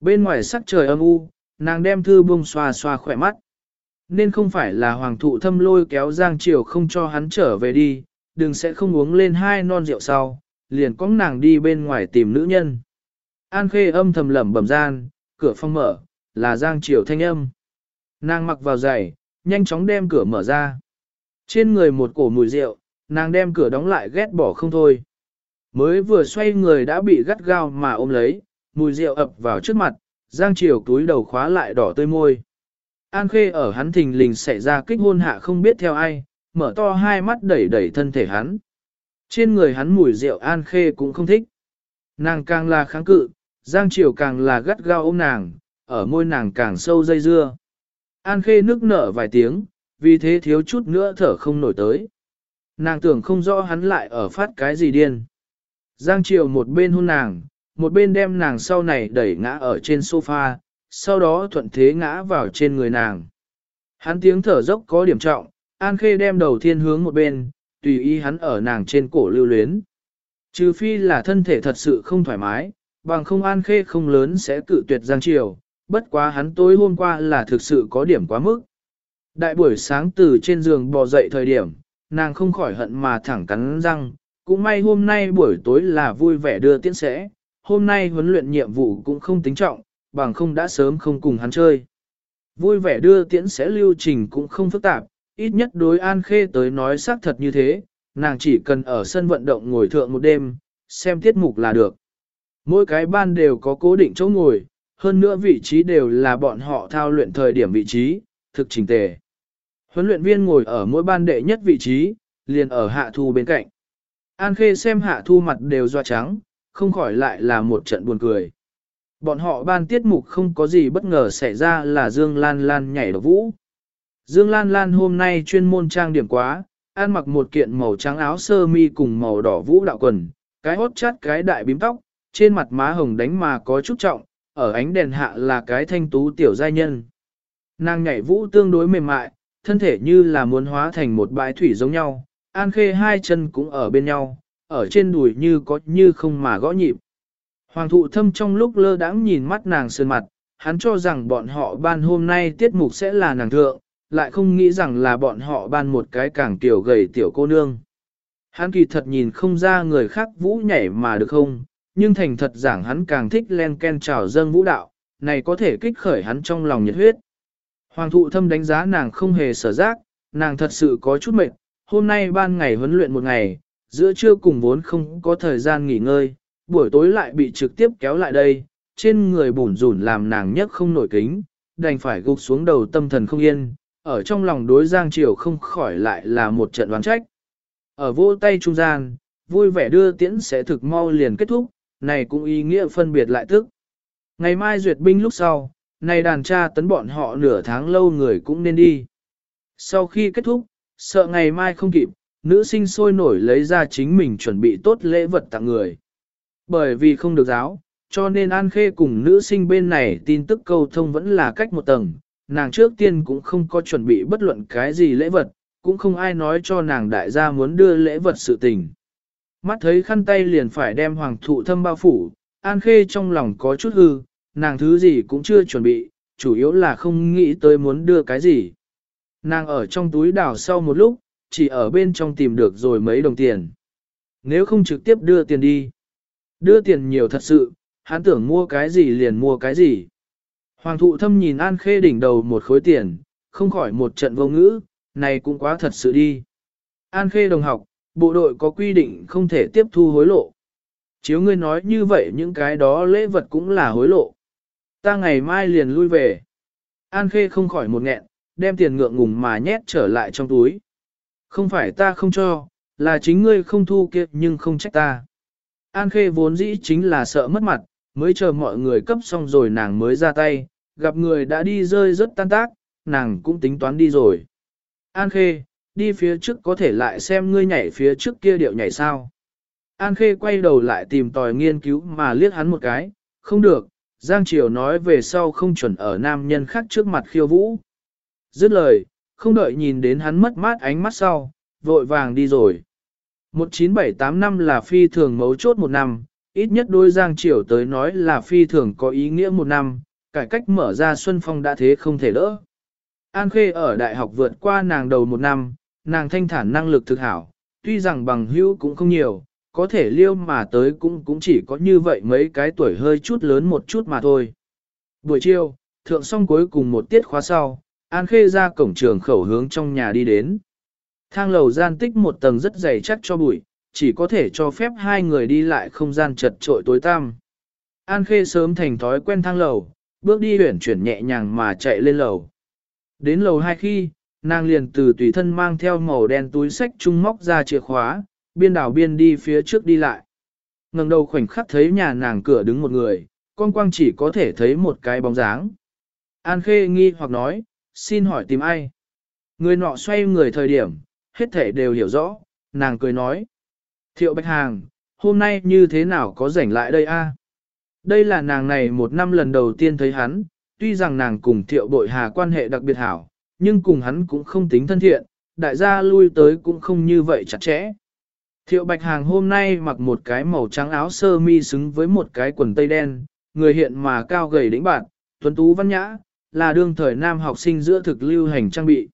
Bên ngoài sắc trời âm u, nàng đem thư bông xoa xoa khỏe mắt. Nên không phải là hoàng thụ thâm lôi kéo Giang Triều không cho hắn trở về đi, đừng sẽ không uống lên hai non rượu sau, liền có nàng đi bên ngoài tìm nữ nhân. An Khê âm thầm lẩm bẩm gian, cửa phòng mở, là Giang Triều thanh âm. Nàng mặc vào giày, nhanh chóng đem cửa mở ra. Trên người một cổ mùi rượu, nàng đem cửa đóng lại ghét bỏ không thôi. Mới vừa xoay người đã bị gắt gao mà ôm lấy, mùi rượu ập vào trước mặt, Giang Triều túi đầu khóa lại đỏ tươi môi. An Khê ở hắn thình lình xảy ra kích hôn hạ không biết theo ai, mở to hai mắt đẩy đẩy thân thể hắn. Trên người hắn mùi rượu An Khê cũng không thích. Nàng càng là kháng cự, Giang Triều càng là gắt gao ôm nàng, ở môi nàng càng sâu dây dưa. An Khê nức nở vài tiếng, vì thế thiếu chút nữa thở không nổi tới. Nàng tưởng không rõ hắn lại ở phát cái gì điên. Giang Triều một bên hôn nàng, một bên đem nàng sau này đẩy ngã ở trên sofa, sau đó thuận thế ngã vào trên người nàng. Hắn tiếng thở dốc có điểm trọng, An Khê đem đầu thiên hướng một bên, tùy ý hắn ở nàng trên cổ lưu luyến. Trừ phi là thân thể thật sự không thoải mái, bằng không An Khê không lớn sẽ cự tuyệt Giang Triều, bất quá hắn tối hôm qua là thực sự có điểm quá mức. Đại buổi sáng từ trên giường bò dậy thời điểm, nàng không khỏi hận mà thẳng cắn răng, cũng may hôm nay buổi tối là vui vẻ đưa tiễn sẽ, hôm nay huấn luyện nhiệm vụ cũng không tính trọng, bằng không đã sớm không cùng hắn chơi. Vui vẻ đưa tiễn sẽ lưu trình cũng không phức tạp, ít nhất đối An Khê tới nói xác thật như thế, nàng chỉ cần ở sân vận động ngồi thượng một đêm, xem tiết mục là được. Mỗi cái ban đều có cố định chỗ ngồi, hơn nữa vị trí đều là bọn họ thao luyện thời điểm vị trí, thực trình tề. Huấn luyện viên ngồi ở mỗi ban đệ nhất vị trí, liền ở hạ thu bên cạnh. An Khê xem hạ thu mặt đều doa trắng, không khỏi lại là một trận buồn cười. Bọn họ ban tiết mục không có gì bất ngờ xảy ra là Dương Lan Lan nhảy độc vũ. Dương Lan Lan hôm nay chuyên môn trang điểm quá, ăn mặc một kiện màu trắng áo sơ mi cùng màu đỏ vũ đạo quần, cái hốt chát cái đại bím tóc, trên mặt má hồng đánh mà có chút trọng, ở ánh đèn hạ là cái thanh tú tiểu giai nhân. Nàng nhảy vũ tương đối mềm mại, thân thể như là muốn hóa thành một bãi thủy giống nhau, an khê hai chân cũng ở bên nhau, ở trên đùi như có như không mà gõ nhịp. Hoàng thụ thâm trong lúc lơ đãng nhìn mắt nàng sơn mặt, hắn cho rằng bọn họ ban hôm nay tiết mục sẽ là nàng thượng, lại không nghĩ rằng là bọn họ ban một cái càng tiểu gầy tiểu cô nương. Hắn kỳ thật nhìn không ra người khác vũ nhảy mà được không, nhưng thành thật giảng hắn càng thích len ken trào dâng vũ đạo, này có thể kích khởi hắn trong lòng nhiệt huyết. Hoàng thụ thâm đánh giá nàng không hề sở giác, nàng thật sự có chút mệt, hôm nay ban ngày huấn luyện một ngày, giữa trưa cùng vốn không có thời gian nghỉ ngơi, buổi tối lại bị trực tiếp kéo lại đây, trên người bủn rủn làm nàng nhất không nổi kính, đành phải gục xuống đầu tâm thần không yên, ở trong lòng đối Giang Triều không khỏi lại là một trận đoán trách. Ở vô tay trung gian, vui vẻ đưa tiễn sẽ thực mau liền kết thúc, này cũng ý nghĩa phân biệt lại tức. Ngày mai duyệt binh lúc sau, này đàn cha tấn bọn họ nửa tháng lâu người cũng nên đi. Sau khi kết thúc, sợ ngày mai không kịp, nữ sinh sôi nổi lấy ra chính mình chuẩn bị tốt lễ vật tặng người. Bởi vì không được giáo, cho nên An Khê cùng nữ sinh bên này tin tức câu thông vẫn là cách một tầng, nàng trước tiên cũng không có chuẩn bị bất luận cái gì lễ vật, cũng không ai nói cho nàng đại gia muốn đưa lễ vật sự tình. Mắt thấy khăn tay liền phải đem hoàng thụ thâm bao phủ, An Khê trong lòng có chút hư, nàng thứ gì cũng chưa chuẩn bị, chủ yếu là không nghĩ tới muốn đưa cái gì. Nàng ở trong túi đào sau một lúc, chỉ ở bên trong tìm được rồi mấy đồng tiền. Nếu không trực tiếp đưa tiền đi. Đưa tiền nhiều thật sự, hắn tưởng mua cái gì liền mua cái gì. Hoàng thụ thâm nhìn An Khê đỉnh đầu một khối tiền, không khỏi một trận vô ngữ, này cũng quá thật sự đi. An Khê đồng học, bộ đội có quy định không thể tiếp thu hối lộ. Chiếu ngươi nói như vậy những cái đó lễ vật cũng là hối lộ. Ta ngày mai liền lui về. An Khê không khỏi một nghẹn, đem tiền ngượng ngùng mà nhét trở lại trong túi. Không phải ta không cho, là chính ngươi không thu kia nhưng không trách ta. An Khê vốn dĩ chính là sợ mất mặt, mới chờ mọi người cấp xong rồi nàng mới ra tay, gặp người đã đi rơi rất tan tác, nàng cũng tính toán đi rồi. An Khê, đi phía trước có thể lại xem ngươi nhảy phía trước kia điệu nhảy sao. An Khê quay đầu lại tìm tòi nghiên cứu mà liếc hắn một cái, không được, Giang Triều nói về sau không chuẩn ở nam nhân khác trước mặt khiêu vũ. Dứt lời, không đợi nhìn đến hắn mất mát ánh mắt sau, vội vàng đi rồi. 1978 năm là phi thường mấu chốt một năm, ít nhất đôi Giang Triều tới nói là phi thường có ý nghĩa một năm, cải cách mở ra Xuân Phong đã thế không thể đỡ. An Khê ở đại học vượt qua nàng đầu một năm, nàng thanh thản năng lực thực hảo, tuy rằng bằng hữu cũng không nhiều, có thể liêu mà tới cũng cũng chỉ có như vậy mấy cái tuổi hơi chút lớn một chút mà thôi. Buổi chiều, thượng xong cuối cùng một tiết khóa sau, An Khê ra cổng trường khẩu hướng trong nhà đi đến. Thang lầu gian tích một tầng rất dày chắc cho bụi, chỉ có thể cho phép hai người đi lại không gian chật trội tối tăm. An Khê sớm thành thói quen thang lầu, bước đi huyển chuyển nhẹ nhàng mà chạy lên lầu. Đến lầu hai khi, nàng liền từ tùy thân mang theo màu đen túi sách trung móc ra chìa khóa, biên đảo biên đi phía trước đi lại. ngẩng đầu khoảnh khắc thấy nhà nàng cửa đứng một người, con quang chỉ có thể thấy một cái bóng dáng. An Khê nghi hoặc nói, xin hỏi tìm ai? Người nọ xoay người thời điểm, hết thể đều hiểu rõ, nàng cười nói. Thiệu Bạch Hàng, hôm nay như thế nào có rảnh lại đây a? Đây là nàng này một năm lần đầu tiên thấy hắn, tuy rằng nàng cùng thiệu bội hà quan hệ đặc biệt hảo, nhưng cùng hắn cũng không tính thân thiện, đại gia lui tới cũng không như vậy chặt chẽ. Thiệu Bạch Hàng hôm nay mặc một cái màu trắng áo sơ mi xứng với một cái quần tây đen, người hiện mà cao gầy đĩnh bạn, tuấn tú văn nhã, là đương thời nam học sinh giữa thực lưu hành trang bị.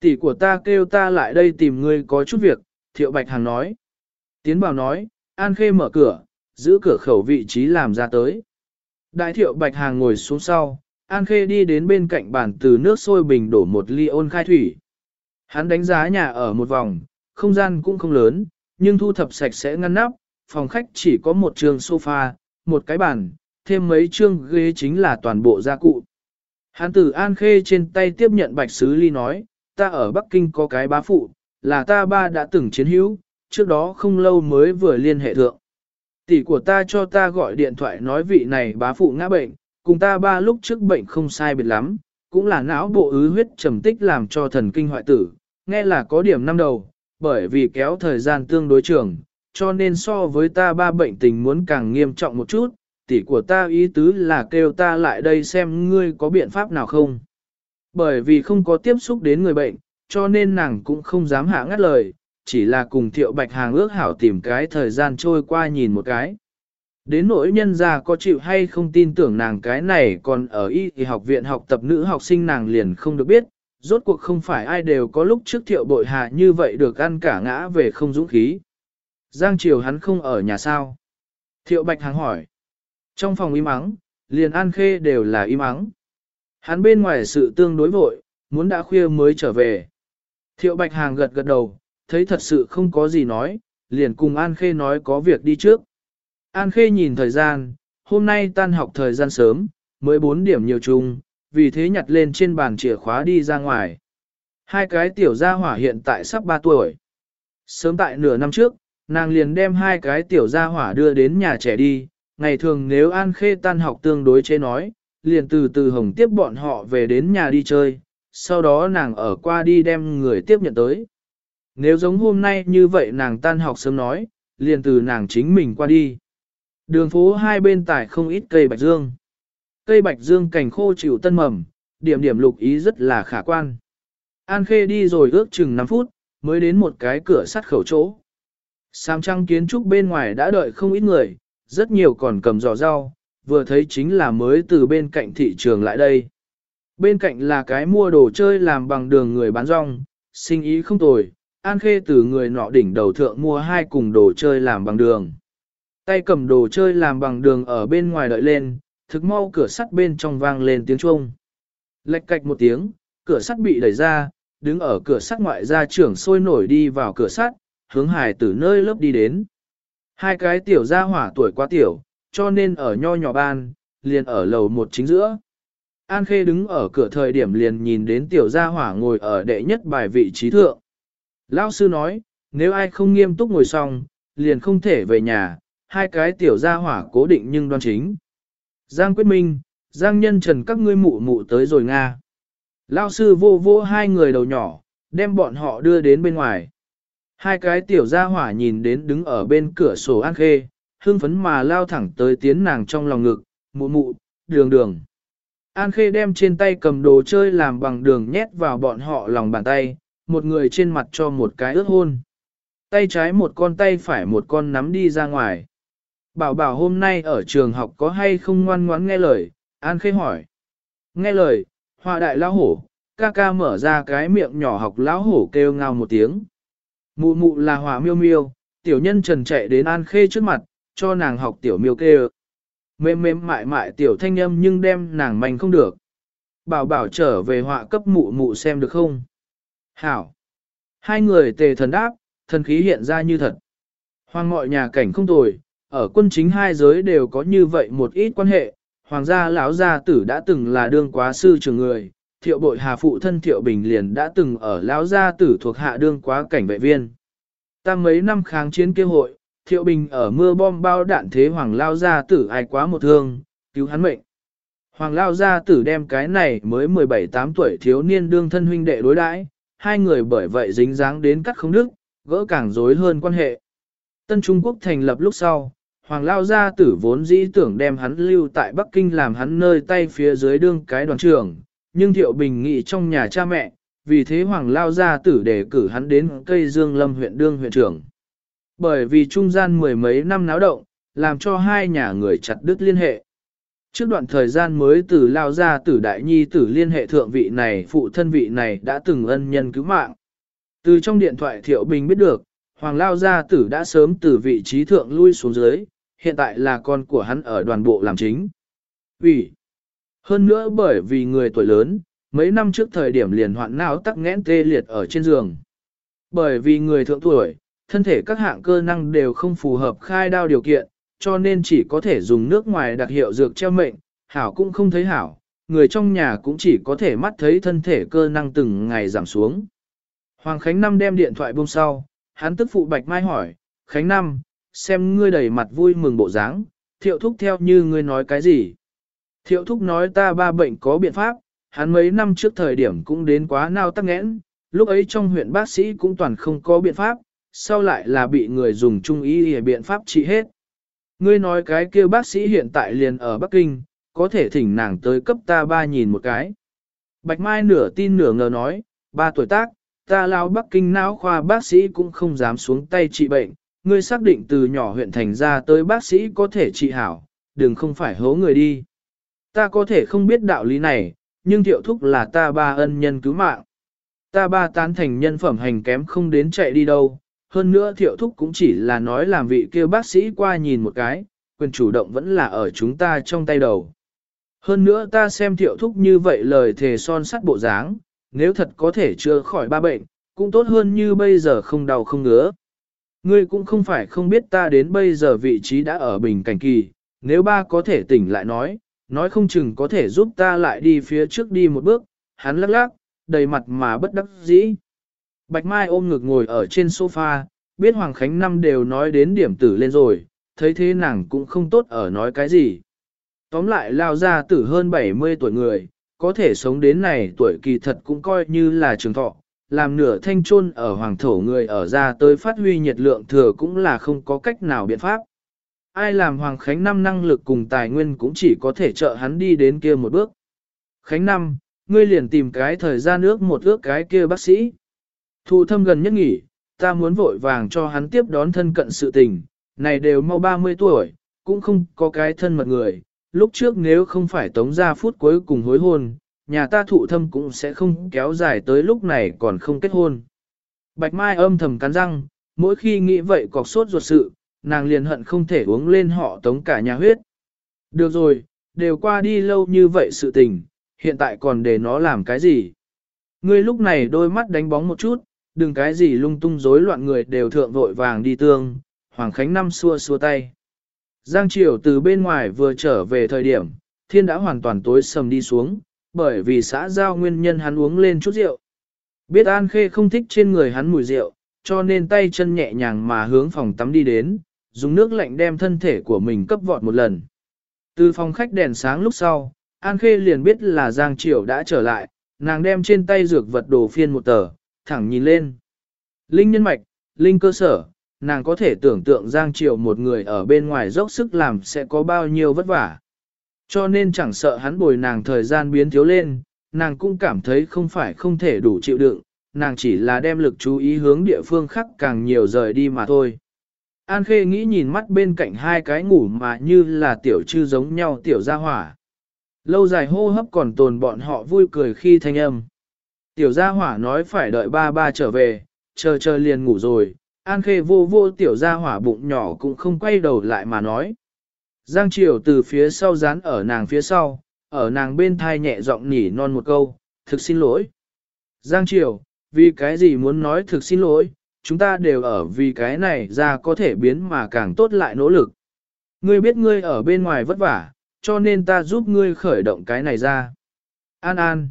Tỷ của ta kêu ta lại đây tìm ngươi có chút việc, Thiệu Bạch Hàng nói. Tiến bảo nói, An Khê mở cửa, giữ cửa khẩu vị trí làm ra tới. Đại thiệu bạch hàng ngồi xuống sau, An Khê đi đến bên cạnh bàn từ nước sôi bình đổ một ly ôn khai thủy. Hắn đánh giá nhà ở một vòng, không gian cũng không lớn, nhưng thu thập sạch sẽ ngăn nắp, phòng khách chỉ có một trường sofa, một cái bàn, thêm mấy chương ghế chính là toàn bộ gia cụ. Hán tử An Khê trên tay tiếp nhận bạch sứ ly nói, ta ở Bắc Kinh có cái bá phụ, là ta ba đã từng chiến hữu, trước đó không lâu mới vừa liên hệ thượng. Tỷ của ta cho ta gọi điện thoại nói vị này bá phụ ngã bệnh, cùng ta ba lúc trước bệnh không sai biệt lắm, cũng là não bộ ứ huyết trầm tích làm cho thần kinh hoại tử, nghe là có điểm năm đầu, bởi vì kéo thời gian tương đối trường, cho nên so với ta ba bệnh tình muốn càng nghiêm trọng một chút, tỷ của ta ý tứ là kêu ta lại đây xem ngươi có biện pháp nào không. Bởi vì không có tiếp xúc đến người bệnh, cho nên nàng cũng không dám hạ ngắt lời, chỉ là cùng thiệu bạch hàng ước hảo tìm cái thời gian trôi qua nhìn một cái. Đến nỗi nhân gia có chịu hay không tin tưởng nàng cái này còn ở y thì học viện học tập nữ học sinh nàng liền không được biết, rốt cuộc không phải ai đều có lúc trước thiệu bội hạ như vậy được ăn cả ngã về không dũng khí. Giang Triều hắn không ở nhà sao? Thiệu Bạch Hàng hỏi. Trong phòng im ắng, liền An Khê đều là im ắng. Hắn bên ngoài sự tương đối vội, muốn đã khuya mới trở về. Thiệu Bạch Hàng gật gật đầu, thấy thật sự không có gì nói, liền cùng An Khê nói có việc đi trước. An Khê nhìn thời gian, hôm nay tan học thời gian sớm, mới 4 điểm nhiều chung, vì thế nhặt lên trên bàn chìa khóa đi ra ngoài. Hai cái tiểu gia hỏa hiện tại sắp 3 tuổi. Sớm tại nửa năm trước, nàng liền đem hai cái tiểu gia hỏa đưa đến nhà trẻ đi, ngày thường nếu An Khê tan học tương đối chế nói, liền từ từ hồng tiếp bọn họ về đến nhà đi chơi, sau đó nàng ở qua đi đem người tiếp nhận tới. Nếu giống hôm nay như vậy nàng tan học sớm nói, liền từ nàng chính mình qua đi. Đường phố hai bên tải không ít cây bạch dương. Cây bạch dương cành khô chịu tân mầm, điểm điểm lục ý rất là khả quan. An Khê đi rồi ước chừng 5 phút, mới đến một cái cửa sắt khẩu chỗ. Sam trăng kiến trúc bên ngoài đã đợi không ít người, rất nhiều còn cầm giò rau, vừa thấy chính là mới từ bên cạnh thị trường lại đây. Bên cạnh là cái mua đồ chơi làm bằng đường người bán rong, sinh ý không tồi, An Khê từ người nọ đỉnh đầu thượng mua hai cùng đồ chơi làm bằng đường. Tay cầm đồ chơi làm bằng đường ở bên ngoài đợi lên, thực mau cửa sắt bên trong vang lên tiếng chuông. Lệch cạch một tiếng, cửa sắt bị đẩy ra, đứng ở cửa sắt ngoại gia trưởng sôi nổi đi vào cửa sắt, hướng hải từ nơi lớp đi đến. Hai cái tiểu gia hỏa tuổi quá tiểu, cho nên ở nho nhỏ ban, liền ở lầu một chính giữa. An Khê đứng ở cửa thời điểm liền nhìn đến tiểu gia hỏa ngồi ở đệ nhất bài vị trí thượng. Lão sư nói, nếu ai không nghiêm túc ngồi xong, liền không thể về nhà, hai cái tiểu gia hỏa cố định nhưng đoan chính. Giang Quyết Minh, Giang Nhân Trần các ngươi mụ mụ tới rồi Nga. Lão sư vô vô hai người đầu nhỏ, đem bọn họ đưa đến bên ngoài. Hai cái tiểu gia hỏa nhìn đến đứng ở bên cửa sổ An Khê, hưng phấn mà lao thẳng tới tiến nàng trong lòng ngực, mụ mụ, đường đường. An Khê đem trên tay cầm đồ chơi làm bằng đường nhét vào bọn họ lòng bàn tay, một người trên mặt cho một cái ướt hôn. Tay trái một con tay phải một con nắm đi ra ngoài. Bảo bảo hôm nay ở trường học có hay không ngoan ngoãn nghe lời, An Khê hỏi. Nghe lời, hòa đại lão hổ, ca ca mở ra cái miệng nhỏ học lão hổ kêu ngao một tiếng. Mụ mụ là hỏa miêu miêu, tiểu nhân trần chạy đến An Khê trước mặt, cho nàng học tiểu miêu kêu. Mềm mềm mại mại tiểu thanh âm nhưng đem nàng mạnh không được. Bảo bảo trở về họa cấp mụ mụ xem được không? Hảo. Hai người tề thần đáp, thần khí hiện ra như thật. Hoàng mọi nhà cảnh không tồi, ở quân chính hai giới đều có như vậy một ít quan hệ. Hoàng gia lão gia tử đã từng là đương quá sư trưởng người, thiệu bội hà phụ thân thiệu bình liền đã từng ở lão gia tử thuộc hạ đương quá cảnh vệ viên. Ta mấy năm kháng chiến kêu hội, thiệu bình ở mưa bom bao đạn thế hoàng lao gia tử ai quá một thương, cứu hắn mệnh. Hoàng lao gia tử đem cái này mới 17-8 tuổi thiếu niên đương thân huynh đệ đối đãi, hai người bởi vậy dính dáng đến cắt không đức, gỡ càng rối hơn quan hệ. Tân Trung Quốc thành lập lúc sau, Hoàng Lao Gia tử vốn dĩ tưởng đem hắn lưu tại Bắc Kinh làm hắn nơi tay phía dưới đương cái đoàn trưởng, nhưng Thiệu Bình nghị trong nhà cha mẹ, vì thế Hoàng Lao Gia tử để cử hắn đến cây Dương Lâm huyện đương huyện trưởng. Bởi vì trung gian mười mấy năm náo động, làm cho hai nhà người chặt đứt liên hệ. Trước đoạn thời gian mới từ lao gia tử đại nhi tử liên hệ thượng vị này phụ thân vị này đã từng ân nhân cứu mạng. Từ trong điện thoại Thiệu Bình biết được, Hoàng lao gia tử đã sớm từ vị trí thượng lui xuống dưới, hiện tại là con của hắn ở đoàn bộ làm chính. Ủy. Hơn nữa bởi vì người tuổi lớn, mấy năm trước thời điểm liền hoạn não tắc nghẽn tê liệt ở trên giường. Bởi vì người thượng tuổi, thân thể các hạng cơ năng đều không phù hợp khai đao điều kiện, cho nên chỉ có thể dùng nước ngoài đặc hiệu dược treo mệnh, hảo cũng không thấy hảo, người trong nhà cũng chỉ có thể mắt thấy thân thể cơ năng từng ngày giảm xuống. Hoàng Khánh Năm đem điện thoại buông sau, hắn tức phụ Bạch Mai hỏi, Khánh Năm, xem ngươi đầy mặt vui mừng bộ dáng, thiệu thúc theo như ngươi nói cái gì. Thiệu thúc nói ta ba bệnh có biện pháp, hắn mấy năm trước thời điểm cũng đến quá nao tắc nghẽn, lúc ấy trong huyện bác sĩ cũng toàn không có biện pháp, sau lại là bị người dùng trung ý để biện pháp trị hết. Ngươi nói cái kia bác sĩ hiện tại liền ở Bắc Kinh, có thể thỉnh nàng tới cấp ta ba nhìn một cái. Bạch Mai nửa tin nửa ngờ nói, ba tuổi tác, ta lao Bắc Kinh não khoa bác sĩ cũng không dám xuống tay trị bệnh, ngươi xác định từ nhỏ huyện thành ra tới bác sĩ có thể trị hảo, đừng không phải hố người đi. Ta có thể không biết đạo lý này, nhưng thiệu thúc là ta ba ân nhân cứu mạng. Ta ba tán thành nhân phẩm hành kém không đến chạy đi đâu, hơn nữa thiệu thúc cũng chỉ là nói làm vị kia bác sĩ qua nhìn một cái, quyền chủ động vẫn là ở chúng ta trong tay đầu. Hơn nữa ta xem thiệu thúc như vậy lời thề son sắt bộ dáng, nếu thật có thể chữa khỏi ba bệnh, cũng tốt hơn như bây giờ không đau không ngứa. Ngươi cũng không phải không biết ta đến bây giờ vị trí đã ở bình cảnh kỳ, nếu ba có thể tỉnh lại nói, nói không chừng có thể giúp ta lại đi phía trước đi một bước, hắn lắc lắc, đầy mặt mà bất đắc dĩ. Bạch Mai ôm ngực ngồi ở trên sofa, biết Hoàng Khánh năm đều nói đến điểm tử lên rồi, thấy thế nàng cũng không tốt ở nói cái gì. Tóm lại lao ra tử hơn 70 tuổi người, có thể sống đến này tuổi kỳ thật cũng coi như là trường thọ, làm nửa thanh chôn ở hoàng thổ người ở ra tới phát huy nhiệt lượng thừa cũng là không có cách nào biện pháp. Ai làm Hoàng Khánh Năm năng lực cùng tài nguyên cũng chỉ có thể trợ hắn đi đến kia một bước. Khánh Năm, ngươi liền tìm cái thời gian ước một ước cái kia bác sĩ. Thu thâm gần nhất nghỉ, ta muốn vội vàng cho hắn tiếp đón thân cận sự tình, này đều mau 30 tuổi, cũng không có cái thân mật người, lúc trước nếu không phải tống ra phút cuối cùng hối hôn, nhà ta thụ thâm cũng sẽ không kéo dài tới lúc này còn không kết hôn. Bạch Mai âm thầm cắn răng, mỗi khi nghĩ vậy cọc sốt ruột sự, nàng liền hận không thể uống lên họ tống cả nhà huyết. Được rồi, đều qua đi lâu như vậy sự tình, hiện tại còn để nó làm cái gì? Ngươi lúc này đôi mắt đánh bóng một chút, đừng cái gì lung tung rối loạn người đều thượng vội vàng đi tương, Hoàng Khánh năm xua xua tay. Giang Triều từ bên ngoài vừa trở về thời điểm, thiên đã hoàn toàn tối sầm đi xuống, bởi vì xã giao nguyên nhân hắn uống lên chút rượu. Biết An Khê không thích trên người hắn mùi rượu, cho nên tay chân nhẹ nhàng mà hướng phòng tắm đi đến, dùng nước lạnh đem thân thể của mình cấp vọt một lần. Từ phòng khách đèn sáng lúc sau, An Khê liền biết là Giang Triều đã trở lại, nàng đem trên tay dược vật đồ phiên một tờ, thẳng nhìn lên. Linh nhân mạch, linh cơ sở, nàng có thể tưởng tượng Giang Triều một người ở bên ngoài dốc sức làm sẽ có bao nhiêu vất vả. Cho nên chẳng sợ hắn bồi nàng thời gian biến thiếu lên, nàng cũng cảm thấy không phải không thể đủ chịu đựng, nàng chỉ là đem lực chú ý hướng địa phương khác càng nhiều rời đi mà thôi. An Khê nghĩ nhìn mắt bên cạnh hai cái ngủ mà như là tiểu chư giống nhau tiểu gia hỏa. Lâu dài hô hấp còn tồn bọn họ vui cười khi thanh âm. Tiểu gia hỏa nói phải đợi ba ba trở về, chờ chờ liền ngủ rồi, An Khê vô vô tiểu gia hỏa bụng nhỏ cũng không quay đầu lại mà nói. Giang Triều từ phía sau dán ở nàng phía sau, ở nàng bên thai nhẹ giọng nhỉ non một câu, thực xin lỗi. Giang Triều, vì cái gì muốn nói thực xin lỗi, chúng ta đều ở vì cái này ra có thể biến mà càng tốt lại nỗ lực. Ngươi biết ngươi ở bên ngoài vất vả, cho nên ta giúp ngươi khởi động cái này ra. An An.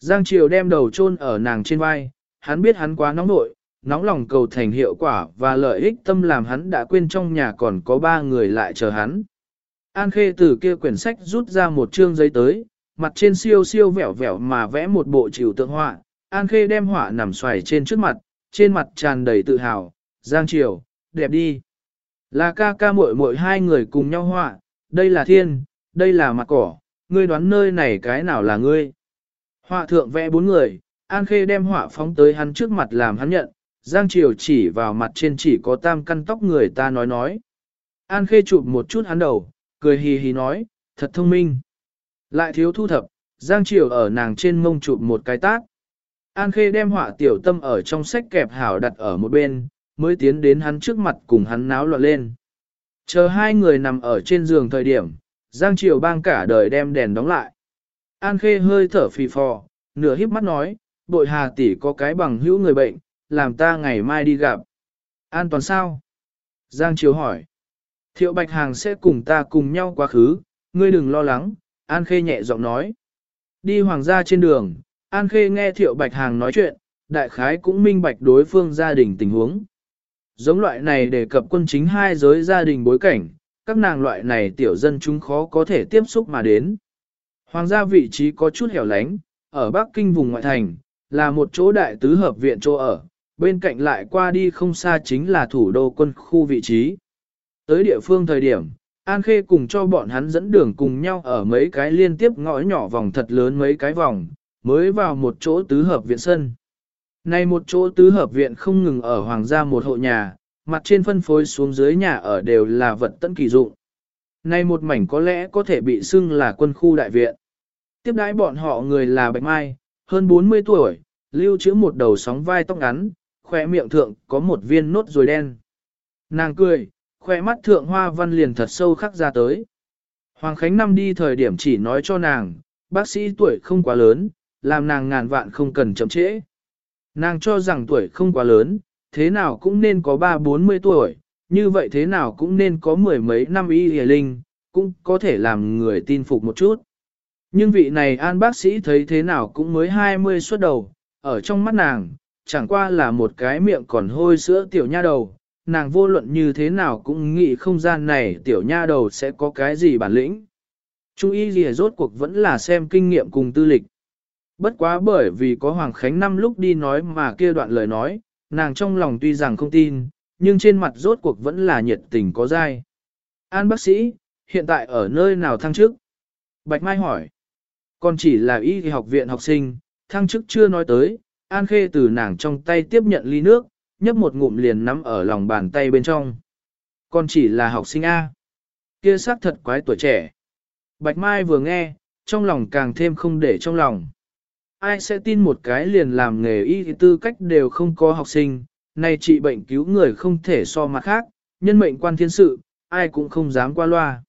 Giang Triều đem đầu chôn ở nàng trên vai, hắn biết hắn quá nóng nội, nóng lòng cầu thành hiệu quả và lợi ích tâm làm hắn đã quên trong nhà còn có ba người lại chờ hắn. An Khê từ kia quyển sách rút ra một chương giấy tới, mặt trên siêu siêu vẻo vẻo mà vẽ một bộ chịu tượng họa. An Khê đem họa nằm xoài trên trước mặt, trên mặt tràn đầy tự hào, giang triều, đẹp đi. Là ca ca muội muội hai người cùng nhau họa, đây là thiên, đây là mặt cỏ, ngươi đoán nơi này cái nào là ngươi. Họa thượng vẽ bốn người, An Khê đem họa phóng tới hắn trước mặt làm hắn nhận, Giang Triều chỉ vào mặt trên chỉ có tam căn tóc người ta nói nói. An Khê chụp một chút hắn đầu, cười hì hì nói, thật thông minh. Lại thiếu thu thập, Giang Triều ở nàng trên mông chụp một cái tát. An Khê đem họa tiểu tâm ở trong sách kẹp hảo đặt ở một bên, mới tiến đến hắn trước mặt cùng hắn náo loạn lên. Chờ hai người nằm ở trên giường thời điểm, Giang Triều bang cả đời đem đèn đóng lại. An Khê hơi thở phì phò, nửa híp mắt nói, bội hà tỷ có cái bằng hữu người bệnh, làm ta ngày mai đi gặp. An toàn sao? Giang Triều hỏi. Thiệu Bạch Hàng sẽ cùng ta cùng nhau quá khứ, ngươi đừng lo lắng, An Khê nhẹ giọng nói. Đi hoàng gia trên đường, An Khê nghe Thiệu Bạch Hàng nói chuyện, đại khái cũng minh bạch đối phương gia đình tình huống. Giống loại này đề cập quân chính hai giới gia đình bối cảnh, các nàng loại này tiểu dân chúng khó có thể tiếp xúc mà đến. Hoàng gia vị trí có chút hẻo lánh, ở Bắc Kinh vùng ngoại thành, là một chỗ đại tứ hợp viện chỗ ở, bên cạnh lại qua đi không xa chính là thủ đô quân khu vị trí. Tới địa phương thời điểm, An Khê cùng cho bọn hắn dẫn đường cùng nhau ở mấy cái liên tiếp ngõ nhỏ vòng thật lớn mấy cái vòng, mới vào một chỗ tứ hợp viện sân. Này một chỗ tứ hợp viện không ngừng ở hoàng gia một hộ nhà, mặt trên phân phối xuống dưới nhà ở đều là vật tận kỳ dụng. Này một mảnh có lẽ có thể bị xưng là quân khu đại viện. Tiếp đãi bọn họ người là Bạch Mai, hơn 40 tuổi, lưu trữ một đầu sóng vai tóc ngắn, khỏe miệng thượng có một viên nốt ruồi đen. Nàng cười, khỏe mắt thượng hoa văn liền thật sâu khắc ra tới. Hoàng Khánh Năm đi thời điểm chỉ nói cho nàng, bác sĩ tuổi không quá lớn, làm nàng ngàn vạn không cần chậm trễ. Nàng cho rằng tuổi không quá lớn, thế nào cũng nên có ba bốn mươi tuổi, như vậy thế nào cũng nên có mười mấy năm y hề linh, cũng có thể làm người tin phục một chút. Nhưng vị này an bác sĩ thấy thế nào cũng mới hai mươi xuất đầu, ở trong mắt nàng, chẳng qua là một cái miệng còn hôi sữa tiểu nha đầu, nàng vô luận như thế nào cũng nghĩ không gian này tiểu nha đầu sẽ có cái gì bản lĩnh. Trung y gì rốt cuộc vẫn là xem kinh nghiệm cùng tư lịch. Bất quá bởi vì có Hoàng Khánh năm lúc đi nói mà kia đoạn lời nói, nàng trong lòng tuy rằng không tin, nhưng trên mặt rốt cuộc vẫn là nhiệt tình có dai. An bác sĩ, hiện tại ở nơi nào thăng chức? Bạch Mai hỏi. Còn chỉ là y học viện học sinh, thăng chức chưa nói tới, An Khê từ nàng trong tay tiếp nhận ly nước, nhấp một ngụm liền nắm ở lòng bàn tay bên trong. Còn chỉ là học sinh A. Kia xác thật quái tuổi trẻ. Bạch Mai vừa nghe, trong lòng càng thêm không để trong lòng. Ai sẽ tin một cái liền làm nghề y tư cách đều không có học sinh, nay trị bệnh cứu người không thể so mặt khác, nhân mệnh quan thiên sự, ai cũng không dám qua loa.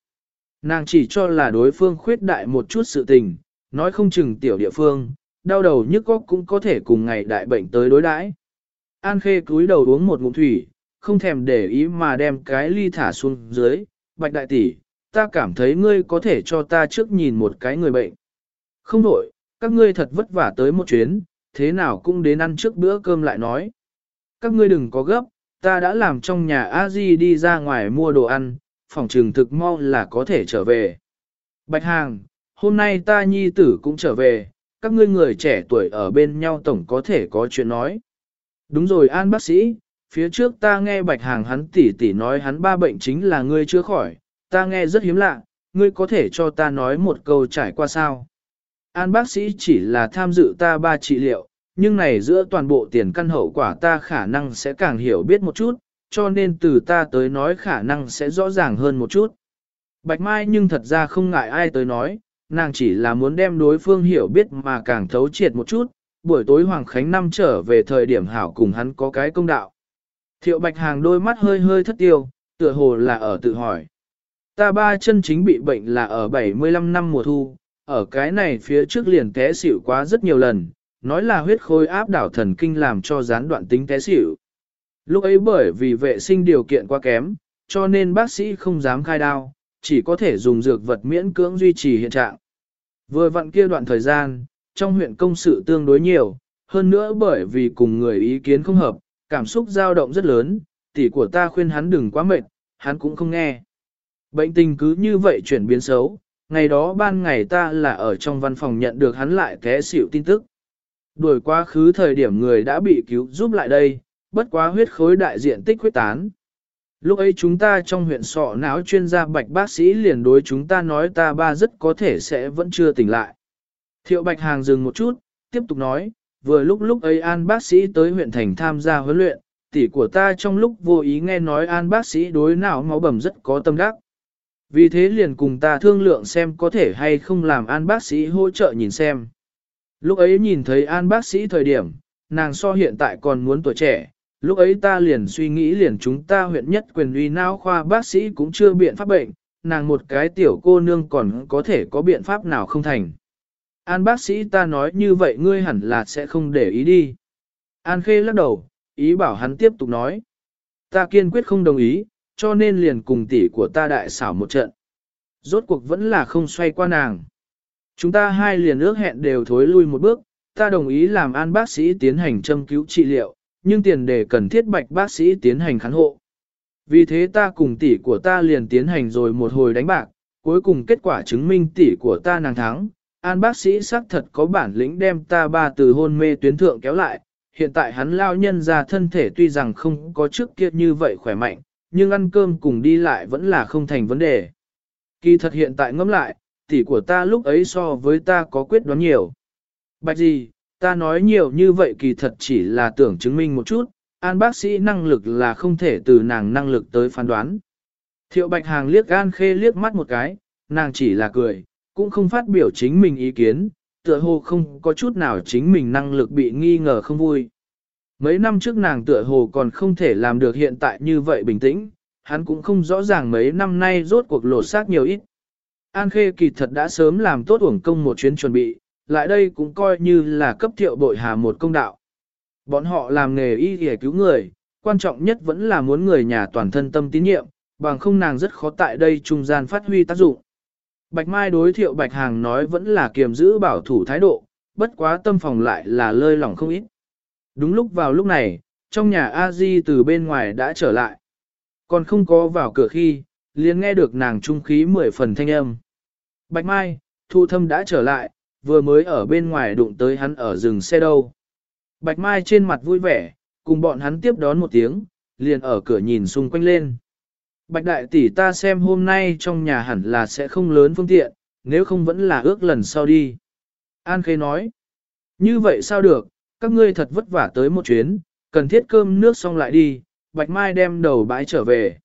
Nàng chỉ cho là đối phương khuyết đại một chút sự tình, nói không chừng tiểu địa phương, đau đầu nhức góc cũng có thể cùng ngày đại bệnh tới đối đãi. An Khê cúi đầu uống một ngụm thủy, không thèm để ý mà đem cái ly thả xuống dưới, bạch đại tỷ, ta cảm thấy ngươi có thể cho ta trước nhìn một cái người bệnh. Không đổi, các ngươi thật vất vả tới một chuyến, thế nào cũng đến ăn trước bữa cơm lại nói. Các ngươi đừng có gấp, ta đã làm trong nhà a di đi ra ngoài mua đồ ăn, phòng trường thực mau là có thể trở về. Bạch Hàng, hôm nay ta nhi tử cũng trở về, các ngươi người trẻ tuổi ở bên nhau tổng có thể có chuyện nói. Đúng rồi an bác sĩ, phía trước ta nghe bạch hàng hắn tỉ tỉ nói hắn ba bệnh chính là ngươi chưa khỏi, ta nghe rất hiếm lạ, ngươi có thể cho ta nói một câu trải qua sao. An bác sĩ chỉ là tham dự ta ba trị liệu, nhưng này giữa toàn bộ tiền căn hậu quả ta khả năng sẽ càng hiểu biết một chút, cho nên từ ta tới nói khả năng sẽ rõ ràng hơn một chút. Bạch Mai nhưng thật ra không ngại ai tới nói, nàng chỉ là muốn đem đối phương hiểu biết mà càng thấu triệt một chút, buổi tối Hoàng Khánh năm trở về thời điểm hảo cùng hắn có cái công đạo. Thiệu Bạch Hàng đôi mắt hơi hơi thất tiêu, tựa hồ là ở tự hỏi. Ta ba chân chính bị bệnh là ở 75 năm mùa thu, ở cái này phía trước liền té xỉu quá rất nhiều lần, nói là huyết khối áp đảo thần kinh làm cho gián đoạn tính té xỉu. Lúc ấy bởi vì vệ sinh điều kiện quá kém, cho nên bác sĩ không dám khai đao, chỉ có thể dùng dược vật miễn cưỡng duy trì hiện trạng. Vừa vặn kia đoạn thời gian, trong huyện công sự tương đối nhiều, hơn nữa bởi vì cùng người ý kiến không hợp, cảm xúc dao động rất lớn, tỷ của ta khuyên hắn đừng quá mệt, hắn cũng không nghe. Bệnh tình cứ như vậy chuyển biến xấu, ngày đó ban ngày ta là ở trong văn phòng nhận được hắn lại té xỉu tin tức. Đuổi quá khứ thời điểm người đã bị cứu giúp lại đây, bất quá huyết khối đại diện tích huyết tán. Lúc ấy chúng ta trong huyện sọ não chuyên gia bạch bác sĩ liền đối chúng ta nói ta ba rất có thể sẽ vẫn chưa tỉnh lại. Thiệu bạch hàng dừng một chút, tiếp tục nói, vừa lúc lúc ấy an bác sĩ tới huyện thành tham gia huấn luyện, tỷ của ta trong lúc vô ý nghe nói an bác sĩ đối não máu bầm rất có tâm đắc. Vì thế liền cùng ta thương lượng xem có thể hay không làm an bác sĩ hỗ trợ nhìn xem. Lúc ấy nhìn thấy an bác sĩ thời điểm, nàng so hiện tại còn muốn tuổi trẻ, lúc ấy ta liền suy nghĩ liền chúng ta huyện nhất quyền uy não khoa bác sĩ cũng chưa biện pháp bệnh, nàng một cái tiểu cô nương còn có thể có biện pháp nào không thành. An bác sĩ ta nói như vậy ngươi hẳn là sẽ không để ý đi. An khê lắc đầu, ý bảo hắn tiếp tục nói. Ta kiên quyết không đồng ý, cho nên liền cùng tỷ của ta đại xảo một trận. Rốt cuộc vẫn là không xoay qua nàng. Chúng ta hai liền ước hẹn đều thối lui một bước, ta đồng ý làm an bác sĩ tiến hành châm cứu trị liệu, nhưng tiền đề cần thiết bạch bác sĩ tiến hành khán hộ. Vì thế ta cùng tỷ của ta liền tiến hành rồi một hồi đánh bạc, cuối cùng kết quả chứng minh tỷ của ta nàng thắng. An bác sĩ xác thật có bản lĩnh đem ta ba từ hôn mê tuyến thượng kéo lại, hiện tại hắn lao nhân ra thân thể tuy rằng không có trước kia như vậy khỏe mạnh, nhưng ăn cơm cùng đi lại vẫn là không thành vấn đề. Kỳ thật hiện tại ngẫm lại, tỷ của ta lúc ấy so với ta có quyết đoán nhiều. Bạch gì, ta nói nhiều như vậy kỳ thật chỉ là tưởng chứng minh một chút, an bác sĩ năng lực là không thể từ nàng năng lực tới phán đoán. Thiệu Bạch Hàng liếc An Khê liếc mắt một cái, nàng chỉ là cười, cũng không phát biểu chính mình ý kiến, tựa hồ không có chút nào chính mình năng lực bị nghi ngờ không vui. Mấy năm trước nàng tựa hồ còn không thể làm được hiện tại như vậy bình tĩnh, hắn cũng không rõ ràng mấy năm nay rốt cuộc lột xác nhiều ít. An Khê kỳ thật đã sớm làm tốt uổng công một chuyến chuẩn bị, lại đây cũng coi như là cấp thiệu bội hà một công đạo. Bọn họ làm nghề y để cứu người, quan trọng nhất vẫn là muốn người nhà toàn thân tâm tín nhiệm, bằng không nàng rất khó tại đây trung gian phát huy tác dụng. Bạch Mai đối thiệu Bạch Hàng nói vẫn là kiềm giữ bảo thủ thái độ, bất quá tâm phòng lại là lơi lỏng không ít. Đúng lúc vào lúc này, trong nhà a di từ bên ngoài đã trở lại. Còn không có vào cửa khi, liền nghe được nàng trung khí mười phần thanh âm. Bạch Mai, thu thâm đã trở lại, vừa mới ở bên ngoài đụng tới hắn ở rừng xe đâu. Bạch Mai trên mặt vui vẻ, cùng bọn hắn tiếp đón một tiếng, liền ở cửa nhìn xung quanh lên. Bạch đại tỷ ta xem hôm nay trong nhà hẳn là sẽ không lớn phương tiện, nếu không vẫn là ước lần sau đi. An Khê nói, như vậy sao được, các ngươi thật vất vả tới một chuyến, cần thiết cơm nước xong lại đi, Bạch Mai đem đầu bãi trở về.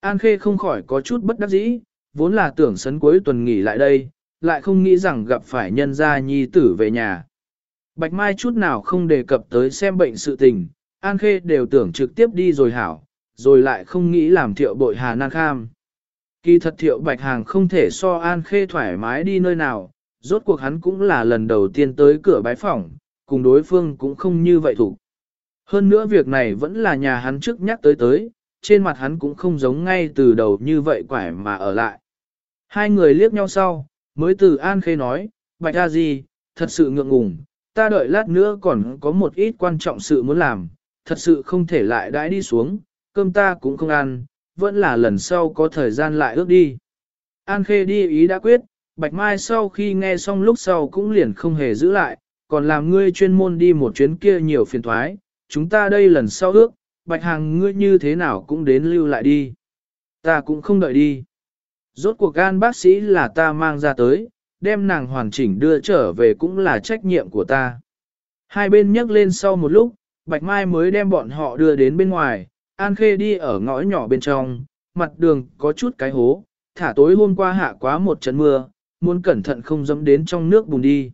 An Khê không khỏi có chút bất đắc dĩ, vốn là tưởng sấn cuối tuần nghỉ lại đây, lại không nghĩ rằng gặp phải nhân gia nhi tử về nhà. Bạch Mai chút nào không đề cập tới xem bệnh sự tình, An Khê đều tưởng trực tiếp đi rồi hảo, rồi lại không nghĩ làm thiệu bội hà nan kham. Kỳ thật thiệu bạch hàng không thể so An Khê thoải mái đi nơi nào, rốt cuộc hắn cũng là lần đầu tiên tới cửa bái phỏng, cùng đối phương cũng không như vậy thủ. Hơn nữa việc này vẫn là nhà hắn trước nhắc tới tới, trên mặt hắn cũng không giống ngay từ đầu như vậy quải mà ở lại. Hai người liếc nhau sau, mới từ An Khê nói, Bạch A Di, thật sự ngượng ngùng, ta đợi lát nữa còn có một ít quan trọng sự muốn làm, thật sự không thể lại đãi đi xuống, cơm ta cũng không ăn, vẫn là lần sau có thời gian lại ước đi. An Khê đi ý đã quyết, Bạch Mai sau khi nghe xong lúc sau cũng liền không hề giữ lại, còn làm ngươi chuyên môn đi một chuyến kia nhiều phiền thoái, chúng ta đây lần sau ước, Bạch Hàng ngươi như thế nào cũng đến lưu lại đi. Ta cũng không đợi đi. Rốt cuộc gan bác sĩ là ta mang ra tới, đem nàng hoàn chỉnh đưa trở về cũng là trách nhiệm của ta. Hai bên nhắc lên sau một lúc, Bạch Mai mới đem bọn họ đưa đến bên ngoài, An Khê đi ở ngõ nhỏ bên trong, mặt đường có chút cái hố, thả tối hôm qua hạ quá một trận mưa, muốn cẩn thận không dẫm đến trong nước bùn đi.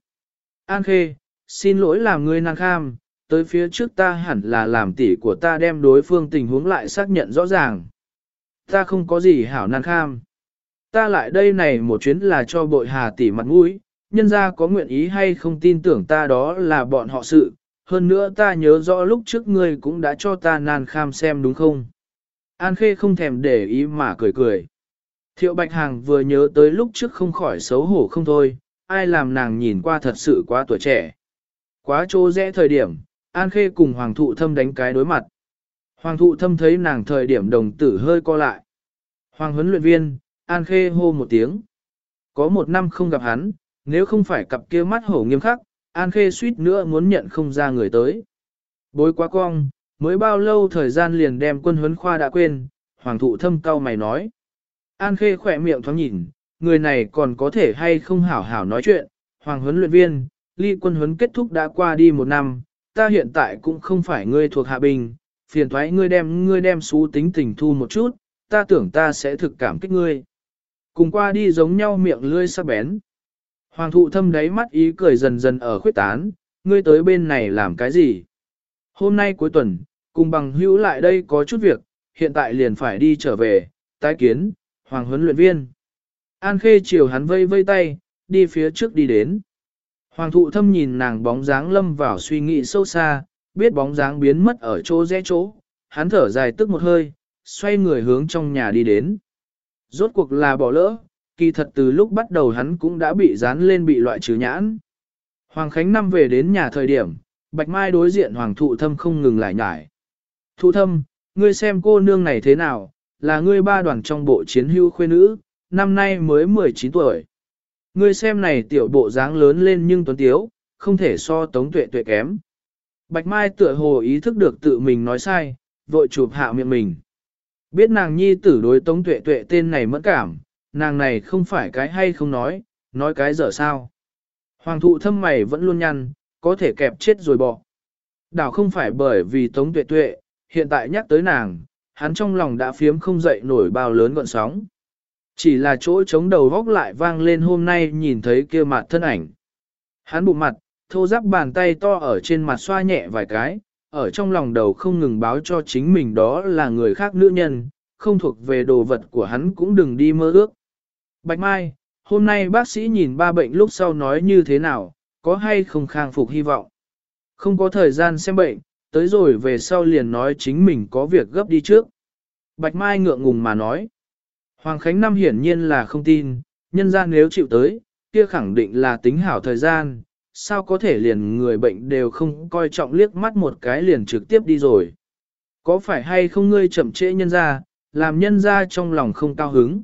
An Khê, xin lỗi làm ngươi nàng kham, tới phía trước ta hẳn là làm tỷ của ta đem đối phương tình huống lại xác nhận rõ ràng. Ta không có gì hảo nàng kham. Ta lại đây này một chuyến là cho bội hà tỷ mặt mũi, nhân ra có nguyện ý hay không tin tưởng ta đó là bọn họ sự, hơn nữa ta nhớ rõ lúc trước ngươi cũng đã cho ta nan kham xem đúng không? An Khê không thèm để ý mà cười cười. Thiệu Bạch Hàng vừa nhớ tới lúc trước không khỏi xấu hổ không thôi, ai làm nàng nhìn qua thật sự quá tuổi trẻ. Quá trô rẽ thời điểm, An Khê cùng Hoàng thụ thâm đánh cái đối mặt. Hoàng thụ thâm thấy nàng thời điểm đồng tử hơi co lại. Hoàng huấn luyện viên, An Khê hô một tiếng. Có một năm không gặp hắn, nếu không phải cặp kia mắt hổ nghiêm khắc, An Khê suýt nữa muốn nhận không ra người tới. Bối quá cong, mới bao lâu thời gian liền đem quân huấn khoa đã quên, Hoàng thụ thâm cau mày nói. An Khê khỏe miệng thoáng nhìn, người này còn có thể hay không hảo hảo nói chuyện, Hoàng huấn luyện viên, ly quân huấn kết thúc đã qua đi một năm, ta hiện tại cũng không phải ngươi thuộc hạ bình, phiền thoái ngươi đem ngươi đem xú tính tình thu một chút, ta tưởng ta sẽ thực cảm kích ngươi. Cùng qua đi giống nhau miệng lươi sắc bén. Hoàng thụ thâm đáy mắt ý cười dần dần ở khuyết tán, ngươi tới bên này làm cái gì? Hôm nay cuối tuần, cùng bằng hữu lại đây có chút việc, hiện tại liền phải đi trở về, tái kiến, hoàng huấn luyện viên. An khê chiều hắn vây vây tay, đi phía trước đi đến. Hoàng thụ thâm nhìn nàng bóng dáng lâm vào suy nghĩ sâu xa, biết bóng dáng biến mất ở chỗ rẽ chỗ, hắn thở dài tức một hơi, xoay người hướng trong nhà đi đến. Rốt cuộc là bỏ lỡ, kỳ thật từ lúc bắt đầu hắn cũng đã bị dán lên bị loại trừ nhãn. Hoàng Khánh năm về đến nhà thời điểm, Bạch Mai đối diện Hoàng Thụ Thâm không ngừng lại nhải. Thụ Thâm, ngươi xem cô nương này thế nào, là ngươi ba đoàn trong bộ chiến hưu khuê nữ, năm nay mới 19 tuổi. Ngươi xem này tiểu bộ dáng lớn lên nhưng tuấn tiếu, không thể so tống tuệ tuệ kém. Bạch Mai tựa hồ ý thức được tự mình nói sai, vội chụp hạ miệng mình. Biết nàng nhi tử đối tống tuệ tuệ tên này mẫn cảm, nàng này không phải cái hay không nói, nói cái dở sao. Hoàng thụ thâm mày vẫn luôn nhăn, có thể kẹp chết rồi bỏ. Đảo không phải bởi vì tống tuệ tuệ, hiện tại nhắc tới nàng, hắn trong lòng đã phiếm không dậy nổi bao lớn gọn sóng. Chỉ là chỗ chống đầu góc lại vang lên hôm nay nhìn thấy kia mặt thân ảnh. Hắn bụng mặt, thô giáp bàn tay to ở trên mặt xoa nhẹ vài cái, ở trong lòng đầu không ngừng báo cho chính mình đó là người khác nữ nhân, không thuộc về đồ vật của hắn cũng đừng đi mơ ước. Bạch Mai, hôm nay bác sĩ nhìn ba bệnh lúc sau nói như thế nào, có hay không khang phục hy vọng. Không có thời gian xem bệnh, tới rồi về sau liền nói chính mình có việc gấp đi trước. Bạch Mai ngượng ngùng mà nói. Hoàng Khánh Năm hiển nhiên là không tin, nhân gian nếu chịu tới, kia khẳng định là tính hảo thời gian, sao có thể liền người bệnh đều không coi trọng liếc mắt một cái liền trực tiếp đi rồi. Có phải hay không ngươi chậm trễ nhân ra, làm nhân ra trong lòng không cao hứng.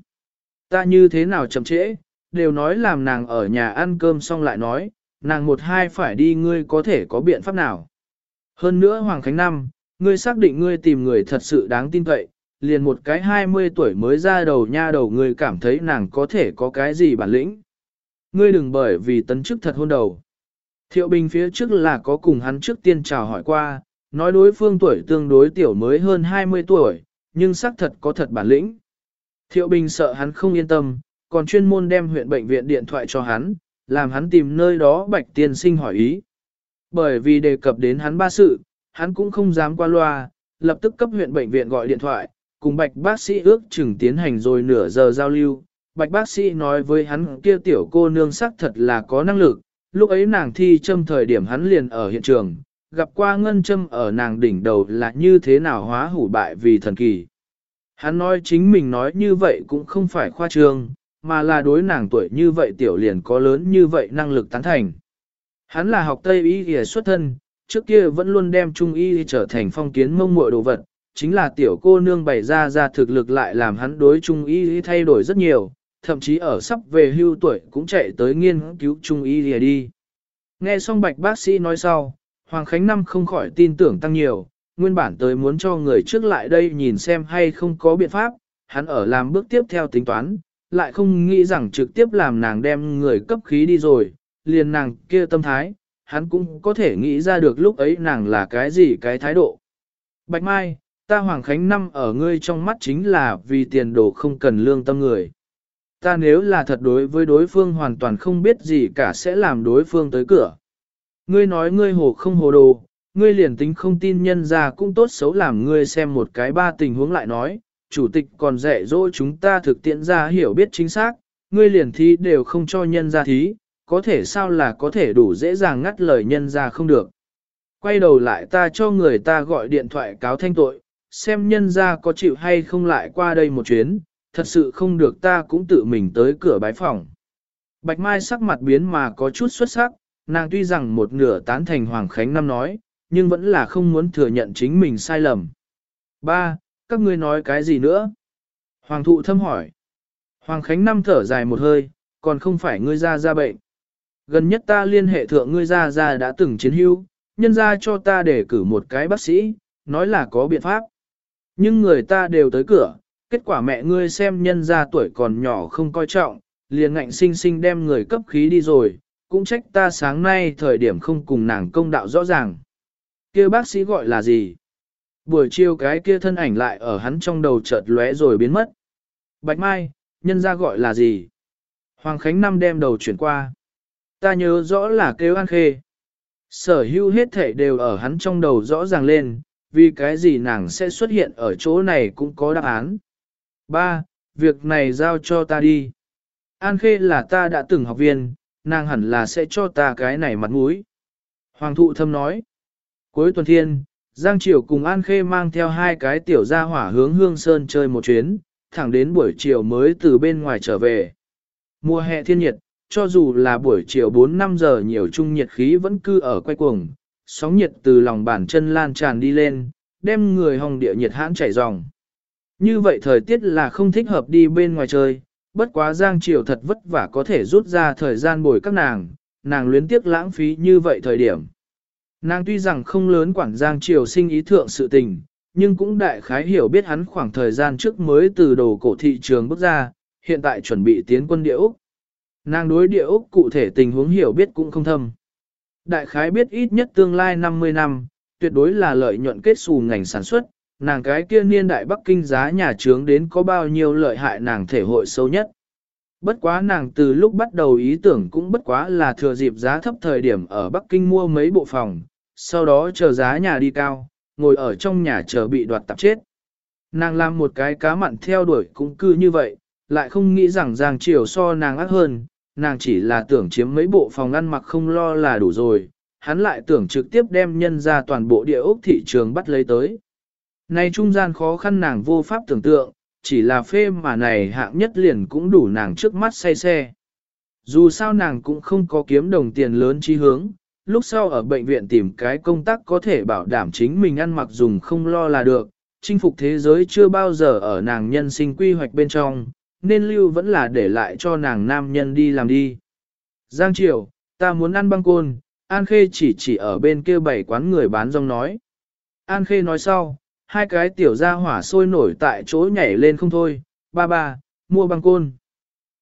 Ta như thế nào chậm trễ, đều nói làm nàng ở nhà ăn cơm xong lại nói, nàng một hai phải đi ngươi có thể có biện pháp nào. Hơn nữa Hoàng Khánh Năm, ngươi xác định ngươi tìm người thật sự đáng tin cậy, liền một cái 20 tuổi mới ra đầu nha đầu ngươi cảm thấy nàng có thể có cái gì bản lĩnh. Ngươi đừng bởi vì tấn chức thật hôn đầu. Thiệu Bình phía trước là có cùng hắn trước tiên chào hỏi qua, nói đối phương tuổi tương đối tiểu mới hơn 20 tuổi, nhưng xác thật có thật bản lĩnh. Thiệu Bình sợ hắn không yên tâm, còn chuyên môn đem huyện bệnh viện điện thoại cho hắn, làm hắn tìm nơi đó bạch tiên sinh hỏi ý. Bởi vì đề cập đến hắn ba sự, hắn cũng không dám qua loa, lập tức cấp huyện bệnh viện gọi điện thoại, cùng bạch bác sĩ ước chừng tiến hành rồi nửa giờ giao lưu. Bạch bác sĩ nói với hắn kia tiểu cô nương sắc thật là có năng lực, lúc ấy nàng thi châm thời điểm hắn liền ở hiện trường, gặp qua ngân châm ở nàng đỉnh đầu là như thế nào hóa hủ bại vì thần kỳ. Hắn nói chính mình nói như vậy cũng không phải khoa trương, mà là đối nàng tuổi như vậy tiểu liền có lớn như vậy năng lực tán thành. Hắn là học Tây y y xuất thân, trước kia vẫn luôn đem Trung y trở thành phong kiến mông muội đồ vật, chính là tiểu cô nương bày ra ra thực lực lại làm hắn đối Trung y thay đổi rất nhiều, thậm chí ở sắp về hưu tuổi cũng chạy tới nghiên cứu Trung y đi. Nghe xong bạch bác sĩ nói sau, Hoàng Khánh Năm không khỏi tin tưởng tăng nhiều, nguyên bản tới muốn cho người trước lại đây nhìn xem hay không có biện pháp, hắn ở làm bước tiếp theo tính toán, lại không nghĩ rằng trực tiếp làm nàng đem người cấp khí đi rồi, liền nàng kia tâm thái, hắn cũng có thể nghĩ ra được lúc ấy nàng là cái gì cái thái độ. Bạch Mai, ta Hoàng Khánh Năm ở ngươi trong mắt chính là vì tiền đồ không cần lương tâm người. Ta nếu là thật đối với đối phương hoàn toàn không biết gì cả sẽ làm đối phương tới cửa. Ngươi nói ngươi hồ không hồ đồ, ngươi liền tính không tin nhân ra cũng tốt xấu làm ngươi xem một cái ba tình huống lại nói, chủ tịch còn dạy dỗ chúng ta thực tiễn ra hiểu biết chính xác, ngươi liền thí đều không cho nhân ra thí, có thể sao là có thể đủ dễ dàng ngắt lời nhân ra không được. Quay đầu lại ta cho người ta gọi điện thoại cáo thanh tội, xem nhân ra có chịu hay không lại qua đây một chuyến, thật sự không được ta cũng tự mình tới cửa bái phòng. Bạch Mai sắc mặt biến mà có chút xuất sắc, nàng tuy rằng một nửa tán thành Hoàng Khánh Năm nói, nhưng vẫn là không muốn thừa nhận chính mình sai lầm. Ba, các ngươi nói cái gì nữa? Hoàng thụ thâm hỏi. Hoàng Khánh Năm thở dài một hơi, còn không phải ngươi ra ra bệnh. Gần nhất ta liên hệ thượng ngươi ra ra đã từng chiến hưu, nhân ra cho ta để cử một cái bác sĩ, nói là có biện pháp. Nhưng người ta đều tới cửa, kết quả mẹ ngươi xem nhân ra tuổi còn nhỏ không coi trọng, liền ngạnh sinh sinh đem người cấp khí đi rồi, cũng trách ta sáng nay thời điểm không cùng nàng công đạo rõ ràng. kia bác sĩ gọi là gì? Buổi chiều cái kia thân ảnh lại ở hắn trong đầu chợt lóe rồi biến mất. Bạch Mai, nhân ra gọi là gì? Hoàng Khánh Năm đem đầu chuyển qua. Ta nhớ rõ là kêu An Khê. Sở hữu hết thể đều ở hắn trong đầu rõ ràng lên, vì cái gì nàng sẽ xuất hiện ở chỗ này cũng có đáp án. Ba, việc này giao cho ta đi. An Khê là ta đã từng học viên, nàng hẳn là sẽ cho ta cái này mặt mũi. Hoàng thụ thâm nói. Cuối tuần thiên, Giang Triều cùng An Khê mang theo hai cái tiểu gia hỏa hướng Hương Sơn chơi một chuyến, thẳng đến buổi chiều mới từ bên ngoài trở về. Mùa hè thiên nhiệt, cho dù là buổi chiều 4-5 giờ nhiều trung nhiệt khí vẫn cư ở quay cuồng, sóng nhiệt từ lòng bàn chân lan tràn đi lên, đem người hồng địa nhiệt hãn chảy ròng. Như vậy thời tiết là không thích hợp đi bên ngoài chơi, bất quá Giang Triều thật vất vả có thể rút ra thời gian bồi các nàng, nàng luyến tiếc lãng phí như vậy thời điểm. Nàng tuy rằng không lớn quản Giang Triều sinh ý thượng sự tình, nhưng cũng đại khái hiểu biết hắn khoảng thời gian trước mới từ đồ cổ thị trường bước ra, hiện tại chuẩn bị tiến quân địa Úc. Nàng đối địa Úc cụ thể tình huống hiểu biết cũng không thâm. Đại khái biết ít nhất tương lai 50 năm, tuyệt đối là lợi nhuận kết xù ngành sản xuất, nàng cái kia niên đại Bắc Kinh giá nhà trướng đến có bao nhiêu lợi hại nàng thể hội sâu nhất. Bất quá nàng từ lúc bắt đầu ý tưởng cũng bất quá là thừa dịp giá thấp thời điểm ở Bắc Kinh mua mấy bộ phòng, sau đó chờ giá nhà đi cao, ngồi ở trong nhà chờ bị đoạt tạp chết. Nàng làm một cái cá mặn theo đuổi cũng cư như vậy, lại không nghĩ rằng Giang Triều so nàng ác hơn, nàng chỉ là tưởng chiếm mấy bộ phòng ăn mặc không lo là đủ rồi, hắn lại tưởng trực tiếp đem nhân ra toàn bộ địa ốc thị trường bắt lấy tới. Này trung gian khó khăn nàng vô pháp tưởng tượng, chỉ là phê mà này hạng nhất liền cũng đủ nàng trước mắt say xe. Dù sao nàng cũng không có kiếm đồng tiền lớn chi hướng, lúc sau ở bệnh viện tìm cái công tác có thể bảo đảm chính mình ăn mặc dùng không lo là được, chinh phục thế giới chưa bao giờ ở nàng nhân sinh quy hoạch bên trong, nên lưu vẫn là để lại cho nàng nam nhân đi làm đi. Giang Triều, ta muốn ăn băng côn, An Khê chỉ chỉ ở bên kia bảy quán người bán rong nói. An Khê nói sau, hai cái tiểu gia hỏa sôi nổi tại chỗ nhảy lên không thôi, ba ba, mua băng côn.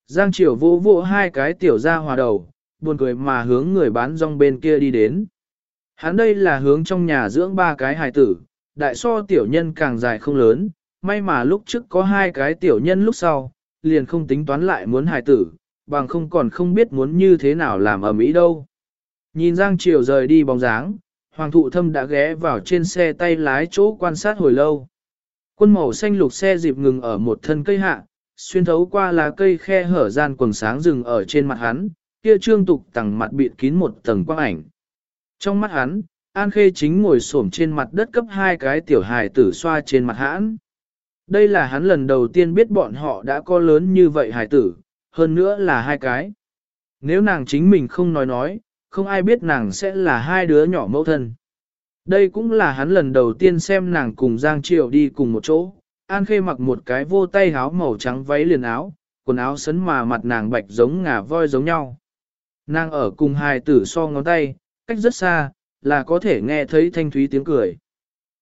Giang Triều vỗ vỗ hai cái tiểu gia hỏa đầu, buồn cười mà hướng người bán rong bên kia đi đến. Hắn đây là hướng trong nhà dưỡng ba cái hài tử, đại so tiểu nhân càng dài không lớn, may mà lúc trước có hai cái tiểu nhân lúc sau, liền không tính toán lại muốn hài tử, bằng không còn không biết muốn như thế nào làm ở Mỹ đâu. Nhìn Giang Triều rời đi bóng dáng, Hoàng thụ thâm đã ghé vào trên xe tay lái chỗ quan sát hồi lâu. Quân màu xanh lục xe dịp ngừng ở một thân cây hạ, xuyên thấu qua lá cây khe hở gian quần sáng rừng ở trên mặt hắn, kia trương tục tầng mặt bịt kín một tầng quang ảnh. Trong mắt hắn, An Khê chính ngồi xổm trên mặt đất cấp hai cái tiểu hài tử xoa trên mặt hắn. Đây là hắn lần đầu tiên biết bọn họ đã có lớn như vậy Hải tử, hơn nữa là hai cái. Nếu nàng chính mình không nói nói, không ai biết nàng sẽ là hai đứa nhỏ mẫu thân. Đây cũng là hắn lần đầu tiên xem nàng cùng Giang Triều đi cùng một chỗ. An Khê mặc một cái vô tay áo màu trắng váy liền áo, quần áo sấn mà mặt nàng bạch giống ngà voi giống nhau. Nàng ở cùng hai tử so ngón tay, cách rất xa, là có thể nghe thấy thanh thúy tiếng cười.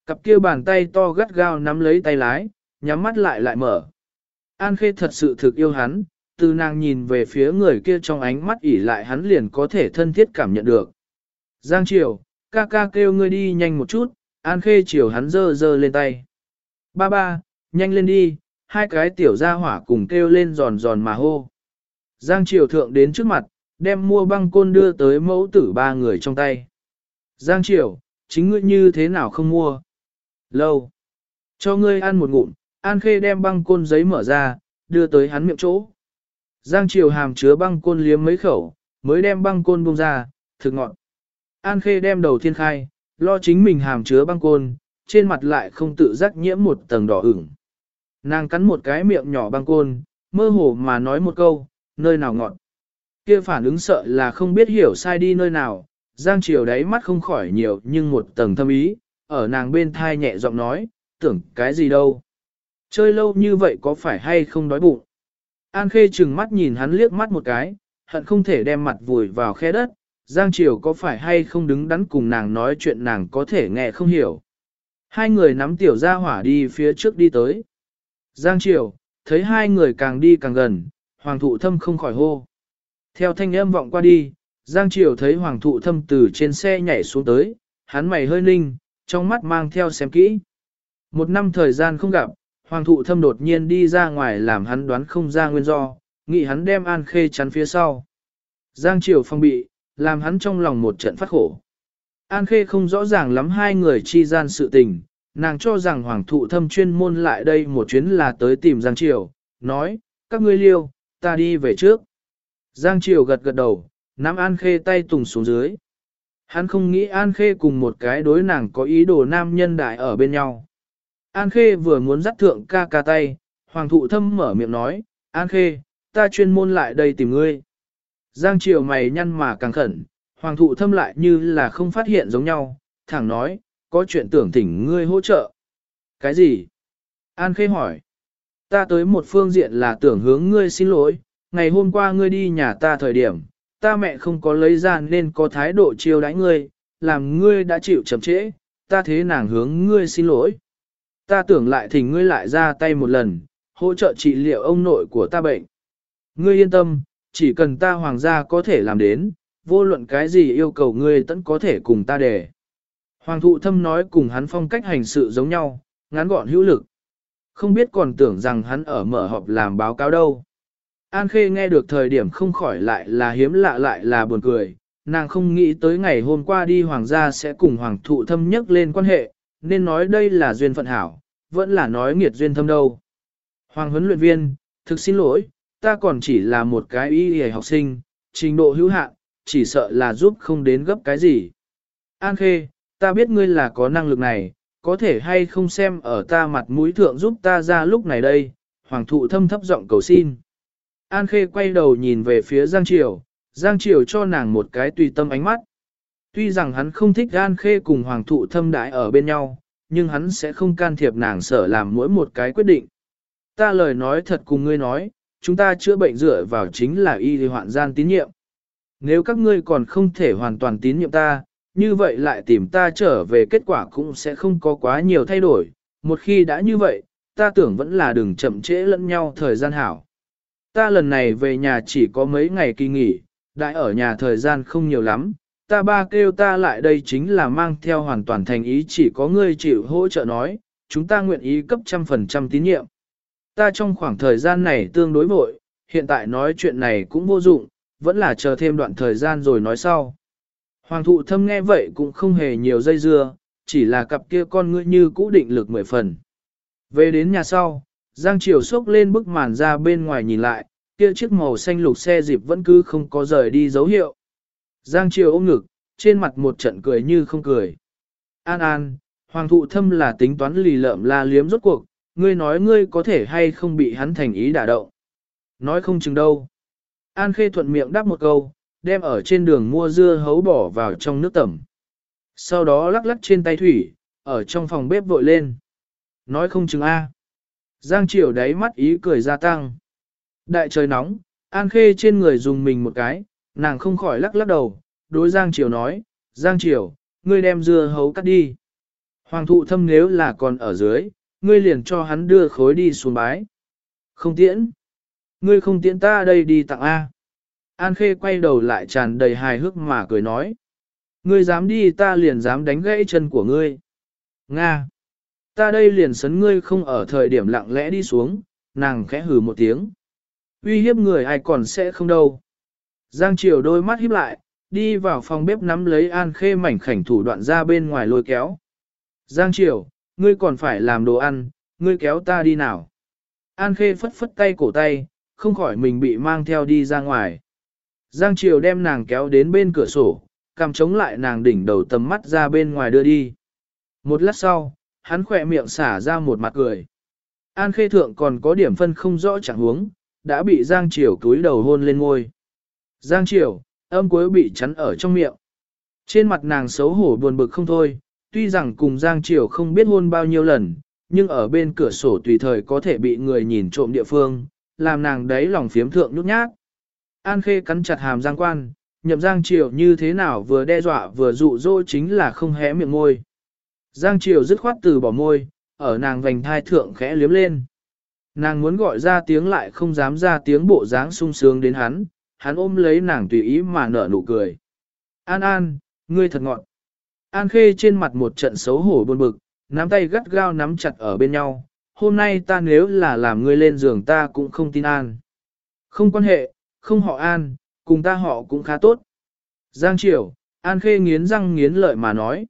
Cặp kia bàn tay to gắt gao nắm lấy tay lái, nhắm mắt lại lại mở. An Khê thật sự thực yêu hắn, từ nàng nhìn về phía người kia trong ánh mắt ỉ lại hắn liền có thể thân thiết cảm nhận được. Giang Triều, ca ca kêu ngươi đi nhanh một chút, An Khê Triều hắn dơ dơ lên tay. Ba ba, nhanh lên đi, hai cái tiểu gia hỏa cùng kêu lên giòn giòn mà hô. Giang Triều thượng đến trước mặt, đem mua băng côn đưa tới mẫu tử ba người trong tay. Giang Triều, chính ngươi như thế nào không mua? Lâu. Cho ngươi ăn một ngụm, An Khê đem băng côn giấy mở ra, đưa tới hắn miệng chỗ. Giang Triều hàm chứa băng côn liếm mấy khẩu, mới đem băng côn bung ra, thực ngọn. An Khê đem đầu thiên khai, lo chính mình hàm chứa băng côn, trên mặt lại không tự giác nhiễm một tầng đỏ ửng. Nàng cắn một cái miệng nhỏ băng côn, mơ hồ mà nói một câu, nơi nào ngọn. Kia phản ứng sợ là không biết hiểu sai đi nơi nào, Giang Triều đáy mắt không khỏi nhiều nhưng một tầng thâm ý, ở nàng bên thai nhẹ giọng nói, tưởng cái gì đâu. Chơi lâu như vậy có phải hay không đói bụng? An Khê chừng mắt nhìn hắn liếc mắt một cái, hận không thể đem mặt vùi vào khe đất, Giang Triều có phải hay không đứng đắn cùng nàng nói chuyện nàng có thể nghe không hiểu. Hai người nắm tiểu ra hỏa đi phía trước đi tới. Giang Triều, thấy hai người càng đi càng gần, Hoàng thụ thâm không khỏi hô. Theo thanh âm vọng qua đi, Giang Triều thấy Hoàng thụ thâm từ trên xe nhảy xuống tới, hắn mày hơi ninh, trong mắt mang theo xem kỹ. Một năm thời gian không gặp, Hoàng thụ thâm đột nhiên đi ra ngoài làm hắn đoán không ra nguyên do, nghĩ hắn đem An Khê chắn phía sau. Giang Triều phong bị, làm hắn trong lòng một trận phát khổ. An Khê không rõ ràng lắm hai người chi gian sự tình, nàng cho rằng Hoàng thụ thâm chuyên môn lại đây một chuyến là tới tìm Giang Triều, nói, các ngươi liêu, ta đi về trước. Giang Triều gật gật đầu, nắm An Khê tay tùng xuống dưới. Hắn không nghĩ An Khê cùng một cái đối nàng có ý đồ nam nhân đại ở bên nhau. An Khê vừa muốn dắt thượng ca ca tay, Hoàng thụ thâm mở miệng nói, An Khê, ta chuyên môn lại đây tìm ngươi. Giang Triều mày nhăn mà càng khẩn, Hoàng thụ thâm lại như là không phát hiện giống nhau, thẳng nói, có chuyện tưởng thỉnh ngươi hỗ trợ. Cái gì? An Khê hỏi. Ta tới một phương diện là tưởng hướng ngươi xin lỗi, ngày hôm qua ngươi đi nhà ta thời điểm, ta mẹ không có lấy ra nên có thái độ chiêu đãi ngươi, làm ngươi đã chịu chậm trễ, ta thế nàng hướng ngươi xin lỗi. Ta tưởng lại thì ngươi lại ra tay một lần, hỗ trợ trị liệu ông nội của ta bệnh. Ngươi yên tâm, chỉ cần ta hoàng gia có thể làm đến, vô luận cái gì yêu cầu ngươi tẫn có thể cùng ta để. Hoàng thụ thâm nói cùng hắn phong cách hành sự giống nhau, ngắn gọn hữu lực. Không biết còn tưởng rằng hắn ở mở họp làm báo cáo đâu. An Khê nghe được thời điểm không khỏi lại là hiếm lạ lại là buồn cười, nàng không nghĩ tới ngày hôm qua đi hoàng gia sẽ cùng hoàng thụ thâm nhất lên quan hệ, nên nói đây là duyên phận hảo, vẫn là nói nghiệt duyên thâm đâu. Hoàng huấn luyện viên, thực xin lỗi, ta còn chỉ là một cái y y học sinh, trình độ hữu hạn, chỉ sợ là giúp không đến gấp cái gì. An Khê, ta biết ngươi là có năng lực này, có thể hay không xem ở ta mặt mũi thượng giúp ta ra lúc này đây, hoàng thụ thâm thấp giọng cầu xin. An Khê quay đầu nhìn về phía Giang Triều, Giang Triều cho nàng một cái tùy tâm ánh mắt. Tuy rằng hắn không thích An Khê cùng hoàng thụ thâm Đại ở bên nhau, nhưng hắn sẽ không can thiệp nàng sở làm mỗi một cái quyết định. Ta lời nói thật cùng ngươi nói, chúng ta chữa bệnh dựa vào chính là y hoạn gian tín nhiệm. Nếu các ngươi còn không thể hoàn toàn tín nhiệm ta, như vậy lại tìm ta trở về kết quả cũng sẽ không có quá nhiều thay đổi. Một khi đã như vậy, ta tưởng vẫn là đừng chậm trễ lẫn nhau thời gian hảo. Ta lần này về nhà chỉ có mấy ngày kỳ nghỉ, đại ở nhà thời gian không nhiều lắm, ta ba kêu ta lại đây chính là mang theo hoàn toàn thành ý chỉ có ngươi chịu hỗ trợ nói, chúng ta nguyện ý cấp trăm phần trăm tín nhiệm. Ta trong khoảng thời gian này tương đối vội, hiện tại nói chuyện này cũng vô dụng, vẫn là chờ thêm đoạn thời gian rồi nói sau. Hoàng thụ thâm nghe vậy cũng không hề nhiều dây dưa, chỉ là cặp kia con ngươi như cũ định lực mười phần. Về đến nhà sau, Giang Triều xốc lên bức màn ra bên ngoài nhìn lại, kia chiếc màu xanh lục xe dịp vẫn cứ không có rời đi dấu hiệu. Giang Triều ôm ngực, trên mặt một trận cười như không cười. An An, Hoàng thụ thâm là tính toán lì lợm la liếm rốt cuộc, ngươi nói ngươi có thể hay không bị hắn thành ý đả động. Nói không chừng đâu. An Khê thuận miệng đáp một câu, đem ở trên đường mua dưa hấu bỏ vào trong nước tẩm. Sau đó lắc lắc trên tay thủy, ở trong phòng bếp vội lên. Nói không chừng A. Giang Triều đáy mắt ý cười gia tăng. Đại trời nóng, An Khê trên người dùng mình một cái, nàng không khỏi lắc lắc đầu, đối Giang Triều nói, Giang Triều, ngươi đem dưa hấu cắt đi. Hoàng thụ thâm nếu là còn ở dưới, ngươi liền cho hắn đưa khối đi xuống bái. Không tiễn. Ngươi không tiễn ta đây đi tặng A. An Khê quay đầu lại tràn đầy hài hước mà cười nói. Ngươi dám đi ta liền dám đánh gãy chân của ngươi. Nga. Ta đây liền sấn ngươi không ở thời điểm lặng lẽ đi xuống, nàng khẽ hừ một tiếng. Uy hiếp người ai còn sẽ không đâu. Giang Triều đôi mắt híp lại, đi vào phòng bếp nắm lấy An Khê mảnh khảnh thủ đoạn ra bên ngoài lôi kéo. Giang Triều, ngươi còn phải làm đồ ăn, ngươi kéo ta đi nào. An Khê phất phất tay cổ tay, không khỏi mình bị mang theo đi ra ngoài. Giang Triều đem nàng kéo đến bên cửa sổ, cầm chống lại nàng đỉnh đầu tầm mắt ra bên ngoài đưa đi. Một lát sau, hắn khỏe miệng xả ra một mặt cười. An Khê Thượng còn có điểm phân không rõ chẳng huống, đã bị Giang Triều cúi đầu hôn lên ngôi. Giang Triều, âm cuối bị chắn ở trong miệng. Trên mặt nàng xấu hổ buồn bực không thôi, tuy rằng cùng Giang Triều không biết hôn bao nhiêu lần, nhưng ở bên cửa sổ tùy thời có thể bị người nhìn trộm địa phương, làm nàng đấy lòng phiếm thượng nhút nhát. An Khê cắn chặt hàm Giang Quan, nhậm Giang Triều như thế nào vừa đe dọa vừa dụ dỗ chính là không hé miệng môi. Giang Triều dứt khoát từ bỏ môi, ở nàng vành thai thượng khẽ liếm lên. Nàng muốn gọi ra tiếng lại không dám ra tiếng bộ dáng sung sướng đến hắn, hắn ôm lấy nàng tùy ý mà nở nụ cười. An An, ngươi thật ngọn. An Khê trên mặt một trận xấu hổ buồn bực, nắm tay gắt gao nắm chặt ở bên nhau. Hôm nay ta nếu là làm ngươi lên giường ta cũng không tin An. Không quan hệ, không họ An, cùng ta họ cũng khá tốt. Giang Triều, An Khê nghiến răng nghiến lợi mà nói.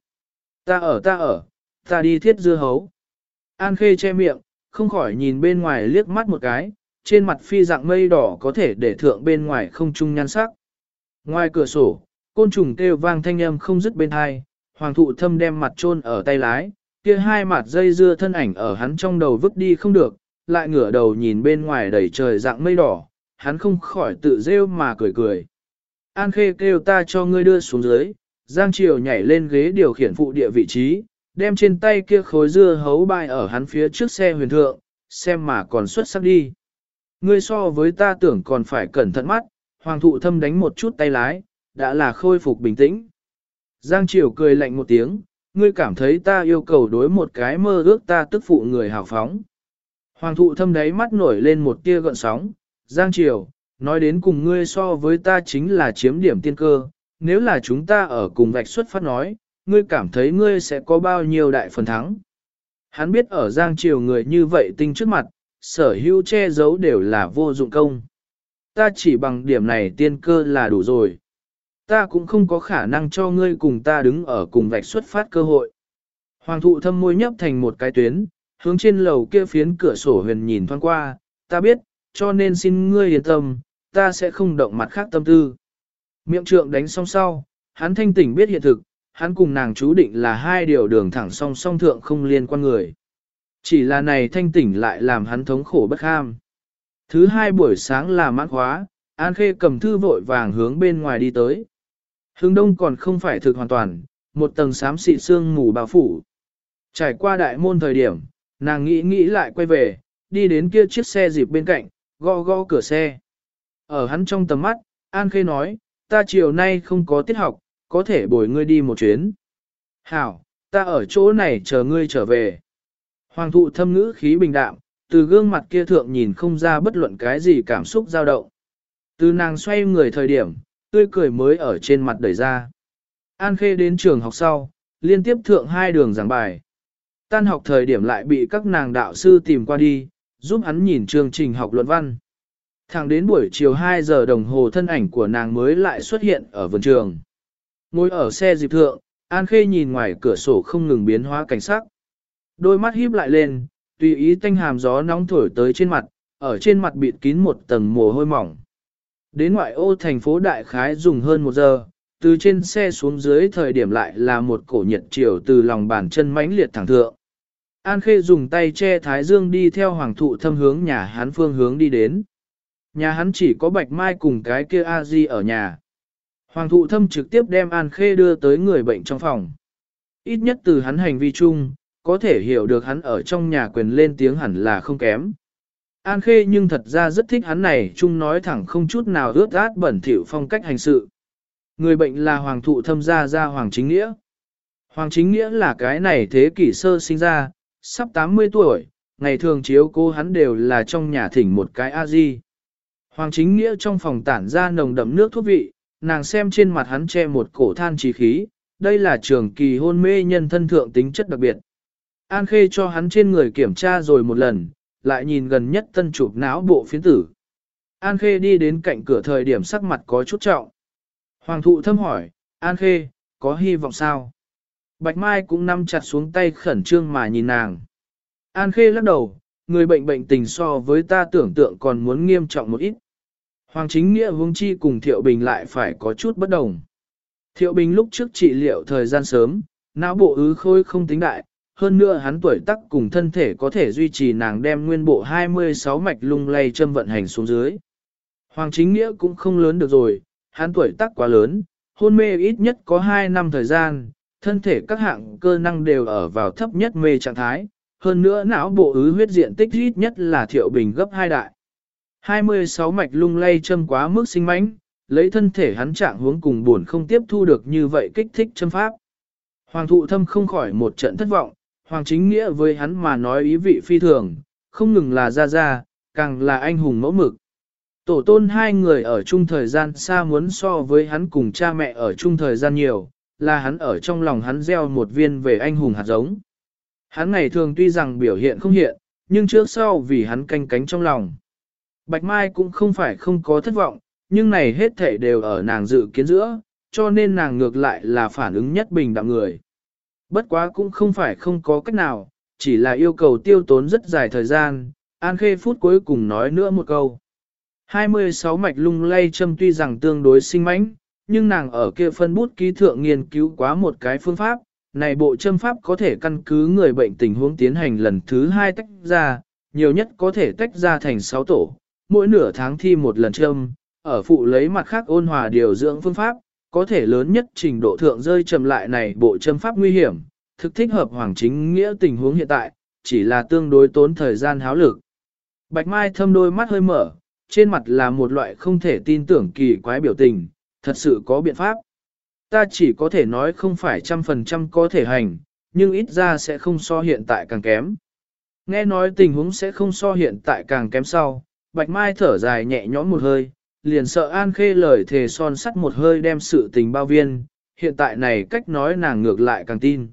Ta ở ta ở, Ta đi thiết dưa hấu. An khê che miệng, không khỏi nhìn bên ngoài liếc mắt một cái, trên mặt phi dạng mây đỏ có thể để thượng bên ngoài không trung nhan sắc. Ngoài cửa sổ, côn trùng kêu vang thanh âm không dứt bên hai, hoàng thụ thâm đem mặt chôn ở tay lái, kia hai mặt dây dưa thân ảnh ở hắn trong đầu vứt đi không được, lại ngửa đầu nhìn bên ngoài đầy trời dạng mây đỏ, hắn không khỏi tự rêu mà cười cười. An khê kêu ta cho ngươi đưa xuống dưới, Giang Triều nhảy lên ghế điều khiển phụ địa vị trí, đem trên tay kia khối dưa hấu bay ở hắn phía trước xe huyền thượng, xem mà còn xuất sắc đi. Ngươi so với ta tưởng còn phải cẩn thận mắt, hoàng thụ thâm đánh một chút tay lái, đã là khôi phục bình tĩnh. Giang Triều cười lạnh một tiếng, ngươi cảm thấy ta yêu cầu đối một cái mơ ước ta tức phụ người hào phóng. Hoàng thụ thâm đáy mắt nổi lên một tia gợn sóng, Giang Triều, nói đến cùng ngươi so với ta chính là chiếm điểm tiên cơ, nếu là chúng ta ở cùng vạch xuất phát nói, ngươi cảm thấy ngươi sẽ có bao nhiêu đại phần thắng. Hắn biết ở Giang Triều người như vậy tinh trước mặt, sở hữu che giấu đều là vô dụng công. Ta chỉ bằng điểm này tiên cơ là đủ rồi. Ta cũng không có khả năng cho ngươi cùng ta đứng ở cùng vạch xuất phát cơ hội. Hoàng thụ thâm môi nhấp thành một cái tuyến, hướng trên lầu kia phiến cửa sổ huyền nhìn thoáng qua, ta biết, cho nên xin ngươi yên tâm, ta sẽ không động mặt khác tâm tư. Miệng trượng đánh xong sau, hắn thanh tỉnh biết hiện thực, hắn cùng nàng chú định là hai điều đường thẳng song song thượng không liên quan người. Chỉ là này thanh tỉnh lại làm hắn thống khổ bất ham. Thứ hai buổi sáng là mãn khóa, An Khê cầm thư vội vàng hướng bên ngoài đi tới. Hướng đông còn không phải thực hoàn toàn, một tầng xám xị xương mù bao phủ. Trải qua đại môn thời điểm, nàng nghĩ nghĩ lại quay về, đi đến kia chiếc xe dịp bên cạnh, gõ gõ cửa xe. Ở hắn trong tầm mắt, An Khê nói, ta chiều nay không có tiết học, có thể bồi ngươi đi một chuyến. Hảo, ta ở chỗ này chờ ngươi trở về. Hoàng thụ thâm ngữ khí bình đạm, từ gương mặt kia thượng nhìn không ra bất luận cái gì cảm xúc dao động. Từ nàng xoay người thời điểm, tươi cười mới ở trên mặt đẩy ra. An Khê đến trường học sau, liên tiếp thượng hai đường giảng bài. Tan học thời điểm lại bị các nàng đạo sư tìm qua đi, giúp hắn nhìn chương trình học luận văn. Thẳng đến buổi chiều 2 giờ đồng hồ thân ảnh của nàng mới lại xuất hiện ở vườn trường. Ngồi ở xe dịp thượng, An Khê nhìn ngoài cửa sổ không ngừng biến hóa cảnh sắc. Đôi mắt híp lại lên, tùy ý tanh hàm gió nóng thổi tới trên mặt, ở trên mặt bịt kín một tầng mồ hôi mỏng. Đến ngoại ô thành phố Đại Khái dùng hơn một giờ, từ trên xe xuống dưới thời điểm lại là một cổ nhiệt chiều từ lòng bàn chân mãnh liệt thẳng thượng. An Khê dùng tay che Thái Dương đi theo hoàng thụ thâm hướng nhà hắn phương hướng đi đến. Nhà hắn chỉ có Bạch Mai cùng cái kia A Di ở nhà. Hoàng thụ thâm trực tiếp đem An Khê đưa tới người bệnh trong phòng. Ít nhất từ hắn hành vi chung, có thể hiểu được hắn ở trong nhà quyền lên tiếng hẳn là không kém. An Khê nhưng thật ra rất thích hắn này chung nói thẳng không chút nào ướt át bẩn thỉu phong cách hành sự. Người bệnh là hoàng thụ thâm gia gia hoàng chính nghĩa. Hoàng chính nghĩa là cái này thế kỷ sơ sinh ra, sắp 80 tuổi, ngày thường chiếu cô hắn đều là trong nhà thỉnh một cái A-di. Hoàng chính nghĩa trong phòng tản ra nồng đậm nước thuốc vị, nàng xem trên mặt hắn che một cổ than trí khí, đây là trường kỳ hôn mê nhân thân thượng tính chất đặc biệt. An Khê cho hắn trên người kiểm tra rồi một lần, lại nhìn gần nhất tân chụp não bộ phiến tử. An Khê đi đến cạnh cửa thời điểm sắc mặt có chút trọng. Hoàng thụ thâm hỏi, An Khê, có hy vọng sao? Bạch Mai cũng nắm chặt xuống tay khẩn trương mà nhìn nàng. An Khê lắc đầu, người bệnh bệnh tình so với ta tưởng tượng còn muốn nghiêm trọng một ít. Hoàng chính nghĩa vương chi cùng Thiệu Bình lại phải có chút bất đồng. Thiệu Bình lúc trước trị liệu thời gian sớm, não bộ ứ khôi không tính đại, hơn nữa hắn tuổi tác cùng thân thể có thể duy trì nàng đem nguyên bộ 26 mạch lung lay châm vận hành xuống dưới. Hoàng chính nghĩa cũng không lớn được rồi, hắn tuổi tác quá lớn, hôn mê ít nhất có 2 năm thời gian, thân thể các hạng cơ năng đều ở vào thấp nhất mê trạng thái, hơn nữa não bộ ứ huyết diện tích ít nhất là thiệu bình gấp hai đại. 26 mạch lung lay châm quá mức sinh mãnh, lấy thân thể hắn trạng hướng cùng buồn không tiếp thu được như vậy kích thích châm pháp. Hoàng thụ thâm không khỏi một trận thất vọng, hoàng chính nghĩa với hắn mà nói ý vị phi thường, không ngừng là ra ra, càng là anh hùng mẫu mực. Tổ tôn hai người ở chung thời gian xa muốn so với hắn cùng cha mẹ ở chung thời gian nhiều, là hắn ở trong lòng hắn gieo một viên về anh hùng hạt giống. Hắn ngày thường tuy rằng biểu hiện không hiện, nhưng trước sau vì hắn canh cánh trong lòng. Bạch Mai cũng không phải không có thất vọng, nhưng này hết thể đều ở nàng dự kiến giữa, cho nên nàng ngược lại là phản ứng nhất bình đạm người. Bất quá cũng không phải không có cách nào, chỉ là yêu cầu tiêu tốn rất dài thời gian, An Khê phút cuối cùng nói nữa một câu. 26 mạch lung lay châm tuy rằng tương đối sinh mãnh, nhưng nàng ở kia phân bút ký thượng nghiên cứu quá một cái phương pháp, này bộ châm pháp có thể căn cứ người bệnh tình huống tiến hành lần thứ hai tách ra, nhiều nhất có thể tách ra thành 6 tổ, mỗi nửa tháng thi một lần châm, ở phụ lấy mặt khác ôn hòa điều dưỡng phương pháp, có thể lớn nhất trình độ thượng rơi trầm lại này bộ châm pháp nguy hiểm, thực thích hợp hoàng chính nghĩa tình huống hiện tại, chỉ là tương đối tốn thời gian háo lực. Bạch Mai thâm đôi mắt hơi mở, trên mặt là một loại không thể tin tưởng kỳ quái biểu tình, thật sự có biện pháp. Ta chỉ có thể nói không phải trăm phần trăm có thể hành, nhưng ít ra sẽ không so hiện tại càng kém. Nghe nói tình huống sẽ không so hiện tại càng kém sau, Bạch Mai thở dài nhẹ nhõm một hơi, liền sợ An Khê lời thề son sắt một hơi đem sự tình bao viên, hiện tại này cách nói nàng ngược lại càng tin.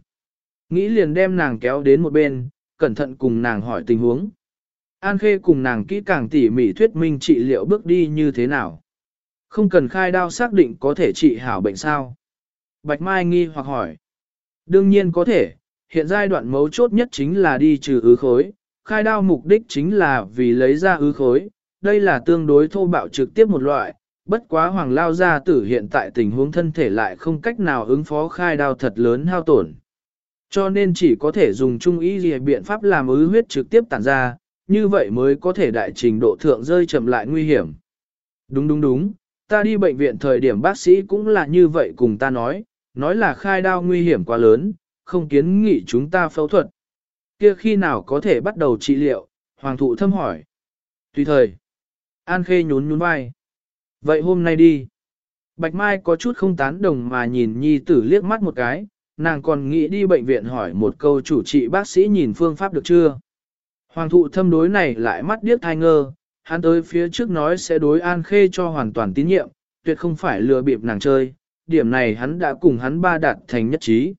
Nghĩ liền đem nàng kéo đến một bên, cẩn thận cùng nàng hỏi tình huống. An Khê cùng nàng kỹ càng tỉ mỉ thuyết minh trị liệu bước đi như thế nào. Không cần khai đao xác định có thể trị hảo bệnh sao. Bạch Mai nghi hoặc hỏi. Đương nhiên có thể, hiện giai đoạn mấu chốt nhất chính là đi trừ ứ khối, khai đao mục đích chính là vì lấy ra ứ khối, đây là tương đối thô bạo trực tiếp một loại, bất quá hoàng lao gia tử hiện tại tình huống thân thể lại không cách nào ứng phó khai đao thật lớn hao tổn. Cho nên chỉ có thể dùng trung ý gì biện pháp làm ứ huyết trực tiếp tản ra, như vậy mới có thể đại trình độ thượng rơi chậm lại nguy hiểm. Đúng đúng đúng, ta đi bệnh viện thời điểm bác sĩ cũng là như vậy cùng ta nói, nói là khai đao nguy hiểm quá lớn, không kiến nghị chúng ta phẫu thuật. Kia khi nào có thể bắt đầu trị liệu, hoàng thụ thâm hỏi. Tùy thời. An khê nhún nhún vai. Vậy hôm nay đi. Bạch Mai có chút không tán đồng mà nhìn nhi tử liếc mắt một cái, nàng còn nghĩ đi bệnh viện hỏi một câu chủ trị bác sĩ nhìn phương pháp được chưa. Hoàng thụ thâm đối này lại mắt điếc thai ngơ, hắn tới phía trước nói sẽ đối An Khê cho hoàn toàn tín nhiệm, tuyệt không phải lừa bịp nàng chơi, điểm này hắn đã cùng hắn ba đạt thành nhất trí.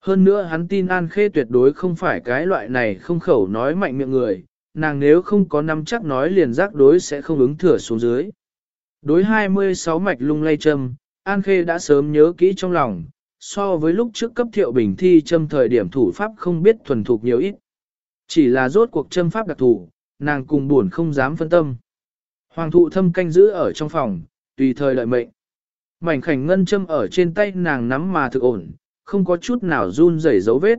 Hơn nữa hắn tin An Khê tuyệt đối không phải cái loại này không khẩu nói mạnh miệng người, nàng nếu không có năm chắc nói liền giác đối sẽ không ứng thừa xuống dưới. Đối 26 mạch lung lay châm, An Khê đã sớm nhớ kỹ trong lòng, so với lúc trước cấp thiệu bình thi châm thời điểm thủ pháp không biết thuần thục nhiều ít. Chỉ là rốt cuộc châm pháp đặc thủ, nàng cùng buồn không dám phân tâm. Hoàng thụ thâm canh giữ ở trong phòng, tùy thời lợi mệnh. Mảnh khảnh ngân châm ở trên tay nàng nắm mà thực ổn, không có chút nào run rẩy dấu vết.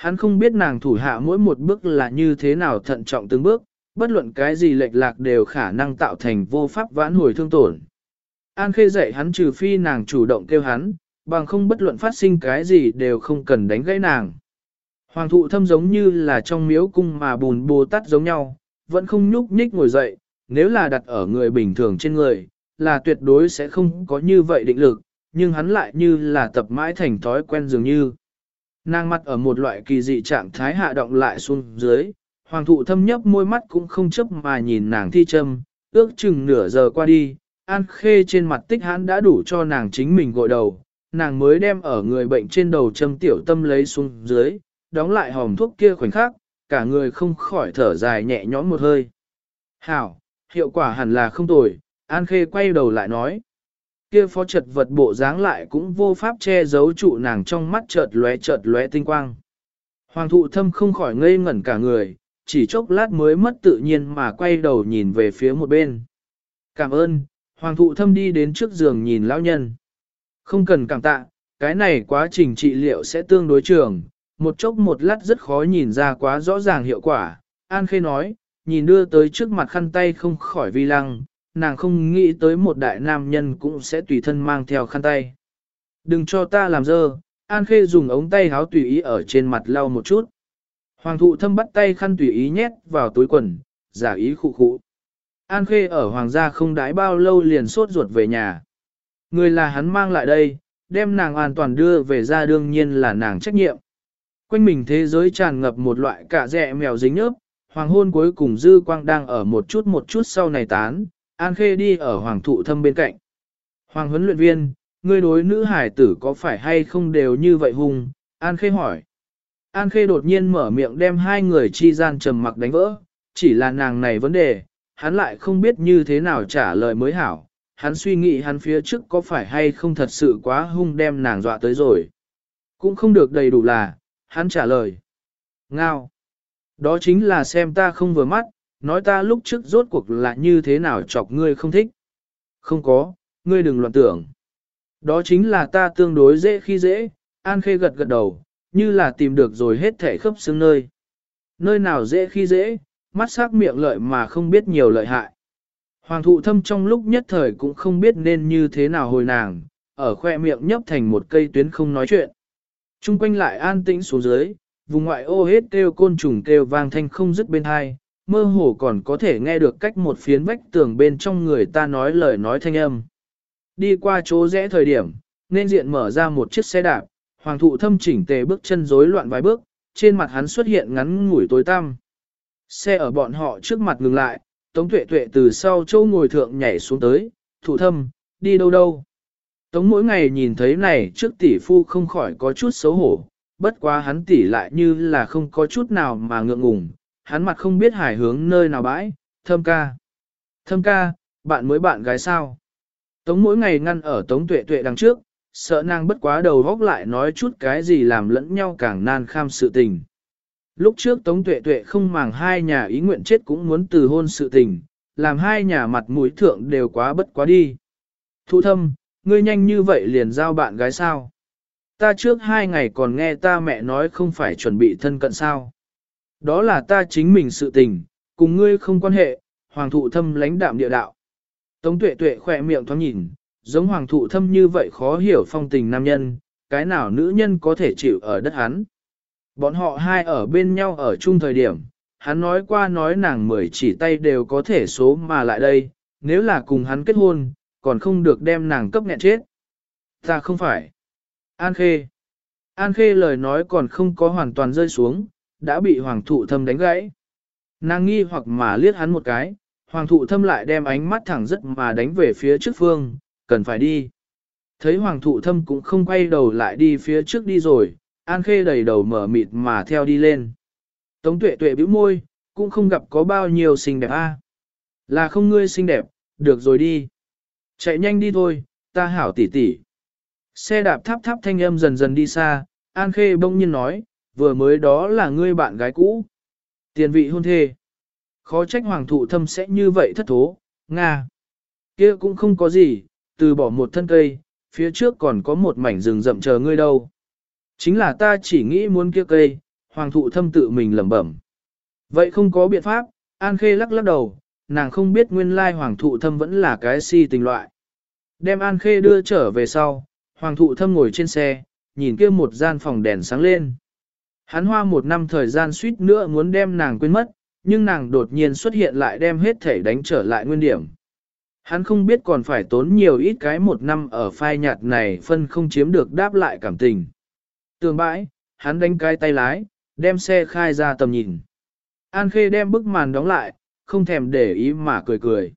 Hắn không biết nàng thủ hạ mỗi một bước là như thế nào thận trọng từng bước, bất luận cái gì lệch lạc đều khả năng tạo thành vô pháp vãn hồi thương tổn. An khê dạy hắn trừ phi nàng chủ động kêu hắn, bằng không bất luận phát sinh cái gì đều không cần đánh gãy nàng. Hoàng thụ thâm giống như là trong miếu cung mà bùn bồ tát giống nhau, vẫn không nhúc nhích ngồi dậy, nếu là đặt ở người bình thường trên người, là tuyệt đối sẽ không có như vậy định lực, nhưng hắn lại như là tập mãi thành thói quen dường như. Nàng mặt ở một loại kỳ dị trạng thái hạ động lại xuống dưới, hoàng thụ thâm nhấp môi mắt cũng không chấp mà nhìn nàng thi châm, ước chừng nửa giờ qua đi, an khê trên mặt tích hãn đã đủ cho nàng chính mình gội đầu, nàng mới đem ở người bệnh trên đầu châm tiểu tâm lấy xuống dưới, đóng lại hòm thuốc kia khoảnh khắc, cả người không khỏi thở dài nhẹ nhõm một hơi. Hảo, hiệu quả hẳn là không tồi, An Khê quay đầu lại nói. Kia phó trật vật bộ dáng lại cũng vô pháp che giấu trụ nàng trong mắt chợt lóe chợt lóe tinh quang. Hoàng thụ thâm không khỏi ngây ngẩn cả người, chỉ chốc lát mới mất tự nhiên mà quay đầu nhìn về phía một bên. Cảm ơn, hoàng thụ thâm đi đến trước giường nhìn lão nhân. Không cần cảm tạ, cái này quá trình trị liệu sẽ tương đối trường, một chốc một lát rất khó nhìn ra quá rõ ràng hiệu quả. An Khê nói, nhìn đưa tới trước mặt khăn tay không khỏi vi lăng, nàng không nghĩ tới một đại nam nhân cũng sẽ tùy thân mang theo khăn tay. Đừng cho ta làm dơ, An Khê dùng ống tay háo tùy ý ở trên mặt lau một chút. Hoàng thụ thâm bắt tay khăn tùy ý nhét vào túi quần, giả ý khụ khụ. An Khê ở hoàng gia không đái bao lâu liền sốt ruột về nhà. Người là hắn mang lại đây, đem nàng an toàn đưa về ra đương nhiên là nàng trách nhiệm. Quanh mình thế giới tràn ngập một loại cả rẹ mèo dính nhớp, hoàng hôn cuối cùng dư quang đang ở một chút một chút sau này tán, An Khê đi ở hoàng thụ thâm bên cạnh. Hoàng huấn luyện viên, ngươi đối nữ hải tử có phải hay không đều như vậy hung? An Khê hỏi. An Khê đột nhiên mở miệng đem hai người chi gian trầm mặc đánh vỡ, chỉ là nàng này vấn đề, hắn lại không biết như thế nào trả lời mới hảo. Hắn suy nghĩ hắn phía trước có phải hay không thật sự quá hung đem nàng dọa tới rồi. Cũng không được đầy đủ là, hắn trả lời. Ngao. Đó chính là xem ta không vừa mắt, nói ta lúc trước rốt cuộc là như thế nào chọc ngươi không thích. Không có, ngươi đừng loạn tưởng. Đó chính là ta tương đối dễ khi dễ, An Khê gật gật đầu, như là tìm được rồi hết thể khớp xương nơi. Nơi nào dễ khi dễ, mắt sắc miệng lợi mà không biết nhiều lợi hại. Hoàng thụ thâm trong lúc nhất thời cũng không biết nên như thế nào hồi nàng, ở khoe miệng nhấp thành một cây tuyến không nói chuyện. Trung quanh lại an tĩnh xuống dưới, vùng ngoại ô hết kêu côn trùng kêu vang thanh không dứt bên hai, mơ hồ còn có thể nghe được cách một phiến vách tường bên trong người ta nói lời nói thanh âm. Đi qua chỗ rẽ thời điểm, nên diện mở ra một chiếc xe đạp, hoàng thụ thâm chỉnh tề bước chân rối loạn vài bước, trên mặt hắn xuất hiện ngắn ngủi tối tăm. Xe ở bọn họ trước mặt ngừng lại, Tống Tuệ Tuệ từ sau châu ngồi thượng nhảy xuống tới, thụ thâm, đi đâu đâu. Tống mỗi ngày nhìn thấy này trước tỷ phu không khỏi có chút xấu hổ, bất quá hắn tỷ lại như là không có chút nào mà ngượng ngùng, hắn mặt không biết hải hướng nơi nào bãi, thâm ca. Thâm ca, bạn mới bạn gái sao? Tống mỗi ngày ngăn ở Tống Tuệ Tuệ đằng trước, sợ nàng bất quá đầu vóc lại nói chút cái gì làm lẫn nhau càng nan kham sự tình. Lúc trước Tống Tuệ Tuệ không màng hai nhà ý nguyện chết cũng muốn từ hôn sự tình, làm hai nhà mặt mũi thượng đều quá bất quá đi. Thu thâm, ngươi nhanh như vậy liền giao bạn gái sao? Ta trước hai ngày còn nghe ta mẹ nói không phải chuẩn bị thân cận sao. Đó là ta chính mình sự tình, cùng ngươi không quan hệ, hoàng thụ thâm lãnh đạm địa đạo. Tống tuệ tuệ khỏe miệng thoáng nhìn, giống hoàng thụ thâm như vậy khó hiểu phong tình nam nhân, cái nào nữ nhân có thể chịu ở đất hắn. Bọn họ hai ở bên nhau ở chung thời điểm, hắn nói qua nói nàng mười chỉ tay đều có thể số mà lại đây, nếu là cùng hắn kết hôn, còn không được đem nàng cấp nghẹn chết. Ta không phải. An Khê. An Khê lời nói còn không có hoàn toàn rơi xuống, đã bị hoàng thụ thâm đánh gãy. Nàng nghi hoặc mà liếc hắn một cái, hoàng thụ thâm lại đem ánh mắt thẳng rất mà đánh về phía trước phương, cần phải đi. Thấy hoàng thụ thâm cũng không quay đầu lại đi phía trước đi rồi, An Khê đầy đầu mở mịt mà theo đi lên. Tống tuệ tuệ bĩu môi, cũng không gặp có bao nhiêu xinh đẹp a. Là không ngươi xinh đẹp, được rồi đi. Chạy nhanh đi thôi, ta hảo tỉ tỉ. Xe đạp tháp tháp thanh âm dần dần đi xa, An Khê bỗng nhiên nói, vừa mới đó là ngươi bạn gái cũ. Tiền vị hôn thê. Khó trách hoàng thụ thâm sẽ như vậy thất thố, Nga. kia cũng không có gì, từ bỏ một thân cây, phía trước còn có một mảnh rừng rậm chờ ngươi đâu. Chính là ta chỉ nghĩ muốn kia cây, hoàng thụ thâm tự mình lẩm bẩm. Vậy không có biện pháp, An Khê lắc lắc đầu, nàng không biết nguyên lai hoàng thụ thâm vẫn là cái si tình loại. Đem An Khê đưa trở về sau, hoàng thụ thâm ngồi trên xe, nhìn kia một gian phòng đèn sáng lên. Hắn hoa một năm thời gian suýt nữa muốn đem nàng quên mất, nhưng nàng đột nhiên xuất hiện lại đem hết thể đánh trở lại nguyên điểm. Hắn không biết còn phải tốn nhiều ít cái một năm ở phai nhạt này phân không chiếm được đáp lại cảm tình. Tường bãi, hắn đánh cái tay lái, đem xe khai ra tầm nhìn. An Khê đem bức màn đóng lại, không thèm để ý mà cười cười.